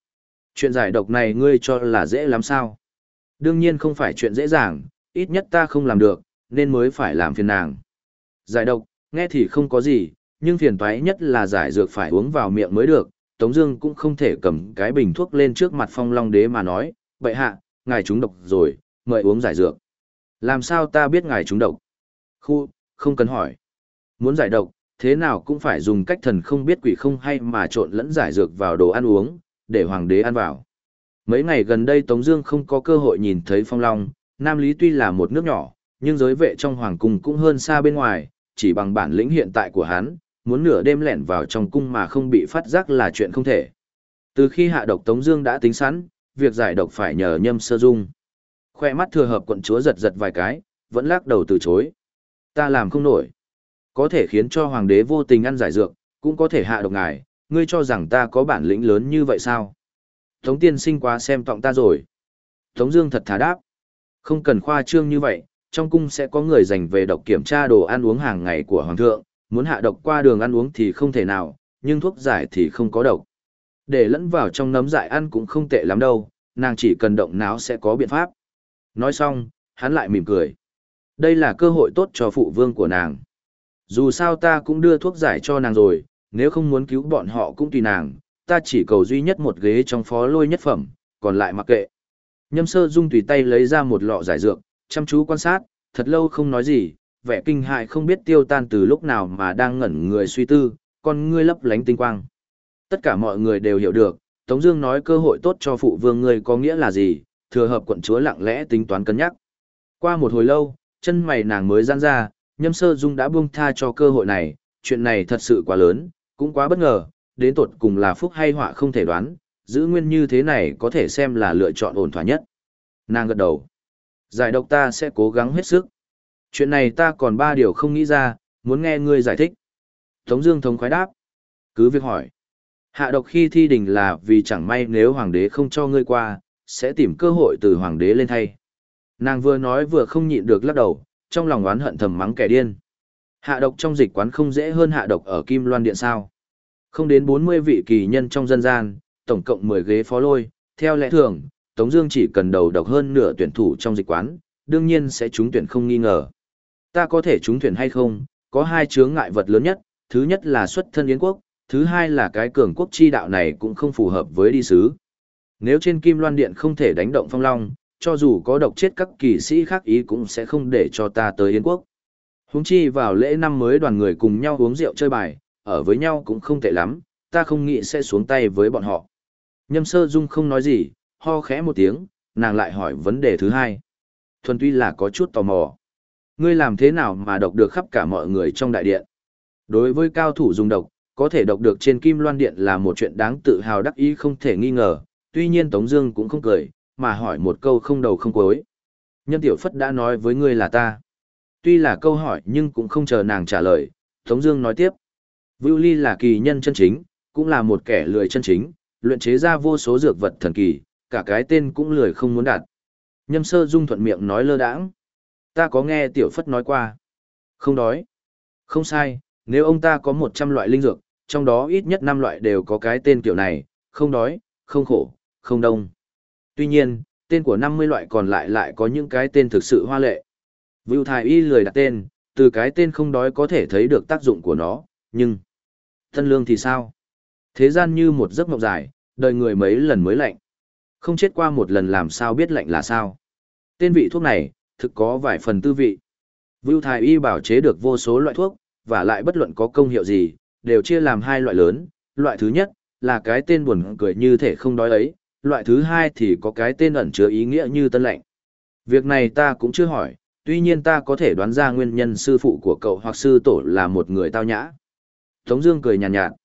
Chuyện giải độc này ngươi cho là dễ lắm sao? Đương nhiên không phải chuyện dễ dàng, ít nhất ta không làm được, nên mới phải làm phiền nàng. Giải độc, nghe thì không có gì, nhưng phiền toái nhất là giải dược phải uống vào miệng mới được. Tống Dương cũng không thể cầm cái bình thuốc lên trước mặt Phong Long Đế mà nói, vậy hạ, ngài trúng độc rồi, mời uống giải dược. Làm sao ta biết ngài trúng độc? Khu, không cần hỏi. Muốn giải độc, thế nào cũng phải dùng cách thần không biết quỷ không hay mà trộn lẫn giải dược vào đồ ăn uống, để hoàng đế ăn vào. Mấy ngày gần đây Tống Dương không có cơ hội nhìn thấy Phong Long, Nam Lý tuy là một nước nhỏ, nhưng giới vệ trong hoàng cung cũng hơn xa bên ngoài, chỉ bằng bản lĩnh hiện tại của hắn, muốn nửa đêm lẻn vào trong cung mà không bị phát giác là chuyện không thể. Từ khi hạ độc Tống Dương đã tính sẵn, việc giải độc phải nhờ Nhâm Sơ Dung. Khoe mắt thừa hợp quận chúa giật giật vài cái, vẫn lắc đầu từ chối. Ta làm không nổi, có thể khiến cho hoàng đế vô tình ăn giải dược, cũng có thể hạ độc ngài. Ngươi cho rằng ta có bản lĩnh lớn như vậy sao? Tống tiên sinh quá xem trọng ta rồi. Tống Dương thật thà đáp, không cần khoa trương như vậy, trong cung sẽ có người dành về độc kiểm tra đồ ăn uống hàng ngày của hoàng thượng, muốn hạ độc qua đường ăn uống thì không thể nào, nhưng thuốc giải thì không có độc. Để lẫn vào trong nấm dại ăn cũng không tệ lắm đâu, nàng chỉ cần động não sẽ có biện pháp. Nói xong, hắn lại mỉm cười. Đây là cơ hội tốt cho phụ vương của nàng. Dù sao ta cũng đưa thuốc giải cho nàng rồi, nếu không muốn cứu bọn họ cũng tùy nàng, ta chỉ cầu duy nhất một ghế trong phó lôi nhất phẩm, còn lại mặc kệ. Nhâm sơ dung tùy tay lấy ra một lọ giải dược, chăm chú quan sát, thật lâu không nói gì, vẻ kinh hại không biết tiêu tan từ lúc nào mà đang ngẩn người suy tư, con ngươi lấp lánh tinh quang. Tất cả mọi người đều hiểu được, Tống Dương nói cơ hội tốt cho phụ vương ngươi có nghĩa là gì, thừa hợp quận chúa lặng lẽ tính toán cân nhắc. Qua một hồi lâu, chân mày nàng mới giãn ra, Nhâm Sơ Dung đã buông tha cho cơ hội này, chuyện này thật sự quá lớn, cũng quá bất ngờ, đến tột cùng là phúc hay họa không thể đoán, giữ nguyên như thế này có thể xem là lựa chọn ổn thỏa nhất. Nàng gật đầu. Giải độc ta sẽ cố gắng hết sức. Chuyện này ta còn ba điều không nghĩ ra, muốn nghe ngươi giải thích. Tống Dương thống khoái đáp. Cứ việc hỏi. Hạ độc khi thi đình là vì chẳng may nếu hoàng đế không cho ngươi qua, sẽ tìm cơ hội từ hoàng đế lên thay. Nàng vừa nói vừa không nhịn được lắc đầu, trong lòng oán hận thầm mắng kẻ điên. Hạ độc trong dịch quán không dễ hơn hạ độc ở Kim Loan Điện sao. Không đến 40 vị kỳ nhân trong dân gian, tổng cộng 10 ghế phó lôi, theo lẽ thường, Tống Dương chỉ cần đầu độc hơn nửa tuyển thủ trong dịch quán, đương nhiên sẽ trúng tuyển không nghi ngờ. Ta có thể trúng tuyển hay không, có hai chướng ngại vật lớn nhất, thứ nhất là xuất thân yến quốc, thứ hai là cái cường quốc chi đạo này cũng không phù hợp với đi sứ. Nếu trên Kim Loan Điện không thể đánh động Phong Long, cho dù có độc chết các kỳ sĩ khác ý cũng sẽ không để cho ta tới Yến quốc. Huống chi vào lễ năm mới đoàn người cùng nhau uống rượu chơi bài, ở với nhau cũng không tệ lắm, ta không nghĩ sẽ xuống tay với bọn họ. Nhâm sơ dung không nói gì, ho khẽ một tiếng, nàng lại hỏi vấn đề thứ hai. Thuần tuy là có chút tò mò. Ngươi làm thế nào mà độc được khắp cả mọi người trong đại điện? Đối với cao thủ dùng độc, có thể độc được trên kim loan điện là một chuyện đáng tự hào đắc ý không thể nghi ngờ, tuy nhiên Tống Dương cũng không cười, mà hỏi một câu không đầu không cuối. Nhân tiểu phất đã nói với ngươi là ta. Tuy là câu hỏi nhưng cũng không chờ nàng trả lời, Tống Dương nói tiếp. Vưu Ly là kỳ nhân chân chính, cũng là một kẻ lười chân chính, luyện chế ra vô số dược vật thần kỳ, cả cái tên cũng lười không muốn đặt. Nhâm sơ dung thuận miệng nói lơ đãng. Ta có nghe tiểu phất nói qua. Không đói. Không sai, nếu ông ta có 100 loại linh dược, trong đó ít nhất 5 loại đều có cái tên kiểu này, không đói, không khổ, không đông. Tuy nhiên, tên của 50 loại còn lại lại có những cái tên thực sự hoa lệ. Vưu Thái Y lười đặt tên, từ cái tên không đói có thể thấy được tác dụng của nó, nhưng... Thân lương thì sao? Thế gian như một giấc mộng dài, đời người mấy lần mới lạnh. Không chết qua một lần làm sao biết lạnh là sao? Tên vị thuốc này, thực có vài phần tư vị. Vưu Thái Y bảo chế được vô số loại thuốc, và lại bất luận có công hiệu gì, đều chia làm hai loại lớn. Loại thứ nhất, là cái tên buồn cười như thể không đói ấy, loại thứ hai thì có cái tên ẩn chứa ý nghĩa như tân lệnh. Việc này ta cũng chưa hỏi, tuy nhiên ta có thể đoán ra nguyên nhân sư phụ của cậu hoặc sư tổ là một người tao nhã. Tống Dương cười nhàn nhạt, nhạt.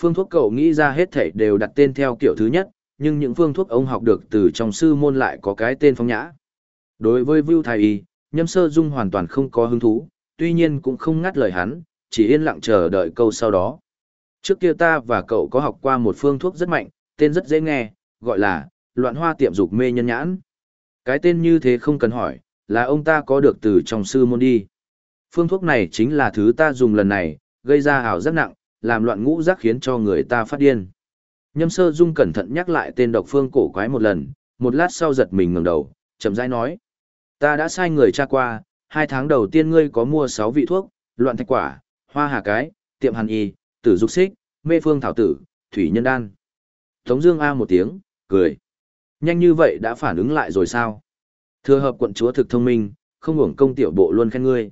Phương thuốc cậu nghĩ ra hết thảy đều đặt tên theo kiểu thứ nhất, nhưng những phương thuốc ông học được từ trong sư môn lại có cái tên phong nhã. Đối với Vu Thái Y, Nhâm Sơ Dung hoàn toàn không có hứng thú, tuy nhiên cũng không ngắt lời hắn, chỉ yên lặng chờ đợi câu sau đó. Trước kia ta và cậu có học qua một phương thuốc rất mạnh, tên rất dễ nghe, gọi là loạn hoa tiệm dục mê nhân nhãn. Cái tên như thế không cần hỏi, là ông ta có được từ trong sư môn đi. Phương thuốc này chính là thứ ta dùng lần này, gây ra ảo giác nặng, làm loạn ngũ giác khiến cho người ta phát điên. Nhâm sơ dung cẩn thận nhắc lại tên độc phương cổ quái một lần, một lát sau giật mình ngẩng đầu, chậm rãi nói. Ta đã sai người tra qua, hai tháng đầu tiên ngươi có mua sáu vị thuốc, loạn thạch quả, hoa hà cái, tiệm hàn y, tử dục xích, mê phương thảo tử, thủy nhân đan. Tống Dương A một tiếng, cười. Nhanh như vậy đã phản ứng lại rồi sao? Thừa hợp quận chúa thực thông minh, không hưởng công tiểu bộ luôn khen ngươi.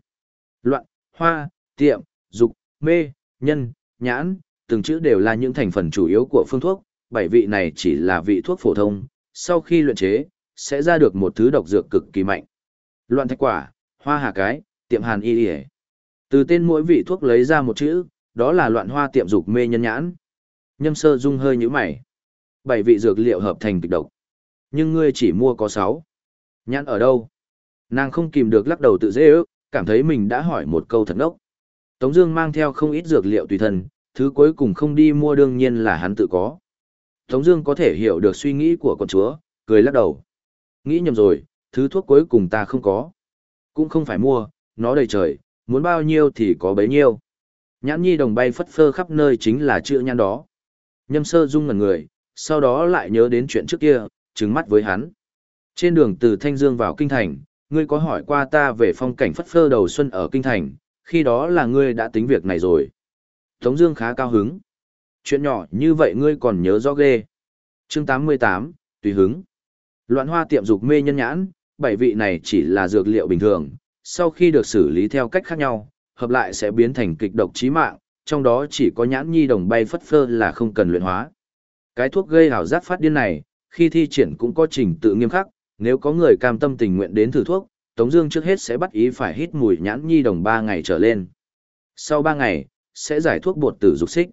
Loạn, hoa, tiệm, dục, mê, nhân, nhãn, từng chữ đều là những thành phần chủ yếu của phương thuốc, bảy vị này chỉ là vị thuốc phổ thông, sau khi luyện chế, sẽ ra được một thứ độc dược cực kỳ mạnh. Loạn thạch quả, hoa hà cái, tiệm hàn y y Từ tên mỗi vị thuốc lấy ra một chữ, đó là loạn hoa tiệm dục mê nhân nhãn. Nhâm sơ dung hơi như mày. Bảy vị dược liệu hợp thành kịch độc. Nhưng ngươi chỉ mua có sáu. Nhãn ở đâu? Nàng không kìm được lắc đầu tự dễ ước, cảm thấy mình đã hỏi một câu thật ngốc. Tống Dương mang theo không ít dược liệu tùy thân, thứ cuối cùng không đi mua đương nhiên là hắn tự có. Tống Dương có thể hiểu được suy nghĩ của con chúa, cười lắc đầu. Nghĩ nhầm rồi, thứ thuốc cuối cùng ta không có, cũng không phải mua, nó đầy trời, muốn bao nhiêu thì có bấy nhiêu. Nhãn nhi đồng bay phất phơ khắp nơi chính là chữ nhãn đó. Nhâm sơ dung ngẩn người, sau đó lại nhớ đến chuyện trước kia, trừng mắt với hắn. Trên đường từ Thanh Dương vào Kinh Thành, ngươi có hỏi qua ta về phong cảnh phất phơ đầu xuân ở Kinh Thành, khi đó là ngươi đã tính việc này rồi. Tống Dương khá cao hứng. Chuyện nhỏ như vậy ngươi còn nhớ rõ ghê. Chương 88, tùy hứng. Loạn hoa tiệm dục mê nhân nhãn, bảy vị này chỉ là dược liệu bình thường, sau khi được xử lý theo cách khác nhau, hợp lại sẽ biến thành kịch độc chí mạng, trong đó chỉ có nhãn nhi đồng bay phất phơ là không cần luyện hóa. Cái thuốc gây ảo giác phát điên này, khi thi triển cũng có trình tự nghiêm khắc, nếu có người cam tâm tình nguyện đến thử thuốc, Tống Dương trước hết sẽ bắt ý phải hít mùi nhãn nhi đồng 3 ngày trở lên. Sau 3 ngày, sẽ giải thuốc bột tử dục xích.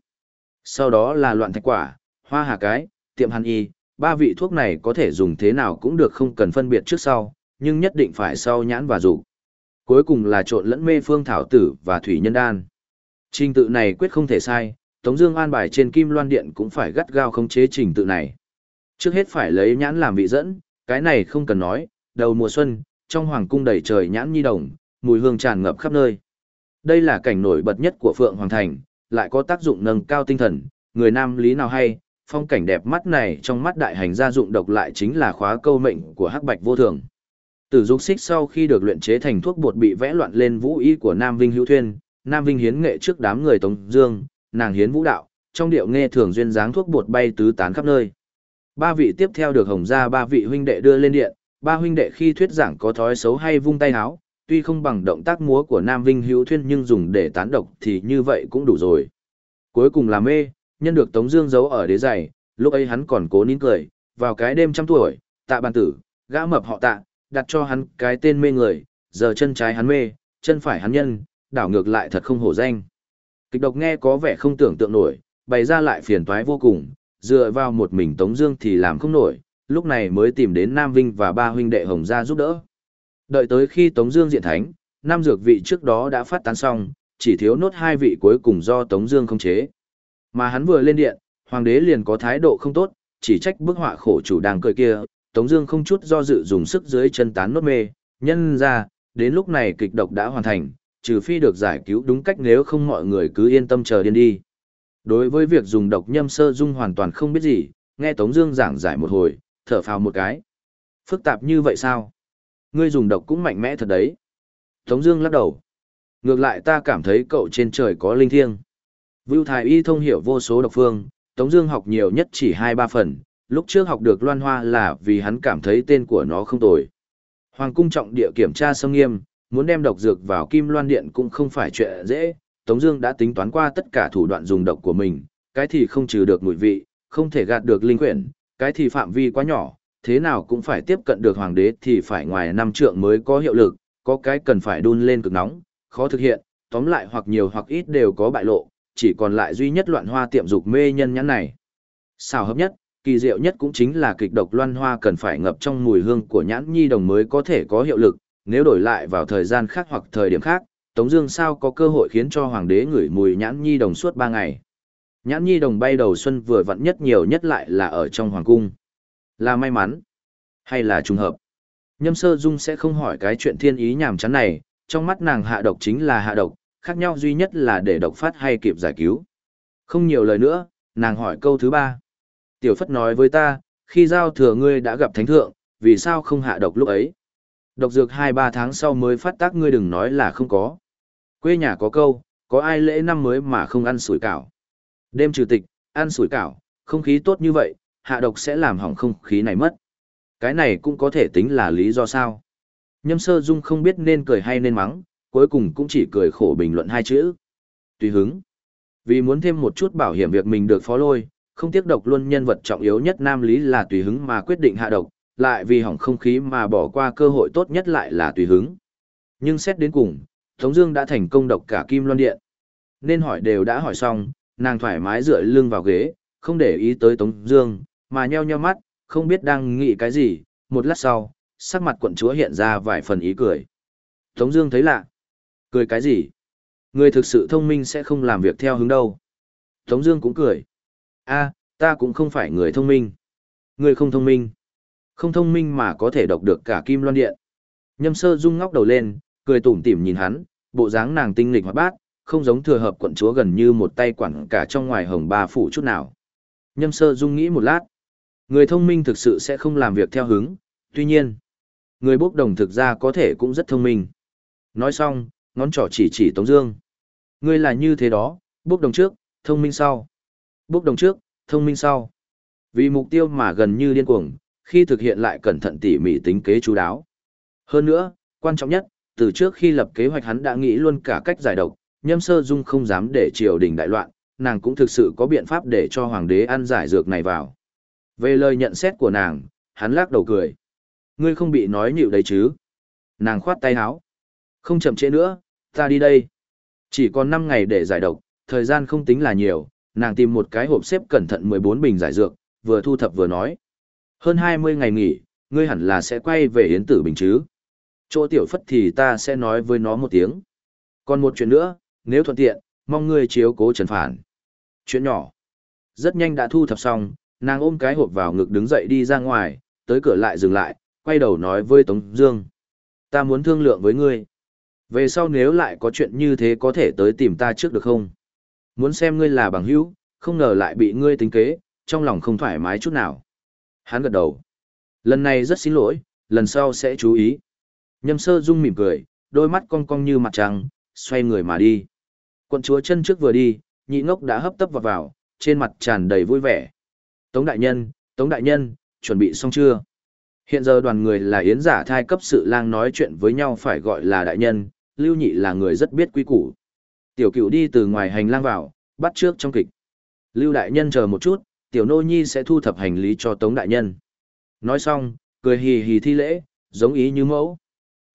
Sau đó là loạn thạch quả, hoa hà cái, tiệm hàn y, ba vị thuốc này có thể dùng thế nào cũng được không cần phân biệt trước sau, nhưng nhất định phải sau nhãn và dục. Cuối cùng là trộn lẫn mê phương thảo tử và thủy nhân đan. Trình tự này quyết không thể sai, Tống Dương an bài trên Kim Loan Điện cũng phải gắt gao khống chế trình tự này. Trước hết phải lấy nhãn làm vị dẫn, cái này không cần nói. Đầu mùa xuân, trong hoàng cung đầy trời nhãn nhi đồng, mùi hương tràn ngập khắp nơi. Đây là cảnh nổi bật nhất của Phượng Hoàng Thành, lại có tác dụng nâng cao tinh thần. Người nam lý nào hay, phong cảnh đẹp mắt này trong mắt đại hành gia dụng độc lại chính là khóa câu mệnh của hắc bạch vô thường. Tử dục xích sau khi được luyện chế thành thuốc bột bị vẽ loạn lên vũ y của Nam Vinh Hữu Thuyên, Nam Vinh hiến nghệ trước đám người Tống Dương, nàng hiến vũ đạo, trong điệu nghe thường duyên dáng thuốc bột bay tứ tán khắp nơi. Ba vị tiếp theo được Hồng gia ba vị huynh đệ đưa lên điện, ba huynh đệ khi thuyết giảng có thói xấu hay vung tay áo, tuy không bằng động tác múa của Nam Vinh Hữu Thuyên nhưng dùng để tán độc thì như vậy cũng đủ rồi. Cuối cùng là mê, nhân được Tống Dương giấu ở đế giày, lúc ấy hắn còn cố nín cười, vào cái đêm trăm tuổi, tạ bàn tử, gã mập họ tạ, đặt cho hắn cái tên mê người, giờ chân trái hắn mê, chân phải hắn nhân, đảo ngược lại thật không hổ danh. Kịch độc nghe có vẻ không tưởng tượng nổi, bày ra lại phiền toái vô cùng, dựa vào một mình Tống Dương thì làm không nổi, lúc này mới tìm đến Nam Vinh và ba huynh đệ Hồng gia giúp đỡ. Đợi tới khi Tống Dương diện thánh, năm dược vị trước đó đã phát tán xong, chỉ thiếu nốt hai vị cuối cùng do Tống Dương không chế. Mà hắn vừa lên điện, hoàng đế liền có thái độ không tốt, chỉ trách bức họa khổ chủ đang cười kia. Tống Dương không chút do dự dùng sức dưới chân tán nốt mê, nhân ra, đến lúc này kịch độc đã hoàn thành, trừ phi được giải cứu đúng cách nếu không mọi người cứ yên tâm chờ điên đi. Đối với việc dùng độc nhâm sơ dung hoàn toàn không biết gì, nghe Tống Dương giảng giải một hồi, thở phào một cái. Phức tạp như vậy sao? Ngươi dùng độc cũng mạnh mẽ thật đấy. Tống Dương lắc đầu. Ngược lại ta cảm thấy cậu trên trời có linh thiêng. Vưu Thái Y thông hiểu vô số độc phương, Tống Dương học nhiều nhất chỉ hai ba phần. Lúc trước học được loan hoa là vì hắn cảm thấy tên của nó không tồi. Hoàng cung trọng địa kiểm tra sâm nghiêm, muốn đem độc dược vào Kim Loan Điện cũng không phải chuyện dễ. Tống Dương đã tính toán qua tất cả thủ đoạn dùng độc của mình, cái thì không trừ được mùi vị, không thể gạt được linh quyển, cái thì phạm vi quá nhỏ, thế nào cũng phải tiếp cận được hoàng đế thì phải ngoài năm trượng mới có hiệu lực, có cái cần phải đun lên cực nóng, khó thực hiện, tóm lại hoặc nhiều hoặc ít đều có bại lộ, chỉ còn lại duy nhất loạn hoa tiệm dục mê nhân nhãn này. Sao hợp nhất, kỳ diệu nhất cũng chính là kịch độc loan hoa cần phải ngập trong mùi hương của nhãn nhi đồng mới có thể có hiệu lực, nếu đổi lại vào thời gian khác hoặc thời điểm khác, Tống Dương sao có cơ hội khiến cho hoàng đế ngửi mùi nhãn nhi đồng suốt ba ngày. Nhãn nhi đồng bay đầu xuân vừa vặn nhất nhiều nhất lại là ở trong hoàng cung. Là may mắn, hay là trùng hợp? Nhâm sơ dung sẽ không hỏi cái chuyện thiên ý nhảm chán này, trong mắt nàng hạ độc chính là hạ độc, khác nhau duy nhất là để độc phát hay kịp giải cứu. Không nhiều lời nữa, nàng hỏi câu thứ ba. Tiểu Phất nói với ta, khi giao thừa ngươi đã gặp thánh thượng, vì sao không hạ độc lúc ấy? Độc dược hai ba tháng sau mới phát tác ngươi đừng nói là không có. Quê nhà có câu, có ai lễ năm mới mà không ăn sủi cảo. Đêm trừ tịch, ăn sủi cảo, không khí tốt như vậy, hạ độc sẽ làm hỏng không khí này mất. Cái này cũng có thể tính là lý do sao. Nhâm sơ dung không biết nên cười hay nên mắng, cuối cùng cũng chỉ cười khổ bình luận hai chữ. Tùy hứng. Vì muốn thêm một chút bảo hiểm việc mình được phó lôi, không tiếc độc luôn nhân vật trọng yếu nhất nam lý là tùy hứng mà quyết định hạ độc, lại vì hỏng không khí mà bỏ qua cơ hội tốt nhất lại là tùy hứng. Nhưng xét đến cùng, Tống Dương đã thành công độc cả Kim Loan Điện. Nên hỏi đều đã hỏi xong, nàng thoải mái dựa lưng vào ghế, không để ý tới Tống Dương, mà nheo nheo mắt, không biết đang nghĩ cái gì. Một lát sau, sắc mặt quận chúa hiện ra vài phần ý cười. Tống Dương thấy lạ, cười cái gì? Người thực sự thông minh sẽ không làm việc theo hướng đâu. Tống Dương cũng cười. A, ta cũng không phải người thông minh. Người không thông minh, không thông minh mà có thể đọc được cả Kim Loan Điện. Nhâm Sơ rung ngóc đầu lên, cười tủm tỉm nhìn hắn, bộ dáng nàng tinh lịch hoạt bát, không giống thừa hợp quận chúa gần như một tay quản cả trong ngoài hồng ba phủ chút nào. Nhâm Sơ Dung nghĩ một lát, người thông minh thực sự sẽ không làm việc theo hướng, tuy nhiên, người bốc đồng thực ra có thể cũng rất thông minh. Nói xong, ngón trỏ chỉ chỉ Tống Dương. Ngươi là như thế đó, bốc đồng trước, thông minh sau. Bốc đồng trước, thông minh sau. Vì mục tiêu mà gần như điên cuồng, khi thực hiện lại cẩn thận tỉ mỉ tính kế chú đáo. Hơn nữa, quan trọng nhất, từ trước khi lập kế hoạch hắn đã nghĩ luôn cả cách giải độc, nhâm sơ dung không dám để triều đình đại loạn, nàng cũng thực sự có biện pháp để cho hoàng đế ăn giải dược này vào. Về lời nhận xét của nàng, hắn lắc đầu cười. Ngươi không bị nói nhịu đấy chứ? Nàng khoát tay áo. Không chậm trễ nữa, ta đi đây. Chỉ còn 5 ngày để giải độc, thời gian không tính là nhiều, nàng tìm một cái hộp xếp cẩn thận 14 bình giải dược, vừa thu thập vừa nói. Hơn 20 ngày nghỉ, ngươi hẳn là sẽ quay về Yến Tử Bình chứ. Chỗ tiểu phất thì ta sẽ nói với nó một tiếng. Còn một chuyện nữa, nếu thuận tiện, mong ngươi chiếu cố trần phản. Chuyện nhỏ. Rất nhanh đã thu thập xong, nàng ôm cái hộp vào ngực đứng dậy đi ra ngoài, tới cửa lại dừng lại, quay đầu nói với Tống Dương. Ta muốn thương lượng với ngươi. Về sau nếu lại có chuyện như thế có thể tới tìm ta trước được không? Muốn xem ngươi là bằng hữu, không ngờ lại bị ngươi tính kế, trong lòng không thoải mái chút nào. Hắn gật đầu. Lần này rất xin lỗi, lần sau sẽ chú ý. Nhâm sơ dung mỉm cười, đôi mắt cong cong như mặt trăng, xoay người mà đi. Quận chúa chân trước vừa đi, nhị ngốc đã hấp tấp vào vào, trên mặt tràn đầy vui vẻ. Tống đại nhân, Tống đại nhân, chuẩn bị xong chưa? Hiện giờ đoàn người là yến giả thai cấp sự lang nói chuyện với nhau phải gọi là đại nhân, lưu nhị là người rất biết quy củ. Tiểu cửu đi từ ngoài hành lang vào, bắt trước trong kịch. Lưu đại nhân chờ một chút, tiểu nô nhi sẽ thu thập hành lý cho tống đại nhân. Nói xong, cười hì hì thi lễ, giống ý như mẫu.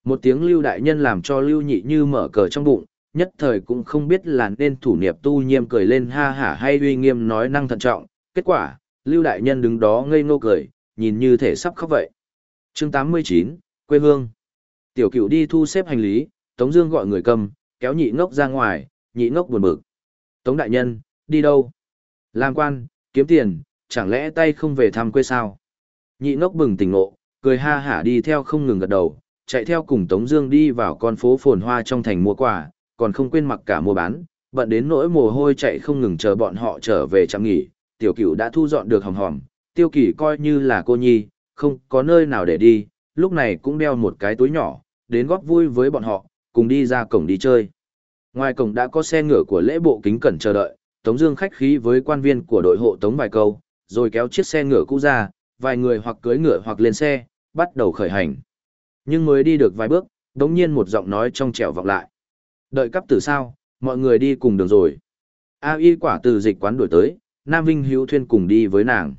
Một tiếng lưu đại nhân làm cho lưu nhị như mở cờ trong bụng, nhất thời cũng không biết là nên thủ niệm tu nhiêm cười lên ha hả hay uy nghiêm nói năng thận trọng. Kết quả, lưu đại nhân đứng đó ngây ngô cười, nhìn như thể sắp khóc vậy. chương 89, quê hương. Tiểu Cựu đi thu xếp hành lý, Tống Dương gọi người cầm, kéo nhị ngốc ra ngoài, nhị ngốc buồn bực. Tống đại nhân, đi đâu? Làm quan, kiếm tiền, chẳng lẽ tay không về thăm quê sao? Nhị ngốc bừng tỉnh ngộ, cười ha hả đi theo không ngừng gật đầu, chạy theo cùng Tống Dương đi vào con phố phồn hoa trong thành mua quà, còn không quên mặc cả mua bán, bận đến nỗi mồ hôi chạy không ngừng chờ bọn họ trở về trạm nghỉ. Tiểu Cửu đã thu dọn được hòm hòm, Tiêu Kỳ coi như là cô nhi, không có nơi nào để đi, lúc này cũng đeo một cái túi nhỏ, đến góp vui với bọn họ, cùng đi ra cổng đi chơi. Ngoài cổng đã có xe ngựa của lễ bộ kính cẩn chờ đợi, Tống Dương khách khí với quan viên của đội hộ Tống vài câu, rồi kéo chiếc xe ngựa cũ ra, vài người hoặc cưỡi ngựa hoặc lên xe, bắt đầu khởi hành. Nhưng mới đi được vài bước, đống nhiên một giọng nói trong trẻo vọng lại. Đợi cấp tử sao, mọi người đi cùng đường rồi. A y quả từ dịch quán đuổi tới, Nam Vinh hữu thuyên cùng đi với nàng.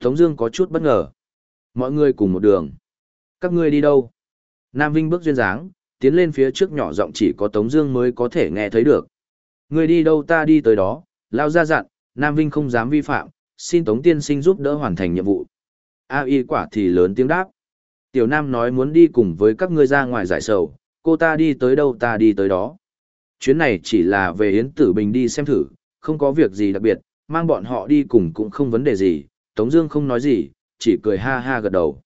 Tống Dương có chút bất ngờ. Mọi người cùng một đường. Các ngươi đi đâu? Nam Vinh bước duyên dáng, tiến lên phía trước nhỏ giọng chỉ có Tống Dương mới có thể nghe thấy được. Người đi đâu ta đi tới đó, lao ra dặn, Nam Vinh không dám vi phạm, xin Tống Tiên Sinh giúp đỡ hoàn thành nhiệm vụ. A y quả thì lớn tiếng đáp. Tiểu Nam nói muốn đi cùng với các ngươi ra ngoài giải sầu, cô ta đi tới đâu ta đi tới đó. Chuyến này chỉ là về Yến Tử Bình đi xem thử, không có việc gì đặc biệt, mang bọn họ đi cùng cũng không vấn đề gì, Tống Dương không nói gì, chỉ cười ha ha gật đầu.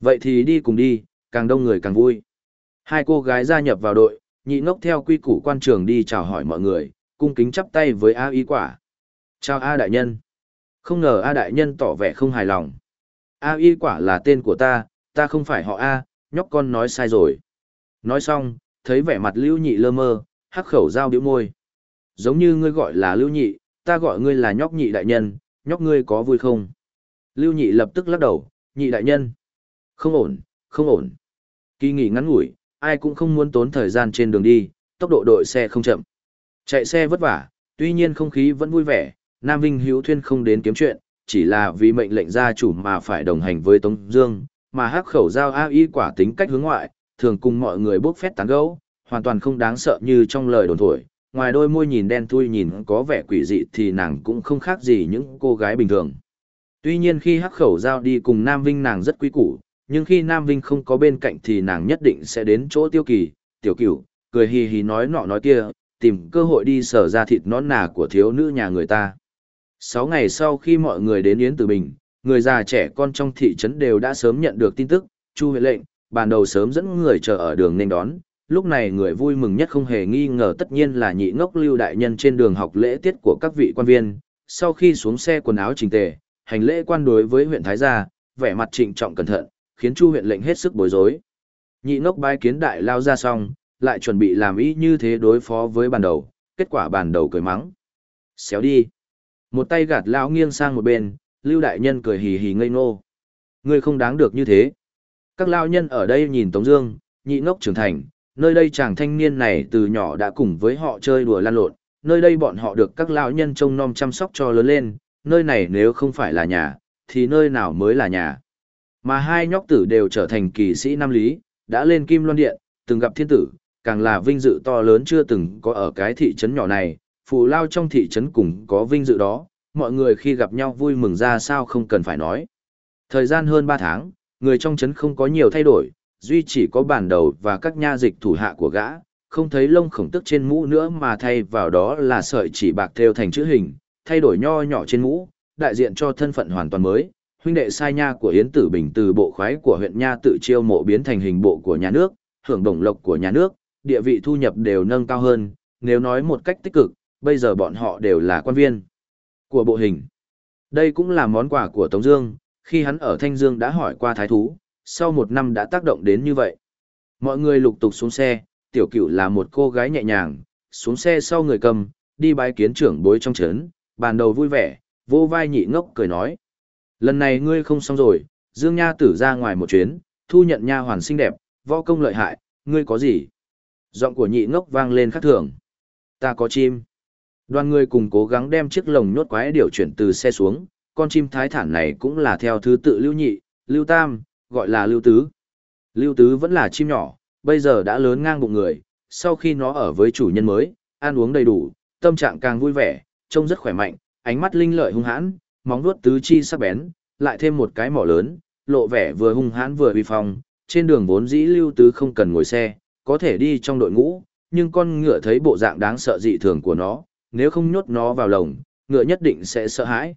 Vậy thì đi cùng đi, càng đông người càng vui. Hai cô gái gia nhập vào đội, nhị ngốc theo quy củ quan trường đi chào hỏi mọi người, cung kính chắp tay với A Y quả. Chào A đại nhân. Không ngờ A đại nhân tỏ vẻ không hài lòng. A Y quả là tên của ta, ta không phải họ A, nhóc con nói sai rồi. Nói xong, thấy vẻ mặt lưu nhị lơ mơ, hắc khẩu giao biểu môi. Giống như ngươi gọi là lưu nhị, ta gọi ngươi là nhóc nhị đại nhân, nhóc ngươi có vui không? Lưu nhị lập tức lắc đầu, nhị đại nhân. Không ổn, không ổn. Kỳ nghỉ ngắn ngủi, ai cũng không muốn tốn thời gian trên đường đi, tốc độ đội xe không chậm. Chạy xe vất vả, tuy nhiên không khí vẫn vui vẻ, Nam Vinh Hữu Thuyên không đến kiếm chuyện, chỉ là vì mệnh lệnh gia chủ mà phải đồng hành với Tống Dương, mà hắc khẩu giao A Y quả tính cách hướng ngoại, thường cùng mọi người bốc phét tán gẫu, hoàn toàn không đáng sợ như trong lời đồn thổi. Ngoài đôi môi nhìn đen thui nhìn có vẻ quỷ dị thì nàng cũng không khác gì những cô gái bình thường. Tuy nhiên khi hắc khẩu giao đi cùng Nam Vinh nàng rất quý củ, nhưng khi Nam Vinh không có bên cạnh thì nàng nhất định sẽ đến chỗ tiêu kỳ, tiểu cửu, cười hì hì nói nọ nói kia, tìm cơ hội đi sở ra thịt nón nà của thiếu nữ nhà người ta. Sáu ngày sau khi mọi người đến Yến Tử Bình, người già trẻ con trong thị trấn đều đã sớm nhận được tin tức, Chu huyện lệnh, ban đầu sớm dẫn người chờ ở đường nên đón, lúc này người vui mừng nhất không hề nghi ngờ tất nhiên là nhị ngốc lưu đại nhân trên đường học lễ tiết của các vị quan viên, sau khi xuống xe quần áo chỉnh tề, hành lễ quan đối với huyện Thái Gia, vẻ mặt trịnh trọng cẩn thận, khiến Chu huyện lệnh hết sức bối rối. Nhị ngốc bái kiến đại lao ra xong, lại chuẩn bị làm ý như thế đối phó với bàn đầu, kết quả bàn đầu cười mắng. Xéo đi. Một tay gạt lão nghiêng sang một bên, lưu đại nhân cười hì hì ngây ngô. Ngươi không đáng được như thế. Các lao nhân ở đây nhìn Tống Dương, nhị ngốc trưởng thành, nơi đây chàng thanh niên này từ nhỏ đã cùng với họ chơi đùa lan lộn, nơi đây bọn họ được các lão nhân trông nom chăm sóc cho lớn lên, nơi này nếu không phải là nhà, thì nơi nào mới là nhà. Mà hai nhóc tử đều trở thành kỳ sĩ nam lý, đã lên kim loan điện, từng gặp thiên tử, càng là vinh dự to lớn chưa từng có ở cái thị trấn nhỏ này, phù lao trong thị trấn cùng có vinh dự đó, mọi người khi gặp nhau vui mừng ra sao không cần phải nói. Thời gian hơn 3 tháng, người trong trấn không có nhiều thay đổi, duy chỉ có bản đầu và các nha dịch thủ hạ của gã, không thấy lông khổng tức trên mũ nữa mà thay vào đó là sợi chỉ bạc thêu thành chữ hình, thay đổi nho nhỏ trên mũ, đại diện cho thân phận hoàn toàn mới. Huynh đệ sai nha của Yến Tử Bình từ bộ khoái của huyện nha tự chiêu mộ biến thành hình bộ của nhà nước, hưởng đồng lộc của nhà nước, địa vị thu nhập đều nâng cao hơn, nếu nói một cách tích cực, bây giờ bọn họ đều là quan viên của bộ hình. Đây cũng là món quà của Tống Dương, khi hắn ở Thanh Dương đã hỏi qua thái thú, sau một năm đã tác động đến như vậy. Mọi người lục tục xuống xe, tiểu cửu là một cô gái nhẹ nhàng, xuống xe sau người cầm, đi bái kiến trưởng bối trong trấn, bàn đầu vui vẻ, vô vai nhị ngốc cười nói. Lần này ngươi không xong rồi, Dương Nha tử ra ngoài một chuyến, thu nhận nha hoàn xinh đẹp, võ công lợi hại, ngươi có gì? Giọng của nhị ngốc vang lên khắc thường. Ta có chim. Đoàn người cùng cố gắng đem chiếc lồng nhốt quái điều chuyển từ xe xuống, con chim thái thản này cũng là theo thứ tự lưu nhị, lưu tam, gọi là lưu tứ. Lưu tứ vẫn là chim nhỏ, bây giờ đã lớn ngang bụng người, sau khi nó ở với chủ nhân mới, ăn uống đầy đủ, tâm trạng càng vui vẻ, trông rất khỏe mạnh, ánh mắt linh lợi hung hãn, móng vuốt tứ chi sắc bén, lại thêm một cái mỏ lớn, lộ vẻ vừa hung hãn vừa uy phong, trên đường vốn dĩ lưu tứ không cần ngồi xe, có thể đi trong đội ngũ, nhưng con ngựa thấy bộ dạng đáng sợ dị thường của nó, nếu không nhốt nó vào lồng, ngựa nhất định sẽ sợ hãi.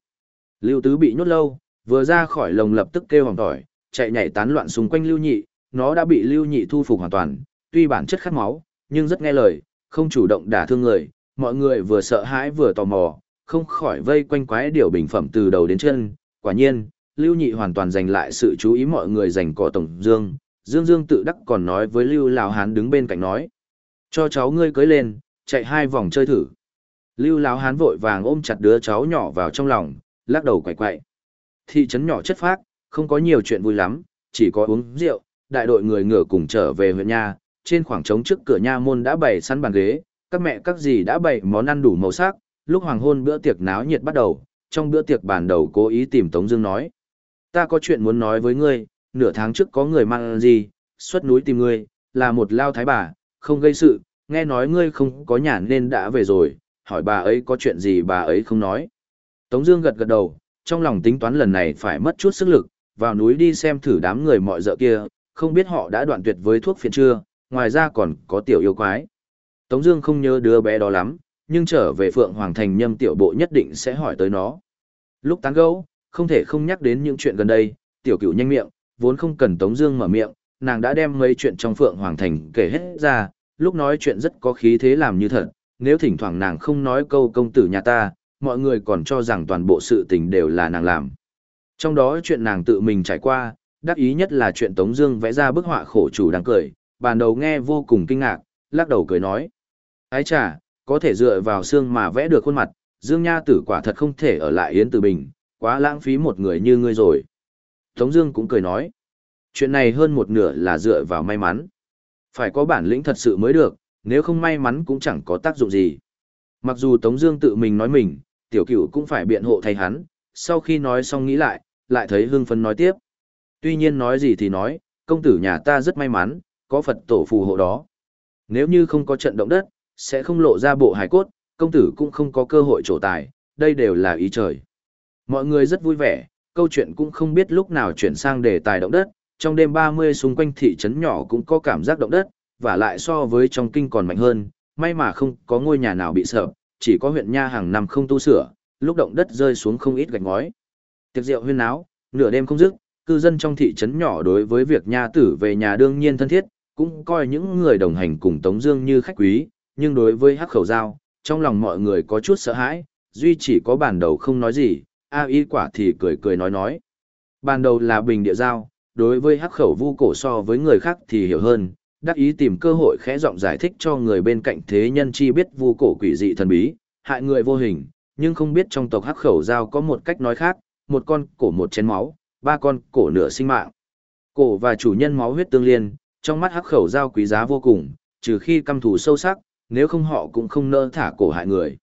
Lưu tứ bị nhốt lâu, vừa ra khỏi lồng lập tức kêu hoàng tỏi, chạy nhảy tán loạn xung quanh lưu nhị, nó đã bị lưu nhị thu phục hoàn toàn, tuy bản chất khát máu, nhưng rất nghe lời, không chủ động đả thương người, mọi người vừa sợ hãi vừa tò mò, không khỏi vây quanh quái điều bình phẩm từ đầu đến chân, quả nhiên, lưu nhị hoàn toàn giành lại sự chú ý mọi người dành cỏ tổng dương, dương dương tự đắc còn nói với lưu lào hán đứng bên cạnh nói, cho cháu ngươi cưới lên, chạy hai vòng chơi thử. Lưu láo hán vội vàng ôm chặt đứa cháu nhỏ vào trong lòng, lắc đầu quậy quậy. Thị trấn nhỏ chất phác, không có nhiều chuyện vui lắm, chỉ có uống rượu, đại đội người ngựa cùng trở về huyện nhà. trên khoảng trống trước cửa nha môn đã bày sẵn bàn ghế, các mẹ các dì đã bày món ăn đủ màu sắc, lúc hoàng hôn bữa tiệc náo nhiệt bắt đầu, trong bữa tiệc bàn đầu cố ý tìm Tống Dương nói: "Ta có chuyện muốn nói với ngươi, nửa tháng trước có người mang gì, xuất núi tìm ngươi, là một lao thái bà, không gây sự, nghe nói ngươi không có nhà nên đã về rồi, hỏi bà ấy có chuyện gì bà ấy không nói." Tống Dương gật gật đầu, trong lòng tính toán lần này phải mất chút sức lực, vào núi đi xem thử đám người mọi dợ kia, không biết họ đã đoạn tuyệt với thuốc phiện chưa, ngoài ra còn có tiểu yêu quái. Tống Dương không nhớ đứa bé đó lắm, nhưng trở về Phượng Hoàng Thành nhâm tiểu bộ nhất định sẽ hỏi tới nó. Lúc tán gẫu, không thể không nhắc đến những chuyện gần đây, tiểu cửu nhanh miệng, vốn không cần Tống Dương mở miệng, nàng đã đem mấy chuyện trong Phượng Hoàng Thành kể hết ra, lúc nói chuyện rất có khí thế làm như thật. Nếu thỉnh thoảng nàng không nói câu công tử nhà ta, mọi người còn cho rằng toàn bộ sự tình đều là nàng làm. Trong đó chuyện nàng tự mình trải qua, đắc ý nhất là chuyện Tống Dương vẽ ra bức họa khổ chủ đang cười, bàn đầu nghe vô cùng kinh ngạc, lắc đầu cười nói: Ái chà, có thể dựa vào xương mà vẽ được khuôn mặt, Dương Nha tử quả thật không thể ở lại Yến Tử Bình, quá lãng phí một người như ngươi rồi. Tống Dương cũng cười nói: Chuyện này hơn một nửa là dựa vào may mắn, phải có bản lĩnh thật sự mới được, nếu không may mắn cũng chẳng có tác dụng gì. Mặc dù Tống Dương tự mình nói mình, Tiểu Cửu cũng phải biện hộ thay hắn. Sau khi nói xong nghĩ lại, lại thấy hưng phấn nói tiếp. Tuy nhiên nói gì thì nói, công tử nhà ta rất may mắn, có Phật tổ phù hộ đó. Nếu như không có trận động đất, sẽ không lộ ra bộ hài cốt, công tử cũng không có cơ hội trổ tài, đây đều là ý trời. Mọi người rất vui vẻ, câu chuyện cũng không biết lúc nào chuyển sang đề tài động đất, trong đêm 30 xung quanh thị trấn nhỏ cũng có cảm giác động đất, và lại so với trong kinh còn mạnh hơn, may mà không có ngôi nhà nào bị sợ, chỉ có huyện nha hàng năm không tu sửa, lúc động đất rơi xuống không ít gạch ngói. Tiệc rượu huyên náo, nửa đêm không dứt, cư dân trong thị trấn nhỏ đối với việc nha tử về nhà đương nhiên thân thiết, cũng coi những người đồng hành cùng Tống Dương như khách quý, nhưng đối với hắc khẩu giao, trong lòng mọi người có chút sợ hãi, duy chỉ có bản đầu không nói gì, a y quả thì cười cười nói nói. Ban đầu là bình địa giao, đối với hắc khẩu vu cổ so với người khác thì hiểu hơn, đắc ý tìm cơ hội khẽ giọng giải thích cho người bên cạnh thế nhân chi biết vu cổ quỷ dị thần bí, hại người vô hình, nhưng không biết trong tộc hắc khẩu giao có một cách nói khác, một con cổ một chén máu, ba con cổ nửa sinh mạng. Cổ và chủ nhân máu huyết tương liên, trong mắt hắc khẩu giao quý giá vô cùng, trừ khi căm thù sâu sắc, nếu không họ cũng không nỡ thả cổ hại người.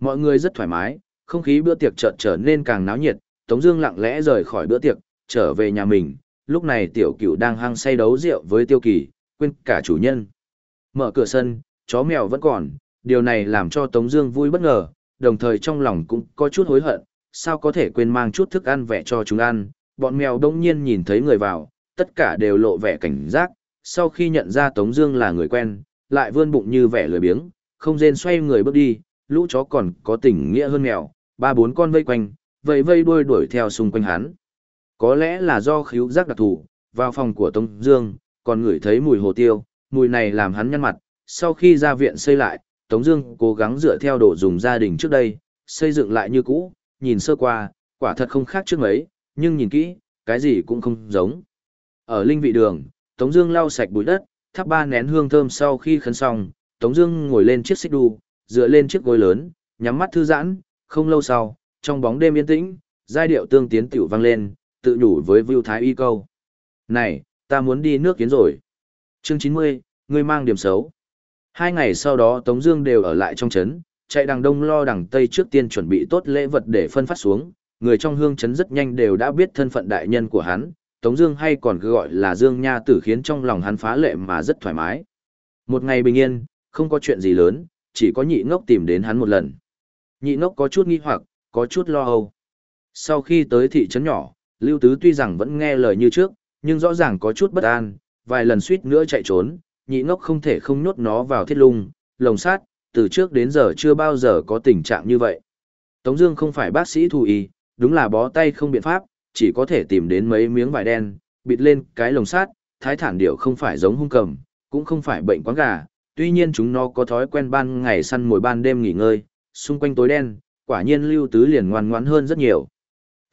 Mọi người rất thoải mái, không khí bữa tiệc chợt trở nên càng náo nhiệt, Tống Dương lặng lẽ rời khỏi bữa tiệc, trở về nhà mình. Lúc này Tiểu Cửu đang hăng say đấu rượu với Tiêu Kỳ, quên cả chủ nhân. Mở cửa sân, chó mèo vẫn còn, điều này làm cho Tống Dương vui bất ngờ, đồng thời trong lòng cũng có chút hối hận, sao có thể quên mang chút thức ăn vẽ cho chúng ăn. Bọn mèo đông nhiên nhìn thấy người vào, tất cả đều lộ vẻ cảnh giác. Sau khi nhận ra Tống Dương là người quen, lại vươn bụng như vẻ lười biếng, không rên xoay người bước đi. Lũ chó còn có tình nghĩa hơn mèo, ba bốn con vây quanh, vây vây đuôi đuổi theo xung quanh hắn. Có lẽ là do khíu giác đặc thù, vào phòng của Tống Dương, còn ngửi thấy mùi hồ tiêu, mùi này làm hắn nhăn mặt. Sau khi ra viện xây lại, Tống Dương cố gắng dựa theo đồ dùng gia đình trước đây, xây dựng lại như cũ. Nhìn sơ qua, quả thật không khác trước mấy, nhưng nhìn kỹ, cái gì cũng không giống. Ở linh vị đường, Tống Dương lau sạch bụi đất, thắp ba nén hương thơm sau khi khấn xong, Tống Dương ngồi lên chiếc xích đu, dựa lên chiếc gối lớn, nhắm mắt thư giãn. Không lâu sau, trong bóng đêm yên tĩnh, giai điệu tương tiến tiểu vang lên, tự nhủ với Vưu Thái Y câu: "Này, ta muốn đi nước kiến rồi." Chương 90, ngươi mang điểm xấu. Hai ngày sau đó Tống Dương đều ở lại trong trấn, chạy đằng đông lo đằng tây trước tiên chuẩn bị tốt lễ vật để phân phát xuống. Người trong hương trấn rất nhanh đều đã biết thân phận đại nhân của hắn, Tống Dương hay còn cứ gọi là Dương Nha Tử khiến trong lòng hắn phá lệ mà rất thoải mái. Một ngày bình yên, không có chuyện gì lớn, chỉ có nhị ngốc tìm đến hắn một lần. Nhị ngốc có chút nghi hoặc, có chút lo âu. Sau khi tới thị trấn nhỏ, Lưu Tứ tuy rằng vẫn nghe lời như trước, nhưng rõ ràng có chút bất an, vài lần suýt nữa chạy trốn, nhị ngốc không thể không nhốt nó vào thiết lung, lồng sát, từ trước đến giờ chưa bao giờ có tình trạng như vậy. Tống Dương không phải bác sĩ thú y, đúng là bó tay không biện pháp, chỉ có thể tìm đến mấy miếng vải đen, bịt lên cái lồng sát. Thái thản điểu không phải giống hung cầm, cũng không phải bệnh quán gà, tuy nhiên chúng nó có thói quen ban ngày săn mồi ban đêm nghỉ ngơi, xung quanh tối đen, quả nhiên lưu tứ liền ngoan ngoãn hơn rất nhiều.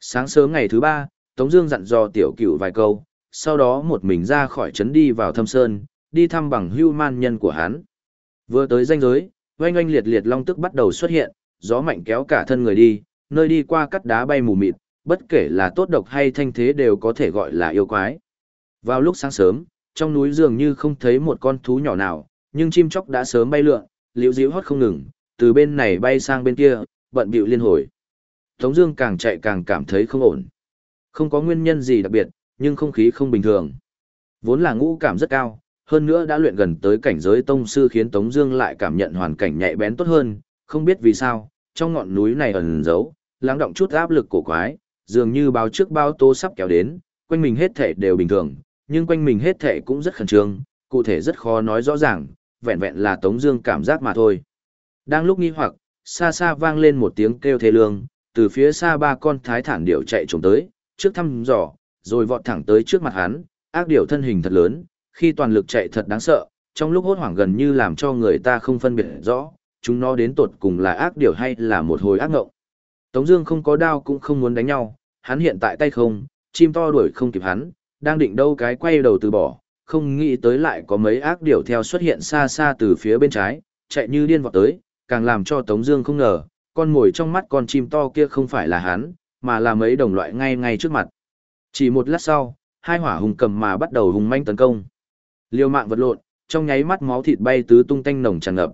Sáng sớm ngày thứ ba, Tống Dương dặn dò tiểu cửu vài câu, sau đó một mình ra khỏi trấn đi vào thâm sơn, đi thăm bằng hưu man nhân của hắn. Vừa tới danh giới, oanh oanh liệt liệt long tức bắt đầu xuất hiện, gió mạnh kéo cả thân người đi, nơi đi qua cắt đá bay mù mịt, bất kể là tốt độc hay thanh thế đều có thể gọi là yêu quái. Vào lúc sáng sớm, trong núi dường như không thấy một con thú nhỏ nào, nhưng chim chóc đã sớm bay lượn, liễu díu hót không ngừng, từ bên này bay sang bên kia, bận bịu liên hồi. Tống Dương càng chạy càng cảm thấy không ổn. Không có nguyên nhân gì đặc biệt, nhưng không khí không bình thường. Vốn là ngũ cảm rất cao, hơn nữa đã luyện gần tới cảnh giới tông sư khiến Tống Dương lại cảm nhận hoàn cảnh nhạy bén tốt hơn. Không biết vì sao, trong ngọn núi này ẩn giấu, lắng động chút áp lực cổ quái, dường như báo trước bao tố sắp kéo đến, quanh mình hết thể đều bình thường, nhưng quanh mình hết thể cũng rất khẩn trương, cụ thể rất khó nói rõ ràng, vẹn vẹn là Tống Dương cảm giác mà thôi. Đang lúc nghi hoặc, xa xa vang lên một tiếng kêu thê lương, từ phía xa ba con thái thản điểu chạy trốn tới, trước thăm dò, rồi vọt thẳng tới trước mặt hắn, ác điểu thân hình thật lớn, khi toàn lực chạy thật đáng sợ, trong lúc hốt hoảng gần như làm cho người ta không phân biệt rõ, chúng nó đến tột cùng là ác điểu hay là một hồi ác ngộng. Tống Dương không có đao cũng không muốn đánh nhau, hắn hiện tại tay không, chim to đuổi không kịp hắn, đang định đâu cái quay đầu từ bỏ, không nghĩ tới lại có mấy ác điểu theo xuất hiện xa xa từ phía bên trái, chạy như điên vọt tới, càng làm cho Tống Dương không ngờ, con mồi trong mắt con chim to kia không phải là hắn, mà là mấy đồng loại ngay ngay trước mặt. Chỉ một lát sau, hai hỏa hùng cầm mà bắt đầu hùng manh tấn công. Liều mạng vật lộn, trong nháy mắt máu thịt bay tứ tung tanh nồng tràn ngập.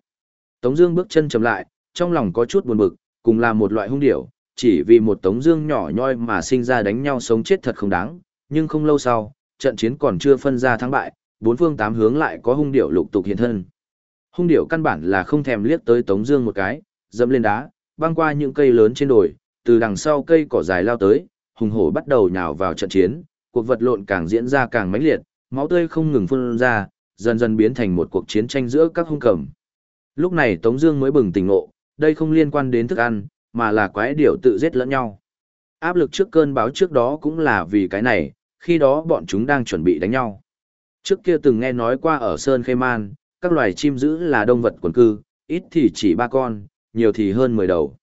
Tống Dương bước chân chậm lại, trong lòng có chút buồn bực, cùng là một loại hung điểu, chỉ vì một Tống Dương nhỏ nhoi mà sinh ra đánh nhau sống chết thật không đáng. Nhưng không lâu sau, trận chiến còn chưa phân ra thắng bại, bốn phương tám hướng lại có hung điểu lục tục hiện thân. Hung điểu căn bản là không thèm liếc tới Tống Dương một cái, dẫm lên đá, băng qua những cây lớn trên đồi, từ đằng sau cây cỏ dài lao tới, hùng hổ bắt đầu nhào vào trận chiến, cuộc vật lộn càng diễn ra càng mãnh liệt, máu tươi không ngừng phun ra, dần dần biến thành một cuộc chiến tranh giữa các hung cầm. Lúc này Tống Dương mới bừng tỉnh ngộ, đây không liên quan đến thức ăn, mà là quái điểu tự giết lẫn nhau. Áp lực trước cơn báo trước đó cũng là vì cái này, khi đó bọn chúng đang chuẩn bị đánh nhau. Trước kia từng nghe nói qua ở Sơn Khê Man, các loài chim dữ là động vật quần cư, ít thì chỉ ba con, nhiều thì hơn 10 đầu.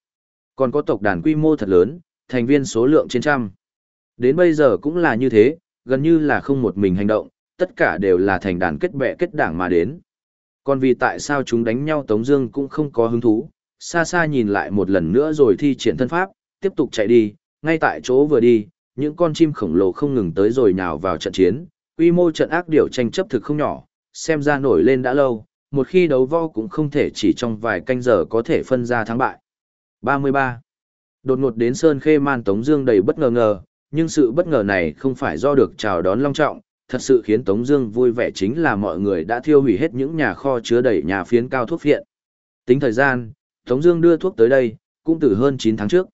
Còn có tộc đàn quy mô thật lớn, thành viên số lượng trên trăm. Đến bây giờ cũng là như thế, gần như là không một mình hành động, tất cả đều là thành đàn kết bè kết đảng mà đến. Còn vì tại sao chúng đánh nhau Tống Dương cũng không có hứng thú, xa xa nhìn lại một lần nữa rồi thi triển thân pháp, tiếp tục chạy đi, ngay tại chỗ vừa đi, những con chim khổng lồ không ngừng tới rồi nhào vào trận chiến, quy mô trận ác điều tranh chấp thực không nhỏ, xem ra nổi lên đã lâu, một khi đấu võ cũng không thể chỉ trong vài canh giờ có thể phân ra thắng bại. 33. Đột ngột đến Sơn Khê Man Tống Dương đầy bất ngờ ngờ, nhưng sự bất ngờ này không phải do được chào đón long trọng, thật sự khiến Tống Dương vui vẻ chính là mọi người đã thiêu hủy hết những nhà kho chứa đầy nhà phiến cao thuốc viện. Tính thời gian, Tống Dương đưa thuốc tới đây cũng từ hơn 9 tháng trước.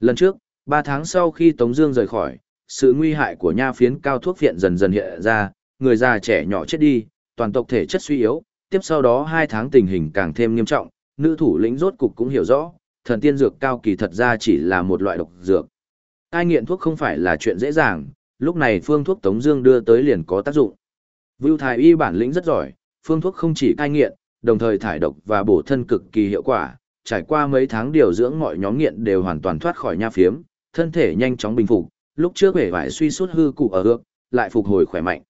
Lần trước, 3 tháng sau khi Tống Dương rời khỏi, sự nguy hại của nha phiến cao thuốc viện dần dần hiện ra, người già trẻ nhỏ chết đi, toàn tộc thể chất suy yếu. Tiếp sau đó 2 tháng tình hình càng thêm nghiêm trọng, nữ thủ lĩnh rốt cục cũng hiểu rõ, thần tiên dược cao kỳ thật ra chỉ là một loại độc dược. Ai nghiện thuốc không phải là chuyện dễ dàng, lúc này phương thuốc Tống Dương đưa tới liền có tác dụng. Vưu Thái Y bản lĩnh rất giỏi, phương thuốc không chỉ cai nghiện, đồng thời thải độc và bổ thân cực kỳ hiệu quả. Trải qua mấy tháng điều dưỡng mọi nhóm nghiện đều hoàn toàn thoát khỏi nha phiếm, thân thể nhanh chóng bình phục. Lúc trước vẻ vải suy suốt hư cụ ở ước, lại phục hồi khỏe mạnh.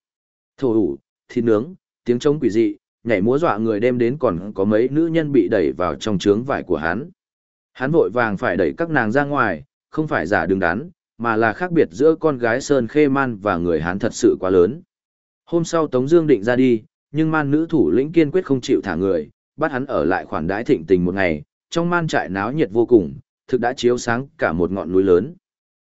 Thổ ủ, thịt nướng, tiếng trống quỷ dị, nhảy múa dọa người đem đến còn có mấy nữ nhân bị đẩy vào trong trướng vải của hắn. Hắn vội vàng phải đẩy các nàng ra ngoài, không phải giả đứng đắn, mà là khác biệt giữa con gái Sơn Khê Man và người hắn thật sự quá lớn. Hôm sau Tống Dương định ra đi, nhưng man nữ thủ lĩnh kiên quyết không chịu thả người, bắt hắn ở lại khoản đãi thịnh tình một ngày. Trong man trại náo nhiệt vô cùng, thực đã chiếu sáng cả một ngọn núi lớn.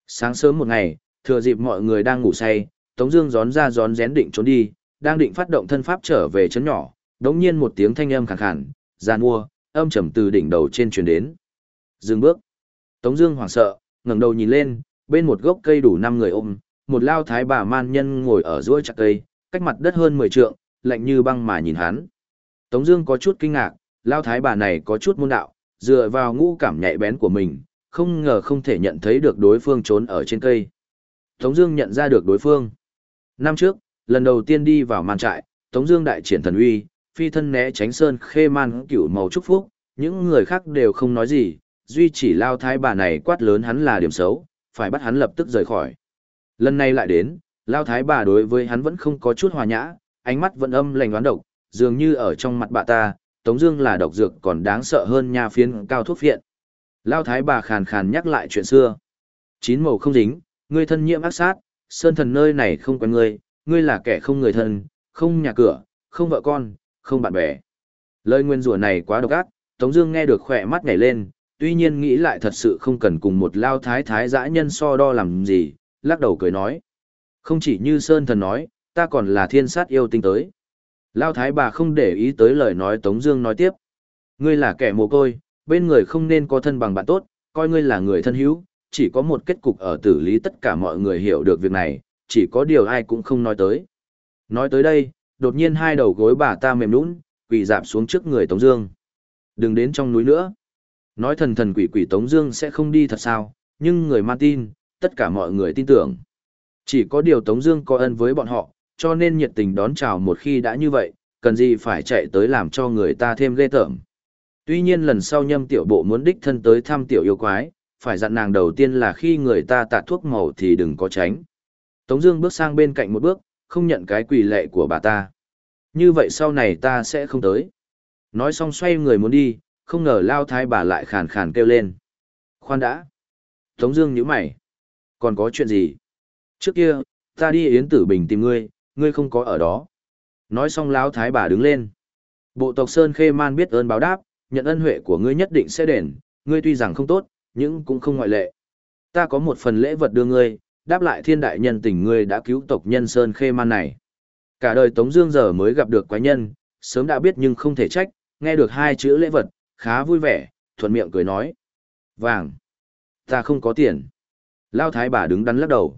Sáng sớm một ngày, thừa dịp mọi người đang ngủ say, Tống Dương gión ra gión rén định trốn đi, đang định phát động thân pháp trở về chấn nhỏ, đống nhiên một tiếng thanh âm khàn khàn, gian mua, âm trầm từ đỉnh đầu trên truyền đến. Dừng bước. Tống Dương hoảng sợ, ngẩng đầu nhìn lên, bên một gốc cây đủ năm người ôm, một lao thái bà man nhân ngồi ở giữa chặt cây, cách mặt đất hơn 10 trượng, lạnh như băng mà nhìn hắn. Tống Dương có chút kinh ngạc, lao thái bà này có chút môn đạo, dựa vào ngũ cảm nhạy bén của mình, không ngờ không thể nhận thấy được đối phương trốn ở trên cây. Tống Dương nhận ra được đối phương. Năm trước, lần đầu tiên đi vào màn trại, Tống Dương đại triển thần uy, phi thân né tránh sơn khê man cửu màu chúc phúc, những người khác đều không nói gì, duy chỉ lao thái bà này quát lớn hắn là điểm xấu, phải bắt hắn lập tức rời khỏi. Lần này lại đến, lao thái bà đối với hắn vẫn không có chút hòa nhã, ánh mắt vẫn âm lành đoán độc, dường như ở trong mặt bà ta, Tống Dương là độc dược còn đáng sợ hơn nha phiến cao thuốc viện. Lao thái bà khàn khàn nhắc lại chuyện xưa. Chín màu không dính, ngươi thân nhiễm ác sát, sơn thần nơi này không quen ngươi, ngươi là kẻ không người thân, không nhà cửa, không vợ con, không bạn bè. Lời nguyên rủa này quá độc ác, Tống Dương nghe được khỏe mắt nhảy lên, tuy nhiên nghĩ lại thật sự không cần cùng một lao thái thái dã nhân so đo làm gì, lắc đầu cười nói. Không chỉ như Sơn Thần nói, ta còn là thiên sát yêu tinh tới. Lao thái bà không để ý tới lời nói Tống Dương nói tiếp. Ngươi là kẻ mồ côi, bên người không nên có thân bằng bạn tốt, coi ngươi là người thân hữu, chỉ có một kết cục ở tử lý tất cả mọi người hiểu được việc này, chỉ có điều ai cũng không nói tới. Nói tới đây, đột nhiên hai đầu gối bà ta mềm nũng, quỳ dạp xuống trước người Tống Dương. Đừng đến trong núi nữa. Nói thần thần quỷ quỷ Tống Dương sẽ không đi thật sao? Nhưng người man tin, tất cả mọi người tin tưởng. Chỉ có điều Tống Dương có ân với bọn họ, cho nên nhiệt tình đón chào một khi đã như vậy, cần gì phải chạy tới làm cho người ta thêm ghê tởm. Tuy nhiên lần sau nhâm tiểu bộ muốn đích thân tới thăm tiểu yêu quái, phải dặn nàng đầu tiên là khi người ta tạt thuốc màu thì đừng có tránh. Tống Dương bước sang bên cạnh một bước, không nhận cái quỳ lệ của bà ta. Như vậy sau này ta sẽ không tới. Nói xong xoay người muốn đi, không ngờ lao thái bà lại khàn khàn kêu lên. Khoan đã. Tống Dương nhíu mày. Còn có chuyện gì? Trước kia, ta đi Yến Tử Bình tìm ngươi, ngươi không có ở đó. Nói xong lão thái bà đứng lên. Bộ tộc Sơn Khê Man biết ơn báo đáp, nhận ân huệ của ngươi nhất định sẽ đền, ngươi tuy rằng không tốt, nhưng cũng không ngoại lệ. Ta có một phần lễ vật đưa ngươi, đáp lại thiên đại nhân tình ngươi đã cứu tộc nhân Sơn Khê Man này. Cả đời Tống Dương giờ mới gặp được quái nhân, sớm đã biết nhưng không thể trách, nghe được hai chữ lễ vật, khá vui vẻ, thuận miệng cười nói. Vàng. Ta không có tiền. Lão thái bà đứng đắn lắc đầu.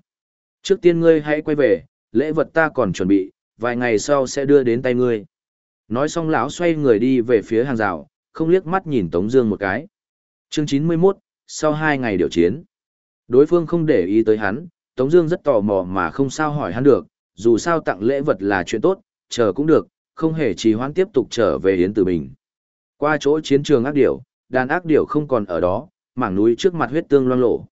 Trước tiên ngươi hãy quay về, lễ vật ta còn chuẩn bị, vài ngày sau sẽ đưa đến tay ngươi. Nói xong lão xoay người đi về phía hàng rào, không liếc mắt nhìn Tống Dương một cái. Chương 91, sau hai ngày điều chiến. Đối phương không để ý tới hắn, Tống Dương rất tò mò mà không sao hỏi hắn được, dù sao tặng lễ vật là chuyện tốt, chờ cũng được, không hề trì hoãn tiếp tục trở về Yến Tử Bình. Qua chỗ chiến trường ác điểu, đàn ác điểu không còn ở đó, mảng núi trước mặt huyết tương loang lổ.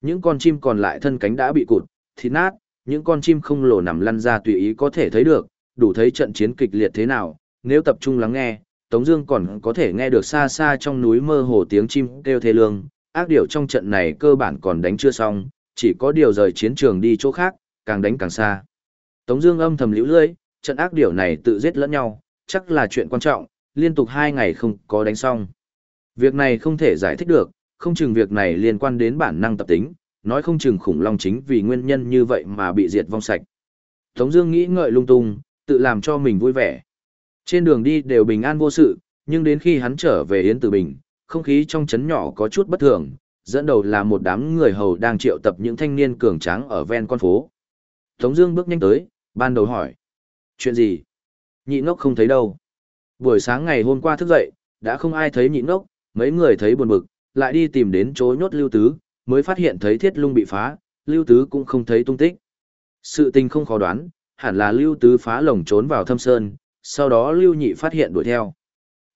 Những con chim còn lại thân cánh đã bị cụt, thịt nát, những con chim không lồ nằm lăn ra tùy ý có thể thấy được, đủ thấy trận chiến kịch liệt thế nào, nếu tập trung lắng nghe, Tống Dương còn có thể nghe được xa xa trong núi mơ hồ tiếng chim kêu thê lương. Ác điểu trong trận này cơ bản còn đánh chưa xong, chỉ có điều rời chiến trường đi chỗ khác, càng đánh càng xa. Tống Dương âm thầm liễu lưỡi, trận ác điểu này tự giết lẫn nhau, chắc là chuyện quan trọng, liên tục hai ngày không có đánh xong. Việc này không thể giải thích được, không chừng việc này liên quan đến bản năng tập tính, nói không chừng khủng long chính vì nguyên nhân như vậy mà bị diệt vong sạch. Tống Dương nghĩ ngợi lung tung, tự làm cho mình vui vẻ. Trên đường đi đều bình an vô sự, nhưng đến khi hắn trở về Yến Tử Bình, không khí trong chấn nhỏ có chút bất thường, dẫn đầu là một đám người hầu đang triệu tập những thanh niên cường tráng ở ven con phố. Tống Dương bước nhanh tới, ban đầu hỏi, chuyện gì? Nhị ngốc không thấy đâu. Buổi sáng ngày hôm qua thức dậy, đã không ai thấy nhị ngốc, mấy người thấy buồn bực, lại đi tìm đến chỗ nhốt lưu tứ, mới phát hiện thấy thiết lung bị phá, lưu tứ cũng không thấy tung tích. Sự tình không khó đoán, hẳn là lưu tứ phá lồng trốn vào thâm sơn, sau đó lưu nhị phát hiện đuổi theo.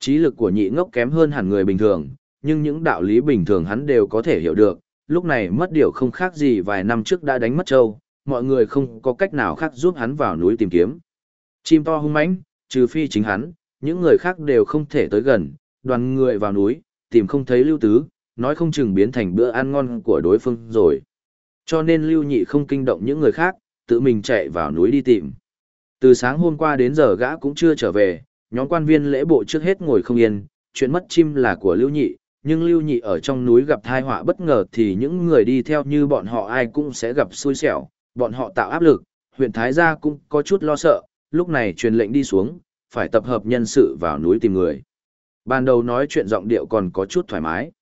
Trí lực của nhị ngốc kém hơn hẳn người bình thường, nhưng những đạo lý bình thường hắn đều có thể hiểu được, lúc này mất điều không khác gì vài năm trước đã đánh mất châu, mọi người không có cách nào khác giúp hắn vào núi tìm kiếm. Chim to hung mãnh, trừ phi chính hắn, những người khác đều không thể tới gần, đoàn người vào núi, tìm không thấy lưu tứ, nói không chừng biến thành bữa ăn ngon của đối phương rồi. Cho nên lưu nhị không kinh động những người khác, tự mình chạy vào núi đi tìm. Từ sáng hôm qua đến giờ gã cũng chưa trở về, nhóm quan viên lễ bộ trước hết ngồi không yên, chuyện mất chim là của lưu nhị, nhưng lưu nhị ở trong núi gặp thai họa bất ngờ thì những người đi theo như bọn họ ai cũng sẽ gặp xui xẻo, bọn họ tạo áp lực, huyện Thái Gia cũng có chút lo sợ, lúc này truyền lệnh đi xuống, phải tập hợp nhân sự vào núi tìm người. Ban đầu nói chuyện giọng điệu còn có chút thoải mái.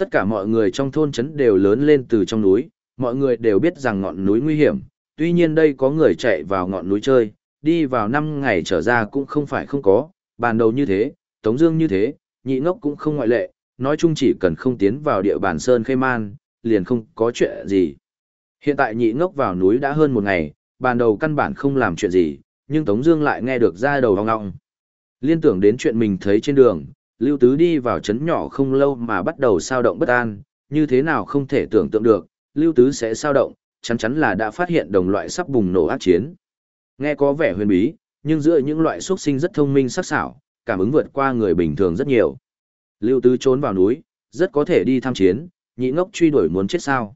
Tất cả mọi người trong thôn trấn đều lớn lên từ trong núi, mọi người đều biết rằng ngọn núi nguy hiểm, tuy nhiên đây có người chạy vào ngọn núi chơi, đi vào năm ngày trở ra cũng không phải không có, ban đầu như thế, Tống Dương như thế, nhị ngốc cũng không ngoại lệ, nói chung chỉ cần không tiến vào địa bàn Sơn Khê Man, liền không có chuyện gì. Hiện tại nhị ngốc vào núi đã hơn một ngày, ban đầu căn bản không làm chuyện gì, nhưng Tống Dương lại nghe được ra đầu hoang ngọng. Liên tưởng đến chuyện mình thấy trên đường, Lưu Tứ đi vào trấn nhỏ không lâu mà bắt đầu sao động bất an, như thế nào không thể tưởng tượng được, Lưu Tứ sẽ sao động, chắn chắn là đã phát hiện đồng loại sắp bùng nổ ác chiến. Nghe có vẻ huyền bí, nhưng giữa những loại xuất sinh rất thông minh sắc sảo, cảm ứng vượt qua người bình thường rất nhiều. Lưu Tứ trốn vào núi, rất có thể đi tham chiến, nhị ngốc truy đuổi muốn chết sao.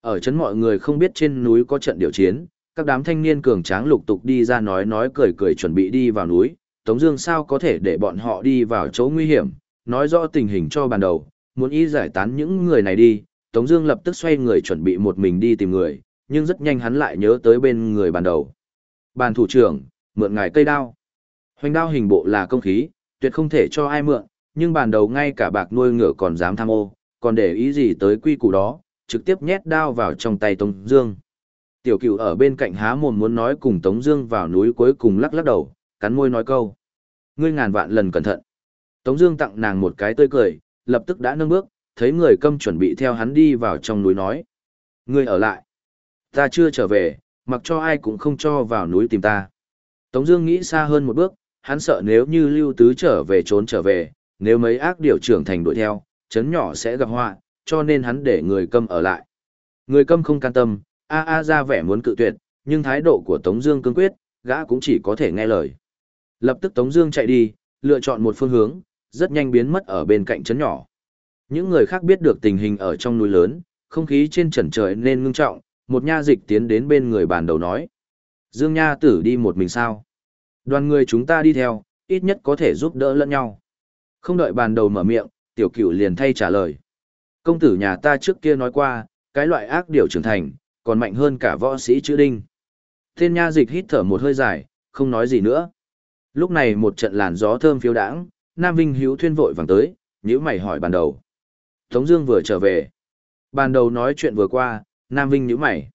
Ở trấn mọi người không biết trên núi có trận điều chiến, các đám thanh niên cường tráng lục tục đi ra nói nói cười cười chuẩn bị đi vào núi, Tống Dương sao có thể để bọn họ đi vào chỗ nguy hiểm, nói rõ tình hình cho ban đầu, muốn ý giải tán những người này đi, Tống Dương lập tức xoay người chuẩn bị một mình đi tìm người, nhưng rất nhanh hắn lại nhớ tới bên người ban đầu. Bàn thủ trưởng, mượn ngài cây đao. Hoành đao hình bộ là công khí, tuyệt không thể cho ai mượn, nhưng ban đầu ngay cả bạc nuôi ngựa còn dám tham ô, còn để ý gì tới quy củ đó, trực tiếp nhét đao vào trong tay Tống Dương. Tiểu Cửu ở bên cạnh há mồm muốn nói cùng Tống Dương vào núi cuối cùng lắc lắc đầu, cắn môi nói câu: ngươi ngàn vạn lần cẩn thận. Tống Dương tặng nàng một cái tươi cười, lập tức đã nâng bước, thấy người câm chuẩn bị theo hắn đi vào trong núi nói: ngươi ở lại, ta chưa trở về, mặc cho ai cũng không cho vào núi tìm ta. Tống Dương nghĩ xa hơn một bước, hắn sợ nếu như Lưu Tứ trở về trốn trở về, nếu mấy ác điều trưởng thành đuổi theo, chấn nhỏ sẽ gặp họa, cho nên hắn để người câm ở lại. Người câm không can tâm, a a ra vẻ muốn cự tuyệt, nhưng thái độ của Tống Dương cương quyết, gã cũng chỉ có thể nghe lời. Lập tức Tống Dương chạy đi, lựa chọn một phương hướng, rất nhanh biến mất ở bên cạnh trấn nhỏ. Những người khác biết được tình hình ở trong núi lớn, không khí trên trần trời nên ngưng trọng, một nha dịch tiến đến bên người bàn đầu nói. Dương Nha tử đi một mình sao? Đoàn người chúng ta đi theo, ít nhất có thể giúp đỡ lẫn nhau. Không đợi bàn đầu mở miệng, tiểu cửu liền thay trả lời. Công tử nhà ta trước kia nói qua, cái loại ác điều trưởng thành, còn mạnh hơn cả võ sĩ chữ đinh. Thiên nha dịch hít thở một hơi dài, không nói gì nữa. Lúc này một trận làn gió thơm phiêu đãng, Nam Vinh Hữu Thuyên vội vàng tới, nhíu mày hỏi bàn đầu. Tống Dương vừa trở về. Bàn đầu nói chuyện vừa qua, Nam Vinh nhíu mày.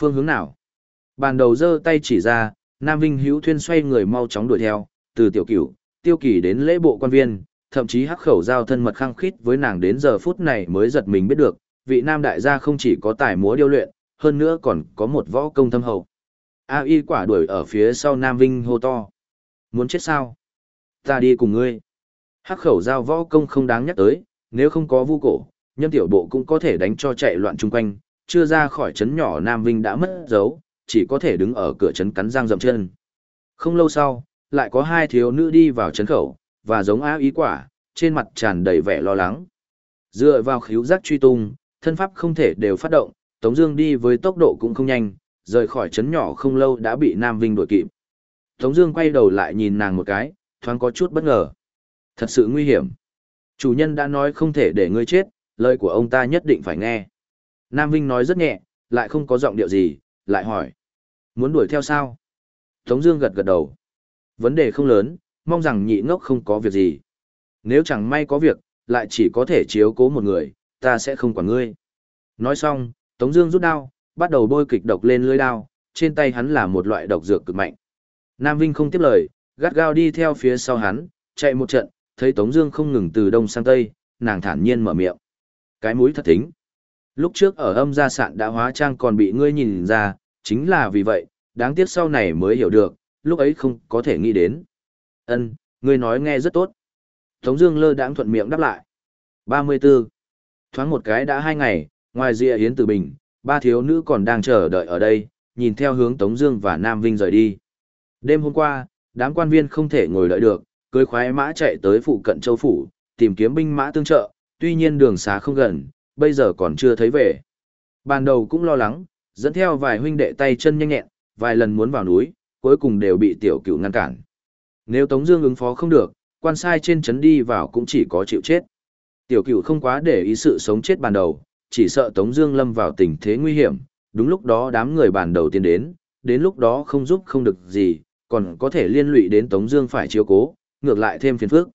Phương hướng nào? Bàn đầu giơ tay chỉ ra, Nam Vinh Hữu Thuyên xoay người mau chóng đuổi theo, từ tiểu cửu, tiêu kỳ đến lễ bộ quan viên, thậm chí hắc khẩu giao thân mật khăng khít với nàng đến giờ phút này mới giật mình biết được, vị nam đại gia không chỉ có tài múa điêu luyện, hơn nữa còn có một võ công thâm hậu. A y quả đuổi ở phía sau Nam Vinh hô to. Muốn chết sao? Ta đi cùng ngươi. Hắc khẩu giao võ công không đáng nhắc tới, nếu không có vu cổ, nhân tiểu bộ cũng có thể đánh cho chạy loạn chung quanh, chưa ra khỏi trấn nhỏ Nam Vinh đã mất dấu, chỉ có thể đứng ở cửa trấn cắn răng dậm chân. Không lâu sau, lại có hai thiếu nữ đi vào trấn khẩu, và giống á ý quả, trên mặt tràn đầy vẻ lo lắng. Dựa vào khíu giác truy tung, thân pháp không thể đều phát động, Tống Dương đi với tốc độ cũng không nhanh, rời khỏi trấn nhỏ không lâu đã bị Nam Vinh đuổi kịp. Tống Dương quay đầu lại nhìn nàng một cái, thoáng có chút bất ngờ. Thật sự nguy hiểm. Chủ nhân đã nói không thể để ngươi chết, lời của ông ta nhất định phải nghe. Nam Vinh nói rất nhẹ, lại không có giọng điệu gì, lại hỏi. Muốn đuổi theo sao? Tống Dương gật gật đầu. Vấn đề không lớn, mong rằng nhị ngốc không có việc gì. Nếu chẳng may có việc, lại chỉ có thể chiếu cố một người, ta sẽ không quản ngươi. Nói xong, Tống Dương rút đao, bắt đầu bôi kịch độc lên lưỡi đao. Trên tay hắn là một loại độc dược cực mạnh. Nam Vinh không tiếp lời, gắt gao đi theo phía sau hắn, chạy một trận, thấy Tống Dương không ngừng từ đông sang tây, nàng thản nhiên mở miệng. Cái mũi thật thính. Lúc trước ở âm gia sạn đã hóa trang còn bị ngươi nhìn ra, chính là vì vậy, đáng tiếc sau này mới hiểu được, lúc ấy không có thể nghĩ đến. Ân, ngươi nói nghe rất tốt. Tống Dương lơ đãng thuận miệng đáp lại. 34. Thoáng một cái đã hai ngày, ngoài Diệp Yến Tử Bình, ba thiếu nữ còn đang chờ đợi ở đây, nhìn theo hướng Tống Dương và Nam Vinh rời đi. Đêm hôm qua, đám quan viên không thể ngồi đợi được, cưới khoái mã chạy tới phụ cận châu phủ, tìm kiếm binh mã tương trợ, tuy nhiên đường xá không gần, bây giờ còn chưa thấy về. Ban đầu cũng lo lắng, dẫn theo vài huynh đệ tay chân nhanh nhẹn, vài lần muốn vào núi, cuối cùng đều bị tiểu cửu ngăn cản. Nếu Tống Dương ứng phó không được, quan sai trên chấn đi vào cũng chỉ có chịu chết. Tiểu cửu không quá để ý sự sống chết ban đầu, chỉ sợ Tống Dương lâm vào tình thế nguy hiểm. Đúng lúc đó đám người bàn đầu tiên đến, đến lúc đó không giúp không được gì, còn có thể liên lụy đến Tống Dương phải chiếu cố, ngược lại thêm phiền phức.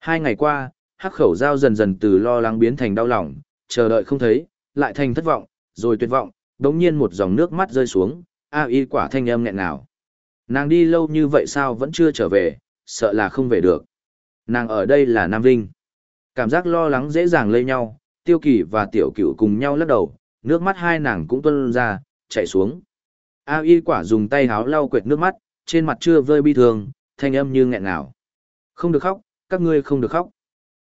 Hai ngày qua, hắc khẩu giao dần dần từ lo lắng biến thành đau lòng, chờ đợi không thấy, lại thành thất vọng, rồi tuyệt vọng. Đống nhiên một dòng nước mắt rơi xuống, a y quả thanh âm nghẹn nào. Nàng đi lâu như vậy sao vẫn chưa trở về, sợ là không về được. Nàng ở đây là Nam Vinh. Cảm giác lo lắng dễ dàng lây nhau, tiêu kỳ và tiểu cửu cùng nhau lắc đầu, nước mắt hai nàng cũng tuôn ra, chảy xuống. A y quả dùng tay háo lau quệt nước mắt, trên mặt chưa vơi bi thương, thanh âm như nghẹn ngào. Không được khóc, các ngươi không được khóc.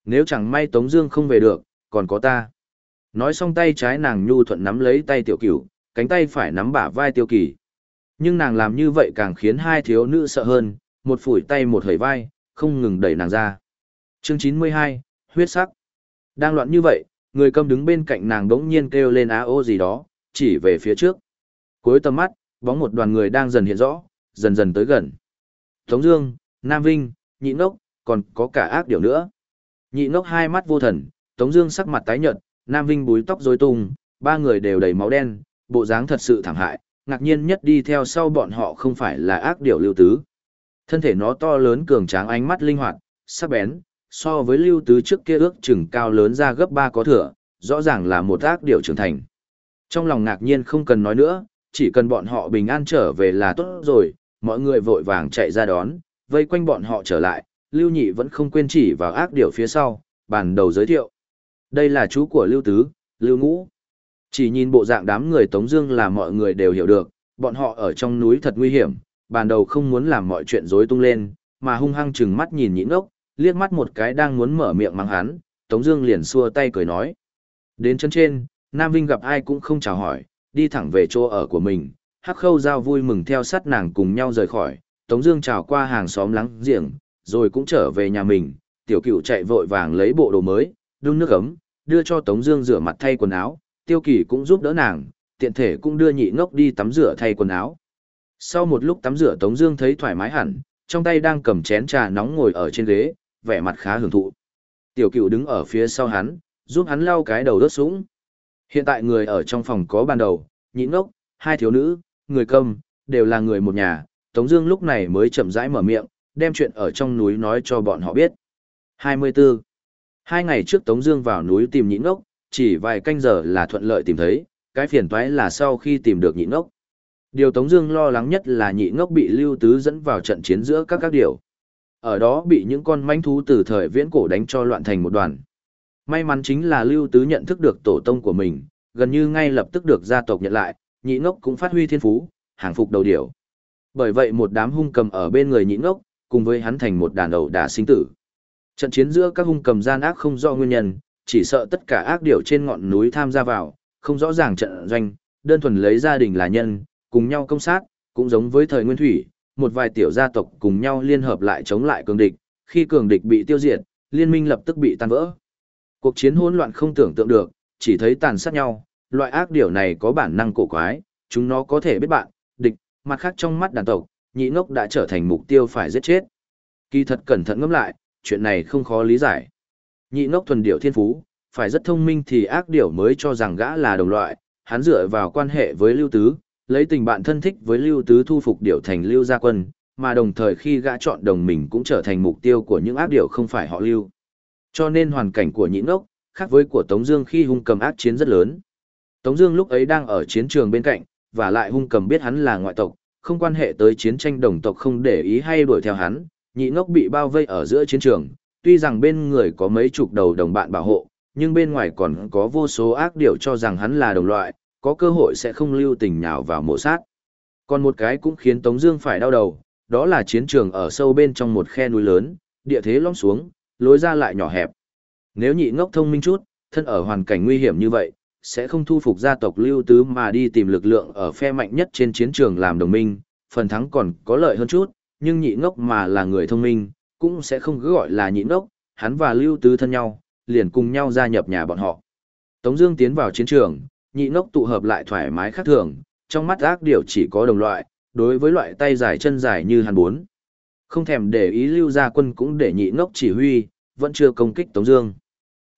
Nếu chẳng may Tống Dương không về được, còn có ta. Nói xong tay trái nàng nhu thuận nắm lấy tay tiểu cửu, cánh tay phải nắm bả vai tiêu kỳ. Nhưng nàng làm như vậy càng khiến hai thiếu nữ sợ hơn, một phủi tay một hởi vai, không ngừng đẩy nàng ra. Chương 92, huyết sắc. Đang loạn như vậy, người cầm đứng bên cạnh nàng đống nhiên kêu lên á ô gì đó, chỉ về phía trước. Cuối tầm mắt, bóng một đoàn người đang dần hiện rõ, dần dần tới gần. Tống Dương, Nam Vinh, Nhị Nốc, còn có cả ác điều nữa. Nhị Nốc hai mắt vô thần, Tống Dương sắc mặt tái nhợt, Nam Vinh búi tóc rối tung, ba người đều đầy máu đen, bộ dáng thật sự thảm hại. Ngạc nhiên nhất đi theo sau bọn họ không phải là ác điều lưu tứ. Thân thể nó to lớn cường tráng ánh mắt linh hoạt, sắc bén, so với lưu tứ trước kia ước chừng cao lớn ra gấp ba có thừa, rõ ràng là một ác điều trưởng thành. Trong lòng ngạc nhiên không cần nói nữa, chỉ cần bọn họ bình an trở về là tốt rồi, mọi người vội vàng chạy ra đón, vây quanh bọn họ trở lại, Lưu Nhị vẫn không quên chỉ vào ác điều phía sau, bàn đầu giới thiệu. Đây là chú của Lưu Tứ, Lưu Ngũ. Chỉ nhìn bộ dạng đám người Tống Dương là mọi người đều hiểu được, bọn họ ở trong núi thật nguy hiểm, bàn đầu không muốn làm mọi chuyện rối tung lên, mà hung hăng chừng mắt nhìn nhịn ngốc, liếc mắt một cái đang muốn mở miệng mắng hắn, Tống Dương liền xua tay cười nói. Đến chân trên, Nam Vinh gặp ai cũng không chào hỏi, đi thẳng về chỗ ở của mình. Hắc Khâu Giao vui mừng theo sát nàng cùng nhau rời khỏi. Tống Dương chào qua hàng xóm láng giềng, rồi cũng trở về nhà mình. Tiểu Cựu chạy vội vàng lấy bộ đồ mới, đun nước ấm, đưa cho Tống Dương rửa mặt thay quần áo. Tiêu Kỳ cũng giúp đỡ nàng, tiện thể cũng đưa nhị ngốc đi tắm rửa thay quần áo. Sau một lúc tắm rửa Tống Dương thấy thoải mái hẳn, trong tay đang cầm chén trà nóng ngồi ở trên ghế, vẻ mặt khá hưởng thụ. Tiểu Cựu đứng ở phía sau hắn, giúp hắn lau cái đầu đốt sũng. Hiện tại người ở trong phòng có ban đầu, nhị ngốc, hai thiếu nữ, người cầm, đều là người một nhà, Tống Dương lúc này mới chậm rãi mở miệng, đem chuyện ở trong núi nói cho bọn họ biết. 24. Hai ngày trước Tống Dương vào núi tìm nhị ngốc, chỉ vài canh giờ là thuận lợi tìm thấy, cái phiền toái là sau khi tìm được nhị ngốc. Điều Tống Dương lo lắng nhất là nhị ngốc bị Lưu Tứ dẫn vào trận chiến giữa các các điều. Ở đó bị những con manh thú từ thời viễn cổ đánh cho loạn thành một đoàn. May mắn chính là Lưu Tứ nhận thức được tổ tông của mình, gần như ngay lập tức được gia tộc nhận lại, nhị ngốc cũng phát huy thiên phú, hàng phục đầu điểu. Bởi vậy một đám hung cầm ở bên người nhị ngốc, cùng với hắn thành một đàn đầu đả sinh tử. Trận chiến giữa các hung cầm gian ác không rõ nguyên nhân, chỉ sợ tất cả ác điểu trên ngọn núi tham gia vào, không rõ ràng trận doanh, đơn thuần lấy gia đình là nhân, cùng nhau công sát, cũng giống với thời nguyên thủy, một vài tiểu gia tộc cùng nhau liên hợp lại chống lại cường địch, khi cường địch bị tiêu diệt, liên minh lập tức bị tan vỡ. Cuộc chiến hỗn loạn không tưởng tượng được, chỉ thấy tàn sát nhau, loại ác điều này có bản năng cổ quái, chúng nó có thể biết bạn, địch, mặt khác trong mắt đàn tộc, nhị ngốc đã trở thành mục tiêu phải giết chết. Kỳ thật cẩn thận ngẫm lại, chuyện này không khó lý giải. Nhị ngốc thuần điểu thiên phú, phải rất thông minh thì ác điểu mới cho rằng gã là đồng loại, hắn dựa vào quan hệ với Lưu Tứ, lấy tình bạn thân thích với Lưu Tứ thu phục điểu thành Lưu Gia Quân, mà đồng thời khi gã chọn đồng mình cũng trở thành mục tiêu của những ác điểu không phải họ Lưu. Cho nên hoàn cảnh của nhị ngốc, khác với của Tống Dương khi hung cầm ác chiến rất lớn. Tống Dương lúc ấy đang ở chiến trường bên cạnh, và lại hung cầm biết hắn là ngoại tộc, không quan hệ tới chiến tranh đồng tộc không để ý hay đuổi theo hắn. Nhị ngốc bị bao vây ở giữa chiến trường, tuy rằng bên người có mấy chục đầu đồng bạn bảo hộ, nhưng bên ngoài còn có vô số ác điểu cho rằng hắn là đồng loại, có cơ hội sẽ không lưu tình nào vào mộ sát. Còn một cái cũng khiến Tống Dương phải đau đầu, đó là chiến trường ở sâu bên trong một khe núi lớn, địa thế lõm xuống, lối ra lại nhỏ hẹp. Nếu nhị ngốc thông minh chút, thân ở hoàn cảnh nguy hiểm như vậy, sẽ không thu phục gia tộc lưu tứ mà đi tìm lực lượng ở phe mạnh nhất trên chiến trường làm đồng minh, phần thắng còn có lợi hơn chút, nhưng nhị ngốc mà là người thông minh, cũng sẽ không cứ gọi là nhị ngốc, hắn và lưu tứ thân nhau, liền cùng nhau gia nhập nhà bọn họ. Tống Dương tiến vào chiến trường, nhị ngốc tụ hợp lại thoải mái khác thường, trong mắt ác điều chỉ có đồng loại, đối với loại tay dài chân dài như hắn bốn. Không thèm để ý lưu gia quân cũng để nhị ngốc chỉ huy, vẫn chưa công kích Tống Dương.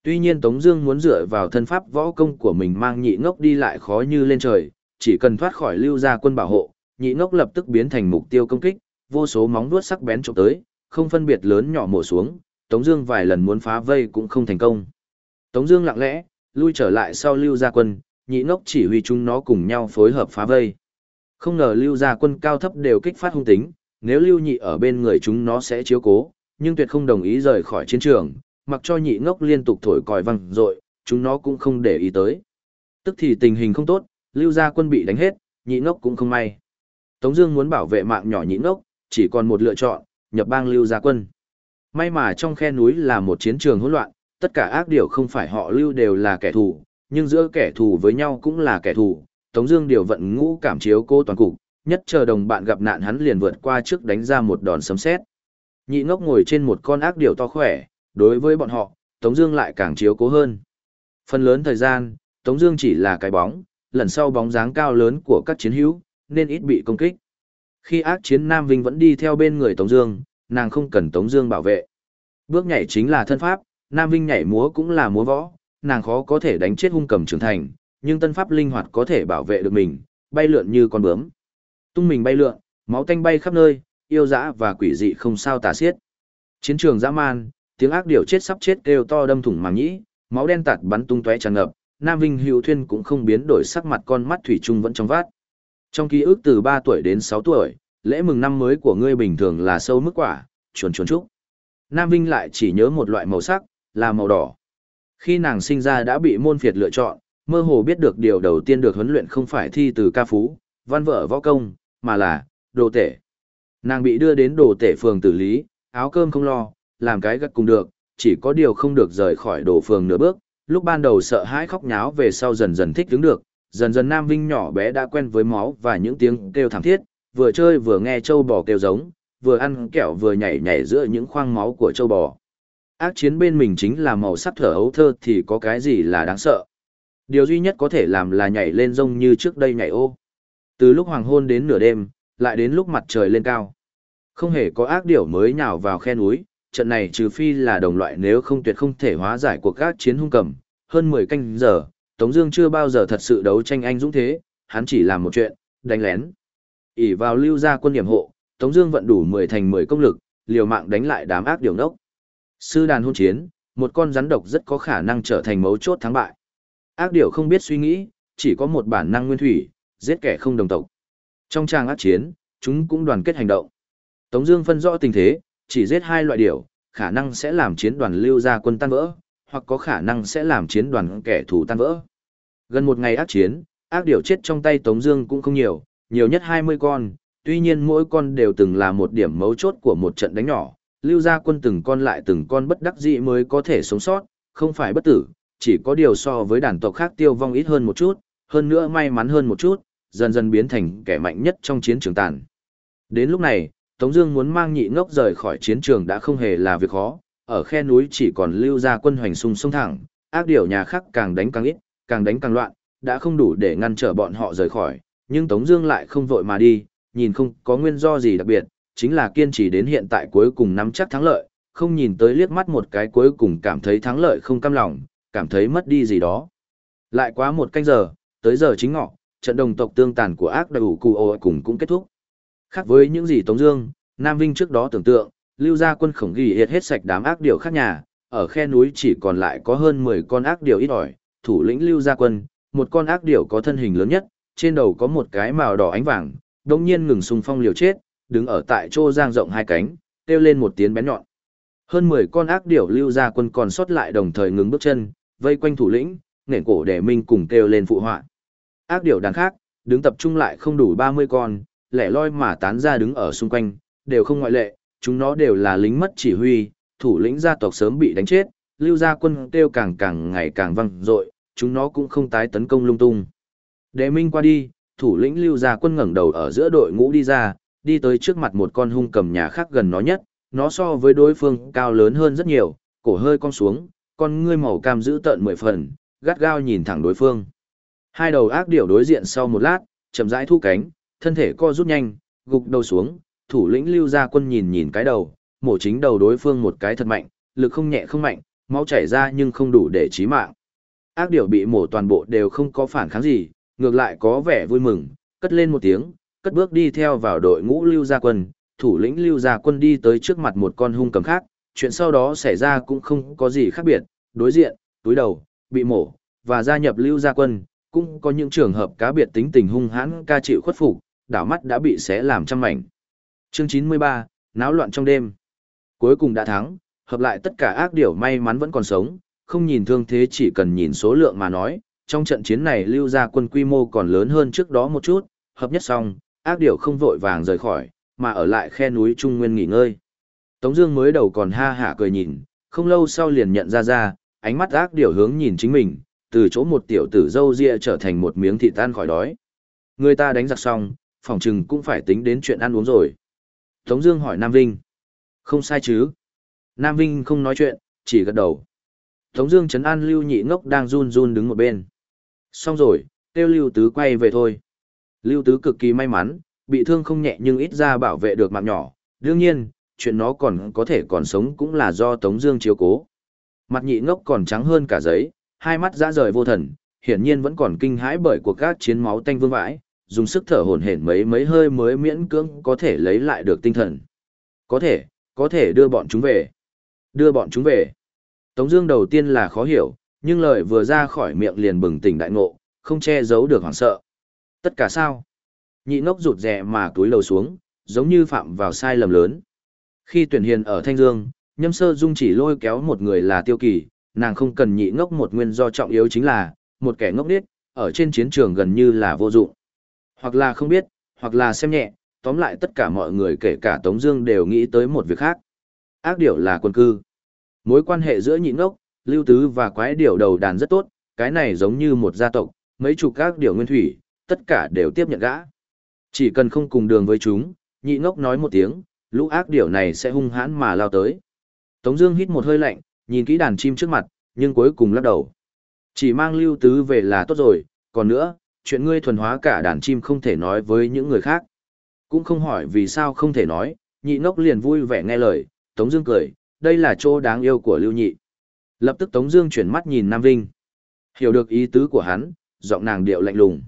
Tuy nhiên Tống Dương muốn dựa vào thân pháp võ công của mình mang nhị ngốc đi lại khó như lên trời, chỉ cần thoát khỏi lưu gia quân bảo hộ, nhị ngốc lập tức biến thành mục tiêu công kích, vô số móng vuốt sắc bén chụp tới, không phân biệt lớn nhỏ mổ xuống. Tống Dương vài lần muốn phá vây cũng không thành công. Tống Dương lặng lẽ lui trở lại sau lưu gia quân, nhị ngốc chỉ huy chúng nó cùng nhau phối hợp phá vây. Không ngờ lưu gia quân cao thấp đều kích phát hung tính, nếu lưu nhị ở bên người chúng nó sẽ chiếu cố, nhưng tuyệt không đồng ý rời khỏi chiến trường, mặc cho nhị ngốc liên tục thổi còi văng rội, chúng nó cũng không để ý tới. Tức thì tình hình không tốt, lưu gia quân bị đánh hết, nhị ngốc cũng không may. Tống Dương muốn bảo vệ mạng nhỏ nhị ngốc, chỉ còn một lựa chọn, nhập bang lưu gia quân. May mà trong khe núi là một chiến trường hỗn loạn, tất cả ác điều không phải họ lưu đều là kẻ thù, nhưng giữa kẻ thù với nhau cũng là kẻ thù. Tống Dương điều vận ngũ cảm chiếu cô toàn cục, nhất chờ đồng bạn gặp nạn hắn liền vượt qua trước đánh ra một đòn sấm sét. Nhị ngốc ngồi trên một con ác điểu to khỏe, đối với bọn họ, Tống Dương lại càng chiếu cố hơn. Phần lớn thời gian, Tống Dương chỉ là cái bóng, lần sau bóng dáng cao lớn của các chiến hữu, nên ít bị công kích. Khi ác chiến Nam Vinh vẫn đi theo bên người Tống Dương, nàng không cần Tống Dương bảo vệ. Bước nhảy chính là thân pháp, Nam Vinh nhảy múa cũng là múa võ, nàng khó có thể đánh chết hung cầm trưởng thành, nhưng tân pháp linh hoạt có thể bảo vệ được mình, bay lượn như con bướm. Tung mình bay lượn, máu tanh bay khắp nơi, yêu dã và quỷ dị không sao tả xiết. Chiến trường dã man, tiếng ác điểu chết sắp chết kêu to đâm thủng màng nhĩ, máu đen tạt bắn tung tóe tràn ngập, Nam Vinh Hữu Thuyên cũng không biến đổi sắc mặt con mắt thủy chung vẫn trong vát. Trong ký ức từ 3 tuổi đến 6 tuổi, lễ mừng năm mới của ngươi bình thường là sâu mức quả, chuồn chuồn trúc. Nam Vinh lại chỉ nhớ một loại màu sắc, là màu đỏ. Khi nàng sinh ra đã bị môn phiệt lựa chọn, mơ hồ biết được điều đầu tiên được huấn luyện không phải thi từ ca phú, văn vợ võ công, mà là đồ tể. Nàng bị đưa đến đồ tể phường tử lý, áo cơm không lo, làm cái gắt cùng được, chỉ có điều không được rời khỏi đồ phường nửa bước. Lúc ban đầu sợ hãi khóc nháo về sau dần dần thích đứng được, dần dần Nam Vinh nhỏ bé đã quen với máu và những tiếng kêu thảm thiết, vừa chơi vừa nghe châu bò kêu giống, vừa ăn kẹo vừa nhảy nhảy giữa những khoang máu của châu bò. Ác chiến bên mình chính là màu sắc thở ấu thơ thì có cái gì là đáng sợ. Điều duy nhất có thể làm là nhảy lên rông như trước đây nhảy ô. Từ lúc hoàng hôn đến nửa đêm, lại đến lúc mặt trời lên cao. Không hề có ác điểu mới nhào vào khe núi, trận này trừ phi là đồng loại nếu không tuyệt không thể hóa giải cuộc các chiến hung cầm. Hơn 10 canh giờ, Tống Dương chưa bao giờ thật sự đấu tranh anh dũng thế, hắn chỉ làm một chuyện, đánh lén. ỉ vào lưu gia quân điểm hộ, Tống Dương vận đủ 10 thành 10 công lực, liều mạng đánh lại đám ác điều nốc. Sư đàn hôn chiến, một con rắn độc rất có khả năng trở thành mấu chốt thắng bại. Ác điều không biết suy nghĩ, chỉ có một bản năng nguyên thủy, giết kẻ không đồng tộc. Trong trang ác chiến, chúng cũng đoàn kết hành động. Tống Dương phân rõ tình thế, chỉ giết hai loại điểu, khả năng sẽ làm chiến đoàn lưu gia quân tan vỡ, hoặc có khả năng sẽ làm chiến đoàn kẻ thù tan vỡ. Gần một ngày ác chiến, ác điểu chết trong tay Tống Dương cũng không nhiều, nhiều nhất 20 con, tuy nhiên mỗi con đều từng là một điểm mấu chốt của một trận đánh nhỏ. Lưu gia quân từng con lại từng con bất đắc dĩ mới có thể sống sót, không phải bất tử, chỉ có điều so với đàn tộc khác tiêu vong ít hơn một chút, hơn nữa may mắn hơn một chút, dần dần biến thành kẻ mạnh nhất trong chiến trường tàn. Đến lúc này, Tống Dương muốn mang nhị ngốc rời khỏi chiến trường đã không hề là việc khó, ở khe núi chỉ còn lưu ra quân hoành xung sông thẳng, ác điều nhà khác càng đánh càng ít, càng đánh càng loạn, đã không đủ để ngăn trở bọn họ rời khỏi, nhưng Tống Dương lại không vội mà đi, nhìn không có nguyên do gì đặc biệt, chính là kiên trì đến hiện tại cuối cùng nắm chắc thắng lợi, không nhìn tới liếc mắt một cái cuối cùng cảm thấy thắng lợi không cam lòng, cảm thấy mất đi gì đó. Lại quá một canh giờ, tới giờ chính ngọ, trận đồng tộc tương tàn của ác đại ủ cụ ô cùng cũng kết thúc. Khác với những gì Tống Dương, Nam Vinh trước đó tưởng tượng, lưu gia quân khổng ghi hiệt hết sạch đám ác điều khác nhà, ở khe núi chỉ còn lại có hơn 10 con ác điều ít ỏi, thủ lĩnh lưu gia quân, một con ác điều có thân hình lớn nhất, trên đầu có một cái màu đỏ ánh vàng, đống nhiên ngừng xung phong liều chết, đứng ở tại chỗ giang rộng hai cánh, kêu lên một tiếng bén nhọn. Hơn 10 con ác điểu lưu gia quân còn sót lại đồng thời ngừng bước chân, vây quanh thủ lĩnh, nền cổ để minh cùng kêu lên phụ họa. Ác điểu đàn khác, đứng tập trung lại không đủ 30 con, lẻ loi mà tán ra đứng ở xung quanh, đều không ngoại lệ, chúng nó đều là lính mất chỉ huy, thủ lĩnh gia tộc sớm bị đánh chết, lưu gia quân kêu càng càng ngày càng vang dội, chúng nó cũng không tái tấn công lung tung. Đệ minh qua đi, thủ lĩnh lưu gia quân ngẩng đầu ở giữa đội ngũ đi ra, đi tới trước mặt một con hung cầm nhà khác gần nó nhất, nó so với đối phương cao lớn hơn rất nhiều, cổ hơi cong xuống, con ngươi màu cam giữ tợn mười phần, gắt gao nhìn thẳng đối phương. Hai đầu ác điểu đối diện sau một lát, chậm rãi thu cánh, thân thể co rút nhanh, gục đầu xuống, thủ lĩnh lưu gia quân nhìn nhìn cái đầu, mổ chính đầu đối phương một cái thật mạnh, lực không nhẹ không mạnh, máu chảy ra nhưng không đủ để chí mạng. Ác điểu bị mổ toàn bộ đều không có phản kháng gì, ngược lại có vẻ vui mừng, cất lên một tiếng, cất bước đi theo vào đội ngũ lưu gia quân, thủ lĩnh lưu gia quân đi tới trước mặt một con hung cầm khác, chuyện sau đó xảy ra cũng không có gì khác biệt, đối diện, túi đầu, bị mổ, và gia nhập lưu gia quân, cũng có những trường hợp cá biệt tính tình hung hãn ca chịu khuất phục, đảo mắt đã bị xé làm trăm mảnh. Chương 93, náo loạn trong đêm. Cuối cùng đã thắng, hợp lại tất cả ác điểu may mắn vẫn còn sống, không nhìn thương thế chỉ cần nhìn số lượng mà nói, trong trận chiến này lưu gia quân quy mô còn lớn hơn trước đó một chút, hợp nhất xong, ác điểu không vội vàng rời khỏi, mà ở lại khe núi Trung Nguyên nghỉ ngơi. Tống Dương mới đầu còn ha hả cười nhìn, không lâu sau liền nhận ra ra, ánh mắt ác điểu hướng nhìn chính mình, từ chỗ một tiểu tử dâu ria trở thành một miếng thịt tan khỏi đói. Người ta đánh giặc xong, phòng trừng cũng phải tính đến chuyện ăn uống rồi. Tống Dương hỏi Nam Vinh, không sai chứ? Nam Vinh không nói chuyện, chỉ gật đầu. Tống Dương chấn an Lưu Nhị Ngốc đang run run đứng một bên. Xong rồi, tiêu Lưu Tứ quay về thôi. Lưu Tứ cực kỳ may mắn, bị thương không nhẹ nhưng ít ra bảo vệ được mạng nhỏ, đương nhiên, chuyện nó còn có thể còn sống cũng là do Tống Dương chiếu cố. Mặt nhị ngốc còn trắng hơn cả giấy, hai mắt dã rời vô thần, hiển nhiên vẫn còn kinh hãi bởi cuộc các chiến máu tanh vương vãi, dùng sức thở hổn hển mấy mấy hơi mới miễn cưỡng có thể lấy lại được tinh thần. Có thể, có thể đưa bọn chúng về. Đưa bọn chúng về. Tống Dương đầu tiên là khó hiểu, nhưng lời vừa ra khỏi miệng liền bừng tỉnh đại ngộ, không che giấu được hoảng sợ. Tất cả sao? Nhị ngốc rụt rè mà túi lầu xuống, giống như phạm vào sai lầm lớn. Khi tuyển hiền ở Thanh Dương, nhâm sơ dung chỉ lôi kéo một người là tiêu kỳ, nàng không cần nhị ngốc một nguyên do trọng yếu chính là, một kẻ ngốc điếc, ở trên chiến trường gần như là vô dụng. Hoặc là không biết, hoặc là xem nhẹ, tóm lại tất cả mọi người kể cả Tống Dương đều nghĩ tới một việc khác. Ác điểu là quân cư. Mối quan hệ giữa nhị ngốc, lưu tứ và quái điểu đầu đàn rất tốt, cái này giống như một gia tộc, mấy chục các điểu nguyên thủy, tất cả đều tiếp nhận gã. Chỉ cần không cùng đường với chúng, nhị ngốc nói một tiếng, lũ ác điểu này sẽ hung hãn mà lao tới. Tống Dương hít một hơi lạnh, nhìn kỹ đàn chim trước mặt, nhưng cuối cùng lắc đầu. Chỉ mang lưu tứ về là tốt rồi, còn nữa, chuyện ngươi thuần hóa cả đàn chim không thể nói với những người khác. Cũng không hỏi vì sao không thể nói, nhị ngốc liền vui vẻ nghe lời, Tống Dương cười, đây là chỗ đáng yêu của lưu nhị. Lập tức Tống Dương chuyển mắt nhìn Nam Vinh, hiểu được ý tứ của hắn, giọng nàng điệu lạnh lùng.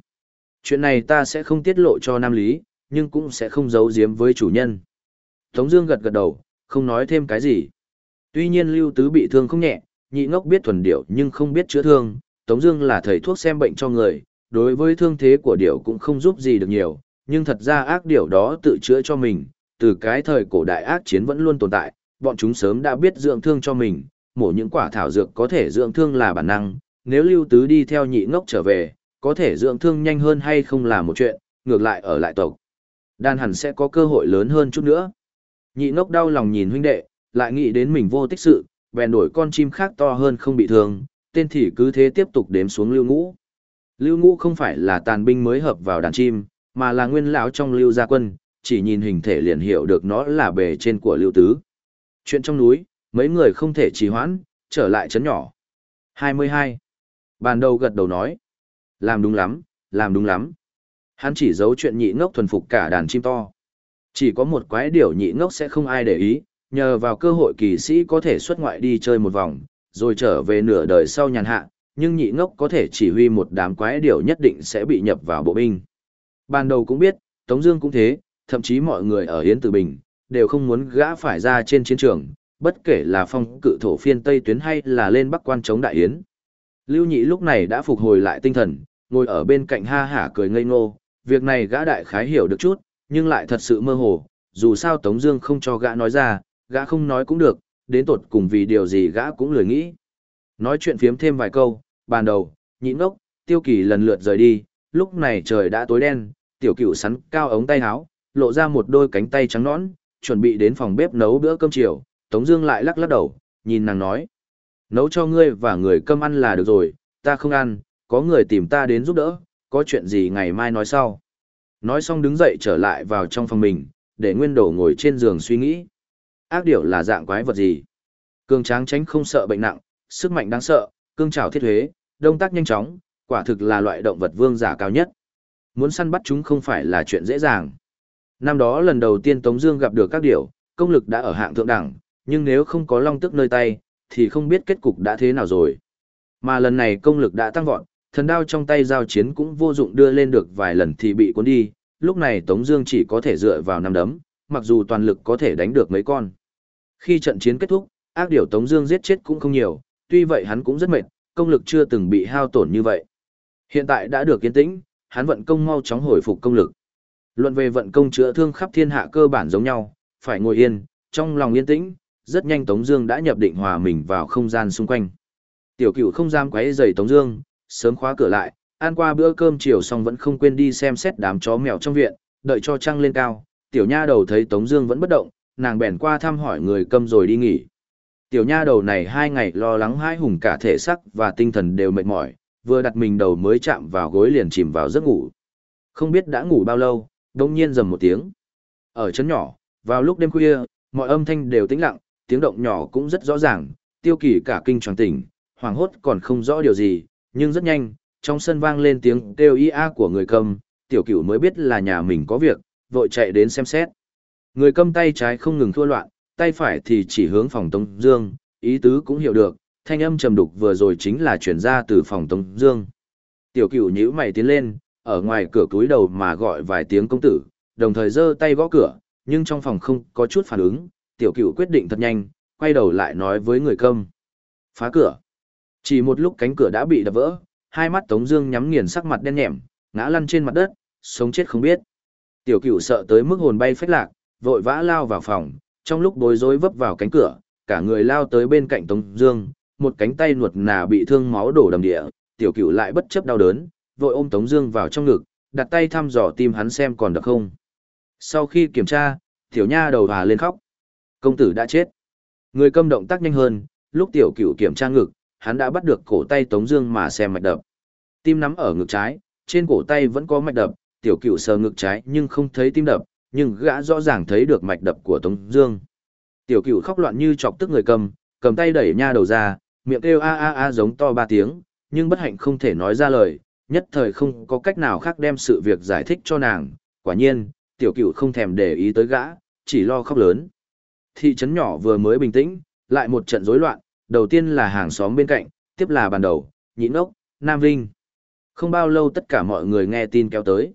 Chuyện này ta sẽ không tiết lộ cho Nam Lý, nhưng cũng sẽ không giấu giếm với chủ nhân. Tống Dương gật gật đầu, không nói thêm cái gì. Tuy nhiên Lưu Tứ bị thương không nhẹ, nhị ngốc biết thuần điệu nhưng không biết chữa thương. Tống Dương là thầy thuốc xem bệnh cho người, đối với thương thế của điểu cũng không giúp gì được nhiều. Nhưng thật ra ác điểu đó tự chữa cho mình, từ cái thời cổ đại ác chiến vẫn luôn tồn tại, bọn chúng sớm đã biết dưỡng thương cho mình, mổ những quả thảo dược có thể dưỡng thương là bản năng. Nếu Lưu Tứ đi theo nhị ngốc trở về, có thể dưỡng thương nhanh hơn hay không là một chuyện, ngược lại ở lại tộc. Đan hẳn sẽ có cơ hội lớn hơn chút nữa. Nhị ngốc đau lòng nhìn huynh đệ, lại nghĩ đến mình vô tích sự, bèn đổi con chim khác to hơn không bị thương, tên thì cứ thế tiếp tục đếm xuống lưu ngũ. Lưu ngũ không phải là tàn binh mới hợp vào đàn chim, mà là nguyên lão trong lưu gia quân, chỉ nhìn hình thể liền hiểu được nó là bề trên của lưu tứ. Chuyện trong núi, mấy người không thể trì hoãn, trở lại chấn nhỏ. 22. Bàn đầu gật đầu nói. Làm đúng lắm, làm đúng lắm. Hắn chỉ giấu chuyện nhị ngốc thuần phục cả đàn chim to. Chỉ có một quái điểu nhị ngốc sẽ không ai để ý, nhờ vào cơ hội kỳ sĩ có thể xuất ngoại đi chơi một vòng, rồi trở về nửa đời sau nhàn hạ, nhưng nhị ngốc có thể chỉ huy một đám quái điều nhất định sẽ bị nhập vào bộ binh. Ban đầu cũng biết, Tống Dương cũng thế, thậm chí mọi người ở Yến Tử Bình đều không muốn gã phải ra trên chiến trường, bất kể là phong cự thổ phiên Tây tuyến hay là lên Bắc quan chống Đại Yến. Lưu Nhị lúc này đã phục hồi lại tinh thần, ngồi ở bên cạnh ha hả cười ngây ngô, việc này gã đại khái hiểu được chút, nhưng lại thật sự mơ hồ, dù sao Tống Dương không cho gã nói ra, gã không nói cũng được, đến tột cùng vì điều gì gã cũng lười nghĩ. Nói chuyện phiếm thêm vài câu, bàn đầu, nhịn ngốc, tiêu kỳ lần lượt rời đi, lúc này trời đã tối đen, tiểu cửu sắn cao ống tay áo, lộ ra một đôi cánh tay trắng nõn, chuẩn bị đến phòng bếp nấu bữa cơm chiều. Tống Dương lại lắc lắc đầu, nhìn nàng nói: nấu cho ngươi và người cơm ăn là được rồi, ta không ăn, có người tìm ta đến giúp đỡ, có chuyện gì ngày mai nói sau. Nói xong đứng dậy trở lại vào trong phòng mình, để nguyên đồ ngồi trên giường suy nghĩ. Ác điểu là dạng quái vật gì? Cương tráng tránh không sợ bệnh nặng, sức mạnh đáng sợ, cương trảo thiết huế, đông tác nhanh chóng, quả thực là loại động vật vương giả cao nhất. Muốn săn bắt chúng không phải là chuyện dễ dàng. Năm đó lần đầu tiên Tống Dương gặp được các điểu, công lực đã ở hạng thượng đẳng, nhưng nếu không có long tức nơi tay, thì không biết kết cục đã thế nào rồi. Mà lần này công lực đã tăng vọt, thần đao trong tay giao chiến cũng vô dụng đưa lên được vài lần thì bị cuốn đi, lúc này Tống Dương chỉ có thể dựa vào năm đấm, mặc dù toàn lực có thể đánh được mấy con. Khi trận chiến kết thúc, ác điểu Tống Dương giết chết cũng không nhiều, tuy vậy hắn cũng rất mệt, công lực chưa từng bị hao tổn như vậy. Hiện tại đã được yên tĩnh, hắn vận công mau chóng hồi phục công lực. Luận về vận công chữa thương khắp thiên hạ cơ bản giống nhau, phải ngồi yên, trong lòng yên tĩnh, rất nhanh Tống Dương đã nhập định hòa mình vào không gian xung quanh. Tiểu Cửu không dám quấy rầy Tống Dương, sớm khóa cửa lại, ăn qua bữa cơm chiều xong vẫn không quên đi xem xét đám chó mèo trong viện, đợi cho trăng lên cao. Tiểu Nha đầu thấy Tống Dương vẫn bất động, nàng bèn qua thăm hỏi người câm rồi đi nghỉ. Tiểu Nha đầu này hai ngày lo lắng hai hùng cả thể xác và tinh thần đều mệt mỏi, vừa đặt mình đầu mới chạm vào gối liền chìm vào giấc ngủ. Không biết đã ngủ bao lâu, đột nhiên rầm một tiếng. Ở chấn nhỏ, vào lúc đêm khuya, mọi âm thanh đều tĩnh lặng, tiếng động nhỏ cũng rất rõ ràng, tiêu kỳ cả kinh tròn tỉnh, hoàng hốt còn không rõ điều gì, nhưng rất nhanh, trong sân vang lên tiếng kêu y a của người cầm, tiểu cửu mới biết là nhà mình có việc, vội chạy đến xem xét. Người cầm tay trái không ngừng thua loạn, tay phải thì chỉ hướng phòng Tống Dương, ý tứ cũng hiểu được, thanh âm trầm đục vừa rồi chính là chuyển ra từ phòng Tống Dương. Tiểu cửu nhíu mày tiến lên, ở ngoài cửa cúi đầu mà gọi vài tiếng công tử, đồng thời giơ tay gõ cửa, nhưng trong phòng không có chút phản ứng, tiểu cửu quyết định thật nhanh, quay đầu lại nói với người công Phá cửa. Chỉ một lúc cánh cửa đã bị đập vỡ, hai mắt Tống Dương nhắm nghiền sắc mặt đen nhẻm, ngã lăn trên mặt đất, sống chết không biết. Tiểu cửu sợ tới mức hồn bay phách lạc, vội vã lao vào phòng, trong lúc bối rối vấp vào cánh cửa, cả người lao tới bên cạnh Tống Dương, một cánh tay nuột nà bị thương máu đổ đầm địa, tiểu cửu lại bất chấp đau đớn, vội ôm Tống Dương vào trong ngực, đặt tay thăm dò tim hắn xem còn được không. Sau khi kiểm tra, tiểu nha đầu hòa lên khóc. Công tử đã chết. Người câm động tác nhanh hơn, lúc tiểu cửu kiểm tra ngực, hắn đã bắt được cổ tay Tống Dương mà xem mạch đập. Tim nắm ở ngực trái, trên cổ tay vẫn có mạch đập, tiểu cửu sờ ngực trái nhưng không thấy tim đập, nhưng gã rõ ràng thấy được mạch đập của Tống Dương. Tiểu cửu khóc loạn như chọc tức người cầm, cầm tay đẩy nha đầu ra, miệng kêu a a a giống to ba tiếng, nhưng bất hạnh không thể nói ra lời, nhất thời không có cách nào khác đem sự việc giải thích cho nàng. Quả nhiên, tiểu cửu không thèm để ý tới gã, chỉ lo khóc lớn. Thị trấn nhỏ vừa mới bình tĩnh, lại một trận rối loạn, đầu tiên là hàng xóm bên cạnh, tiếp là bàn đầu, nhị nốc Nam Vinh. Không bao lâu tất cả mọi người nghe tin kéo tới.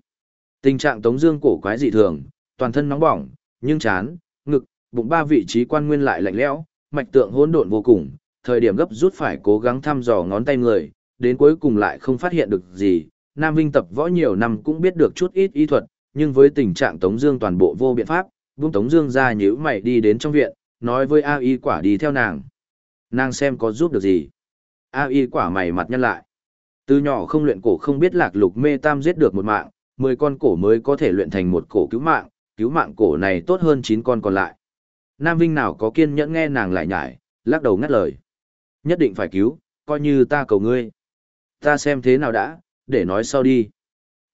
Tình trạng Tống Dương cổ quái dị thường, toàn thân nóng bỏng, nhưng chán, ngực, bụng ba vị trí quan nguyên lại lạnh lẽo, mạch tượng hỗn độn vô cùng. Thời điểm gấp rút phải cố gắng thăm dò ngón tay người, đến cuối cùng lại không phát hiện được gì. Nam Vinh tập võ nhiều năm cũng biết được chút ít y thuật, nhưng với tình trạng Tống Dương toàn bộ vô biện pháp, buông Tống Dương ra nhíu mày đi đến trong viện, nói với A Y quả đi theo nàng. Nàng xem có giúp được gì. A Y quả mày mặt nhăn lại. Từ nhỏ không luyện cổ không biết lạc lục mê tam giết được một mạng, mười con cổ mới có thể luyện thành một cổ cứu mạng, cứu mạng cổ này tốt hơn chín con còn lại. Nam Vinh nào có kiên nhẫn nghe nàng lại nhải, lắc đầu ngắt lời. Nhất định phải cứu, coi như ta cầu ngươi. Ta xem thế nào đã, để nói sau đi.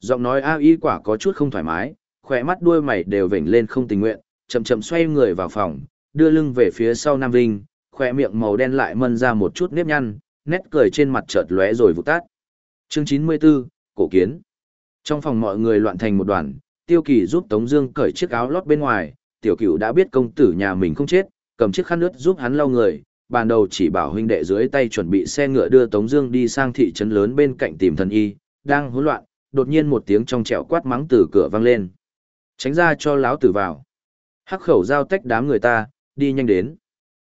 Giọng nói A Y quả có chút không thoải mái, khỏe mắt đuôi mày đều vểnh lên không tình nguyện, chậm chậm xoay người vào phòng, đưa lưng về phía sau Nam Vinh, khỏe miệng màu đen lại mân ra một chút nếp nhăn, nét cười trên mặt chợt lóe rồi vụt tắt. Chương 94, Cổ Kiến. Trong phòng mọi người loạn thành một đoàn, Tiêu Kỳ giúp Tống Dương cởi chiếc áo lót bên ngoài, Tiểu Cửu đã biết công tử nhà mình không chết, cầm chiếc khăn nước giúp hắn lau người. Ban đầu chỉ bảo huynh đệ dưới tay chuẩn bị xe ngựa đưa Tống Dương đi sang thị trấn lớn bên cạnh tìm thần y, đang hỗn loạn, đột nhiên một tiếng trong trẻo quát mắng từ cửa vang lên, tránh ra cho lão tử vào. Hắc khẩu giao tách đám người ta, đi nhanh đến.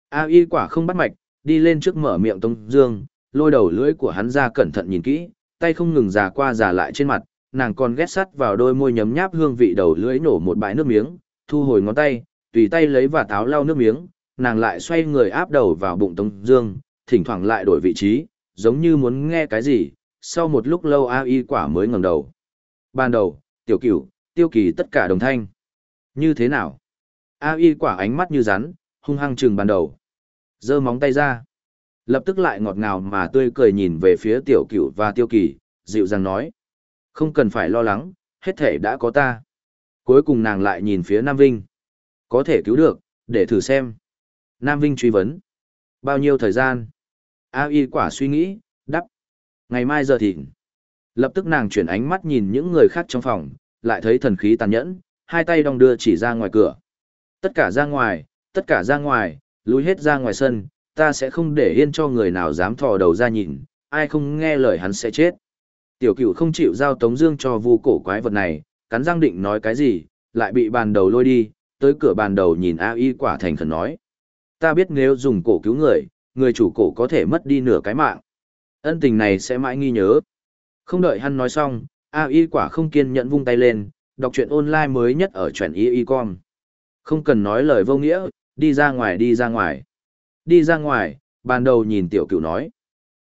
A y quả không bắt mạch, đi lên trước mở miệng Tống Dương, lôi đầu lưỡi của hắn ra cẩn thận nhìn kỹ, tay không ngừng già qua già lại trên mặt, nàng còn ghét sắt vào đôi môi nhấm nháp hương vị đầu lưỡi nổ một bãi nước miếng, thu hồi ngón tay, tùy tay lấy và táo lau nước miếng, nàng lại xoay người áp đầu vào bụng Tống Dương, thỉnh thoảng lại đổi vị trí, giống như muốn nghe cái gì. Sau một lúc lâu A Y quả mới ngẩng đầu. Ban đầu, Tiểu Cửu, Tiêu Kỳ tất cả đồng thanh. Như thế nào? A Y quả ánh mắt như rắn, hung hăng chừng ban đầu. giơ móng tay ra. Lập tức lại ngọt ngào mà tươi cười nhìn về phía Tiểu Cửu và Tiêu Kỳ, dịu dàng nói. Không cần phải lo lắng, hết thể đã có ta. Cuối cùng nàng lại nhìn phía Nam Vinh. Có thể cứu được, để thử xem. Nam Vinh truy vấn. Bao nhiêu thời gian? A y quả suy nghĩ, đắp. Ngày mai giờ thịnh. Lập tức nàng chuyển ánh mắt nhìn những người khác trong phòng, lại thấy thần khí tàn nhẫn, hai tay đong đưa chỉ ra ngoài cửa. Tất cả ra ngoài, tất cả ra ngoài, lùi hết ra ngoài sân, ta sẽ không để yên cho người nào dám thò đầu ra nhìn, ai không nghe lời hắn sẽ chết. Tiểu cửu không chịu giao Tống Dương cho vu cổ quái vật này, cắn răng định nói cái gì, lại bị bàn đầu lôi đi, tới cửa bàn đầu nhìn A Y quả thành khẩn nói. Ta biết nếu dùng cổ cứu người, người chủ cổ có thể mất đi nửa cái mạng. Ân tình này sẽ mãi ghi nhớ. Không đợi hắn nói xong, A Y quả không kiên nhẫn vung tay lên, đọc truyện online mới nhất ở truyện y y com. Không cần nói lời vô nghĩa, đi ra ngoài đi ra ngoài. Đi ra ngoài, bàn đầu nhìn tiểu cửu nói.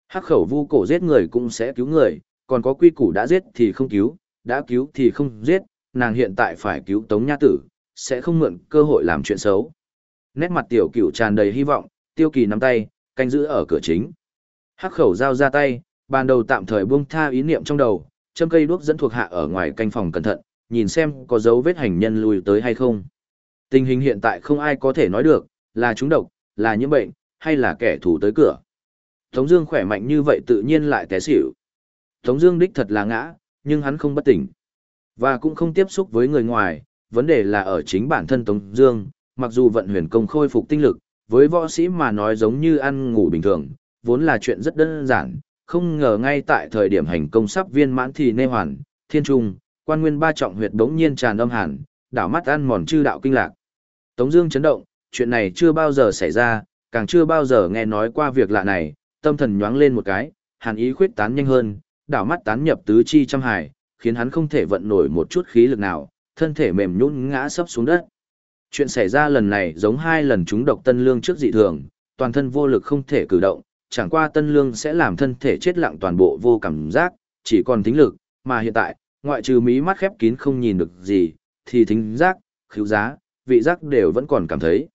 Hắc khẩu vu cổ giết người cũng sẽ cứu người, còn có quy củ đã giết thì không cứu, đã cứu thì không giết, nàng hiện tại phải cứu Tống Nha Tử, sẽ không mượn cơ hội làm chuyện xấu. Nét mặt tiểu cửu tràn đầy hy vọng, tiêu kỳ nắm tay, canh giữ ở cửa chính. Hắc khẩu giao ra tay, ban đầu tạm thời buông tha ý niệm trong đầu, châm cây đuốc dẫn thuộc hạ ở ngoài canh phòng cẩn thận, nhìn xem có dấu vết hành nhân lùi tới hay không. Tình hình hiện tại không ai có thể nói được, là chúng độc, là nhiễm bệnh, hay là kẻ thù tới cửa. Tống Dương khỏe mạnh như vậy tự nhiên lại té xỉu. Tống Dương đích thật là ngã, nhưng hắn không bất tỉnh. Và cũng không tiếp xúc với người ngoài, vấn đề là ở chính bản thân Tống Dương, mặc dù vận huyền công khôi phục tinh lực, với võ sĩ mà nói giống như ăn ngủ bình thường, vốn là chuyện rất đơn giản, không ngờ ngay tại thời điểm hành công sắp viên mãn thì nê hoàn, thiên trung, quan nguyên ba trọng huyệt đống nhiên tràn âm hàn, đảo mắt ăn mòn chư đạo kinh lạc. Tống Dương chấn động, chuyện này chưa bao giờ xảy ra, càng chưa bao giờ nghe nói qua việc lạ này, tâm thần nhoáng lên một cái, hàn ý khuyết tán nhanh hơn, đảo mắt tán nhập tứ chi trăm hải, khiến hắn không thể vận nổi một chút khí lực nào, thân thể mềm nhũn ngã sấp xuống đất. Chuyện xảy ra lần này giống hai lần chúng độc tân lương trước dị thường, toàn thân vô lực không thể cử động, chẳng qua tân lương sẽ làm thân thể chết lặng toàn bộ vô cảm giác, chỉ còn tính lực, mà hiện tại, ngoại trừ mí mắt khép kín không nhìn được gì, thì thính giác, khứu giá, vị giác đều vẫn còn cảm thấy.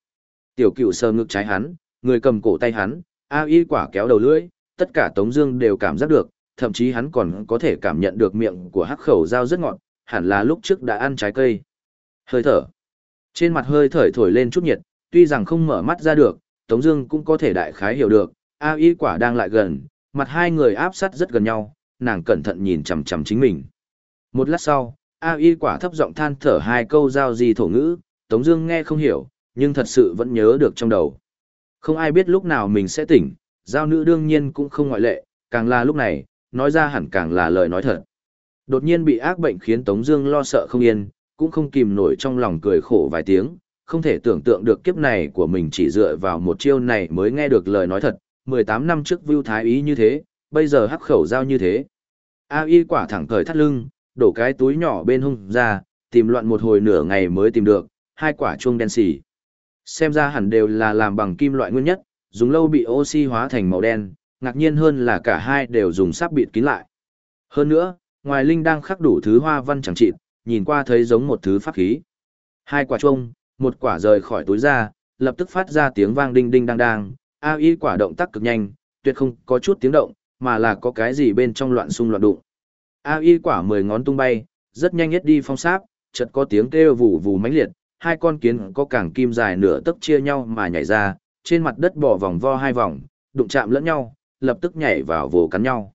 Tiểu cựu sờ ngực trái hắn, người cầm cổ tay hắn, A y quả kéo đầu lưỡi, tất cả Tống Dương đều cảm giác được, thậm chí hắn còn có thể cảm nhận được miệng của hắc khẩu dao rất ngọt, hẳn là lúc trước đã ăn trái cây. Hơi thở. Trên mặt hơi thở thổi lên chút nhiệt, tuy rằng không mở mắt ra được, Tống Dương cũng có thể đại khái hiểu được, A y quả đang lại gần, mặt hai người áp sát rất gần nhau, nàng cẩn thận nhìn chằm chằm chính mình. Một lát sau, A y quả thấp giọng than thở hai câu giao gì thổ ngữ, Tống Dương nghe không hiểu, nhưng thật sự vẫn nhớ được trong đầu. Không ai biết lúc nào mình sẽ tỉnh, giao nữ đương nhiên cũng không ngoại lệ, càng là lúc này, nói ra hẳn càng là lời nói thật. Đột nhiên bị ác bệnh khiến Tống Dương lo sợ không yên, cũng không kìm nổi trong lòng cười khổ vài tiếng, không thể tưởng tượng được kiếp này của mình chỉ dựa vào một chiêu này mới nghe được lời nói thật. 18 năm trước Vu Thái Ý như thế, bây giờ hắc khẩu giao như thế. A Y quả thẳng cởi thắt lưng, đổ cái túi nhỏ bên hông ra, tìm loạn một hồi nửa ngày mới tìm được, hai quả chuông đen xì. Xem ra hẳn đều là làm bằng kim loại nguyên nhất, dùng lâu bị oxy hóa thành màu đen, ngạc nhiên hơn là cả hai đều dùng sáp bịt kín lại. Hơn nữa, ngoài linh đang khắc đủ thứ hoa văn chẳng chịt, nhìn qua thấy giống một thứ pháp khí. Hai quả chuông, một quả rời khỏi túi ra, lập tức phát ra tiếng vang đinh đinh đang đang, A y quả động tác cực nhanh, tuyệt không có chút tiếng động, mà là có cái gì bên trong loạn xung loạn đụng. A y quả mười ngón tung bay, rất nhanh nhất đi phong sáp, chợt có tiếng kêu vù vù mãnh liệt, hai con kiến có cảng kim dài nửa tấc chia nhau mà nhảy ra, trên mặt đất bỏ vòng vo hai vòng, đụng chạm lẫn nhau, lập tức nhảy vào vồ cắn nhau.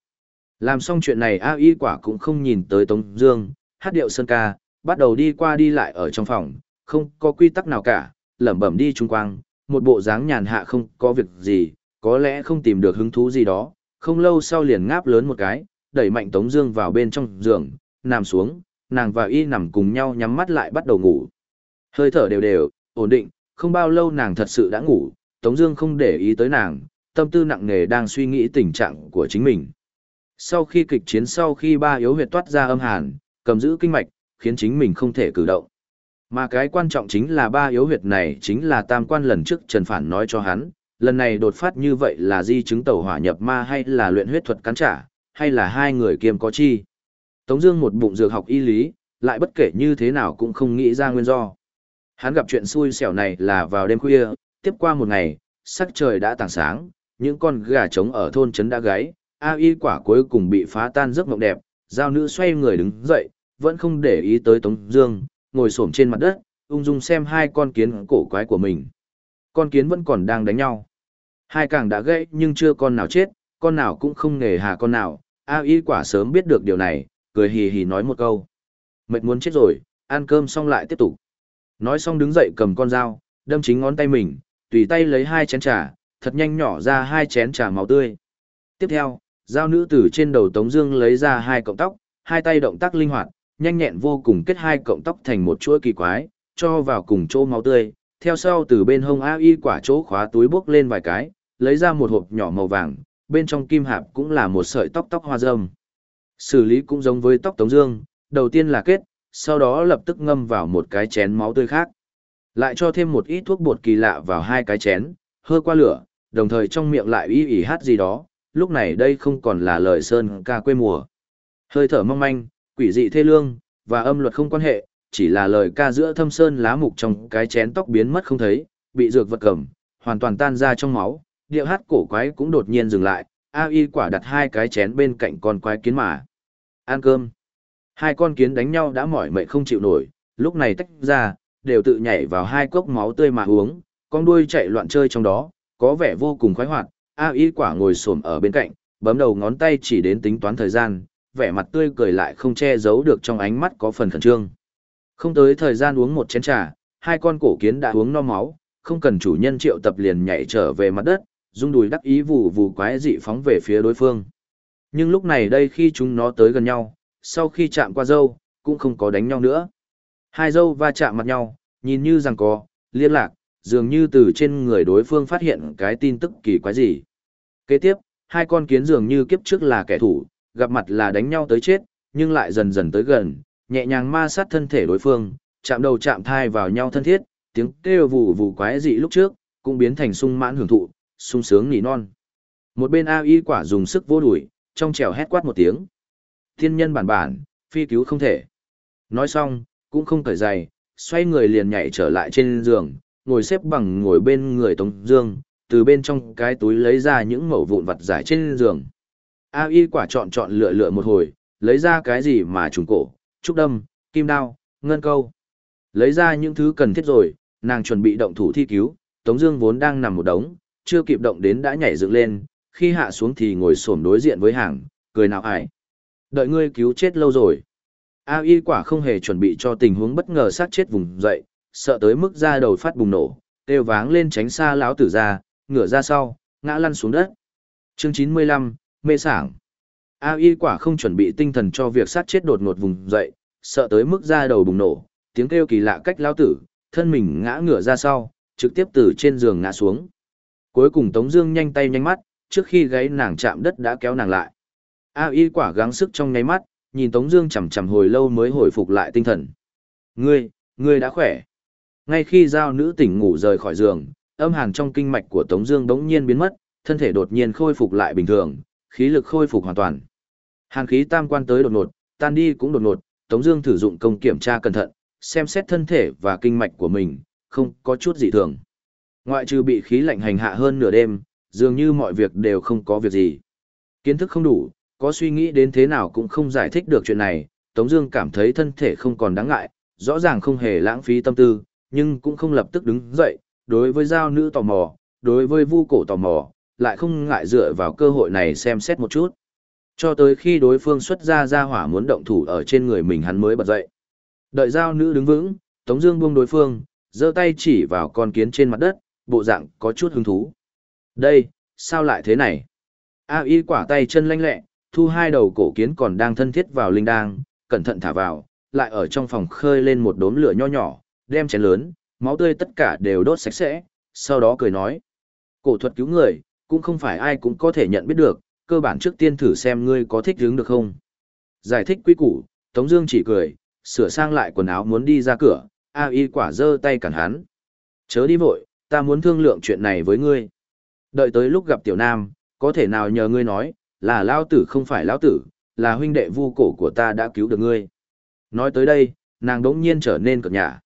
Làm xong chuyện này A Y quả cũng không nhìn tới Tống Dương, hát điệu sơn ca, bắt đầu đi qua đi lại ở trong phòng, không có quy tắc nào cả, lẩm bẩm đi trung quang, một bộ dáng nhàn hạ không có việc gì, có lẽ không tìm được hứng thú gì đó, không lâu sau liền ngáp lớn một cái, đẩy mạnh Tống Dương vào bên trong giường, nằm xuống, nàng và Y nằm cùng nhau nhắm mắt lại bắt đầu ngủ. Hơi thở đều đều, ổn định, không bao lâu nàng thật sự đã ngủ, Tống Dương không để ý tới nàng, tâm tư nặng nề đang suy nghĩ tình trạng của chính mình. Sau khi kịch chiến sau khi ba yếu huyệt toát ra âm hàn, cầm giữ kinh mạch, khiến chính mình không thể cử động. Mà cái quan trọng chính là ba yếu huyệt này chính là tam quan lần trước Trần Phản nói cho hắn, lần này đột phát như vậy là di chứng tẩu hỏa nhập ma hay là luyện huyết thuật cắn trả, hay là hai người kiêm có chi. Tống Dương một bụng dược học y lý, lại bất kể như thế nào cũng không nghĩ ra nguyên do. Hắn gặp chuyện xui xẻo này là vào đêm khuya, tiếp qua một ngày, sắc trời đã tảng sáng, những con gà trống ở thôn trấn đã gáy, A y quả cuối cùng bị phá tan giấc mộng đẹp, giao nữ xoay người đứng dậy, vẫn không để ý tới Tống Dương, ngồi xổm trên mặt đất, ung dung xem hai con kiến cổ quái của mình. Con kiến vẫn còn đang đánh nhau. Hai càng đã gãy nhưng chưa con nào chết, con nào cũng không nghề hà con nào. A y quả sớm biết được điều này, cười hì hì nói một câu. Mệt muốn chết rồi, ăn cơm xong lại tiếp tục. Nói xong đứng dậy cầm con dao, đâm chính ngón tay mình, tùy tay lấy hai chén trà, thật nhanh nhỏ ra hai chén trà máu tươi. Tiếp theo, giao nữ tử trên đầu Tống Dương lấy ra hai cọng tóc, hai tay động tác linh hoạt, nhanh nhẹn vô cùng kết hai cọng tóc thành một chuỗi kỳ quái, cho vào cùng chỗ máu tươi. Theo sau từ bên hông A Y quả chỗ khóa túi bước lên vài cái, lấy ra một hộp nhỏ màu vàng, bên trong kim hạp cũng là một sợi tóc tóc hoa râm. Xử lý cũng giống với tóc Tống Dương, đầu tiên là kết, sau đó lập tức ngâm vào một cái chén máu tươi khác. Lại cho thêm một ít thuốc bột kỳ lạ vào hai cái chén, hơ qua lửa, đồng thời trong miệng lại y ỉ hát gì đó, lúc này đây không còn là lời sơn ca quê mùa. Hơi thở mong manh, quỷ dị thê lương, và âm luật không quan hệ, chỉ là lời ca giữa thâm sơn lá mục trong cái chén tóc biến mất không thấy, bị dược vật cầm, hoàn toàn tan ra trong máu, điệu hát cổ quái cũng đột nhiên dừng lại, A y quả đặt hai cái chén bên cạnh con quái kiến mà. Ăn cơm. Hai con kiến đánh nhau đã mỏi mệt không chịu nổi, lúc này tách ra, đều tự nhảy vào hai cốc máu tươi mà uống, con đuôi chạy loạn chơi trong đó, có vẻ vô cùng khoái hoạt. A y quả ngồi xổm ở bên cạnh, bấm đầu ngón tay chỉ đến tính toán thời gian, vẻ mặt tươi cười lại không che giấu được trong ánh mắt có phần khẩn trương. Không tới thời gian uống một chén trà, hai con cổ kiến đã uống no máu, không cần chủ nhân triệu tập liền nhảy trở về mặt đất, rung đùi đắc ý vù vù quái dị phóng về phía đối phương. Nhưng lúc này đây khi chúng nó tới gần nhau, sau khi chạm qua dâu, cũng không có đánh nhau nữa. Hai dâu va chạm mặt nhau, nhìn như rằng có, liên lạc, dường như từ trên người đối phương phát hiện cái tin tức kỳ quái gì. Kế tiếp, hai con kiến dường như kiếp trước là kẻ thù, gặp mặt là đánh nhau tới chết, nhưng lại dần dần tới gần, nhẹ nhàng ma sát thân thể đối phương, chạm đầu chạm thai vào nhau thân thiết, tiếng kêu vù vù quái dị lúc trước, cũng biến thành sung mãn hưởng thụ, sung sướng nỉ non. Một bên A Y quả dùng sức vô đuổi, trong trèo hét quát một tiếng. Thiên nhân bản bản, phi cứu không thể. Nói xong, cũng không cởi giày, xoay người liền nhảy trở lại trên giường, ngồi xếp bằng ngồi bên người Tống Dương, từ bên trong cái túi lấy ra những mẩu vụn vặt giải trên giường. A Y quả chọn chọn lựa lựa một hồi, lấy ra cái gì mà trùng cổ, trúc đâm, kim đao, ngân câu. Lấy ra những thứ cần thiết rồi, nàng chuẩn bị động thủ thi cứu, Tống Dương vốn đang nằm một đống, chưa kịp động đến đã nhảy dựng lên, khi hạ xuống thì ngồi xổm đối diện với hàng, cười nào ải. Đợi ngươi cứu chết lâu rồi. A y quả không hề chuẩn bị cho tình huống bất ngờ sát chết vùng dậy, sợ tới mức da đầu phát bùng nổ, kêu váng lên tránh xa lão tử ra, ngửa ra sau, ngã lăn xuống đất. Chương 95, mê sảng. A y quả không chuẩn bị tinh thần cho việc sát chết đột ngột vùng dậy, sợ tới mức da đầu bùng nổ, tiếng kêu kỳ lạ cách lão tử, thân mình ngã ngửa ra sau, trực tiếp từ trên giường ngã xuống. Cuối cùng Tống Dương nhanh tay nhanh mắt, trước khi gáy nàng chạm đất đã kéo nàng lại. A y quả gắng sức trong nháy mắt, nhìn Tống Dương chầm chầm hồi lâu mới hồi phục lại tinh thần. Ngươi, ngươi đã khỏe. Ngay khi giao nữ tỉnh ngủ rời khỏi giường, âm hàn trong kinh mạch của Tống Dương đống nhiên biến mất, thân thể đột nhiên khôi phục lại bình thường, khí lực khôi phục hoàn toàn. Hàn khí tam quan tới đột ngột, tan đi cũng đột ngột. Tống Dương thử dụng công kiểm tra cẩn thận, xem xét thân thể và kinh mạch của mình, không có chút gì thường. Ngoại trừ bị khí lạnh hành hạ hơn nửa đêm, dường như mọi việc đều không có việc gì. Kiến thức không đủ, có suy nghĩ đến thế nào cũng không giải thích được chuyện này, Tống Dương cảm thấy thân thể không còn đáng ngại, rõ ràng không hề lãng phí tâm tư, nhưng cũng không lập tức đứng dậy. Đối với giao nữ tò mò, đối với vu cổ tò mò, lại không ngại dựa vào cơ hội này xem xét một chút. Cho tới khi đối phương xuất ra ra hỏa muốn động thủ ở trên người mình hắn mới bật dậy. Đợi giao nữ đứng vững, Tống Dương buông đối phương, giơ tay chỉ vào con kiến trên mặt đất, bộ dạng có chút hứng thú. Đây, sao lại thế này? A y quả tay chân lanh lẹ, thu hai đầu cổ kiến còn đang thân thiết vào linh đang, cẩn thận thả vào, lại ở trong phòng khơi lên một đốm lửa nho nhỏ, đem chén lớn, máu tươi tất cả đều đốt sạch sẽ, sau đó cười nói. Cổ thuật cứu người, cũng không phải ai cũng có thể nhận biết được, cơ bản trước tiên thử xem ngươi có thích hướng được không. Giải thích quy củ, Tống Dương chỉ cười, sửa sang lại quần áo muốn đi ra cửa, A y quả giơ tay cản hắn. Chớ đi vội, ta muốn thương lượng chuyện này với ngươi. Đợi tới lúc gặp tiểu nam, có thể nào nhờ ngươi nói, là lão tử không phải lão tử, là huynh đệ vu cổ của ta đã cứu được ngươi. Nói tới đây, nàng đống nhiên trở nên cợt nhả.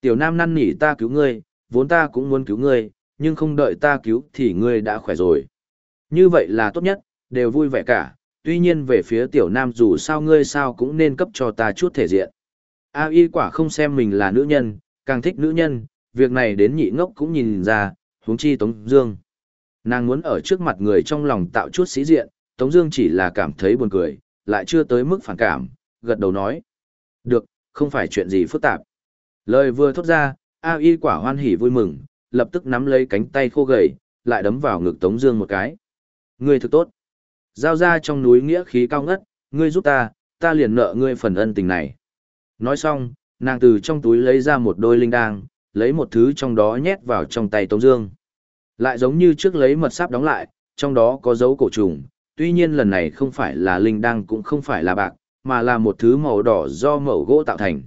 Tiểu nam năn nỉ ta cứu ngươi, vốn ta cũng muốn cứu ngươi, nhưng không đợi ta cứu thì ngươi đã khỏe rồi. Như vậy là tốt nhất, đều vui vẻ cả, tuy nhiên về phía tiểu nam dù sao ngươi sao cũng nên cấp cho ta chút thể diện. A y quả không xem mình là nữ nhân, càng thích nữ nhân, việc này đến nhị ngốc cũng nhìn ra, huống chi Tống Dương. Nàng muốn ở trước mặt người trong lòng tạo chút sĩ diện, Tống Dương chỉ là cảm thấy buồn cười, lại chưa tới mức phản cảm, gật đầu nói: được, không phải chuyện gì phức tạp. Lời vừa thốt ra, A Y quả hoan hỉ vui mừng, lập tức nắm lấy cánh tay khô gầy, lại đấm vào ngực Tống Dương một cái. Ngươi thực tốt. Giao ra trong núi nghĩa khí cao ngất, ngươi giúp ta, ta liền nợ ngươi phần ân tình này. Nói xong, nàng từ trong túi lấy ra một đôi linh đăng, lấy một thứ trong đó nhét vào trong tay Tống Dương. Lại giống như trước lấy mật sáp đóng lại, trong đó có dấu cổ trùng, tuy nhiên lần này không phải là linh đăng cũng không phải là bạc, mà là một thứ màu đỏ do mẩu gỗ tạo thành.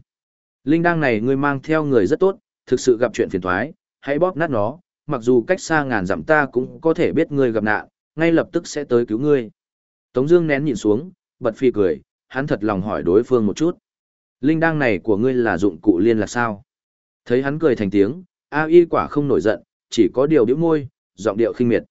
Linh đăng này ngươi mang theo người rất tốt, thực sự gặp chuyện phiền toái, hãy bóp nát nó, mặc dù cách xa ngàn dặm ta cũng có thể biết ngươi gặp nạn, ngay lập tức sẽ tới cứu ngươi. Tống Dương nén nhìn xuống, bật phi cười, hắn thật lòng hỏi đối phương một chút. Linh đăng này của ngươi là dụng cụ liên là sao? Thấy hắn cười thành tiếng, A Y quả không nổi giận, chỉ có điều điệu môi, giọng điệu khinh miệt.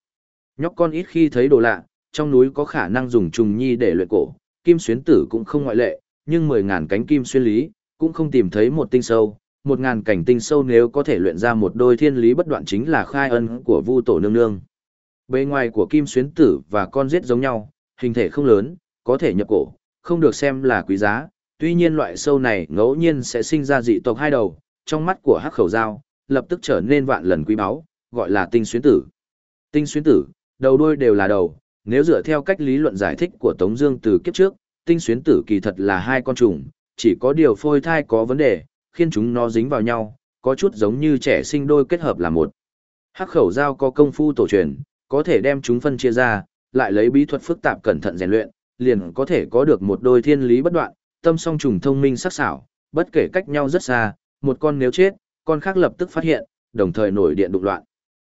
Nhóc con ít khi thấy đồ lạ, trong núi có khả năng dùng trùng nhi để luyện cổ, kim xuyến tử cũng không ngoại lệ, nhưng mười ngàn cánh kim xuyên lý, cũng không tìm thấy một tinh sâu. Một ngàn cảnh tinh sâu nếu có thể luyện ra một đôi thiên lý bất đoạn chính là khai ân của vu tổ nương nương. Bề ngoài của kim xuyến tử và con giết giống nhau, hình thể không lớn, có thể nhập cổ, không được xem là quý giá, tuy nhiên loại sâu này ngẫu nhiên sẽ sinh ra dị tộc hai đầu, trong mắt của hắc khẩu dao, lập tức trở nên vạn lần quý báu, gọi là tinh xuyến tử. Tinh xuyến tử, đầu đuôi đều là đầu, nếu dựa theo cách lý luận giải thích của Tống Dương từ kiếp trước, tinh xuyến tử kỳ thật là hai con trùng, chỉ có điều phôi thai có vấn đề, khiến chúng nó dính vào nhau, có chút giống như trẻ sinh đôi kết hợp là một. Hắc khẩu dao có công phu tổ truyền, có thể đem chúng phân chia ra, lại lấy bí thuật phức tạp cẩn thận rèn luyện, liền có thể có được một đôi thiên lý bất đoạn, tâm song trùng thông minh sắc sảo, bất kể cách nhau rất xa, một con nếu chết, con khác lập tức phát hiện, đồng thời nổi điện đụng loạn.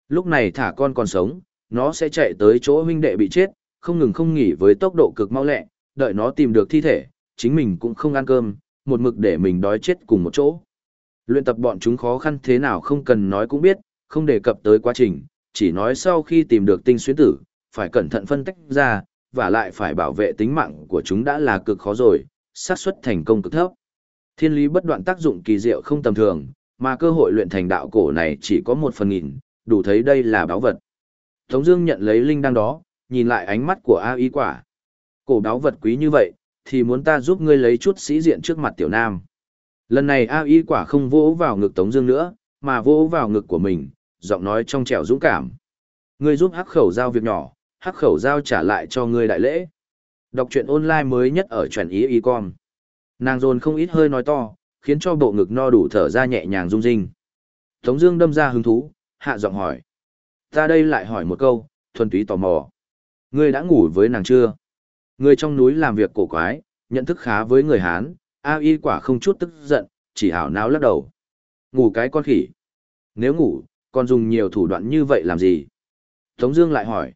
Lúc này thả con còn sống, nó sẽ chạy tới chỗ huynh đệ bị chết, không ngừng không nghỉ với tốc độ cực mau lẹ, đợi nó tìm được thi thể, chính mình cũng không ăn cơm, một mực để mình đói chết cùng một chỗ. Luyện tập bọn chúng khó khăn thế nào không cần nói cũng biết, không đề cập tới quá trình, chỉ nói sau khi tìm được tinh xuyến tử, phải cẩn thận phân tách ra, và lại phải bảo vệ tính mạng của chúng đã là cực khó rồi, xác suất thành công cực thấp. Thiên lý bất đoạn tác dụng kỳ diệu không tầm thường, mà cơ hội luyện thành đạo cổ này chỉ có một phần nghìn, đủ thấy đây là báo vật. Tống Dương nhận lấy linh đăng đó, nhìn lại ánh mắt của A Y quả. Cổ báo vật quý như vậy, thì muốn ta giúp ngươi lấy chút sĩ diện trước mặt tiểu nam. Lần này A Y quả không vỗ vào ngực Tống Dương nữa, mà vỗ vào ngực của mình, giọng nói trong trẻo dũng cảm. Ngươi giúp hắc khẩu giao việc nhỏ, hắc khẩu giao trả lại cho ngươi đại lễ. Đọc truyện online mới nhất ở truyện ý y con. Nàng dồn không ít hơi nói to, khiến cho bộ ngực no đủ thở ra nhẹ nhàng rung rinh. Tống Dương đâm ra hứng thú, hạ giọng hỏi. Ta đây lại hỏi một câu, thuần túy tò mò. Ngươi đã ngủ với nàng chưa? Ngươi trong núi làm việc cổ quái, nhận thức khá với người Hán, A Y quả không chút tức giận, chỉ hảo náo lắc đầu. Ngủ cái con khỉ. Nếu ngủ, còn dùng nhiều thủ đoạn như vậy làm gì? Tống Dương lại hỏi.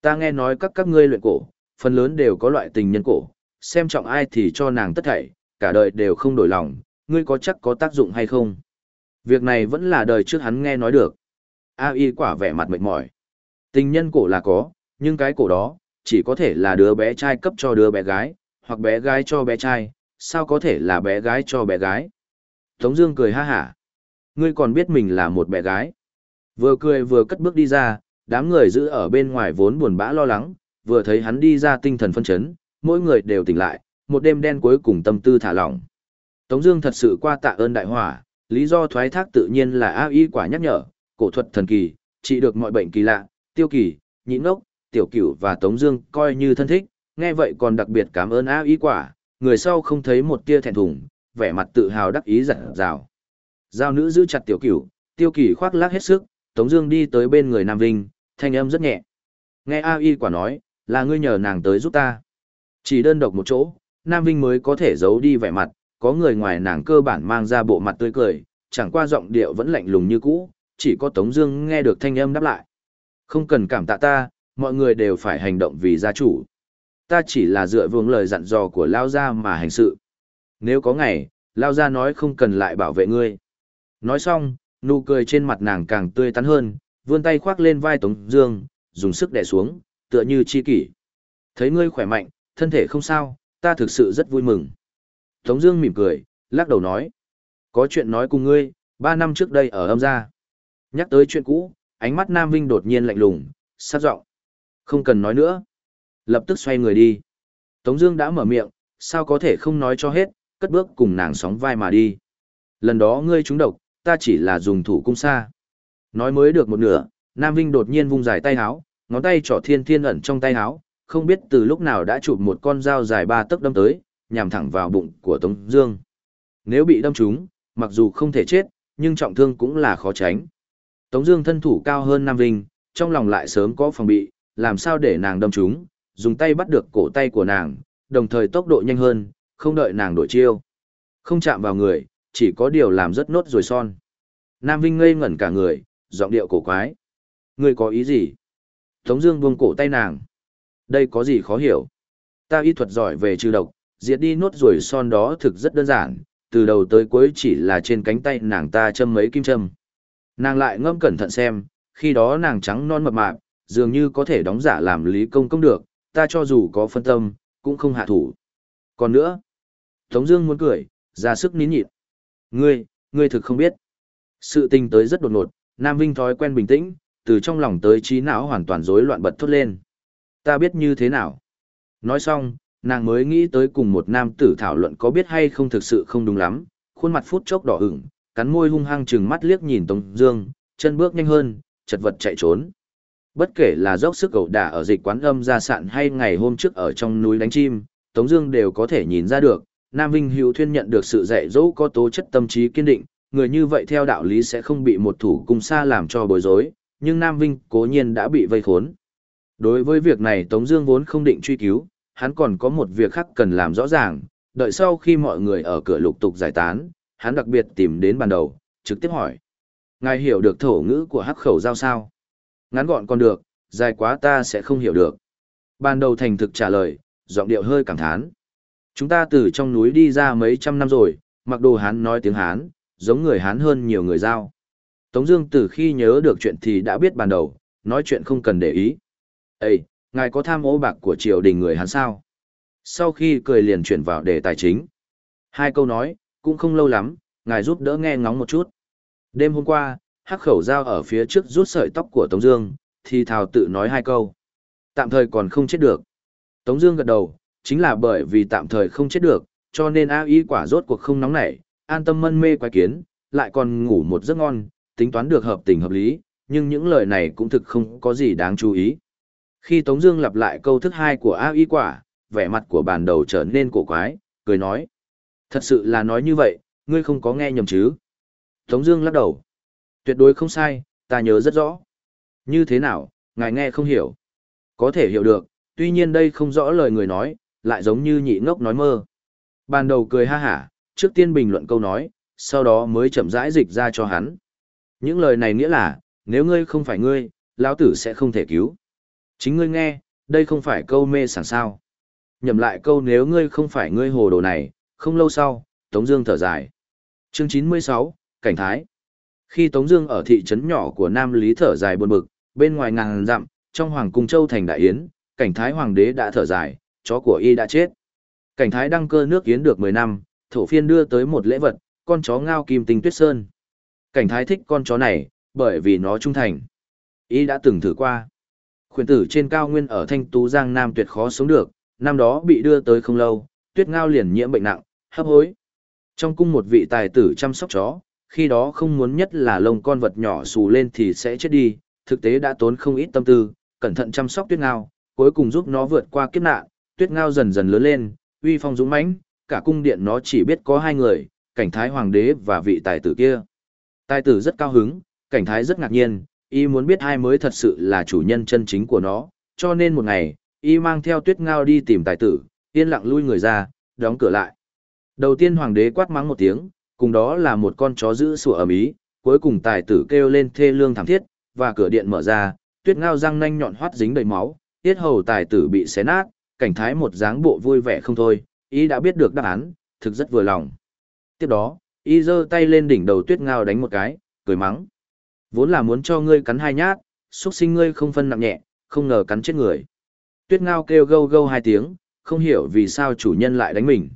Ta nghe nói các các ngươi luyện cổ, phần lớn đều có loại tình nhân cổ, xem trọng ai thì cho nàng tất thảy, cả đời đều không đổi lòng, ngươi có chắc có tác dụng hay không? Việc này vẫn là đời trước hắn nghe nói được. A y quả vẻ mặt mệt mỏi. Tình nhân cổ là có, nhưng cái cổ đó, chỉ có thể là đứa bé trai cấp cho đứa bé gái, hoặc bé gái cho bé trai, sao có thể là bé gái cho bé gái? Tống Dương cười ha hả. Ngươi còn biết mình là một bé gái. Vừa cười vừa cất bước đi ra, đám người giữ ở bên ngoài vốn buồn bã lo lắng, vừa thấy hắn đi ra tinh thần phân chấn, mỗi người đều tỉnh lại, một đêm đen cuối cùng tâm tư thả lỏng. Tống Dương thật sự qua tạ ơn đại hỏa, lý do thoái thác tự nhiên là A Y quả nhắc nhở, cổ thuật thần kỳ, trị được mọi bệnh kỳ lạ, tiêu kỳ, nhịn ngốc, tiểu cửu và Tống Dương coi như thân thích, nghe vậy còn đặc biệt cảm ơn A Y quả, người sau không thấy một tia thẹn thùng, vẻ mặt tự hào đắc ý giật rào. Giao nữ giữ chặt tiểu cửu, tiêu kỳ khoác lác hết sức, Tống Dương đi tới bên người Nam Vinh, thanh âm rất nhẹ. Nghe A Y quả nói, là ngươi nhờ nàng tới giúp ta. Chỉ đơn độc một chỗ, Nam Vinh mới có thể giấu đi vẻ mặt, có người ngoài nàng cơ bản mang ra bộ mặt tươi cười, chẳng qua giọng điệu vẫn lạnh lùng như cũ, chỉ có Tống Dương nghe được thanh âm đáp lại. Không cần cảm tạ ta, mọi người đều phải hành động vì gia chủ. Ta chỉ là dựa vương lời dặn dò của Lao Gia mà hành sự. Nếu có ngày, Lao Gia nói không cần lại bảo vệ ngươi. Nói xong, nụ cười trên mặt nàng càng tươi tắn hơn, vươn tay khoác lên vai Tống Dương, dùng sức đè xuống, tựa như chi kỷ. Thấy ngươi khỏe mạnh, thân thể không sao, ta thực sự rất vui mừng. Tống Dương mỉm cười, lắc đầu nói, có chuyện nói cùng ngươi, ba năm trước đây ở âm gia. Nhắc tới chuyện cũ, ánh mắt Nam Vinh đột nhiên lạnh lùng, sát giọng, không cần nói nữa, lập tức xoay người đi. Tống Dương đã mở miệng, sao có thể không nói cho hết, cất bước cùng nàng sóng vai mà đi. Lần đó ngươi trúng độc, ta chỉ là dùng thủ cung xa. Nói mới được một nửa, Nam Vinh đột nhiên vung dài tay háo, ngón tay trỏ thiên thiên ẩn trong tay háo, không biết từ lúc nào đã chụp một con dao dài ba tấc đâm tới, nhằm thẳng vào bụng của Tống Dương. Nếu bị đâm trúng, mặc dù không thể chết, nhưng trọng thương cũng là khó tránh. Tống Dương thân thủ cao hơn Nam Vinh, trong lòng lại sớm có phòng bị, làm sao để nàng đâm trúng, dùng tay bắt được cổ tay của nàng, đồng thời tốc độ nhanh hơn, không đợi nàng đổi chiêu, không chạm vào người, chỉ có điều làm rất nốt rồi son. Nam Vinh ngây ngẩn cả người, giọng điệu cổ quái. Ngươi có ý gì? Tống Dương buông cổ tay nàng. Đây có gì khó hiểu? Ta y thuật giỏi về trừ độc, diệt đi nốt ruồi son đó thực rất đơn giản, từ đầu tới cuối chỉ là trên cánh tay nàng ta châm mấy kim châm. Nàng lại ngâm cẩn thận xem, khi đó nàng trắng non mập mạp, dường như có thể đóng giả làm lý công công được, ta cho dù có phân tâm, cũng không hạ thủ. Còn nữa, Tống Dương muốn cười, ra sức nín nhịn. Ngươi, ngươi thực không biết. Sự tình tới rất đột ngột, Nam Vinh thói quen bình tĩnh, từ trong lòng tới trí não hoàn toàn rối loạn bật thốt lên. Ta biết như thế nào. Nói xong, nàng mới nghĩ tới cùng một nam tử thảo luận có biết hay không thực sự không đúng lắm, khuôn mặt phút chốc đỏ ửng, cắn môi hung hăng chừng mắt liếc nhìn Tống Dương, chân bước nhanh hơn, chật vật chạy trốn. Bất kể là dốc sức cầu đả ở dịch quán âm ra sạn hay ngày hôm trước ở trong núi đánh chim, Tống Dương đều có thể nhìn ra được, Nam Vinh Hữu Thuyên nhận được sự dạy dỗ có tố chất tâm trí kiên định, người như vậy theo đạo lý sẽ không bị một thủ cung xa làm cho bối rối, nhưng Nam Vinh cố nhiên đã bị vây khốn. Đối với việc này Tống Dương vốn không định truy cứu, hắn còn có một việc khác cần làm rõ ràng. Đợi sau khi mọi người ở cửa lục tục giải tán, hắn đặc biệt tìm đến ban đầu, trực tiếp hỏi: Ngài hiểu được thổ ngữ của hắc khẩu giao sao? Ngắn gọn còn được, dài quá ta sẽ không hiểu được. Ban đầu thành thực trả lời, giọng điệu hơi cảm thán. Chúng ta từ trong núi đi ra mấy trăm năm rồi, mặc đồ Hán nói tiếng Hán, giống người Hán hơn nhiều người giao. Tống Dương từ khi nhớ được chuyện thì đã biết ban đầu, nói chuyện không cần để ý. Ê, ngài có tham ô bạc của triều đình người Hán sao? Sau khi cười liền chuyển vào đề tài chính. Hai câu nói, cũng không lâu lắm, ngài giúp đỡ nghe ngóng một chút. Đêm hôm qua, hắc khẩu dao ở phía trước rút sợi tóc của Tống Dương, thì thào tự nói hai câu. Tạm thời còn không chết được. Tống Dương gật đầu, chính là bởi vì tạm thời không chết được, cho nên A Y quả rốt cuộc không nóng nảy, an tâm mân mê quái kiến, lại còn ngủ một giấc ngon, tính toán được hợp tình hợp lý, nhưng những lời này cũng thực không có gì đáng chú ý. Khi Tống Dương lặp lại câu thứ hai của A Y quả, vẻ mặt của bàn đầu trở nên cổ quái, cười nói: thật sự là nói như vậy, ngươi không có nghe nhầm chứ? Tống Dương lắc đầu, tuyệt đối không sai, ta nhớ rất rõ. Như thế nào, ngài nghe không hiểu? Có thể hiểu được, tuy nhiên đây không rõ lời người nói, lại giống như nhị ngốc nói mơ. Ban đầu cười ha hả, trước tiên bình luận câu nói, sau đó mới chậm rãi dịch ra cho hắn. Những lời này nghĩa là, nếu ngươi không phải ngươi, lão tử sẽ không thể cứu. Chính ngươi nghe, đây không phải câu mê sảng sao. Nhầm lại câu nếu ngươi không phải ngươi hồ đồ này, không lâu sau, Tống Dương thở dài. Chương 96, Cảnh Thái. Khi Tống Dương ở thị trấn nhỏ của Nam Lý thở dài buồn bực, bên ngoài ngàn dặm, trong Hoàng Cung Châu thành đại yến, Cảnh Thái Hoàng đế đã thở dài, chó của y đã chết. Cảnh Thái đăng cơ nước yến được 10 năm, thổ phiên đưa tới một lễ vật, con chó ngao kim tinh tuyết sơn. Cảnh Thái thích con chó này, bởi vì nó trung thành. Y đã từng thử qua. Khuyển tử trên cao nguyên ở Thanh Tú Giang Nam tuyệt khó sống được, năm đó bị đưa tới không lâu, tuyết ngao liền nhiễm bệnh nặng, hấp hối. Trong cung một vị tài tử chăm sóc chó, khi đó không muốn nhất là lông con vật nhỏ xù lên thì sẽ chết đi, thực tế đã tốn không ít tâm tư, cẩn thận chăm sóc tuyết ngao, cuối cùng giúp nó vượt qua kiếp nạn, tuyết ngao dần dần lớn lên, uy phong dũng mãnh, cả cung điện nó chỉ biết có hai người, cảnh thái hoàng đế và vị tài tử kia. Tài tử rất cao hứng, cảnh thái rất ngạc nhiên, y muốn biết ai mới thật sự là chủ nhân chân chính của nó, cho nên một ngày, y mang theo tuyết ngao đi tìm tài tử, yên lặng lui người ra, đóng cửa lại. Đầu tiên hoàng đế quát mắng một tiếng, cùng đó là một con chó giữ sủa ầm ĩ, cuối cùng tài tử kêu lên thê lương thảm thiết, và cửa điện mở ra, tuyết ngao răng nanh nhọn hoắt dính đầy máu, tiết hầu tài tử bị xé nát, cảnh thái một dáng bộ vui vẻ không thôi, ý đã biết được đáp án, thực rất vừa lòng. Tiếp đó, y giơ tay lên đỉnh đầu tuyết ngao đánh một cái, cười mắng. Vốn là muốn cho ngươi cắn hai nhát, xuất sinh ngươi không phân nặng nhẹ, không ngờ cắn chết người. Tuyết ngao kêu gâu gâu hai tiếng, không hiểu vì sao chủ nhân lại đánh mình.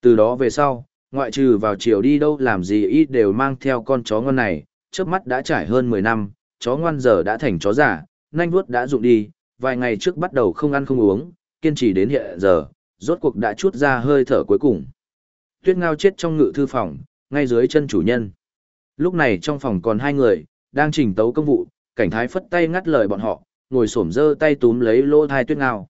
Từ đó về sau, ngoại trừ vào chiều đi đâu làm gì y đều mang theo con chó ngon này, trước mắt đã trải hơn 10 năm, chó ngoan giờ đã thành chó giả, nanh vuốt đã rụng đi, vài ngày trước bắt đầu không ăn không uống, kiên trì đến hiện giờ, rốt cuộc đã chút ra hơi thở cuối cùng. Tuyết ngao chết trong ngự thư phòng, ngay dưới chân chủ nhân. Lúc này trong phòng còn hai người, đang trình tấu công vụ, cảnh thái phất tay ngắt lời bọn họ, ngồi xổm dơ tay túm lấy lỗ thai tuyết ngao.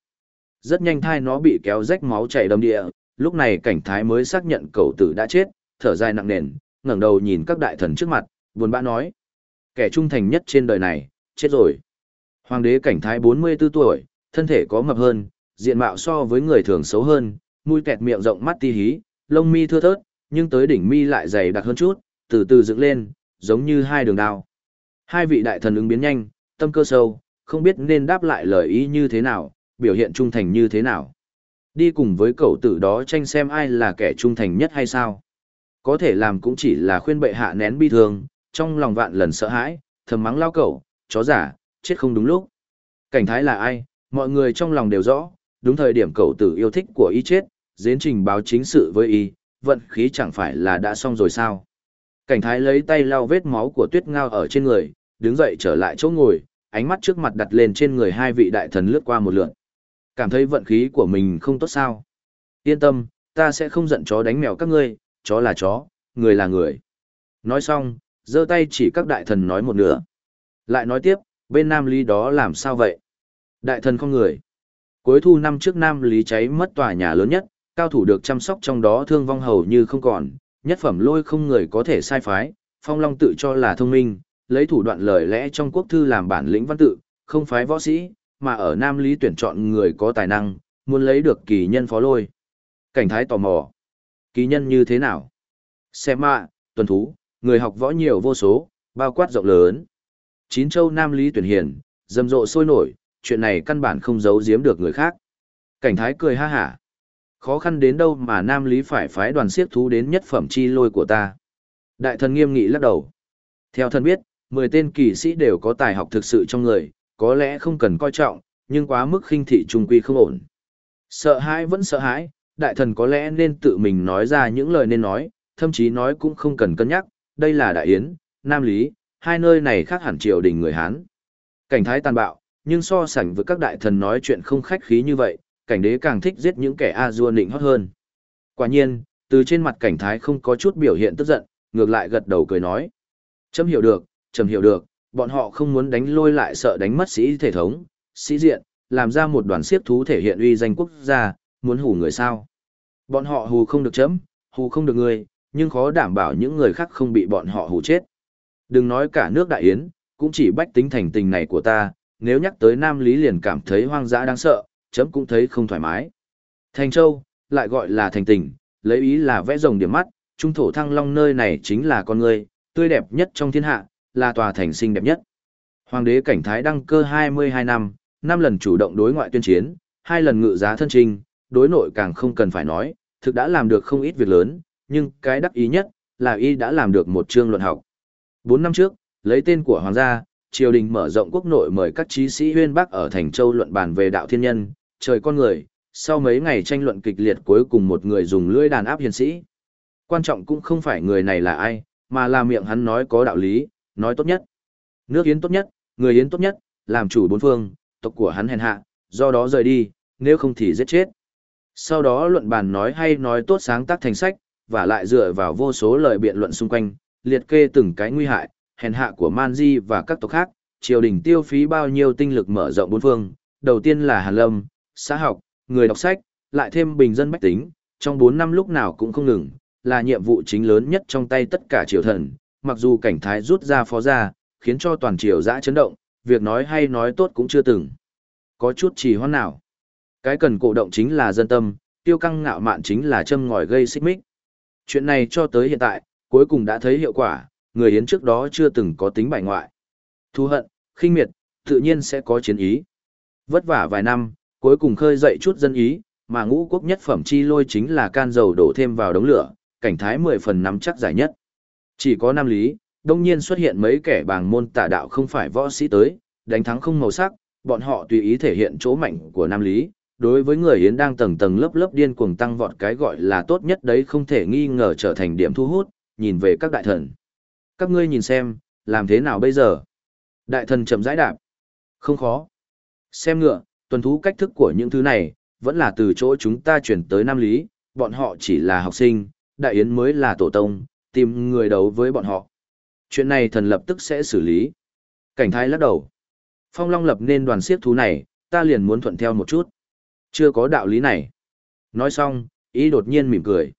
Rất nhanh thai nó bị kéo rách máu chảy đầm địa, lúc này cảnh thái mới xác nhận cậu tử đã chết, thở dài nặng nề, ngẩng đầu nhìn các đại thần trước mặt, buồn bã nói. Kẻ trung thành nhất trên đời này, chết rồi. Hoàng đế cảnh thái 44 tuổi, thân thể có mập hơn, diện mạo so với người thường xấu hơn, mũi kẹt miệng rộng mắt ti hí, lông mi thưa thớt, nhưng tới đỉnh mi lại dày đặc hơn chút, từ từ dựng lên, giống như hai đường đao. Hai vị đại thần ứng biến nhanh, tâm cơ sâu, không biết nên đáp lại lời ý như thế nào, biểu hiện trung thành như thế nào. Đi cùng với cậu tử đó tranh xem ai là kẻ trung thành nhất hay sao. Có thể làm cũng chỉ là khuyên bệ hạ nén bi thương, trong lòng vạn lần sợ hãi, thầm mắng lao cậu, chó giả, chết không đúng lúc. Cảnh thái là ai, mọi người trong lòng đều rõ, đúng thời điểm cậu tử yêu thích của y chết, diễn trình báo chính sự với y, vận khí chẳng phải là đã xong rồi sao. Cảnh thái lấy tay lau vết máu của tuyết ngao ở trên người, đứng dậy trở lại chỗ ngồi, ánh mắt trước mặt đặt lên trên người hai vị đại thần lướt qua một lượn. Cảm thấy vận khí của mình không tốt sao. Yên tâm, ta sẽ không giận chó đánh mèo các ngươi, chó là chó, người là người. Nói xong, giơ tay chỉ các đại thần nói một nửa. Lại nói tiếp, bên Nam Lý đó làm sao vậy? Đại thần không người. Cuối thu năm trước Nam Lý cháy mất tòa nhà lớn nhất, cao thủ được chăm sóc trong đó thương vong hầu như không còn, nhất phẩm lôi không người có thể sai phái, Phong Long tự cho là thông minh, lấy thủ đoạn lời lẽ trong quốc thư làm bản lĩnh văn tự, không phái võ sĩ, mà ở Nam Lý tuyển chọn người có tài năng, muốn lấy được kỳ nhân phó lôi. Cảnh thái tò mò. Kỳ nhân như thế nào? Xem mạ, tuần thú, người học võ nhiều vô số, bao quát rộng lớn. Chín châu Nam Lý tuyển hiền, rầm rộ sôi nổi, chuyện này căn bản không giấu giếm được người khác. Cảnh thái cười ha hả. Khó khăn đến đâu mà Nam Lý phải phái đoàn siết thú đến nhất phẩm chi lôi của ta. Đại thần nghiêm nghị lắc đầu. Theo thần biết, 10 tên kỳ sĩ đều có tài học thực sự trong người, có lẽ không cần coi trọng, nhưng quá mức khinh thị trung quy không ổn. Sợ hãi vẫn sợ hãi, đại thần có lẽ nên tự mình nói ra những lời nên nói, thậm chí nói cũng không cần cân nhắc, đây là Đại Yến, Nam Lý, hai nơi này khác hẳn triều đình người Hán. Cảnh thái tàn bạo, nhưng so sánh với các đại thần nói chuyện không khách khí như vậy, cảnh đế càng thích giết những kẻ a dua nịnh hót hơn. Quả nhiên, từ trên mặt cảnh thái không có chút biểu hiện tức giận, ngược lại gật đầu cười nói. Chấm hiểu được, chấm hiểu được, bọn họ không muốn đánh lôi lại sợ đánh mất sĩ thể thống, sĩ diện, làm ra một đoàn siếp thú thể hiện uy danh quốc gia, muốn hù người sao. Bọn họ hù không được chấm, hù không được người, nhưng khó đảm bảo những người khác không bị bọn họ hù chết. Đừng nói cả nước đại yến, cũng chỉ bách tính thành tình này của ta, nếu nhắc tới Nam Lý liền cảm thấy hoang dã đáng sợ, chấm cũng thấy không thoải mái. Thành Châu, lại gọi là thành tình, lấy ý là vẽ rồng điểm mắt, trung thổ thăng long nơi này chính là con người, tươi đẹp nhất trong thiên hạ, là tòa thành xinh đẹp nhất. Hoàng đế cảnh thái đăng cơ 22 năm, năm lần chủ động đối ngoại tuyên chiến, hai lần ngự giá thân trinh, đối nội càng không cần phải nói, thực đã làm được không ít việc lớn, nhưng cái đắc ý nhất là y đã làm được một chương luận học. Bốn năm trước, lấy tên của hoàng gia, triều đình mở rộng quốc nội mời các trí sĩ huyên bắc ở thành châu luận bàn về đạo thiên nhân, trời con người, sau mấy ngày tranh luận kịch liệt cuối cùng một người dùng lưỡi đàn áp hiền sĩ. Quan trọng cũng không phải người này là ai, mà là miệng hắn nói có đạo lý, nói tốt nhất. Nước Yến tốt nhất, người Yến tốt nhất, làm chủ bốn phương, tộc của hắn hèn hạ, do đó rời đi, nếu không thì giết chết. Sau đó luận bàn nói hay nói tốt sáng tác thành sách, và lại dựa vào vô số lời biện luận xung quanh, liệt kê từng cái nguy hại, hèn hạ của Man Di và các tộc khác, triều đình tiêu phí bao nhiêu tinh lực mở rộng bốn phương, đầu tiên là Hàn Lâm, xã học, người đọc sách, lại thêm bình dân bách tính, trong 4 năm lúc nào cũng không ngừng, là nhiệm vụ chính lớn nhất trong tay tất cả triều thần, mặc dù cảnh thái rút ra phó ra, khiến cho toàn triều dã chấn động, việc nói hay nói tốt cũng chưa từng. Có chút trì hoãn nào. Cái cần cổ động chính là dân tâm, tiêu căng ngạo mạn chính là châm ngòi gây xích mích. Chuyện này cho tới hiện tại, cuối cùng đã thấy hiệu quả, người Yến trước đó chưa từng có tính bài ngoại. Thu hận, khinh miệt, tự nhiên sẽ có chiến ý. Vất vả vài năm, cuối cùng khơi dậy chút dân ý, mà ngũ quốc nhất phẩm chi lôi chính là can dầu đổ thêm vào đống lửa, cảnh thái mười phần nắm chắc giải nhất. Chỉ có Nam Lý, đông nhiên xuất hiện mấy kẻ bàng môn tà đạo không phải võ sĩ tới, đánh thắng không màu sắc, bọn họ tùy ý thể hiện chỗ mạnh của Nam Lý. Đối với người Yến đang tầng tầng lớp lớp điên cuồng tăng vọt cái gọi là tốt nhất đấy không thể nghi ngờ trở thành điểm thu hút, nhìn về các đại thần. Các ngươi nhìn xem, làm thế nào bây giờ? Đại thần chậm rãi đạp. Không khó. Xem ngựa, tuần thú cách thức của những thứ này, vẫn là từ chỗ chúng ta chuyển tới Nam Lý, bọn họ chỉ là học sinh, đại yến mới là tổ tông, tìm người đấu với bọn họ. Chuyện này thần lập tức sẽ xử lý. Cảnh thái lắc đầu. Phong Long lập nên đoàn siết thú này, ta liền muốn thuận theo một chút. Chưa có đạo lý này. Nói xong, ý đột nhiên mỉm cười.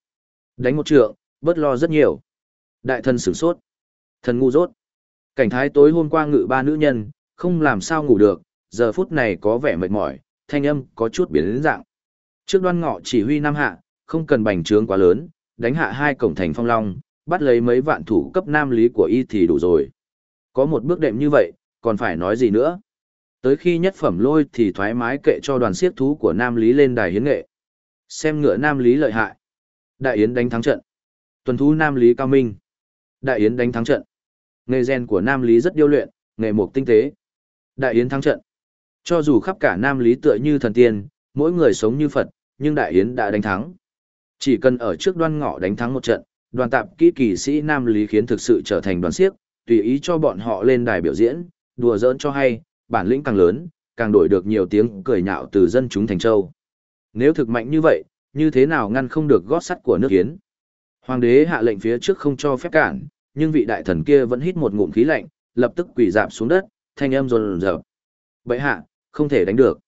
Đánh một trượng, bớt lo rất nhiều. Đại thần sửng sốt. Thần ngu dốt. Cảnh thái tối hôm qua ngự ba nữ nhân, không làm sao ngủ được, giờ phút này có vẻ mệt mỏi, thanh âm có chút biến đến dạng. Trước đoan ngọ chỉ huy Nam Hạ, không cần bành trướng quá lớn, đánh hạ hai cổng thành phong long, bắt lấy mấy vạn thủ cấp nam lý của y thì đủ rồi. Có một bước đệm như vậy, còn phải nói gì nữa. Tới khi nhất phẩm lôi thì thoải mái kệ cho đoàn siết thú của nam lý lên đài hiến nghệ. Xem ngựa nam lý lợi hại. Đại Yến đánh thắng trận. Tuần thú nam lý cao minh. Đại Yến đánh thắng trận. Nghề gen của nam lý rất điêu luyện, nghề mục tinh tế. Đại Yến thắng trận. Cho dù khắp cả Nam Lý tựa như thần tiên, mỗi người sống như Phật, nhưng Đại Yến đã đánh thắng. Chỉ cần ở trước đoan ngọ đánh thắng một trận, đoàn tạp kỹ kỳ sĩ Nam Lý khiến thực sự trở thành đoàn siếc, tùy ý cho bọn họ lên đài biểu diễn, đùa giỡn cho hay, bản lĩnh càng lớn, càng đổi được nhiều tiếng cười nhạo từ dân chúng thành châu. Nếu thực mạnh như vậy, như thế nào ngăn không được gót sắt của nước kiến? Hoàng đế hạ lệnh phía trước không cho phép cản, nhưng vị đại thần kia vẫn hít một ngụm khí lạnh, lập tức quỳ dạp xuống đất, thanh âm rồn rợp. Bệ hạ, không thể đánh được.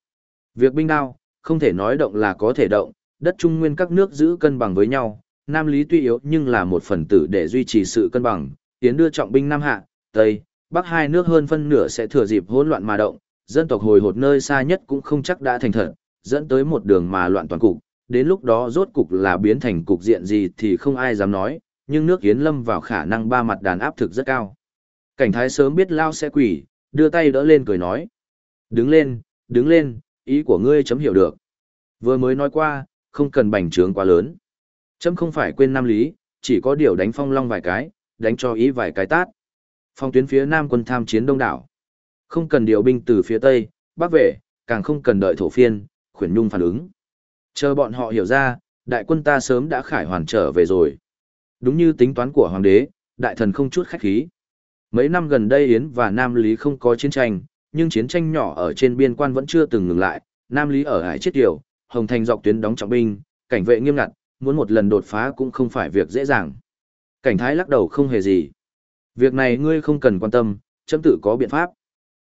Việc binh đao, không thể nói động là có thể động, đất trung nguyên các nước giữ cân bằng với nhau, Nam Lý tuy yếu nhưng là một phần tử để duy trì sự cân bằng, tiến đưa trọng binh Nam Hạ, Tây, Bắc hai nước hơn phân nửa sẽ thừa dịp hỗn loạn mà động, dân tộc hồi hột nơi xa nhất cũng không chắc đã thành thật, dẫn tới một đường mà loạn toàn cục, đến lúc đó rốt cục là biến thành cục diện gì thì không ai dám nói, nhưng nước Yến lâm vào khả năng ba mặt đàn áp thực rất cao. Cảnh thái sớm biết Lao sẽ quỷ, đưa tay đỡ lên cười nói. Đứng lên, đứng lên, ý của ngươi chấm hiểu được. Vừa mới nói qua, không cần bành trướng quá lớn. Chấm không phải quên Nam Lý, chỉ có điều đánh phong long vài cái, đánh cho ý vài cái tát. Phong tuyến phía Nam quân tham chiến đông đảo. Không cần điều binh từ phía Tây, Bắc về, càng không cần đợi thổ phiên, khuyển nhung phản ứng. Chờ bọn họ hiểu ra, đại quân ta sớm đã khải hoàn trở về rồi. Đúng như tính toán của hoàng đế, đại thần không chút khách khí. Mấy năm gần đây Yến và Nam Lý không có chiến tranh, nhưng chiến tranh nhỏ ở trên biên quan vẫn chưa từng ngừng lại. Nam Lý ở Hải Chiết Điều, Hồng Thành dọc tuyến đóng trọng binh, cảnh vệ nghiêm ngặt, muốn một lần đột phá cũng không phải việc dễ dàng. Cảnh thái lắc đầu không hề gì. Việc này ngươi không cần quan tâm, chấm tự có biện pháp.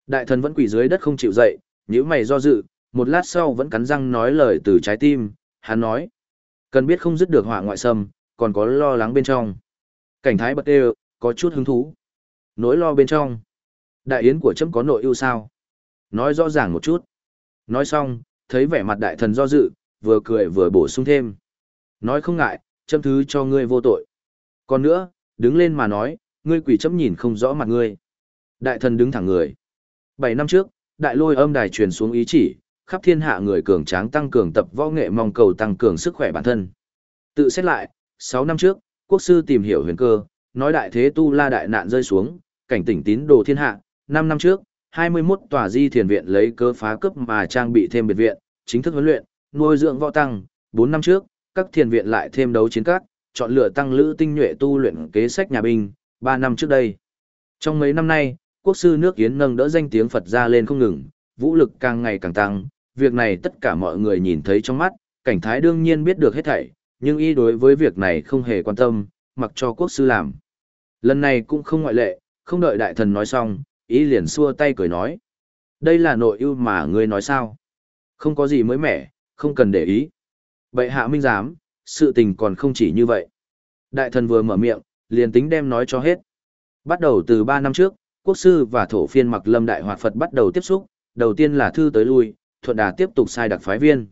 Đại thần vẫn quỳ dưới đất không chịu dậy, nhíu mày do dự, một lát sau vẫn cắn răng nói lời từ trái tim, hắn nói. Cần biết không dứt được họa ngoại xâm, còn có lo lắng bên trong. Cảnh thái bật đều, có chút hứng thú. Nỗi lo bên trong. Đại yến của chấm có nội ưu sao? Nói rõ ràng một chút. Nói xong, thấy vẻ mặt đại thần do dự, vừa cười vừa bổ sung thêm. Nói không ngại, châm thứ cho ngươi vô tội. Còn nữa, đứng lên mà nói, ngươi quỷ chấm nhìn không rõ mặt ngươi. Đại thần đứng thẳng người. Bảy năm trước, đại lôi âm đài truyền xuống ý chỉ, khắp thiên hạ người cường tráng tăng cường tập võ nghệ mong cầu tăng cường sức khỏe bản thân. Tự xét lại, sáu năm trước, quốc sư tìm hiểu huyền cơ, nói đại thế tu la đại nạn rơi xuống, cảnh tỉnh tín đồ thiên hạ. Năm năm trước, 21 tòa di thiền viện lấy cơ phá cấp mà trang bị thêm biệt viện, chính thức huấn luyện, nuôi dưỡng võ tăng. Bốn năm trước, các thiền viện lại thêm đấu chiến các, chọn lựa tăng lữ tinh nhuệ tu luyện kế sách nhà binh. Ba năm trước đây, trong mấy năm nay, quốc sư nước Yến nâng đỡ danh tiếng Phật ra lên không ngừng, vũ lực càng ngày càng tăng, việc này tất cả mọi người nhìn thấy trong mắt, cảnh thái đương nhiên biết được hết thảy, nhưng y đối với việc này không hề quan tâm, mặc cho quốc sư làm. Lần này cũng không ngoại lệ, không đợi đại thần nói xong, ý liền xua tay cười nói. Đây là nội ưu mà ngươi nói sao? Không có gì mới mẻ, không cần để ý. Bệ hạ minh giám, sự tình còn không chỉ như vậy. Đại thần vừa mở miệng, liền tính đem nói cho hết. Bắt đầu từ 3 năm trước, quốc sư và thổ phiên mặc lâm đại hoạt Phật bắt đầu tiếp xúc, đầu tiên là thư tới lui, thuận đà tiếp tục sai đặc phái viên.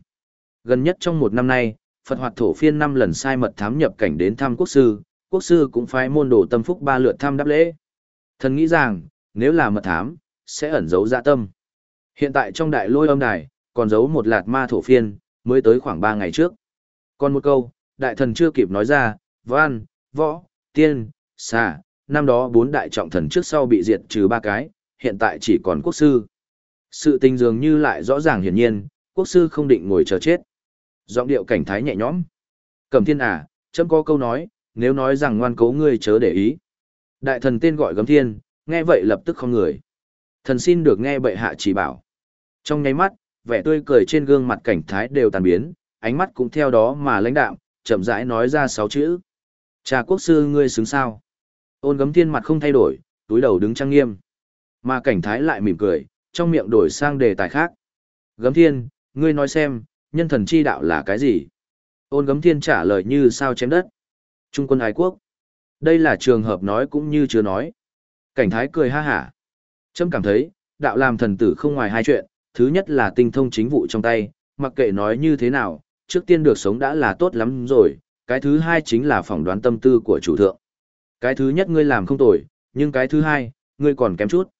Gần nhất trong một năm nay, Phật hoạt thổ phiên năm lần sai mật thám nhập cảnh đến thăm quốc sư, quốc sư cũng phái môn đồ tâm phúc ba lượt thăm đáp lễ. Thần nghĩ rằng, nếu là mật thám, sẽ ẩn giấu dạ tâm. Hiện tại trong đại lôi âm đài, còn giấu một lạt ma thổ phiên, mới tới khoảng 3 ngày trước. Còn một câu, đại thần chưa kịp nói ra, văn, võ, tiên, xà, năm đó bốn đại trọng thần trước sau bị diệt trừ ba cái, hiện tại chỉ còn quốc sư. Sự tình dường như lại rõ ràng hiển nhiên, quốc sư không định ngồi chờ chết. Giọng điệu cảnh thái nhẹ nhõm. Cẩm thiên à, chấm có câu nói, nếu nói rằng ngoan cố ngươi chớ để ý. Đại thần tên gọi gấm thiên, nghe vậy lập tức không người. Thần xin được nghe bệ hạ chỉ bảo. Trong nháy mắt, vẻ tươi cười trên gương mặt cảnh thái đều tàn biến, ánh mắt cũng theo đó mà lãnh đạm, chậm rãi nói ra sáu chữ. Cha quốc sư ngươi xứng sao? Ôn gấm thiên mặt không thay đổi, túi đầu đứng trang nghiêm. Mà cảnh thái lại mỉm cười, trong miệng đổi sang đề tài khác. Gấm thiên, ngươi nói xem, nhân thần chi đạo là cái gì? Ôn gấm thiên trả lời như sao chém đất. Trung quân ái quốc. Đây là trường hợp nói cũng như chưa nói. Cảnh thái cười ha hả. Trâm cảm thấy, đạo làm thần tử không ngoài hai chuyện, thứ nhất là tinh thông chính vụ trong tay, mặc kệ nói như thế nào, trước tiên được sống đã là tốt lắm rồi, cái thứ hai chính là phỏng đoán tâm tư của chủ thượng. Cái thứ nhất ngươi làm không tồi, nhưng cái thứ hai, ngươi còn kém chút.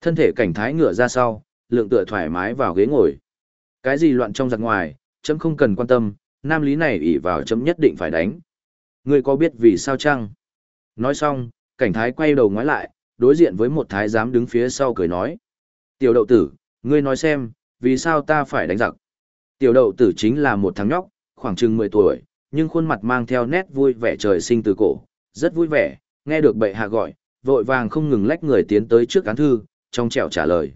Thân thể cảnh thái ngựa ra sau, lượng tựa thoải mái vào ghế ngồi. Cái gì loạn trong giặc ngoài, chấm không cần quan tâm, nam lý này ỷ vào chấm nhất định phải đánh. Ngươi có biết vì sao chăng? Nói xong, cảnh thái quay đầu ngoái lại, đối diện với một thái giám đứng phía sau cười nói. Tiểu đậu tử, ngươi nói xem, vì sao ta phải đánh giặc? Tiểu đậu tử chính là một thằng nhóc, khoảng chừng 10 tuổi, nhưng khuôn mặt mang theo nét vui vẻ trời sinh từ cổ, rất vui vẻ, nghe được bệ hạ gọi, vội vàng không ngừng lách người tiến tới trước án thư, trong trẻo trả lời.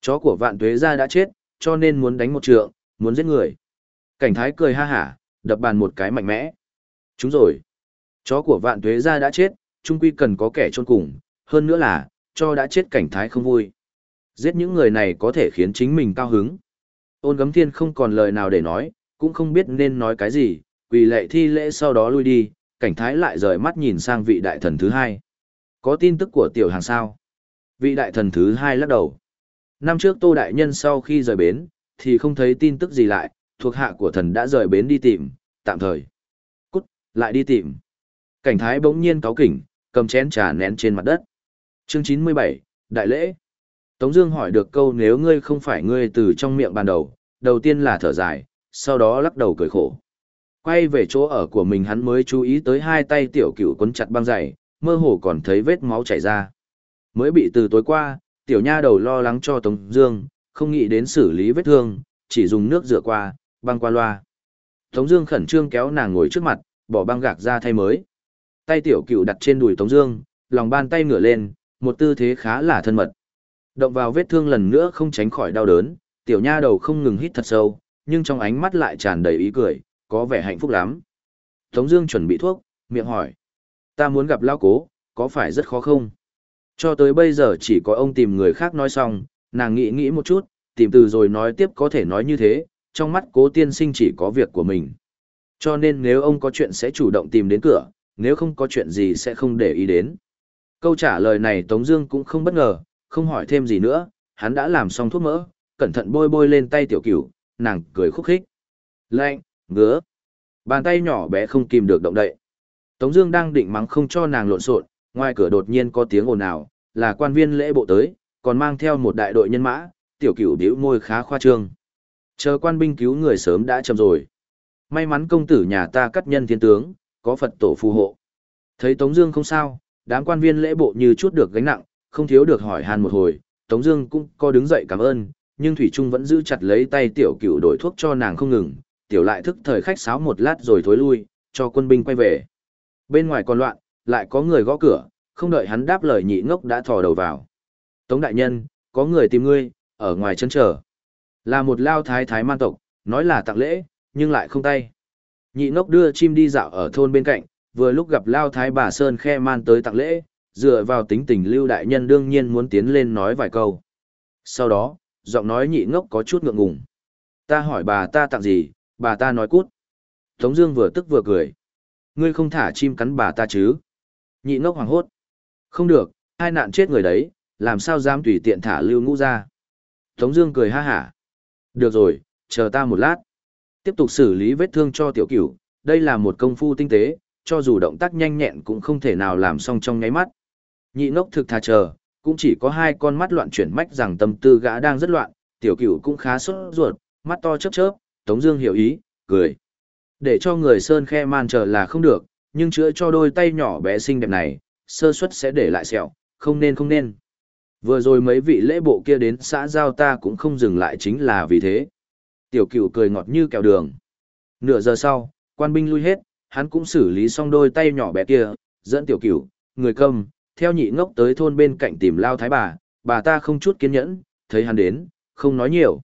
Chó của vạn tuế gia đã chết, cho nên muốn đánh một trượng, muốn giết người. Cảnh thái cười ha hả, đập bàn một cái mạnh mẽ. Chúng rồi. Chó của vạn tuế gia đã chết, trung quy cần có kẻ trôn cùng, hơn nữa là, cho đã chết cảnh thái không vui. Giết những người này có thể khiến chính mình cao hứng. Ôn gấm thiên không còn lời nào để nói, cũng không biết nên nói cái gì, quỳ lệ thi lễ sau đó lui đi, cảnh thái lại rời mắt nhìn sang vị đại thần thứ hai. Có tin tức của tiểu hàng sao? Vị đại thần thứ hai lắc đầu. Năm trước Tô Đại Nhân sau khi rời bến, thì không thấy tin tức gì lại, thuộc hạ của thần đã rời bến đi tìm, tạm thời. Cút, lại đi tìm. Cảnh thái bỗng nhiên cáo kỉnh, cầm chén trà nén trên mặt đất. Chương 97, Đại lễ. Tống Dương hỏi được câu nếu ngươi không phải ngươi từ trong miệng ban đầu, đầu tiên là thở dài, sau đó lắc đầu cười khổ. Quay về chỗ ở của mình hắn mới chú ý tới hai tay tiểu cửu quấn chặt băng dày, mơ hồ còn thấy vết máu chảy ra. Mới bị từ tối qua, tiểu nha đầu lo lắng cho Tống Dương, không nghĩ đến xử lý vết thương, chỉ dùng nước rửa qua, băng qua loa. Tống Dương khẩn trương kéo nàng ngồi trước mặt, bỏ băng gạc ra thay mới. Tay tiểu cửu đặt trên đùi Tống Dương, lòng bàn tay ngửa lên, một tư thế khá là thân mật. Động vào vết thương lần nữa không tránh khỏi đau đớn, tiểu nha đầu không ngừng hít thật sâu, nhưng trong ánh mắt lại tràn đầy ý cười, có vẻ hạnh phúc lắm. Tống Dương chuẩn bị thuốc, miệng hỏi: Ta muốn gặp lão cố, có phải rất khó không? Cho tới bây giờ chỉ có ông tìm người khác nói xong, nàng nghĩ nghĩ một chút, tìm từ rồi nói tiếp có thể nói như thế, trong mắt cố tiên sinh chỉ có việc của mình. Cho nên nếu ông có chuyện sẽ chủ động tìm đến cửa, nếu không có chuyện gì sẽ không để ý đến. Câu trả lời này Tống Dương cũng không bất ngờ, không hỏi thêm gì nữa, hắn đã làm xong thuốc mỡ, cẩn thận bôi bôi lên tay tiểu cửu, nàng cười khúc khích. Lạnh, ngứa. Bàn tay nhỏ bé không kìm được động đậy. Tống Dương đang định mắng không cho nàng lộn xộn, ngoài cửa đột nhiên có tiếng ồn ào, là quan viên lễ bộ tới, còn mang theo một đại đội nhân mã. Tiểu cửu bĩu môi khá khoa trương. Chờ quan binh cứu người sớm đã chậm rồi. May mắn công tử nhà ta cắt nhân thiên tướng, có Phật tổ phù hộ. Thấy Tống Dương không sao, đám quan viên lễ bộ như chút được gánh nặng, không thiếu được hỏi han một hồi. Tống Dương cũng có đứng dậy cảm ơn, nhưng thủy trung vẫn giữ chặt lấy tay tiểu cửu đổi thuốc cho nàng không ngừng. Tiểu lại thức thời khách sáo một lát rồi thối lui, cho quân binh quay về. Bên ngoài còn loạn, lại có người gõ cửa, không đợi hắn đáp lời nhị ngốc đã thò đầu vào. Tống đại nhân, có người tìm ngươi, ở ngoài chân chờ. Là một lao thái thái man tộc, nói là tặng lễ, nhưng lại không tay. Nhị ngốc đưa chim đi dạo ở thôn bên cạnh, vừa lúc gặp lao thái bà Sơn khe man tới tặng lễ, dựa vào tính tình lưu đại nhân đương nhiên muốn tiến lên nói vài câu. Sau đó, giọng nói nhị ngốc có chút ngượng ngùng. Ta hỏi bà ta tặng gì, bà ta nói cút. Tống Dương vừa tức vừa cười. Ngươi không thả chim cắn bà ta chứ? Nhị ngốc hoảng hốt. Không được, hai nạn chết người đấy, làm sao dám tùy tiện thả lưu ngũ ra. Tống Dương cười ha ha. Được rồi, chờ ta một lát. Tiếp tục xử lý vết thương cho tiểu cửu. Đây là một công phu tinh tế, cho dù động tác nhanh nhẹn cũng không thể nào làm xong trong nháy mắt. Nhị ngốc thực thà chờ, cũng chỉ có hai con mắt loạn chuyển mách rằng tâm tư gã đang rất loạn, tiểu cửu cũng khá sốt ruột, mắt to chớp chớp, Tống Dương hiểu ý, cười. Để cho người sơn khe man chờ là không được, nhưng chữa cho đôi tay nhỏ bé xinh đẹp này, sơ suất sẽ để lại sẹo, không nên không nên. Vừa rồi mấy vị lễ bộ kia đến xã giao ta cũng không dừng lại chính là vì thế. Tiểu cửu cười ngọt như kẹo đường. Nửa giờ sau, quan binh lui hết, hắn cũng xử lý xong đôi tay nhỏ bé kia, dẫn tiểu cửu, người cầm, theo nhị ngốc tới thôn bên cạnh tìm lao thái bà, bà ta không chút kiên nhẫn, thấy hắn đến, không nói nhiều.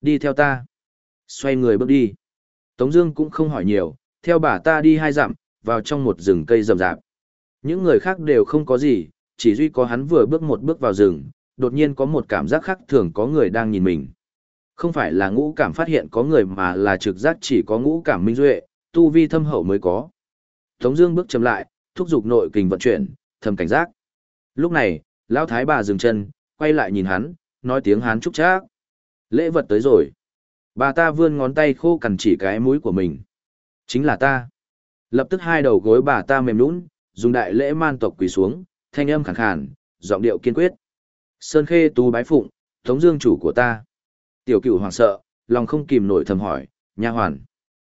Đi theo ta. Xoay người bước đi. Tống Dương cũng không hỏi nhiều, theo bà ta đi hai dặm, vào trong một rừng cây rậm rạp. Những người khác đều không có gì, chỉ duy có hắn vừa bước một bước vào rừng, đột nhiên có một cảm giác khác thường có người đang nhìn mình. Không phải là ngũ cảm phát hiện có người mà là trực giác chỉ có ngũ cảm minh duệ, tu vi thâm hậu mới có. Tống Dương bước chậm lại, thúc giục nội kình vận chuyển, thầm cảnh giác. Lúc này, lão thái bà dừng chân, quay lại nhìn hắn, nói tiếng hán chúc chắc. Lễ vật tới rồi. Bà ta vươn ngón tay khô cằn chỉ cái mũi của mình. Chính là ta. Lập tức hai đầu gối bà ta mềm nũng, dùng đại lễ man tộc quỳ xuống, thanh âm khàn khàn, giọng điệu kiên quyết. Sơn khê tu bái phụng, thống dương chủ của ta. Tiểu cửu hoảng sợ, lòng không kìm nổi thầm hỏi, nha hoàn.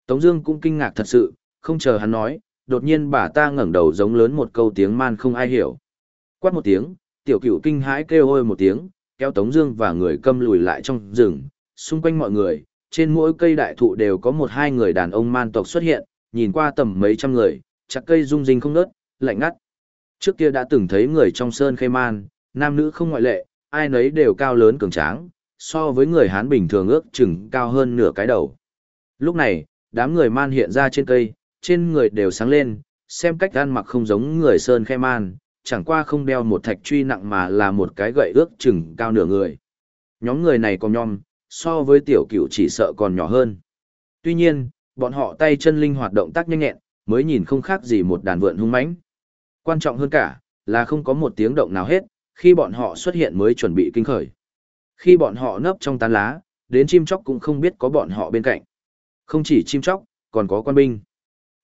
Tống dương cũng kinh ngạc thật sự, không chờ hắn nói, đột nhiên bà ta ngẩng đầu giống lớn một câu tiếng man không ai hiểu. Quát một tiếng, tiểu cửu kinh hãi kêu hôi một tiếng, kéo Tống Dương và người câm lùi lại trong rừng. Xung quanh mọi người, trên mỗi cây đại thụ đều có một hai người đàn ông man tộc xuất hiện, nhìn qua tầm mấy trăm người, chặt cây rung rinh không nớt, lạnh ngắt. Trước kia đã từng thấy người trong sơn khê man, nam nữ không ngoại lệ, ai nấy đều cao lớn cường tráng, so với người Hán bình thường ước chừng cao hơn nửa cái đầu. Lúc này, đám người man hiện ra trên cây, trên người đều sáng lên, xem cách ăn mặc không giống người Sơn Khe Man, chẳng qua không đeo một thạch truy nặng mà là một cái gậy ước chừng cao nửa người. Nhóm người này còn nhom, so với tiểu cửu chỉ sợ còn nhỏ hơn. Tuy nhiên, bọn họ tay chân linh hoạt động tác nhanh nhẹn, mới nhìn không khác gì một đàn vượn hung mãnh. Quan trọng hơn cả, là không có một tiếng động nào hết, khi bọn họ xuất hiện mới chuẩn bị kinh khởi. Khi bọn họ nấp trong tán lá, đến chim chóc cũng không biết có bọn họ bên cạnh. Không chỉ chim chóc, còn có quan binh.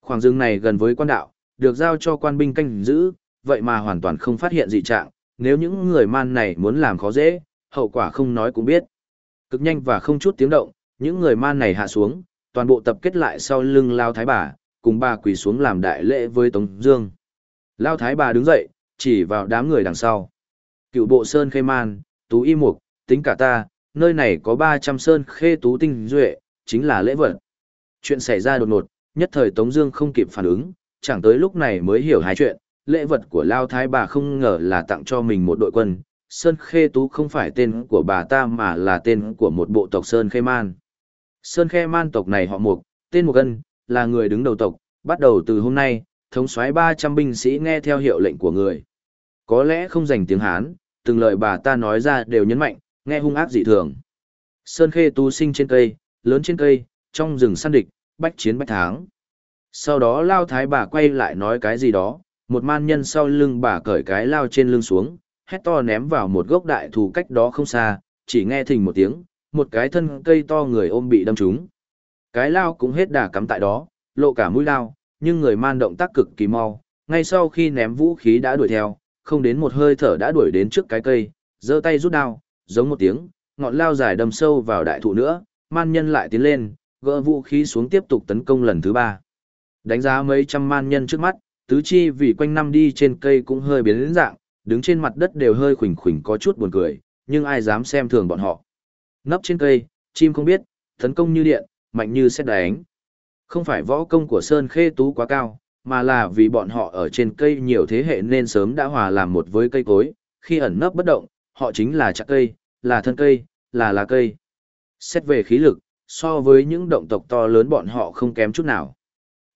Khoảng rừng này gần với quan đạo, được giao cho quan binh canh giữ, vậy mà hoàn toàn không phát hiện dị trạng, nếu những người man này muốn làm khó dễ, hậu quả không nói cũng biết. Cực nhanh và không chút tiếng động, những người man này hạ xuống, toàn bộ tập kết lại sau lưng Lao Thái bà, cùng bà quỳ xuống làm đại lễ với Tống Dương. Lao Thái bà đứng dậy, chỉ vào đám người đằng sau. Cựu bộ Sơn Khê Man, Tú Y Mục, tính cả ta, nơi này có 300 Sơn Khê Tú Tinh Duệ, chính là lễ vật. Chuyện xảy ra đột ngột, nhất thời Tống Dương không kịp phản ứng, chẳng tới lúc này mới hiểu hai chuyện. Lễ vật của Lao Thái bà không ngờ là tặng cho mình một đội quân. Sơn Khê Tú không phải tên của bà ta mà là tên của một bộ tộc Sơn Khê Man. Sơn Khê Man tộc này họ Mục, tên Mục Ân, là người đứng đầu tộc. Bắt đầu từ hôm nay, thống soái 300 binh sĩ nghe theo hiệu lệnh của người. Có lẽ không dành tiếng Hán, từng lời bà ta nói ra đều nhấn mạnh, nghe hung ác dị thường. Sơn Khê Tú sinh trên cây, lớn trên cây, trong rừng săn địch, bách chiến bách thắng. Sau đó lao thái bà quay lại nói cái gì đó, một man nhân sau lưng bà cởi cái lao trên lưng xuống, hét to ném vào một gốc đại thù cách đó không xa, chỉ nghe thình một tiếng, một cái thân cây to người ôm bị đâm trúng. Cái lao cũng hết đà cắm tại đó, lộ cả mũi lao, nhưng người man động tác cực kỳ mau, ngay sau khi ném vũ khí đã đuổi theo, không đến một hơi thở đã đuổi đến trước cái cây, giơ tay rút đao, giống một tiếng, ngọn lao dài đâm sâu vào đại thụ nữa, man nhân lại tiến lên, gỡ vũ khí xuống tiếp tục tấn công lần thứ ba. Đánh giá mấy trăm man nhân trước mắt, tứ chi vì quanh năm đi trên cây cũng hơi biến đến dạng, đứng trên mặt đất đều hơi khủng khủng có chút buồn cười, nhưng ai dám xem thường bọn họ. Nấp trên cây, chim không biết, tấn công như điện, mạnh như xét đánh. Không phải võ công của Sơn Khê Tú quá cao, mà là vì bọn họ ở trên cây nhiều thế hệ nên sớm đã hòa làm một với cây cối, khi ẩn nấp bất động, họ chính là chặt cây, là thân cây, là lá cây. Xét về khí lực, so với những động tộc to lớn bọn họ không kém chút nào.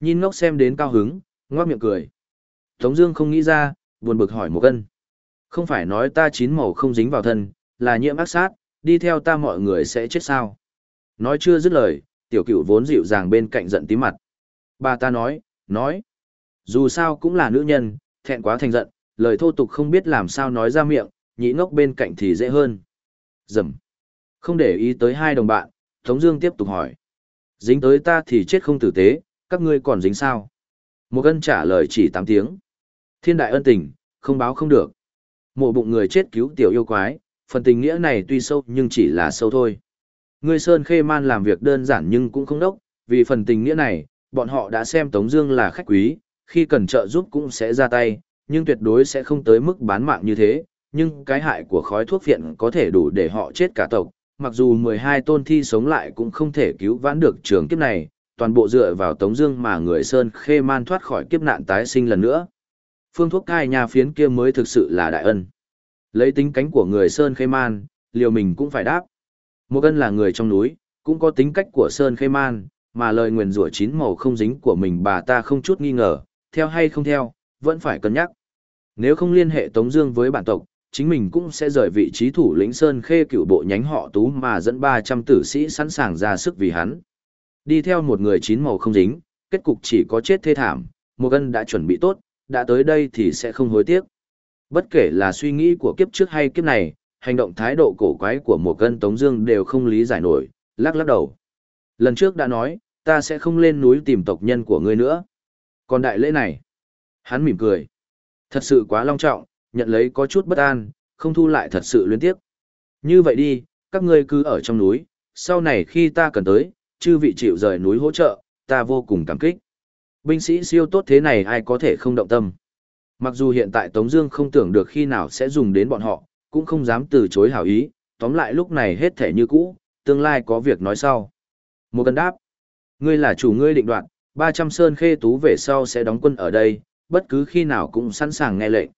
Nhìn ngốc xem đến cao hứng, ngoác miệng cười. Tống Dương không nghĩ ra, buồn bực hỏi một cân. Không phải nói ta chín màu không dính vào thân, là nhiễm ác sát, đi theo ta mọi người sẽ chết sao? Nói chưa dứt lời, tiểu cửu vốn dịu dàng bên cạnh giận tí mặt. Bà ta nói, nói. Dù sao cũng là nữ nhân, thẹn quá thành giận, lời thô tục không biết làm sao nói ra miệng, nhị ngốc bên cạnh thì dễ hơn. Dầm. Không để ý tới hai đồng bạn, Tống Dương tiếp tục hỏi. Dính tới ta thì chết không tử tế, các ngươi còn dính sao? Một ân trả lời chỉ tám tiếng. Thiên đại ân tình, không báo không được. Mộ bụng người chết cứu tiểu yêu quái, phần tình nghĩa này tuy sâu nhưng chỉ là sâu thôi. Ngươi Sơn Khê Man làm việc đơn giản nhưng cũng không đốc, vì phần tình nghĩa này, bọn họ đã xem Tống Dương là khách quý, khi cần trợ giúp cũng sẽ ra tay, nhưng tuyệt đối sẽ không tới mức bán mạng như thế. Nhưng cái hại của khói thuốc viện có thể đủ để họ chết cả tộc, mặc dù 12 tôn thi sống lại cũng không thể cứu vãn được trường kiếp này, toàn bộ dựa vào Tống Dương mà người Sơn Khê Man thoát khỏi kiếp nạn tái sinh lần nữa. Phương thuốc cai nhà phiến kia mới thực sự là đại ân. Lấy tính cánh của người Sơn Khê Man, liều mình cũng phải đáp. Một ân là người trong núi, cũng có tính cách của Sơn Khê Man, mà lời nguyền rủa chín màu không dính của mình bà ta không chút nghi ngờ, theo hay không theo, vẫn phải cân nhắc. Nếu không liên hệ Tống Dương với bản tộc, chính mình cũng sẽ rời vị trí thủ lĩnh Sơn Khê cựu bộ nhánh họ Tú mà dẫn 300 tử sĩ sẵn sàng ra sức vì hắn. Đi theo một người chín màu không dính, kết cục chỉ có chết thê thảm, một gân đã chuẩn bị tốt, đã tới đây thì sẽ không hối tiếc. Bất kể là suy nghĩ của kiếp trước hay kiếp này, hành động thái độ cổ quái của một gân Tống Dương đều không lý giải nổi, lắc lắc đầu. Lần trước đã nói, ta sẽ không lên núi tìm tộc nhân của ngươi nữa. Còn đại lễ này, hắn mỉm cười. Thật sự quá long trọng, nhận lấy có chút bất an, không thu lại thật sự luyến tiếc. Như vậy đi, các ngươi cứ ở trong núi, sau này khi ta cần tới, chư vị chịu rời núi hỗ trợ, ta vô cùng cảm kích. Binh sĩ siêu tốt thế này ai có thể không động tâm. Mặc dù hiện tại Tống Dương không tưởng được khi nào sẽ dùng đến bọn họ, cũng không dám từ chối hảo ý, tóm lại lúc này hết thể như cũ, tương lai có việc nói sau. Một cần đáp. Ngươi là chủ ngươi định đoạt, 300 sơn khê tú về sau sẽ đóng quân ở đây, bất cứ khi nào cũng sẵn sàng nghe lệnh.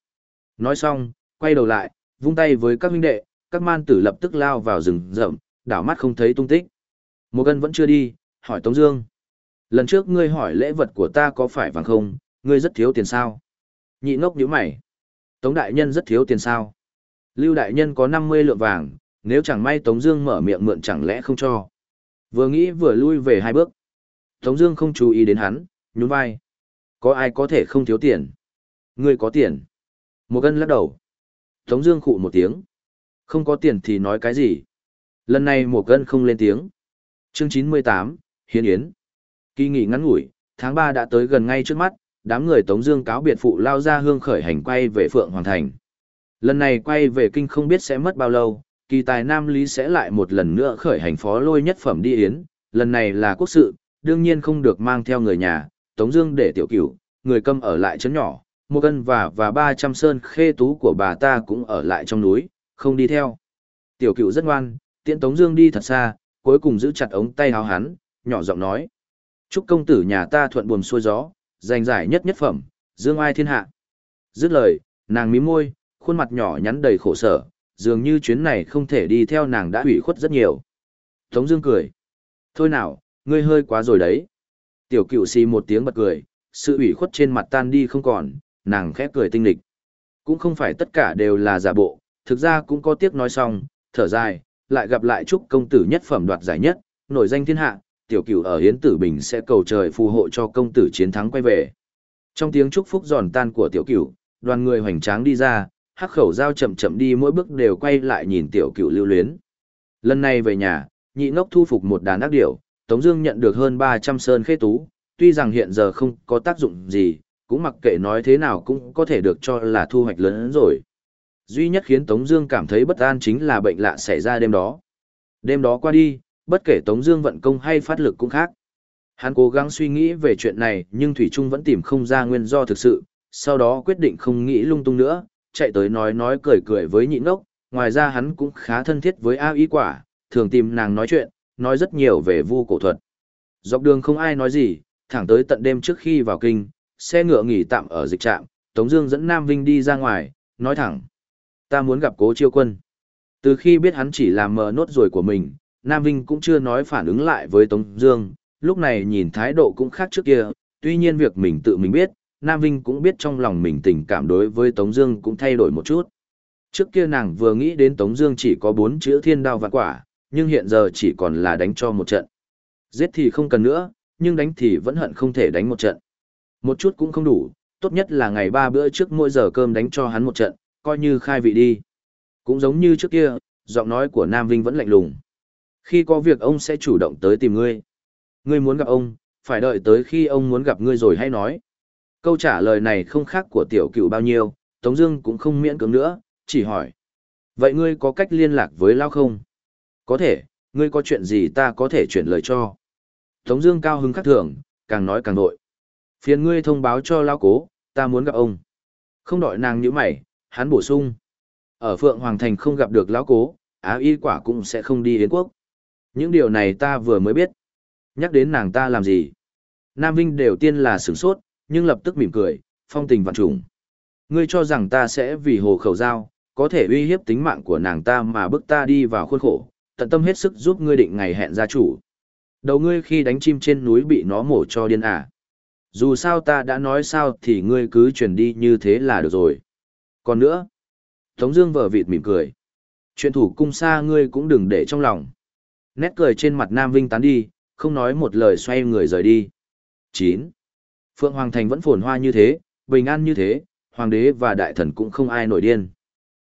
Nói xong, quay đầu lại, vung tay với các huynh đệ, các man tử lập tức lao vào rừng rậm, đảo mắt không thấy tung tích. Một cân vẫn chưa đi, hỏi Tống Dương. Lần trước ngươi hỏi lễ vật của ta có phải vàng không, ngươi rất thiếu tiền sao? Nhị ngốc nhíu mày. Tống đại nhân rất thiếu tiền sao? Lưu đại nhân có 50 lượng vàng, nếu chẳng may Tống Dương mở miệng mượn chẳng lẽ không cho? Vừa nghĩ vừa lui về hai bước. Tống Dương không chú ý đến hắn, nhún vai. Có ai có thể không thiếu tiền? Ngươi có tiền? Một cân lắc đầu. Tống Dương khụ một tiếng. Không có tiền thì nói cái gì? Lần này một cân không lên tiếng. Chương 98, Hiến Yến. Kỳ nghỉ ngắn ngủi, tháng 3 đã tới gần ngay trước mắt, đám người Tống Dương cáo biệt phụ lao ra hương khởi hành quay về Phượng Hoàng Thành. Lần này quay về kinh không biết sẽ mất bao lâu, kỳ tài Nam Lý sẽ lại một lần nữa khởi hành phó lôi nhất phẩm đi yến, lần này là quốc sự, đương nhiên không được mang theo người nhà, Tống Dương để tiểu cửu, người câm ở lại chấn nhỏ, một cân và và ba trăm sơn khê tú của bà ta cũng ở lại trong núi, không đi theo. Tiểu Cựu rất ngoan, tiễn Tống Dương đi thật xa, cuối cùng giữ chặt ống tay áo hắn, nhỏ giọng nói: chúc công tử nhà ta thuận buồm xuôi gió, giành giải nhất nhất phẩm, dương ai thiên hạ. Dứt lời, nàng mím môi, khuôn mặt nhỏ nhắn đầy khổ sở, dường như chuyến này không thể đi theo nàng đã hủy khuất rất nhiều. Tống Dương cười, thôi nào, ngươi hơi quá rồi đấy. Tiểu cựu xì một tiếng bật cười, sự ủy khuất trên mặt tan đi không còn, nàng khẽ cười tinh lịch. Cũng không phải tất cả đều là giả bộ, thực ra cũng có tiếc nói xong, thở dài, lại gặp lại chúc công tử nhất phẩm đoạt giải nhất, nổi danh thiên hạ, tiểu cửu ở hiến tử bình sẽ cầu trời phù hộ cho công tử chiến thắng quay về. Trong tiếng chúc phúc giòn tan của tiểu cửu, đoàn người hoành tráng đi ra, hắc khẩu dao chậm chậm đi mỗi bước đều quay lại nhìn tiểu cửu lưu luyến. Lần này về nhà, nhị ngốc thu phục một đàn ác điểu, Tống Dương nhận được hơn 300 sơn khế tú, tuy rằng hiện giờ không có tác dụng gì, cũng mặc kệ nói thế nào cũng có thể được cho là thu hoạch lớn hơn rồi. Duy nhất khiến Tống Dương cảm thấy bất an chính là bệnh lạ xảy ra đêm đó. Đêm đó qua đi, bất kể Tống Dương vận công hay phát lực cũng khác. Hắn cố gắng suy nghĩ về chuyện này, nhưng Thủy Trung vẫn tìm không ra nguyên do thực sự. Sau đó quyết định không nghĩ lung tung nữa, chạy tới nói nói cười cười với nhị ngốc. Ngoài ra hắn cũng khá thân thiết với A Y Quả, thường tìm nàng nói chuyện, nói rất nhiều về vu cổ thuật. Dọc đường không ai nói gì, thẳng tới tận đêm trước khi vào kinh, xe ngựa nghỉ tạm ở dịch trạm, Tống Dương dẫn Nam Vinh đi ra ngoài, nói thẳng: Ta muốn gặp Cố Chiêu Quân. Từ khi biết hắn chỉ làm mờ nốt rồi của mình, Nam Vinh cũng chưa nói phản ứng lại với Tống Dương, lúc này nhìn thái độ cũng khác trước kia, tuy nhiên việc mình tự mình biết, Nam Vinh cũng biết trong lòng mình tình cảm đối với Tống Dương cũng thay đổi một chút. Trước kia nàng vừa nghĩ đến Tống Dương chỉ có bốn chữ thiên đao vạn quả, nhưng hiện giờ chỉ còn là đánh cho một trận. Giết thì không cần nữa, nhưng đánh thì vẫn hận không thể đánh một trận. Một chút cũng không đủ, tốt nhất là ngày ba bữa trước mỗi giờ cơm đánh cho hắn một trận, coi như khai vị đi. Cũng giống như trước kia, giọng nói của Nam Vinh vẫn lạnh lùng. Khi có việc ông sẽ chủ động tới tìm ngươi. Ngươi muốn gặp ông, phải đợi tới khi ông muốn gặp ngươi rồi hay nói. Câu trả lời này không khác của tiểu cựu bao nhiêu, Tống Dương cũng không miễn cưỡng nữa, chỉ hỏi. Vậy ngươi có cách liên lạc với Lao không? Có thể, ngươi có chuyện gì ta có thể chuyển lời cho. Tống Dương cao hứng khắc thường, càng nói càng nội. Phiền ngươi thông báo cho Lao cố, ta muốn gặp ông. Không đợi nàng như mày, hắn bổ sung. Ở Phượng Hoàng Thành không gặp được Lão cố, Á Y quả cũng sẽ không đi Yến quốc. Những điều này ta vừa mới biết. Nhắc đến nàng ta làm gì? Nam Vinh đều tiên là sửng sốt, nhưng lập tức mỉm cười, phong tình vạn trùng. Ngươi cho rằng ta sẽ vì hồ khẩu giao, có thể uy hiếp tính mạng của nàng ta mà bức ta đi vào khuôn khổ, tận tâm hết sức giúp ngươi định ngày hẹn gia chủ. Đầu ngươi khi đánh chim trên núi bị nó mổ cho điên à. Dù sao ta đã nói sao thì ngươi cứ chuyển đi như thế là được rồi. Còn nữa, Tống Dương vờ vịt mỉm cười. Chuyện thủ cung xa ngươi cũng đừng để trong lòng. Nét cười trên mặt Nam Vinh tán đi, không nói một lời xoay người rời đi. 9. Phượng Hoàng Thành vẫn phồn hoa như thế, bình an như thế, Hoàng đế và đại thần cũng không ai nổi điên.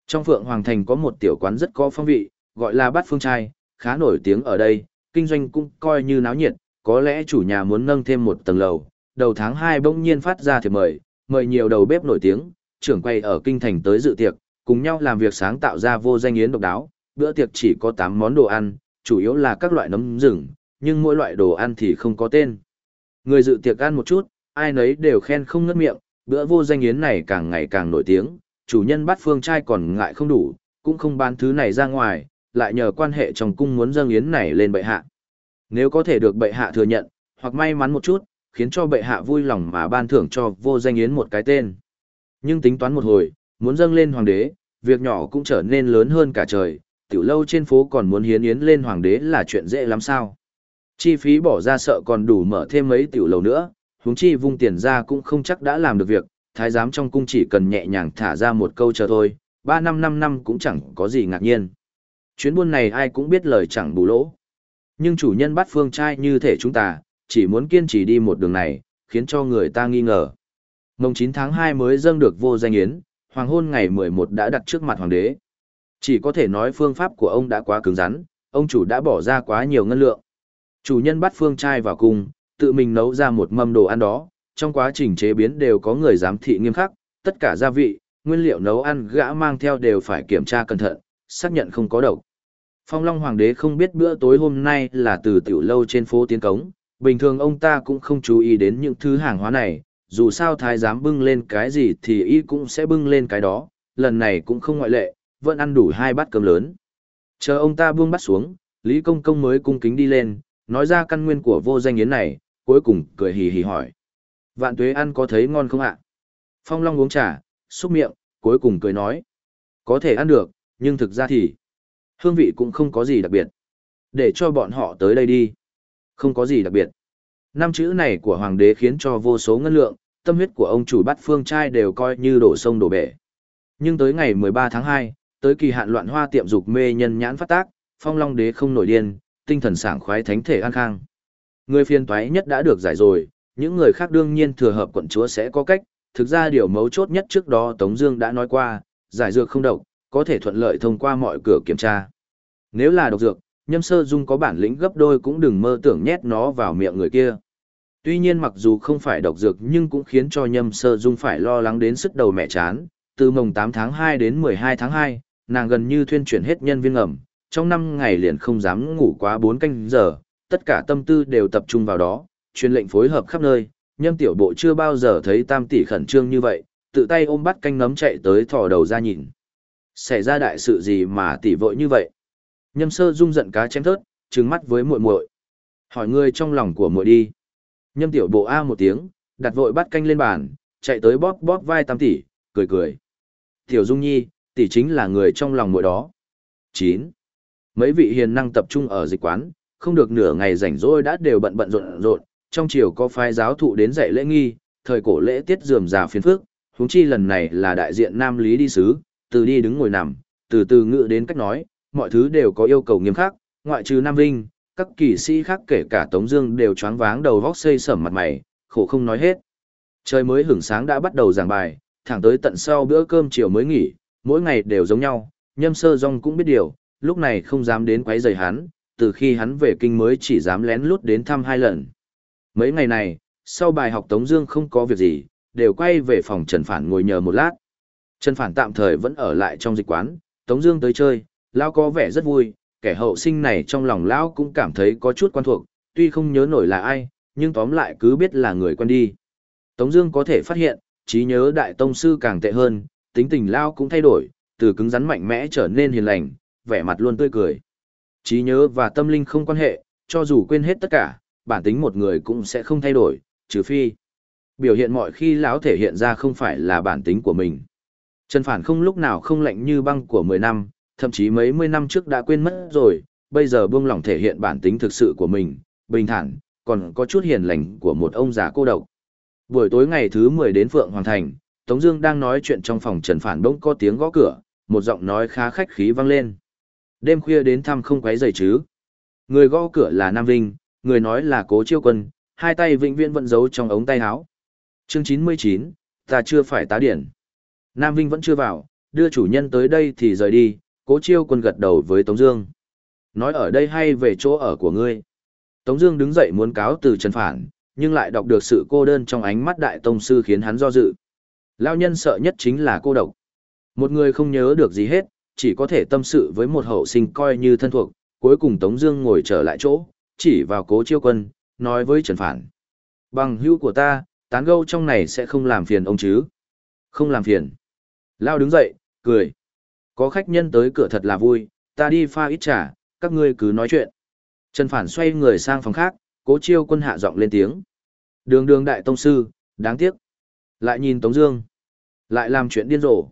Trong Phượng Hoàng Thành có một tiểu quán rất có phong vị, gọi là Bát Phương Trai, khá nổi tiếng ở đây, kinh doanh cũng coi như náo nhiệt, có lẽ chủ nhà muốn nâng thêm một tầng lầu. Đầu tháng 2 bỗng nhiên phát ra thiệp mời, mời nhiều đầu bếp nổi tiếng, trưởng quay ở kinh thành tới dự tiệc, cùng nhau làm việc sáng tạo ra vô danh yến độc đáo. Bữa tiệc chỉ có 8 món đồ ăn, chủ yếu là các loại nấm rừng, nhưng mỗi loại đồ ăn thì không có tên. Người dự tiệc ăn một chút, ai nấy đều khen không ngất miệng, bữa vô danh yến này càng ngày càng nổi tiếng, chủ nhân bắt phương trai còn ngại không đủ, cũng không bán thứ này ra ngoài, lại nhờ quan hệ trong cung muốn dâng yến này lên bệ hạ. Nếu có thể được bệ hạ thừa nhận, hoặc may mắn một chút, khiến cho bệ hạ vui lòng mà ban thưởng cho vô danh yến một cái tên. Nhưng tính toán một hồi, muốn dâng lên hoàng đế, việc nhỏ cũng trở nên lớn hơn cả trời, tiểu lâu trên phố còn muốn hiến yến lên hoàng đế là chuyện dễ lắm sao. Chi phí bỏ ra sợ còn đủ mở thêm mấy tiểu lầu nữa, huống chi vung tiền ra cũng không chắc đã làm được việc, thái giám trong cung chỉ cần nhẹ nhàng thả ra một câu chờ thôi, ba năm năm năm cũng chẳng có gì ngạc nhiên. Chuyến buôn này ai cũng biết lời chẳng bù lỗ. Nhưng chủ nhân bắt phương trai như thể chúng ta, chỉ muốn kiên trì đi một đường này, khiến cho người ta nghi ngờ. Mông 9 tháng 2 mới dâng được vô danh yến, hoàng hôn ngày 11 đã đặt trước mặt hoàng đế. Chỉ có thể nói phương pháp của ông đã quá cứng rắn, ông chủ đã bỏ ra quá nhiều ngân lượng. Chủ nhân bắt phương trai vào cung, tự mình nấu ra một mâm đồ ăn đó, trong quá trình chế biến đều có người giám thị nghiêm khắc, tất cả gia vị, nguyên liệu nấu ăn gã mang theo đều phải kiểm tra cẩn thận, xác nhận không có độc. Phong Long Hoàng đế không biết bữa tối hôm nay là từ tiểu lâu trên phố tiến cống, bình thường ông ta cũng không chú ý đến những thứ hàng hóa này, dù sao thái giám bưng lên cái gì thì y cũng sẽ bưng lên cái đó, lần này cũng không ngoại lệ, vẫn ăn đủ hai bát cơm lớn. Chờ ông ta buông bắt xuống, Lý Công Công mới cung kính đi lên, nói ra căn nguyên của vô danh yến này, cuối cùng cười hì hì hỏi. Vạn tuế ăn có thấy ngon không ạ? Phong Long uống trà, xúc miệng, cuối cùng cười nói. Có thể ăn được, nhưng thực ra thì hương vị cũng không có gì đặc biệt. Để cho bọn họ tới đây đi. Không có gì đặc biệt. Năm chữ này của hoàng đế khiến cho vô số ngân lượng, tâm huyết của ông chủ bắt phương trai đều coi như đổ sông đổ bể. Nhưng tới ngày 13 tháng 2, tới kỳ hạn loạn hoa tiệm dục mê nhân nhãn phát tác, phong long đế không nổi điên, tinh thần sảng khoái thánh thể an khang. Người phiền toái nhất đã được giải rồi, những người khác đương nhiên thừa hợp quận chúa sẽ có cách, thực ra điều mấu chốt nhất trước đó Tống Dương đã nói qua, giải dược không độc, có thể thuận lợi thông qua mọi cửa kiểm tra. Nếu là độc dược, Nhâm Sơ Dung có bản lĩnh gấp đôi cũng đừng mơ tưởng nhét nó vào miệng người kia. Tuy nhiên mặc dù không phải độc dược nhưng cũng khiến cho Nhâm Sơ Dung phải lo lắng đến sức đầu mẹ chán. Từ mồng 8 tháng 2 đến 12 tháng 2, nàng gần như thuyên chuyển hết nhân viên ngầm, trong năm ngày liền không dám ngủ quá 4 canh giờ, tất cả tâm tư đều tập trung vào đó, truyền lệnh phối hợp khắp nơi, nhâm tiểu bộ chưa bao giờ thấy tam tỷ khẩn trương như vậy, tự tay ôm bắt canh nấm chạy tới thò đầu ra nhìn. Xảy ra đại sự gì mà tỷ vội như vậy? Nhâm sơ dung giận cá chém thớt, trừng mắt với muội muội. Hỏi người trong lòng của muội đi. Nhâm tiểu bộ a một tiếng, đặt vội bắt canh lên bàn, chạy tới bóp bóp vai tam tỷ, cười cười. Tiểu dung nhi, tỷ chính là người trong lòng muội đó. 9. Mấy vị hiền năng tập trung ở dịch quán, không được nửa ngày rảnh rỗi đã đều bận bận rộn rộn, trong chiều có phái giáo thụ đến dạy lễ nghi, thời cổ lễ tiết dườm già phiền phức, huống chi lần này là đại diện nam lý đi sứ, từ đi đứng ngồi nằm, từ từ ngự đến cách nói, mọi thứ đều có yêu cầu nghiêm khắc, ngoại trừ Nam Vinh, các kỳ sĩ khác kể cả Tống Dương đều choáng váng đầu vóc xây sẩm mặt mày, khổ không nói hết. Trời mới hửng sáng đã bắt đầu giảng bài, thẳng tới tận sau bữa cơm chiều mới nghỉ, mỗi ngày đều giống nhau. Nhâm Sơ Dung cũng biết điều, lúc này không dám đến quấy rầy hắn, từ khi hắn về kinh mới chỉ dám lén lút đến thăm hai lần. Mấy ngày này, sau bài học Tống Dương không có việc gì, đều quay về phòng Trần Phản ngồi nhờ một lát. Trần Phản tạm thời vẫn ở lại trong dịch quán, Tống Dương tới chơi, lão có vẻ rất vui. Kẻ hậu sinh này trong lòng lão cũng cảm thấy có chút quen thuộc, tuy không nhớ nổi là ai, nhưng tóm lại cứ biết là người quen đi. Tống Dương có thể phát hiện, trí nhớ đại tông sư càng tệ hơn, tính tình lão cũng thay đổi, từ cứng rắn mạnh mẽ trở nên hiền lành, vẻ mặt luôn tươi cười. Trí nhớ và tâm linh không quan hệ, cho dù quên hết tất cả, bản tính một người cũng sẽ không thay đổi, trừ phi biểu hiện mọi khi lão thể hiện ra không phải là bản tính của mình. Trần Phản không lúc nào không lạnh như băng của 10 năm, thậm chí mấy mươi năm trước đã quên mất rồi, bây giờ buông lỏng thể hiện bản tính thực sự của mình, bình thản, còn có chút hiền lành của một ông già cô độc. Buổi tối ngày thứ 10 đến Phượng Hoàng Thành, Tống Dương đang nói chuyện trong phòng Trần Phản bỗng có tiếng gõ cửa, một giọng nói khá khách khí vang lên. Đêm khuya đến thăm không quấy rầy chứ? Người gõ cửa là Nam Vinh, người nói là Cố Chiêu Quân, hai tay vĩnh viễn vẫn giấu trong ống tay áo. Chương 99, ta chưa phải tá điển. Nam Vinh vẫn chưa vào, đưa chủ nhân tới đây thì rời đi, Cố Chiêu Quân gật đầu với Tống Dương. Nói ở đây hay về chỗ ở của ngươi? Tống Dương đứng dậy muốn cáo từ Trần Phản, nhưng lại đọc được sự cô đơn trong ánh mắt Đại Tông sư khiến hắn do dự. Lão nhân sợ nhất chính là cô độc. Một người không nhớ được gì hết, chỉ có thể tâm sự với một hậu sinh coi như thân thuộc, cuối cùng Tống Dương ngồi trở lại chỗ, chỉ vào cố chiêu quân, nói với Trần Phản. Bằng hữu của ta, tán gẫu trong này sẽ không làm phiền ông chứ. Không làm phiền. Lao đứng dậy, cười. Có khách nhân tới cửa thật là vui, ta đi pha ít trà, các ngươi cứ nói chuyện. Trần Phản xoay người sang phòng khác, cố chiêu quân hạ giọng lên tiếng. Đường đường đại tông sư, đáng tiếc. Lại nhìn Tống Dương. Lại làm chuyện điên rồ.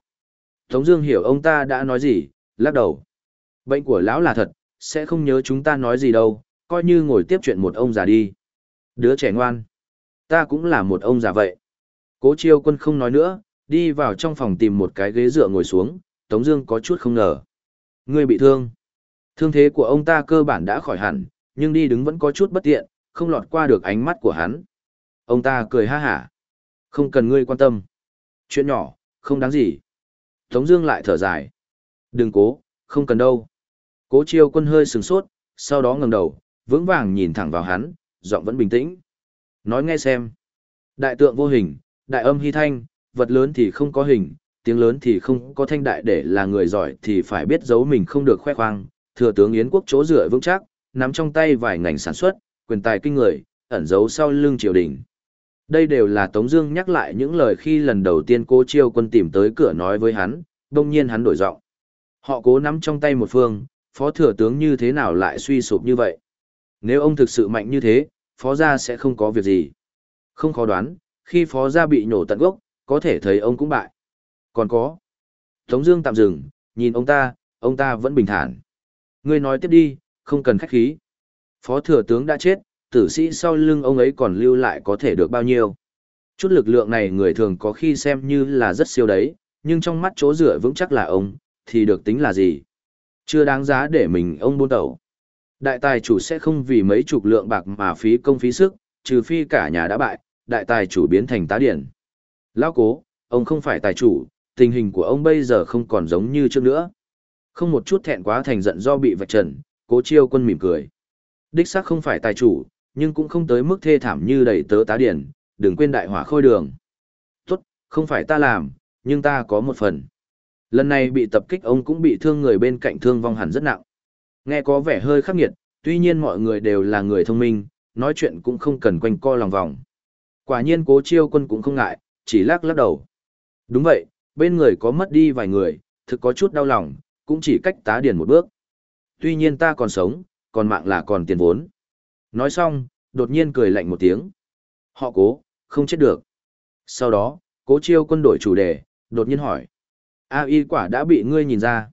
Tống Dương hiểu ông ta đã nói gì, lắc đầu. Bệnh của lão là thật, sẽ không nhớ chúng ta nói gì đâu, coi như ngồi tiếp chuyện một ông già đi. Đứa trẻ ngoan. Ta cũng là một ông già vậy. Cố chiêu quân không nói nữa, đi vào trong phòng tìm một cái ghế dựa ngồi xuống, Tống Dương có chút không ngờ. Ngươi bị thương. Thương thế của ông ta cơ bản đã khỏi hẳn, nhưng đi đứng vẫn có chút bất tiện, không lọt qua được ánh mắt của hắn. Ông ta cười ha hả. Không cần ngươi quan tâm. Chuyện nhỏ, không đáng gì. Tống Dương lại thở dài. Đừng cố, không cần đâu. Cố chiêu quân hơi sừng sốt, sau đó ngẩng đầu, vững vàng nhìn thẳng vào hắn, giọng vẫn bình tĩnh. Nói nghe xem. Đại tượng vô hình, đại âm hy thanh, vật lớn thì không có hình, tiếng lớn thì không có thanh đại để là người giỏi thì phải biết giấu mình không được khoe khoang. Thừa tướng Yến quốc chỗ dựa vững chắc, nắm trong tay vài ngành sản xuất, quyền tài kinh người, ẩn giấu sau lưng triều đình. Đây đều là Tống Dương nhắc lại những lời khi lần đầu tiên cô chiêu quân tìm tới cửa nói với hắn, đông nhiên hắn đổi giọng. Họ cố nắm trong tay một phương, phó thừa tướng như thế nào lại suy sụp như vậy? Nếu ông thực sự mạnh như thế, phó gia sẽ không có việc gì. Không khó đoán, khi phó gia bị nhổ tận gốc, có thể thấy ông cũng bại. Còn có. Tống Dương tạm dừng, nhìn ông ta, ông ta vẫn bình thản. Ngươi nói tiếp đi, không cần khách khí. Phó thừa tướng đã chết, tử sĩ sau lưng ông ấy còn lưu lại có thể được bao nhiêu. Chút lực lượng này người thường có khi xem như là rất siêu đấy, nhưng trong mắt chỗ dựa vững chắc là ông, thì được tính là gì? Chưa đáng giá để mình ông buôn tẩu. Đại tài chủ sẽ không vì mấy chục lượng bạc mà phí công phí sức, trừ phi cả nhà đã bại, đại tài chủ biến thành tá điển. Lão cố, ông không phải tài chủ, tình hình của ông bây giờ không còn giống như trước nữa. Không một chút thẹn quá thành giận do bị vạch trần, cố chiêu quân mỉm cười. Đích xác không phải tài chủ, nhưng cũng không tới mức thê thảm như đầy tớ tá điển, đừng quên đại hỏa khôi đường. Tốt, không phải ta làm, nhưng ta có một phần. Lần này bị tập kích ông cũng bị thương người bên cạnh thương vong hẳn rất nặng. Nghe có vẻ hơi khắc nghiệt, tuy nhiên mọi người đều là người thông minh, nói chuyện cũng không cần quanh co lòng vòng. Quả nhiên cố chiêu quân cũng không ngại, chỉ lắc lắc đầu. Đúng vậy, bên người có mất đi vài người, thực có chút đau lòng, cũng chỉ cách tá điển một bước. Tuy nhiên ta còn sống, còn mạng là còn tiền vốn. Nói xong, đột nhiên cười lạnh một tiếng. Họ cố, không chết được. Sau đó, cố chiêu quân đổi chủ đề, đột nhiên hỏi. A y quả đã bị ngươi nhìn ra.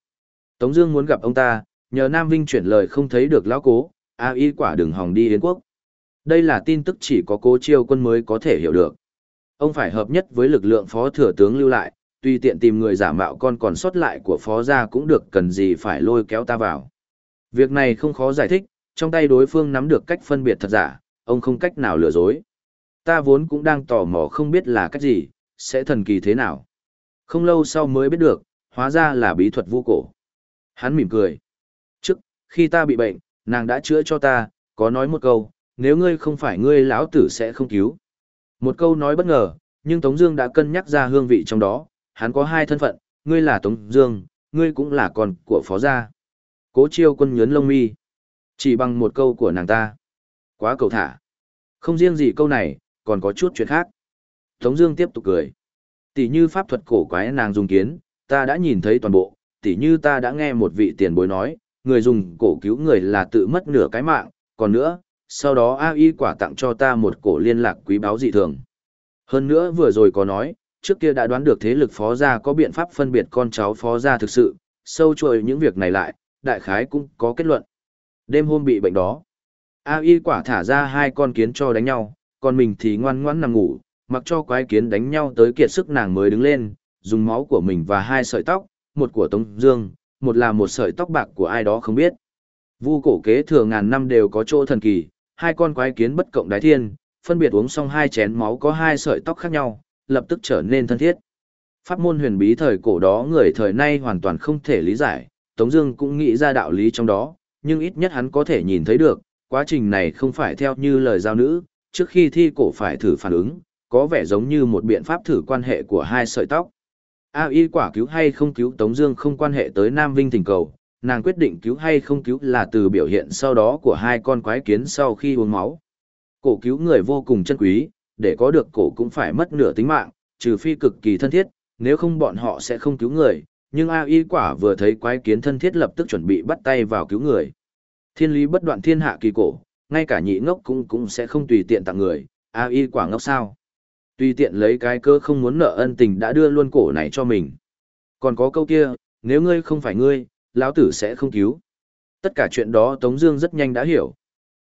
Tống Dương muốn gặp ông ta, nhờ Nam Vinh chuyển lời không thấy được lão cố, A y quả đừng hòng đi Yến quốc. Đây là tin tức chỉ có cố chiêu quân mới có thể hiểu được. Ông phải hợp nhất với lực lượng phó thừa tướng lưu lại, tuy tiện tìm người giả mạo con còn sót lại của phó gia cũng được cần gì phải lôi kéo ta vào. Việc này không khó giải thích, trong tay đối phương nắm được cách phân biệt thật giả, ông không cách nào lừa dối. Ta vốn cũng đang tò mò không biết là cách gì, sẽ thần kỳ thế nào. Không lâu sau mới biết được, hóa ra là bí thuật vu cổ. Hắn mỉm cười. Trước, khi ta bị bệnh, nàng đã chữa cho ta, có nói một câu, nếu ngươi không phải ngươi lão tử sẽ không cứu. Một câu nói bất ngờ, nhưng Tống Dương đã cân nhắc ra hương vị trong đó, hắn có hai thân phận, ngươi là Tống Dương, ngươi cũng là con của phó gia. Cố Chiêu Quân nhướng lông mi, chỉ bằng một câu của nàng ta, quá cầu thả. Không riêng gì câu này, còn có chút chuyện khác. Tống Dương tiếp tục cười. Tỷ như pháp thuật cổ quái nàng dùng kiến, ta đã nhìn thấy toàn bộ. Tỷ như ta đã nghe một vị tiền bối nói, người dùng cổ cứu người là tự mất nửa cái mạng. Còn nữa, sau đó A Y quả tặng cho ta một cổ liên lạc quý báu dị thường. Hơn nữa vừa rồi có nói, trước kia đã đoán được thế lực phó gia có biện pháp phân biệt con cháu phó gia thực sự, sâu chuỗi những việc này lại, đại khái cũng có kết luận. Đêm hôm bị bệnh đó, A Y quả thả ra hai con kiến cho đánh nhau, còn mình thì ngoan ngoãn nằm ngủ, mặc cho quái kiến đánh nhau tới kiệt sức nàng mới đứng lên, dùng máu của mình và hai sợi tóc, một của Tống Dương, một là một sợi tóc bạc của ai đó không biết. Vu cổ kế thừa ngàn năm đều có chỗ thần kỳ, hai con quái kiến bất cộng đái thiên, phân biệt uống xong hai chén máu có hai sợi tóc khác nhau, lập tức trở nên thân thiết. Pháp môn huyền bí thời cổ đó người thời nay hoàn toàn không thể lý giải, Tống Dương cũng nghĩ ra đạo lý trong đó, nhưng ít nhất hắn có thể nhìn thấy được, quá trình này không phải theo như lời giao nữ, trước khi thi cổ phải thử phản ứng, có vẻ giống như một biện pháp thử quan hệ của hai sợi tóc. A y quả cứu hay không cứu Tống Dương không quan hệ tới Nam Vinh thỉnh cầu, nàng quyết định cứu hay không cứu là từ biểu hiện sau đó của hai con quái kiến sau khi uống máu. Cổ cứu người vô cùng chân quý, để có được cổ cũng phải mất nửa tính mạng, trừ phi cực kỳ thân thiết, nếu không bọn họ sẽ không cứu người. Nhưng A y quả vừa thấy quái kiến thân thiết lập tức chuẩn bị bắt tay vào cứu người. Thiên lý bất đoạn thiên hạ kỳ cổ, ngay cả nhị ngốc cũng cũng sẽ không tùy tiện tặng người, A y quả ngốc sao. Tùy tiện lấy cái cơ không muốn nợ ân tình đã đưa luôn cổ này cho mình. Còn có câu kia, nếu ngươi không phải ngươi, lão tử sẽ không cứu. Tất cả chuyện đó Tống Dương rất nhanh đã hiểu.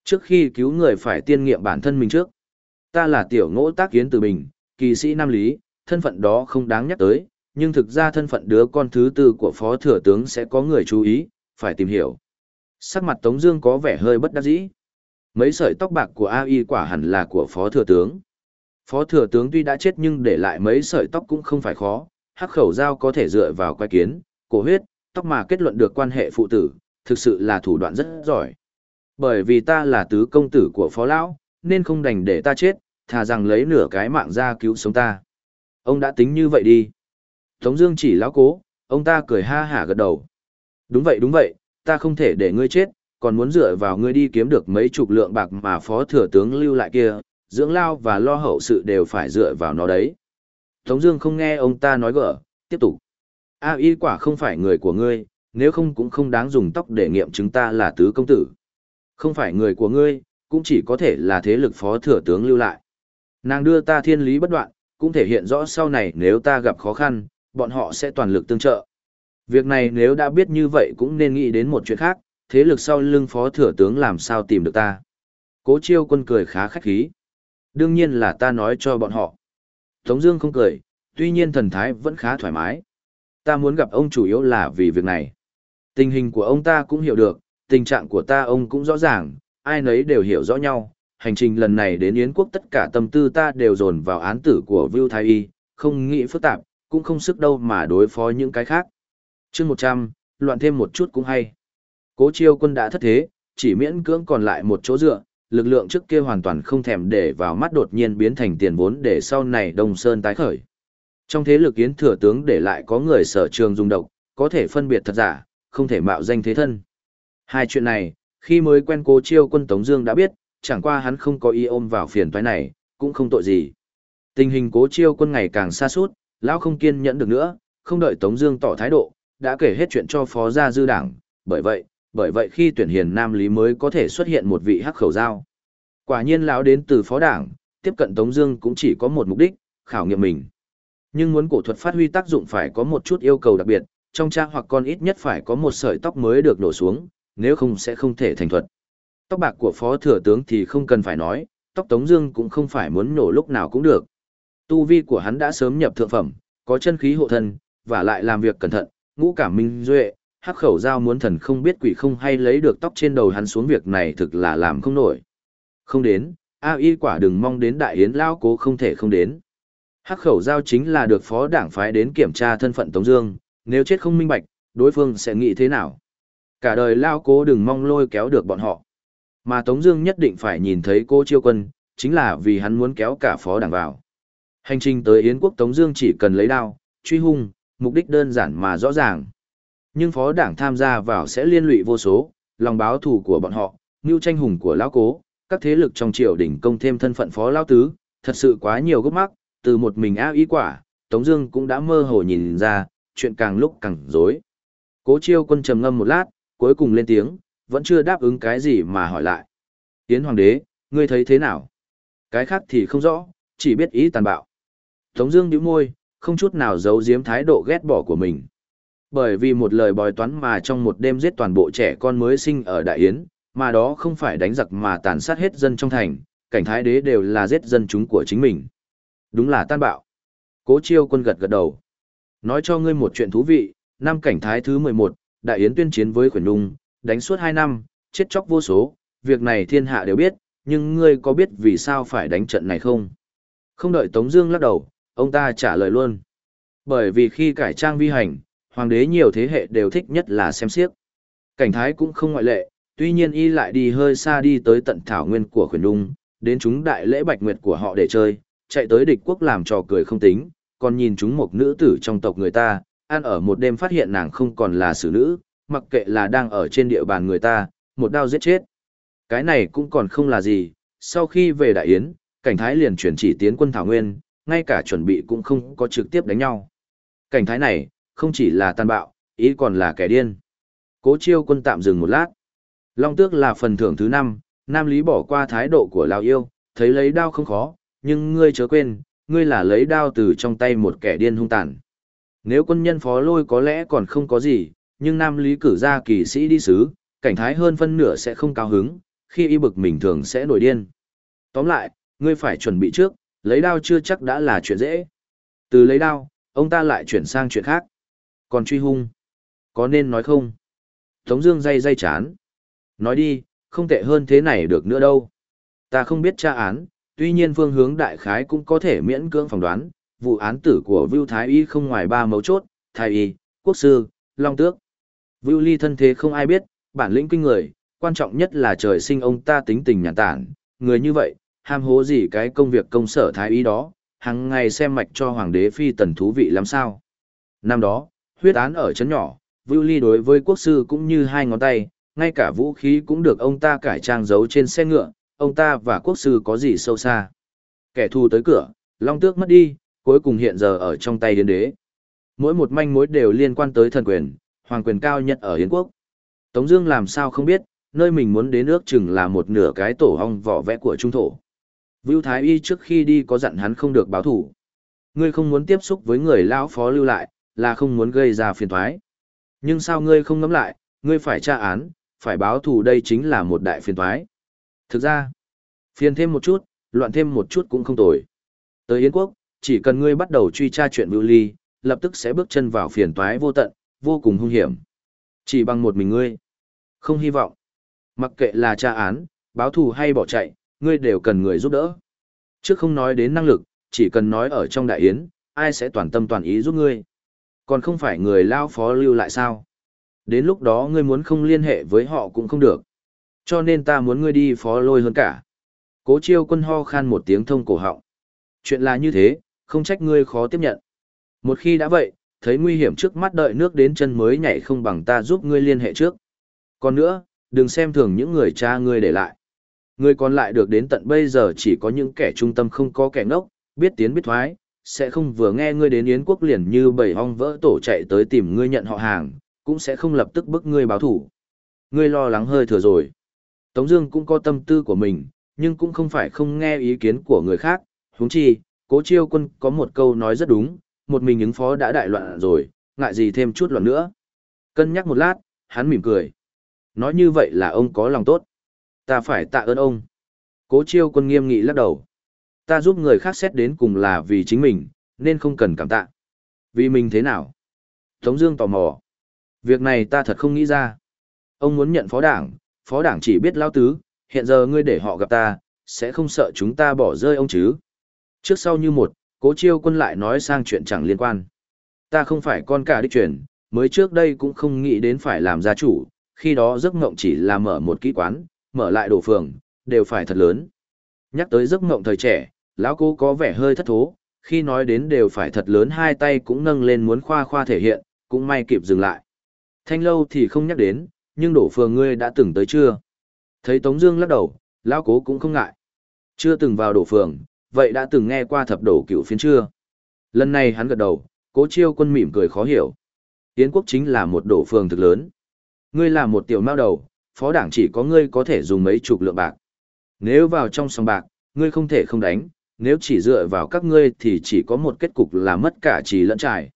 Trước khi cứu người phải tiên nghiệm bản thân mình trước. Ta là tiểu ngỗ tác kiến từ bình, kỳ sĩ Nam Lý, thân phận đó không đáng nhắc tới, nhưng thực ra thân phận đứa con thứ tư của phó thừa tướng sẽ có người chú ý, phải tìm hiểu. Sắc mặt Tống Dương có vẻ hơi bất đắc dĩ. Mấy sợi tóc bạc của A Y quả hẳn là của phó thừa tướng. Phó thừa tướng tuy đã chết nhưng để lại mấy sợi tóc cũng không phải khó, hắc khẩu dao có thể dựa vào quai kiến, cổ huyết, tóc mà kết luận được quan hệ phụ tử, thực sự là thủ đoạn rất giỏi. Bởi vì ta là tứ công tử của phó lão, nên không đành để ta chết, thà rằng lấy nửa cái mạng ra cứu sống ta. Ông đã tính như vậy đi. Tống Dương chỉ lão cố, ông ta cười ha hả gật đầu. Đúng vậy đúng vậy, ta không thể để ngươi chết, còn muốn dựa vào ngươi đi kiếm được mấy chục lượng bạc mà phó thừa tướng lưu lại kia, dưỡng lao và lo hậu sự đều phải dựa vào nó đấy. Tống Dương không nghe ông ta nói gỡ, tiếp tục. A y quả không phải người của ngươi, nếu không cũng không đáng dùng tóc để nghiệm chứng ta là tứ công tử. Không phải người của ngươi, cũng chỉ có thể là thế lực phó thừa tướng lưu lại. Nàng đưa ta thiên lý bất đoạn, cũng thể hiện rõ sau này nếu ta gặp khó khăn, bọn họ sẽ toàn lực tương trợ. Việc này nếu đã biết như vậy cũng nên nghĩ đến một chuyện khác, thế lực sau lưng phó thừa tướng làm sao tìm được ta. Cố chiêu quân cười khá khách khí. Đương nhiên là ta nói cho bọn họ. Tống Dương không cười, tuy nhiên thần thái vẫn khá thoải mái. Ta muốn gặp ông chủ yếu là vì việc này. Tình hình của ông ta cũng hiểu được, tình trạng của ta ông cũng rõ ràng, ai nấy đều hiểu rõ nhau. Hành trình lần này đến Yến quốc tất cả tâm tư ta đều dồn vào án tử của Vưu Thái Y, không nghĩ phức tạp, cũng không sức đâu mà đối phó những cái khác. Chương 100, loạn thêm một chút cũng hay. Cố chiêu quân đã thất thế, chỉ miễn cưỡng còn lại một chỗ dựa, lực lượng trước kia hoàn toàn không thèm để vào mắt đột nhiên biến thành tiền vốn để sau này Đông Sơn tái khởi. Trong thế lực yến thừa tướng để lại có người sở trường dùng độc, có thể phân biệt thật giả, không thể mạo danh thế thân. Hai chuyện này, khi mới quen cố chiêu quân Tống Dương đã biết, chẳng qua hắn không có ý ôm vào phiền toái này, cũng không tội gì. Tình hình cố chiêu quân ngày càng xa suốt, lão không kiên nhẫn được nữa, không đợi Tống Dương tỏ thái độ, đã kể hết chuyện cho phó gia dư đảng. Bởi vậy, bởi vậy khi tuyển hiền nam lý mới có thể xuất hiện một vị hắc khẩu giao. Quả nhiên lão đến từ phó đảng, tiếp cận Tống Dương cũng chỉ có một mục đích, khảo nghiệm mình. Nhưng muốn cổ thuật phát huy tác dụng phải có một chút yêu cầu đặc biệt, trong cha hoặc con ít nhất phải có một sợi tóc mới được đổ xuống, nếu không sẽ không thể thành thuật. Tóc bạc của phó thừa tướng thì không cần phải nói, tóc Tống Dương cũng không phải muốn nổ lúc nào cũng được. Tu vi của hắn đã sớm nhập thượng phẩm, có chân khí hộ thân, và lại làm việc cẩn thận, ngũ cảm minh duệ, hắc khẩu giao muốn thần không biết quỷ không hay lấy được tóc trên đầu hắn xuống việc này thực là làm không nổi. Không đến, A y quả đừng mong đến đại yến lao cố không thể không đến. Hắc khẩu giao chính là được phó đảng phái đến kiểm tra thân phận Tống Dương, nếu chết không minh bạch, đối phương sẽ nghĩ thế nào? Cả đời lao cố đừng mong lôi kéo được bọn họ. Mà Tống Dương nhất định phải nhìn thấy cô chiêu quân, chính là vì hắn muốn kéo cả phó đảng vào. Hành trình tới Yến quốc Tống Dương chỉ cần lấy đao, truy hung, mục đích đơn giản mà rõ ràng. Nhưng phó đảng tham gia vào sẽ liên lụy vô số, lòng báo thù của bọn họ, mưu tranh hùng của lão cố, các thế lực trong triều đình công thêm thân phận phó lão tứ, thật sự quá nhiều gốc mắc, từ một mình a ý quả, Tống Dương cũng đã mơ hồ nhìn ra, chuyện càng lúc càng rối. Cố Chiêu Quân trầm ngâm một lát, cuối cùng lên tiếng, vẫn chưa đáp ứng cái gì mà hỏi lại. Yến Hoàng đế, ngươi thấy thế nào? Cái khác thì không rõ, chỉ biết ý tàn bạo. Tống Dương nhíu môi, không chút nào giấu giếm thái độ ghét bỏ của mình. Bởi vì một lời bói toán mà trong một đêm giết toàn bộ trẻ con mới sinh ở Đại Yến, mà đó không phải đánh giặc mà tàn sát hết dân trong thành, cảnh thái đế đều là giết dân chúng của chính mình. Đúng là tan bạo. Cố chiêu quân gật gật đầu. Nói cho ngươi một chuyện thú vị, năm cảnh thái thứ 11, Đại Yến tuyên chiến với Khuyển Nung, đánh suốt hai năm, chết chóc vô số, việc này thiên hạ đều biết, nhưng ngươi có biết vì sao phải đánh trận này không? Không đợi Tống Dương lắc đầu, ông ta trả lời luôn. Bởi vì khi cải trang vi hành, hoàng đế nhiều thế hệ đều thích nhất là xem xiếc. Cảnh thái cũng không ngoại lệ, tuy nhiên y lại đi hơi xa đi tới tận thảo nguyên của khuyển Nung, đến chúng đại lễ bạch nguyệt của họ để chơi, chạy tới địch quốc làm trò cười không tính, còn nhìn chúng một nữ tử trong tộc người ta, ăn ở một đêm phát hiện nàng không còn là xử nữ, mặc kệ là đang ở trên địa bàn người ta, một đao giết chết. Cái này cũng còn không là gì, sau khi về Đại Yến, cảnh thái liền chuyển chỉ tiến quân Thảo Nguyên, ngay cả chuẩn bị cũng không có trực tiếp đánh nhau. Cảnh thái này, không chỉ là tàn bạo, ý còn là kẻ điên. Cố chiêu quân tạm dừng một lát. Long tước là phần thưởng thứ năm, Nam Lý bỏ qua thái độ của Lào yêu, thấy lấy đao không khó, nhưng ngươi chớ quên, ngươi là lấy đao từ trong tay một kẻ điên hung tàn. Nếu quân nhân phó lôi có lẽ còn không có gì, nhưng Nam Lý cử ra kỳ sĩ đi sứ, cảnh thái hơn phân nửa sẽ không cao hứng, khi y bực mình thường sẽ nổi điên. Tóm lại, ngươi phải chuẩn bị trước, lấy đao chưa chắc đã là chuyện dễ. Từ lấy đao, ông ta lại chuyển sang chuyện khác. Còn truy hung, có nên nói không? Tống Dương dây dây chán. Nói đi, không tệ hơn thế này được nữa đâu. Ta không biết tra án, tuy nhiên phương hướng đại khái cũng có thể miễn cưỡng phỏng đoán. Vụ án tử của Vưu Thái Y không ngoài ba mấu chốt, Thái Y, Quốc sư, Long Tước. Vưu Ly thân thế không ai biết, bản lĩnh kinh người, quan trọng nhất là trời sinh ông ta tính tình nhàn tản, người như vậy, ham hố gì cái công việc công sở Thái Y đó, hàng ngày xem mạch cho Hoàng đế Phi tần thú vị lắm sao. Năm đó, huyết án ở chấn nhỏ, Vưu Ly đối với quốc sư cũng như hai ngón tay, ngay cả vũ khí cũng được ông ta cải trang giấu trên xe ngựa, ông ta và quốc sư có gì sâu xa. Kẻ thù tới cửa, long tước mất đi, cuối cùng hiện giờ ở trong tay hiến đế. Mỗi một manh mối đều liên quan tới thần quyền, hoàng quyền cao nhất ở Hiến quốc. Tống Dương làm sao không biết, nơi mình muốn đến nước chừng là một nửa cái tổ hong vỏ vẽ của trung thổ. Vưu Thái Y trước khi đi có dặn hắn không được báo thủ. Ngươi không muốn tiếp xúc với người lão phó lưu lại, là không muốn gây ra phiền toái. Nhưng sao ngươi không ngẫm lại, ngươi phải tra án, phải báo thù đây chính là một đại phiền toái. Thực ra, phiền thêm một chút, loạn thêm một chút cũng không tồi. Tới Yến quốc, chỉ cần ngươi bắt đầu truy tra chuyện Bưu Ly, lập tức sẽ bước chân vào phiền toái vô tận, vô cùng hung hiểm. Chỉ bằng một mình ngươi. Không hy vọng. Mặc kệ là tra án, báo thù hay bỏ chạy, ngươi đều cần người giúp đỡ. Trước không nói đến năng lực, chỉ cần nói ở trong đại yến, ai sẽ toàn tâm toàn ý giúp ngươi. Còn không phải người lao phó lưu lại sao? Đến lúc đó ngươi muốn không liên hệ với họ cũng không được. Cho nên ta muốn ngươi đi phó lôi hơn cả. Cố chiêu quân ho khan một tiếng thông cổ họng. Chuyện là như thế, không trách ngươi khó tiếp nhận. Một khi đã vậy, thấy nguy hiểm trước mắt đợi nước đến chân mới nhảy không bằng ta giúp ngươi liên hệ trước. Còn nữa, đừng xem thường những người cha ngươi để lại. Ngươi còn lại được đến tận bây giờ chỉ có những kẻ trung tâm không có kẻ ngốc, biết tiến biết thoái, sẽ không vừa nghe ngươi đến Yến quốc liền như bầy ong vỡ tổ chạy tới tìm ngươi nhận họ hàng, cũng sẽ không lập tức bức ngươi báo thủ. Ngươi lo lắng hơi thừa rồi. Tống Dương cũng có tâm tư của mình, nhưng cũng không phải không nghe ý kiến của người khác. Huống chi, Cố Chiêu Quân có một câu nói rất đúng, một mình ứng phó đã đại loạn rồi, ngại gì thêm chút loạn nữa. Cân nhắc một lát, hắn mỉm cười. Nói như vậy là ông có lòng tốt. Ta phải tạ ơn ông. Cố Chiêu Quân nghiêm nghị lắc đầu. Ta giúp người khác xét đến cùng là vì chính mình, nên không cần cảm tạ. Vì mình thế nào? Tống Dương tò mò. Việc này ta thật không nghĩ ra. Ông muốn nhận phó đảng, phó đảng chỉ biết lao tứ, hiện giờ ngươi để họ gặp ta, sẽ không sợ chúng ta bỏ rơi ông chứ. Trước sau như một, cố chiêu quân lại nói sang chuyện chẳng liên quan. Ta không phải con cả đích truyền, mới trước đây cũng không nghĩ đến phải làm gia chủ, khi đó giấc mộng chỉ là mở một kỹ quán, mở lại đồ phường, đều phải thật lớn. Nhắc tới giấc mộng thời trẻ, lão cố có vẻ hơi thất thố, khi nói đến đều phải thật lớn hai tay cũng nâng lên muốn khoa khoa thể hiện, cũng may kịp dừng lại. Thanh lâu thì không nhắc đến, nhưng đổ phường ngươi đã từng tới chưa? Thấy Tống Dương lắc đầu, lão cố cũng không ngại. Chưa từng vào đổ phường, vậy đã từng nghe qua thập đổ cựu phiến chưa? Lần này hắn gật đầu, cố chiêu quân mỉm cười khó hiểu. yến quốc chính là một đổ phường thực lớn. Ngươi là một tiểu mao đầu, phó đảng chỉ có ngươi có thể dùng mấy chục lượng bạc. Nếu vào trong sòng bạc, ngươi không thể không đánh, nếu chỉ dựa vào các ngươi thì chỉ có một kết cục là mất cả trì lẫn trải.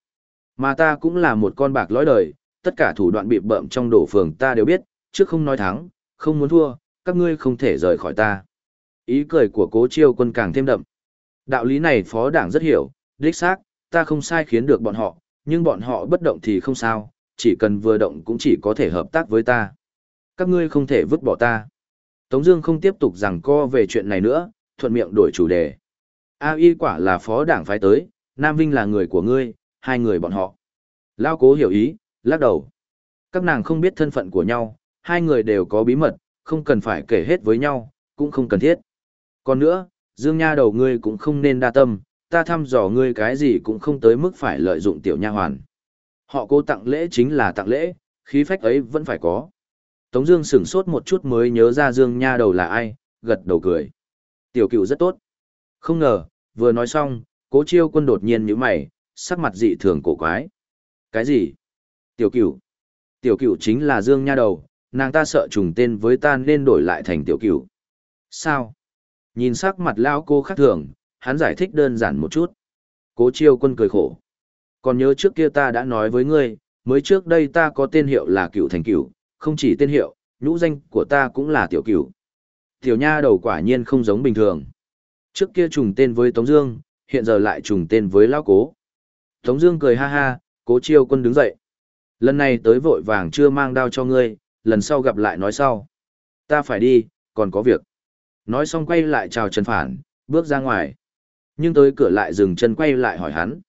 Mà ta cũng là một con bạc lõi đời, tất cả thủ đoạn bị bợm trong đổ phường ta đều biết, trước không nói thắng, không muốn thua, các ngươi không thể rời khỏi ta. Ý cười của cố chiêu quân càng thêm đậm. Đạo lý này phó đảng rất hiểu, đích xác, ta không sai khiến được bọn họ, nhưng bọn họ bất động thì không sao, chỉ cần vừa động cũng chỉ có thể hợp tác với ta. Các ngươi không thể vứt bỏ ta. Tống Dương không tiếp tục rằng co về chuyện này nữa, thuận miệng đổi chủ đề. A Y quả là phó đảng phái tới, Nam Vinh là người của ngươi, hai người bọn họ. Lao cố hiểu ý, lắc đầu. Các nàng không biết thân phận của nhau, hai người đều có bí mật, không cần phải kể hết với nhau, cũng không cần thiết. Còn nữa, Dương Nha đầu ngươi cũng không nên đa tâm, ta thăm dò ngươi cái gì cũng không tới mức phải lợi dụng tiểu nha hoàn. Họ cố tặng lễ chính là tặng lễ, khí phách ấy vẫn phải có. Tống Dương sửng sốt một chút mới nhớ ra Dương Nha đầu là ai, gật đầu cười. Tiểu cựu rất tốt. Không ngờ, vừa nói xong, cố chiêu quân đột nhiên nhíu mày, sắc mặt dị thường cổ quái. Cái gì? Tiểu cựu? Tiểu cựu chính là Dương Nha đầu, nàng ta sợ trùng tên với ta nên đổi lại thành tiểu cựu. Sao? Nhìn sắc mặt lão cô khác thường, hắn giải thích đơn giản một chút. Cố chiêu quân cười khổ. Còn nhớ trước kia ta đã nói với ngươi, Mới trước đây ta có tên hiệu là cựu thành cựu, không chỉ tên hiệu, nhũ danh của ta cũng là tiểu cựu, Tiểu nha đầu quả nhiên không giống bình thường. Trước kia trùng tên với Tống Dương, hiện giờ lại trùng tên với Lão Cố. Tống Dương cười ha ha, Cố Chiêu Quân đứng dậy. Lần này tới vội vàng chưa mang đao cho ngươi, lần sau gặp lại nói sau. Ta phải đi, còn có việc. Nói xong quay lại chào Trần Phản, bước ra ngoài. Nhưng tới cửa lại dừng chân quay lại hỏi hắn.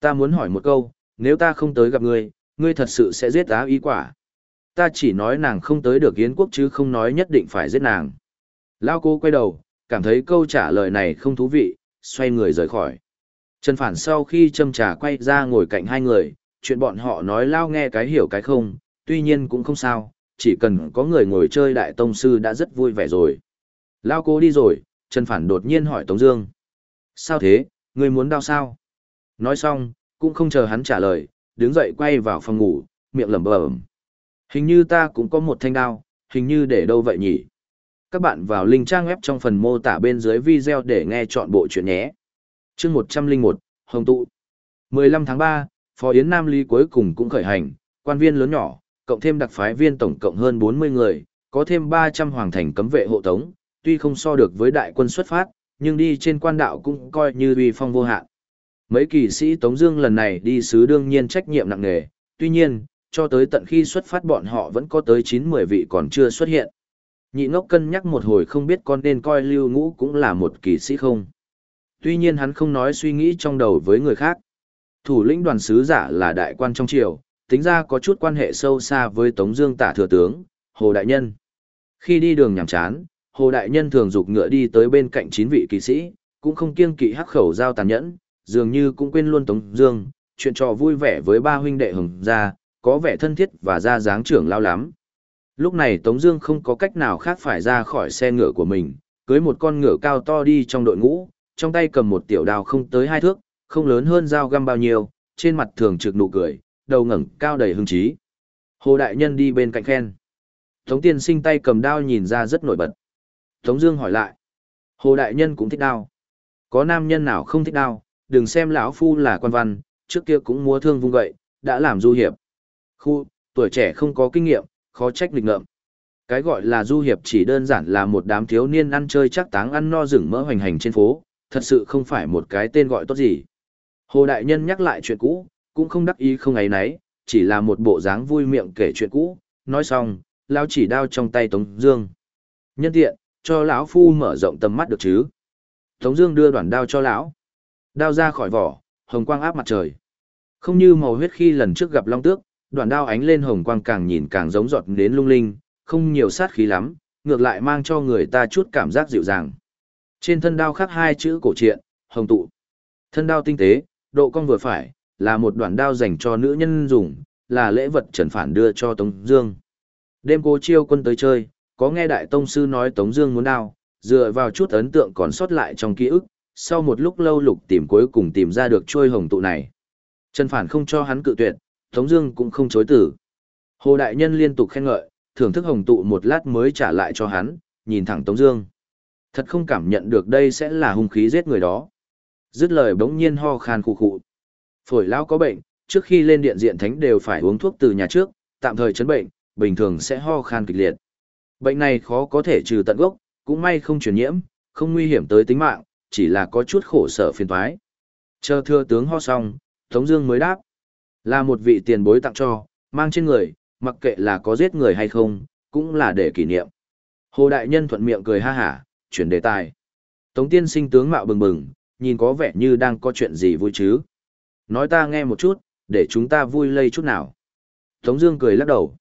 Ta muốn hỏi một câu, nếu ta không tới gặp ngươi, ngươi thật sự sẽ giết á ý quả. Ta chỉ nói nàng không tới được Yến quốc chứ không nói nhất định phải giết nàng. Lao cô quay đầu, cảm thấy câu trả lời này không thú vị, xoay người rời khỏi. Trần Phản sau khi châm trà quay ra ngồi cạnh hai người, chuyện bọn họ nói Lao nghe cái hiểu cái không, tuy nhiên cũng không sao, chỉ cần có người ngồi chơi đại tông sư đã rất vui vẻ rồi. Lao cô đi rồi, Trần Phản đột nhiên hỏi Tống Dương. Sao thế, Người muốn đau sao? Nói xong, cũng không chờ hắn trả lời, đứng dậy quay vào phòng ngủ, miệng lẩm bẩm. Hình như ta cũng có một thanh đao, hình như để đâu vậy nhỉ? Các bạn vào link trang web trong phần mô tả bên dưới video để nghe chọn bộ chuyện nhé. Chương 101, Hồng Tụ. 15 tháng 3, Phó Yến Nam Lý cuối cùng cũng khởi hành, quan viên lớn nhỏ, cộng thêm đặc phái viên tổng cộng hơn 40 người, có thêm 300 hoàng thành cấm vệ hộ tống, tuy không so được với đại quân xuất phát, nhưng đi trên quan đạo cũng coi như uy phong vô hạn. Mấy kỳ sĩ Tống Dương lần này đi sứ đương nhiên trách nhiệm nặng nề, tuy nhiên, cho tới tận khi xuất phát bọn họ vẫn có tới 9-10 vị còn chưa xuất hiện. Nhị ngốc cân nhắc một hồi không biết con nên coi lưu ngũ cũng là một kỳ sĩ không. Tuy nhiên hắn không nói suy nghĩ trong đầu với người khác. Thủ lĩnh đoàn sứ giả là đại quan trong triều, tính ra có chút quan hệ sâu xa với Tống Dương tả thừa tướng, Hồ Đại Nhân. Khi đi đường nhàm chán, Hồ Đại Nhân thường dục ngựa đi tới bên cạnh chín vị kỳ sĩ, cũng không kiêng kỵ hắc khẩu giao tàn nhẫn, dường như cũng quên luôn Tống Dương, chuyện trò vui vẻ với ba huynh đệ hùng gia, có vẻ thân thiết và ra dáng trưởng lao lắm. Lúc này Tống Dương không có cách nào khác phải ra khỏi xe ngựa của mình, cưới một con ngựa cao to đi trong đội ngũ, trong tay cầm một tiểu đào không tới hai thước, không lớn hơn dao găm bao nhiêu, trên mặt thường trực nụ cười, đầu ngẩng cao đầy hưng trí. Hồ đại nhân đi bên cạnh khen. Tống tiên sinh tay cầm đao nhìn ra rất nổi bật. Tống Dương hỏi lại, Hồ đại nhân cũng thích đao. Có nam nhân nào không thích đao? Đừng xem lão phu là quan văn, trước kia cũng múa thương vung gậy, đã làm du hiệp. Khu, tuổi trẻ không có kinh nghiệm, khó trách lịch ngợm. Cái gọi là du hiệp chỉ đơn giản là một đám thiếu niên ăn chơi chắc táng ăn no rừng mỡ hoành hành trên phố, thật sự không phải một cái tên gọi tốt gì. Hồ Đại Nhân nhắc lại chuyện cũ, cũng không đắc ý không ấy nấy, chỉ là một bộ dáng vui miệng kể chuyện cũ, nói xong, lão chỉ đao trong tay Tống Dương. Nhân tiện, cho lão phu mở rộng tầm mắt được chứ. Tống Dương đưa đoạn đao cho lão, đao ra khỏi vỏ, hồng quang áp mặt trời. Không như màu huyết khi lần trước gặp Long Tước, đoạn đao ánh lên hồng quang càng nhìn càng giống giọt đến lung linh, không nhiều sát khí lắm, ngược lại mang cho người ta chút cảm giác dịu dàng. Trên thân đao khắc hai chữ cổ truyện, hồng tụ. Thân đao tinh tế, độ cong vừa phải, là một đoạn đao dành cho nữ nhân dùng, là lễ vật Trần Phản đưa cho Tống Dương. Đêm cô chiêu quân tới chơi, có nghe đại tông sư nói Tống Dương muốn đao, dựa vào chút ấn tượng còn sót lại trong ký ức, sau một lúc lâu lục tìm cuối cùng tìm ra được trôi hồng tụ này. Trần Phản không cho hắn cự tuyệt, Tống Dương cũng không chối từ. Hồ Đại Nhân liên tục khen ngợi, thưởng thức hồng tụ một lát mới trả lại cho hắn, nhìn thẳng Tống Dương. Thật không cảm nhận được đây sẽ là hung khí giết người đó. Dứt lời bỗng nhiên ho khan khụ khụ. Phổi lão có bệnh, trước khi lên điện diện thánh đều phải uống thuốc từ nhà trước, tạm thời chấn bệnh, bình thường sẽ ho khan kịch liệt. Bệnh này khó có thể trừ tận gốc, cũng may không truyền nhiễm, không nguy hiểm tới tính mạng, chỉ là có chút khổ sở phiền toái. Chờ thưa tướng ho xong, Tống Dương mới đáp, là một vị tiền bối tặng cho, mang trên người, mặc kệ là có giết người hay không, cũng là để kỷ niệm. Hồ Đại Nhân thuận miệng cười ha ha chuyển đề tài. Tống tiên sinh tướng mạo bừng bừng, nhìn có vẻ như đang có chuyện gì vui chứ. Nói ta nghe một chút, để chúng ta vui lây chút nào. Tống Dương cười lắc đầu.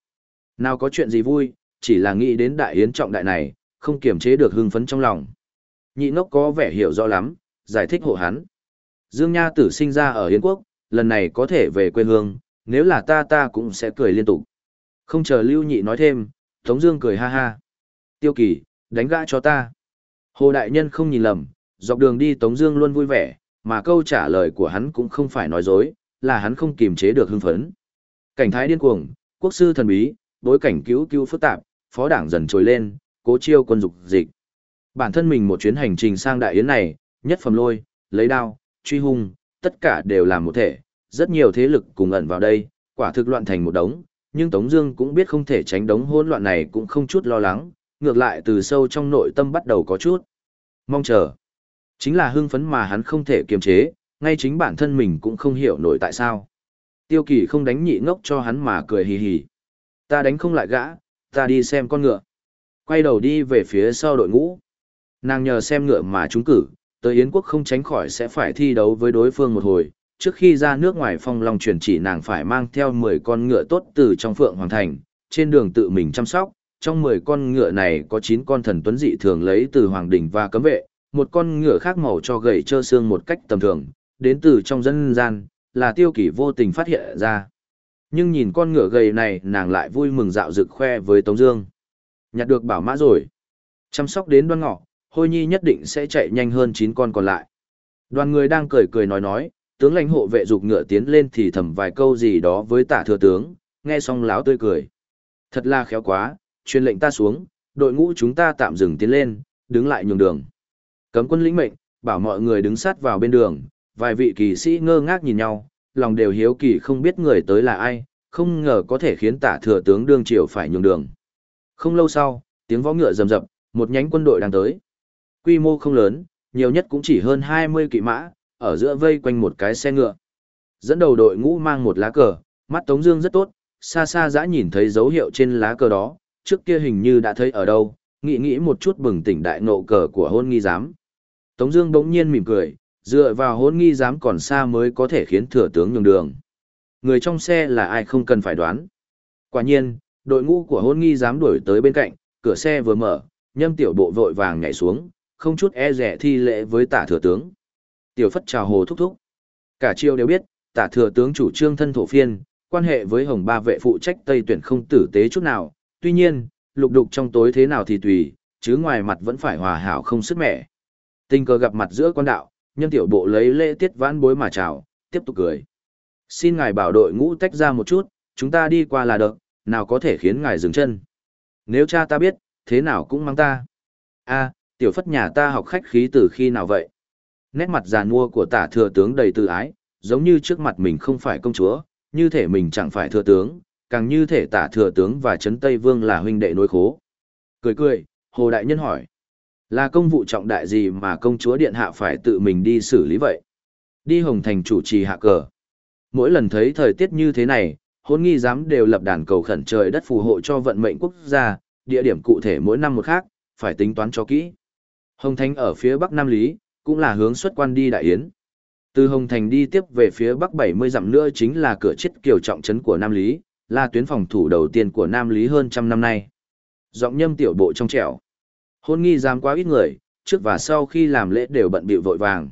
Nào có chuyện gì vui, chỉ là nghĩ đến đại hiến trọng đại này, không kiềm chế được hưng phấn trong lòng. Nhị ngốc có vẻ hiểu rõ lắm, giải thích hộ hắn. Dương Nha tử sinh ra ở hiến quốc, lần này có thể về quê hương, nếu là ta ta cũng sẽ cười liên tục. Không chờ Lưu Nhị nói thêm, Tống Dương cười ha ha. Tiêu Kỳ, đánh gã cho ta. Hồ Đại Nhân không nhìn lầm, dọc đường đi Tống Dương luôn vui vẻ, mà câu trả lời của hắn cũng không phải nói dối, là hắn không kiềm chế được hưng phấn. Cảnh thái điên cuồng, quốc sư thần bí, bối cảnh cứu cứu phức tạp, phó đảng dần trồi lên, cố chiêu quân dục dịch. Bản thân mình một chuyến hành trình sang đại yến này, nhất phẩm lôi, lấy đao, truy hung, tất cả đều làm một thể, rất nhiều thế lực cùng ẩn vào đây, quả thực loạn thành một đống, nhưng Tống Dương cũng biết không thể tránh đống hỗn loạn này cũng không chút lo lắng, ngược lại từ sâu trong nội tâm bắt đầu có chút mong chờ. Chính là hưng phấn mà hắn không thể kiềm chế, ngay chính bản thân mình cũng không hiểu nổi tại sao. Tiêu Kỳ không đánh nhị ngốc cho hắn mà cười hì hì. Ta đánh không lại gã, ta đi xem con ngựa. Quay đầu đi về phía sau đội ngũ. Nàng nhờ xem ngựa mà chúng cử, tới Yến quốc không tránh khỏi sẽ phải thi đấu với đối phương một hồi. Trước khi ra nước ngoài phong long truyền chỉ nàng phải mang theo 10 con ngựa tốt từ trong phượng hoàng thành, trên đường tự mình chăm sóc. Trong 10 con ngựa này có 9 con thần tuấn dị thường lấy từ hoàng đỉnh và cấm vệ, một con ngựa khác màu cho gầy trơ xương một cách tầm thường, đến từ trong dân gian, là tiêu kỷ vô tình phát hiện ra. Nhưng nhìn con ngựa gầy này nàng lại vui mừng dạo rực khoe với Tống Dương. Nhặt được bảo mã rồi. Chăm sóc đến đoan ngọ, Hôi Nhi nhất định sẽ chạy nhanh hơn chín con còn lại. Đoàn người đang cười cười nói nói, tướng lãnh hộ vệ dục ngựa tiến lên thì thầm vài câu gì đó với tả thừa tướng, nghe xong láo tươi cười. Thật là khéo quá, truyền lệnh ta xuống, đội ngũ chúng ta tạm dừng tiến lên, đứng lại nhường đường. Cấm quân lĩnh mệnh, bảo mọi người đứng sát vào bên đường, vài vị kỳ sĩ ngơ ngác nhìn nhau, lòng đều hiếu kỳ không biết người tới là ai, không ngờ có thể khiến tả thừa tướng đương triều phải nhường đường. Không lâu sau, tiếng võ ngựa rầm rập, một nhánh quân đội đang tới. Quy mô không lớn, nhiều nhất cũng chỉ hơn 20 kỵ mã, ở giữa vây quanh một cái xe ngựa. Dẫn đầu đội ngũ mang một lá cờ, mắt Tống Dương rất tốt, xa xa dã nhìn thấy dấu hiệu trên lá cờ đó, trước kia hình như đã thấy ở đâu, nghĩ nghĩ một chút bừng tỉnh đại nộ cờ của hôn nghi giám. Tống Dương bỗng nhiên mỉm cười, dựa vào hôn nghi giám còn xa mới có thể khiến thừa tướng nhường đường. Người trong xe là ai không cần phải đoán. Quả nhiên, đội ngũ của hôn nghi giám đuổi tới bên cạnh, cửa xe vừa mở, nhâm tiểu bộ vội vàng nhảy xuống, không chút e rẻ thi lễ với tả thừa tướng. Tiểu phất chào hồ thúc thúc. Cả triều đều biết, tả thừa tướng chủ trương thân thổ phiên, quan hệ với hồng ba vệ phụ trách tây tuyển không tử tế chút nào. Tuy nhiên, lục đục trong tối thế nào thì tùy, chứ ngoài mặt vẫn phải hòa hảo không sức mẻ. Tình cờ gặp mặt giữa quan đạo, nhân tiểu bộ lấy lễ tiết vãn bối mà chào, tiếp tục cười. Xin ngài bảo đội ngũ tách ra một chút, chúng ta đi qua là được, nào có thể khiến ngài dừng chân. Nếu cha ta biết, thế nào cũng mang ta. a tiểu phất nhà ta học khách khí từ khi nào vậy? Nét mặt già mua của tả thừa tướng đầy tự ái, giống như trước mặt mình không phải công chúa, như thể mình chẳng phải thừa tướng, càng như thể tả thừa tướng và Trấn Tây Vương là huynh đệ nối khố. Cười cười, Hồ Đại Nhân hỏi. Là công vụ trọng đại gì mà công chúa Điện Hạ phải tự mình đi xử lý vậy? Đi Hồng Thành chủ trì hạ cờ. Mỗi lần thấy thời tiết như thế này, hôn nghi giám đều lập đàn cầu khẩn trời đất phù hộ cho vận mệnh quốc gia, địa điểm cụ thể mỗi năm một khác, phải tính toán cho kỹ. Hồng Thành ở phía bắc Nam Lý, cũng là hướng xuất quan đi Đại Yến. Từ Hồng Thành đi tiếp về phía bắc 70 dặm nữa chính là cửa chết kiều trọng trấn của Nam Lý, là tuyến phòng thủ đầu tiên của Nam Lý hơn trăm năm nay. Giọng nhâm tiểu bộ trong trẻo. Hôn nghi giám quá ít người, trước và sau khi làm lễ đều bận bịu vội vàng.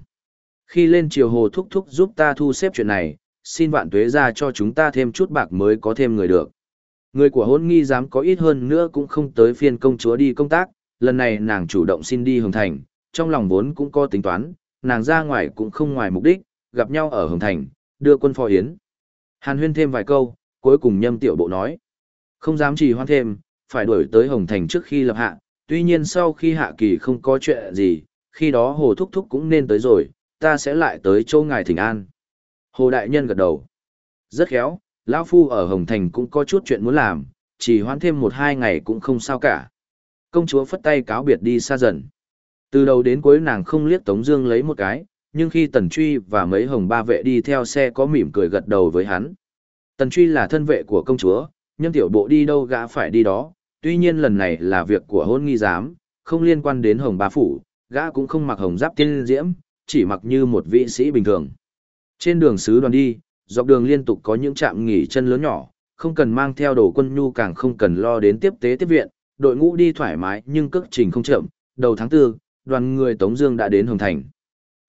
Khi lên triều hồ thúc thúc giúp ta thu xếp chuyện này, xin vạn tuế ra cho chúng ta thêm chút bạc mới có thêm người được. Người của hôn nghi dám có ít hơn nữa cũng không tới phiên công chúa đi công tác, lần này nàng chủ động xin đi Hồng Thành, trong lòng vốn cũng có tính toán, nàng ra ngoài cũng không ngoài mục đích, gặp nhau ở Hồng Thành, đưa quân phò yến. Hàn huyên thêm vài câu, cuối cùng nhâm tiểu bộ nói. Không dám trì hoãn thêm, phải đuổi tới Hồng Thành trước khi lập hạ, tuy nhiên sau khi hạ kỳ không có chuyện gì, khi đó Hồ Thúc Thúc cũng nên tới rồi, ta sẽ lại tới châu ngài thỉnh an. Hồ Đại Nhân gật đầu. Rất khéo, Lão Phu ở Hồng Thành cũng có chút chuyện muốn làm, chỉ hoãn thêm một hai ngày cũng không sao cả. Công chúa phất tay cáo biệt đi xa dần. Từ đầu đến cuối nàng không liếc Tống Dương lấy một cái, nhưng khi Tần Truy và mấy hồng ba vệ đi theo xe có mỉm cười gật đầu với hắn. Tần Truy là thân vệ của công chúa, nhân tiểu bộ đi đâu gã phải đi đó, tuy nhiên lần này là việc của hôn nghi giám, không liên quan đến hồng ba phủ, gã cũng không mặc hồng giáp tiên diễm, chỉ mặc như một vị sĩ bình thường. Trên đường sứ đoàn đi, dọc đường liên tục có những trạm nghỉ chân lớn nhỏ, không cần mang theo đồ quân nhu càng không cần lo đến tiếp tế tiếp viện, đội ngũ đi thoải mái nhưng cước trình không chậm, đầu tháng 4, đoàn người Tống Dương đã đến Hồng Thành.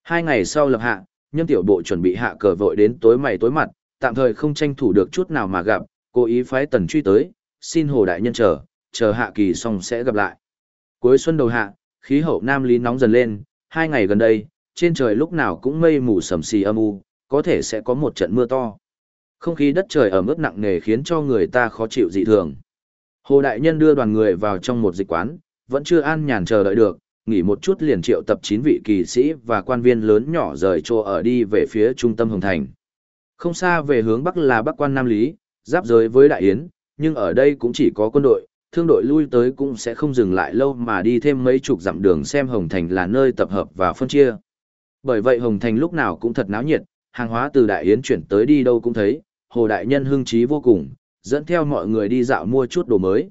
Hai ngày sau lập hạ, nhân tiểu bộ chuẩn bị hạ cờ vội đến tối mày tối mặt, tạm thời không tranh thủ được chút nào mà gặp, cố ý phái tần truy tới, xin hồ đại nhân chờ, chờ hạ kỳ xong sẽ gặp lại. Cuối xuân đầu hạ, khí hậu Nam Lý nóng dần lên, hai ngày gần đây, trên trời lúc nào cũng mây mù sầm xì âm u, có thể sẽ có một trận mưa to. Không khí đất trời ở mức nặng nề khiến cho người ta khó chịu dị thường. Hồ Đại Nhân đưa đoàn người vào trong một dịch quán, vẫn chưa an nhàn chờ đợi được, nghỉ một chút liền triệu tập 9 vị kỳ sĩ và quan viên lớn nhỏ rời chỗ ở đi về phía trung tâm Hồng Thành. Không xa về hướng Bắc là Bắc quan Nam Lý, giáp giới với Đại Yến, nhưng ở đây cũng chỉ có quân đội, thương đội lui tới cũng sẽ không dừng lại lâu mà đi thêm mấy chục dặm đường xem Hồng Thành là nơi tập hợp và phân chia. Bởi vậy Hồng Thành lúc nào cũng thật náo nhiệt, hàng hóa từ Đại Yến chuyển tới đi đâu cũng thấy, Hồ Đại Nhân hưng trí vô cùng, dẫn theo mọi người đi dạo mua chút đồ mới.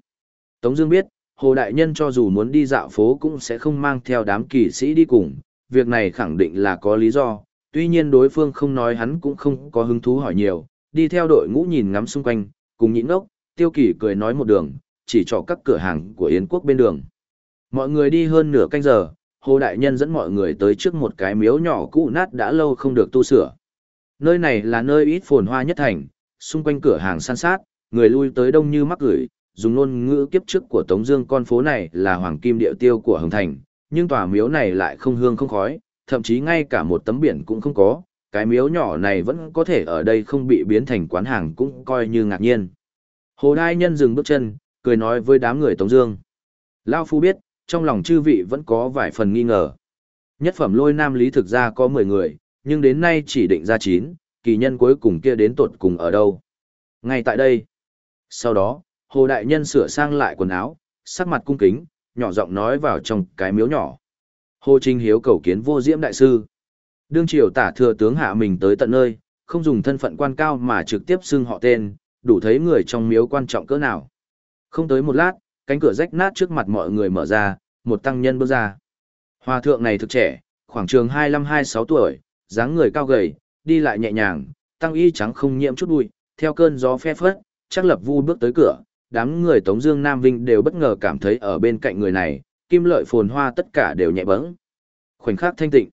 Tống Dương biết, Hồ Đại Nhân cho dù muốn đi dạo phố cũng sẽ không mang theo đám kỳ sĩ đi cùng, việc này khẳng định là có lý do, tuy nhiên đối phương không nói hắn cũng không có hứng thú hỏi nhiều, đi theo đội ngũ nhìn ngắm xung quanh, cùng nhịn ngốc, tiêu kỳ cười nói một đường, chỉ cho các cửa hàng của Yến quốc bên đường. Mọi người đi hơn nửa canh giờ, Hồ Đại Nhân dẫn mọi người tới trước một cái miếu nhỏ cũ nát đã lâu không được tu sửa. Nơi này là nơi ít phồn hoa nhất thành, xung quanh cửa hàng san sát, người lui tới đông như mắc gửi, dùng ngôn ngữ kiếp trước của Tống Dương con phố này là hoàng kim địa tiêu của Hồng Thành, nhưng tòa miếu này lại không hương không khói, thậm chí ngay cả một tấm biển cũng không có. Cái miếu nhỏ này vẫn có thể ở đây không bị biến thành quán hàng cũng coi như ngạc nhiên. Hồ Đại Nhân dừng bước chân, cười nói với đám người Tống Dương. Lão Phu biết, trong lòng chư vị vẫn có vài phần nghi ngờ. Nhất phẩm lôi nam lý thực ra có 10 người, nhưng đến nay chỉ định ra 9, kỳ nhân cuối cùng kia đến tột cùng ở đâu. Ngay tại đây. Sau đó, Hồ Đại Nhân sửa sang lại quần áo, sắc mặt cung kính, nhỏ giọng nói vào trong cái miếu nhỏ. Hồ Trinh Hiếu cầu kiến vô diễm đại sư. Đương triều tả thừa tướng hạ mình tới tận nơi, không dùng thân phận quan cao mà trực tiếp xưng họ tên, đủ thấy người trong miếu quan trọng cỡ nào. Không tới một lát, cánh cửa rách nát trước mặt mọi người mở ra, một tăng nhân bước ra. Hòa thượng này thực trẻ, khoảng trường 25-26 tuổi, dáng người cao gầy, đi lại nhẹ nhàng, tăng y trắng không nhiễm chút bụi, theo cơn gió phe phất, chắc lập vu bước tới cửa, đám người Tống Dương Nam Vinh đều bất ngờ cảm thấy ở bên cạnh người này, kim lợi phồn hoa tất cả đều nhẹ bẫng. Khoảnh khắc thanh tịnh.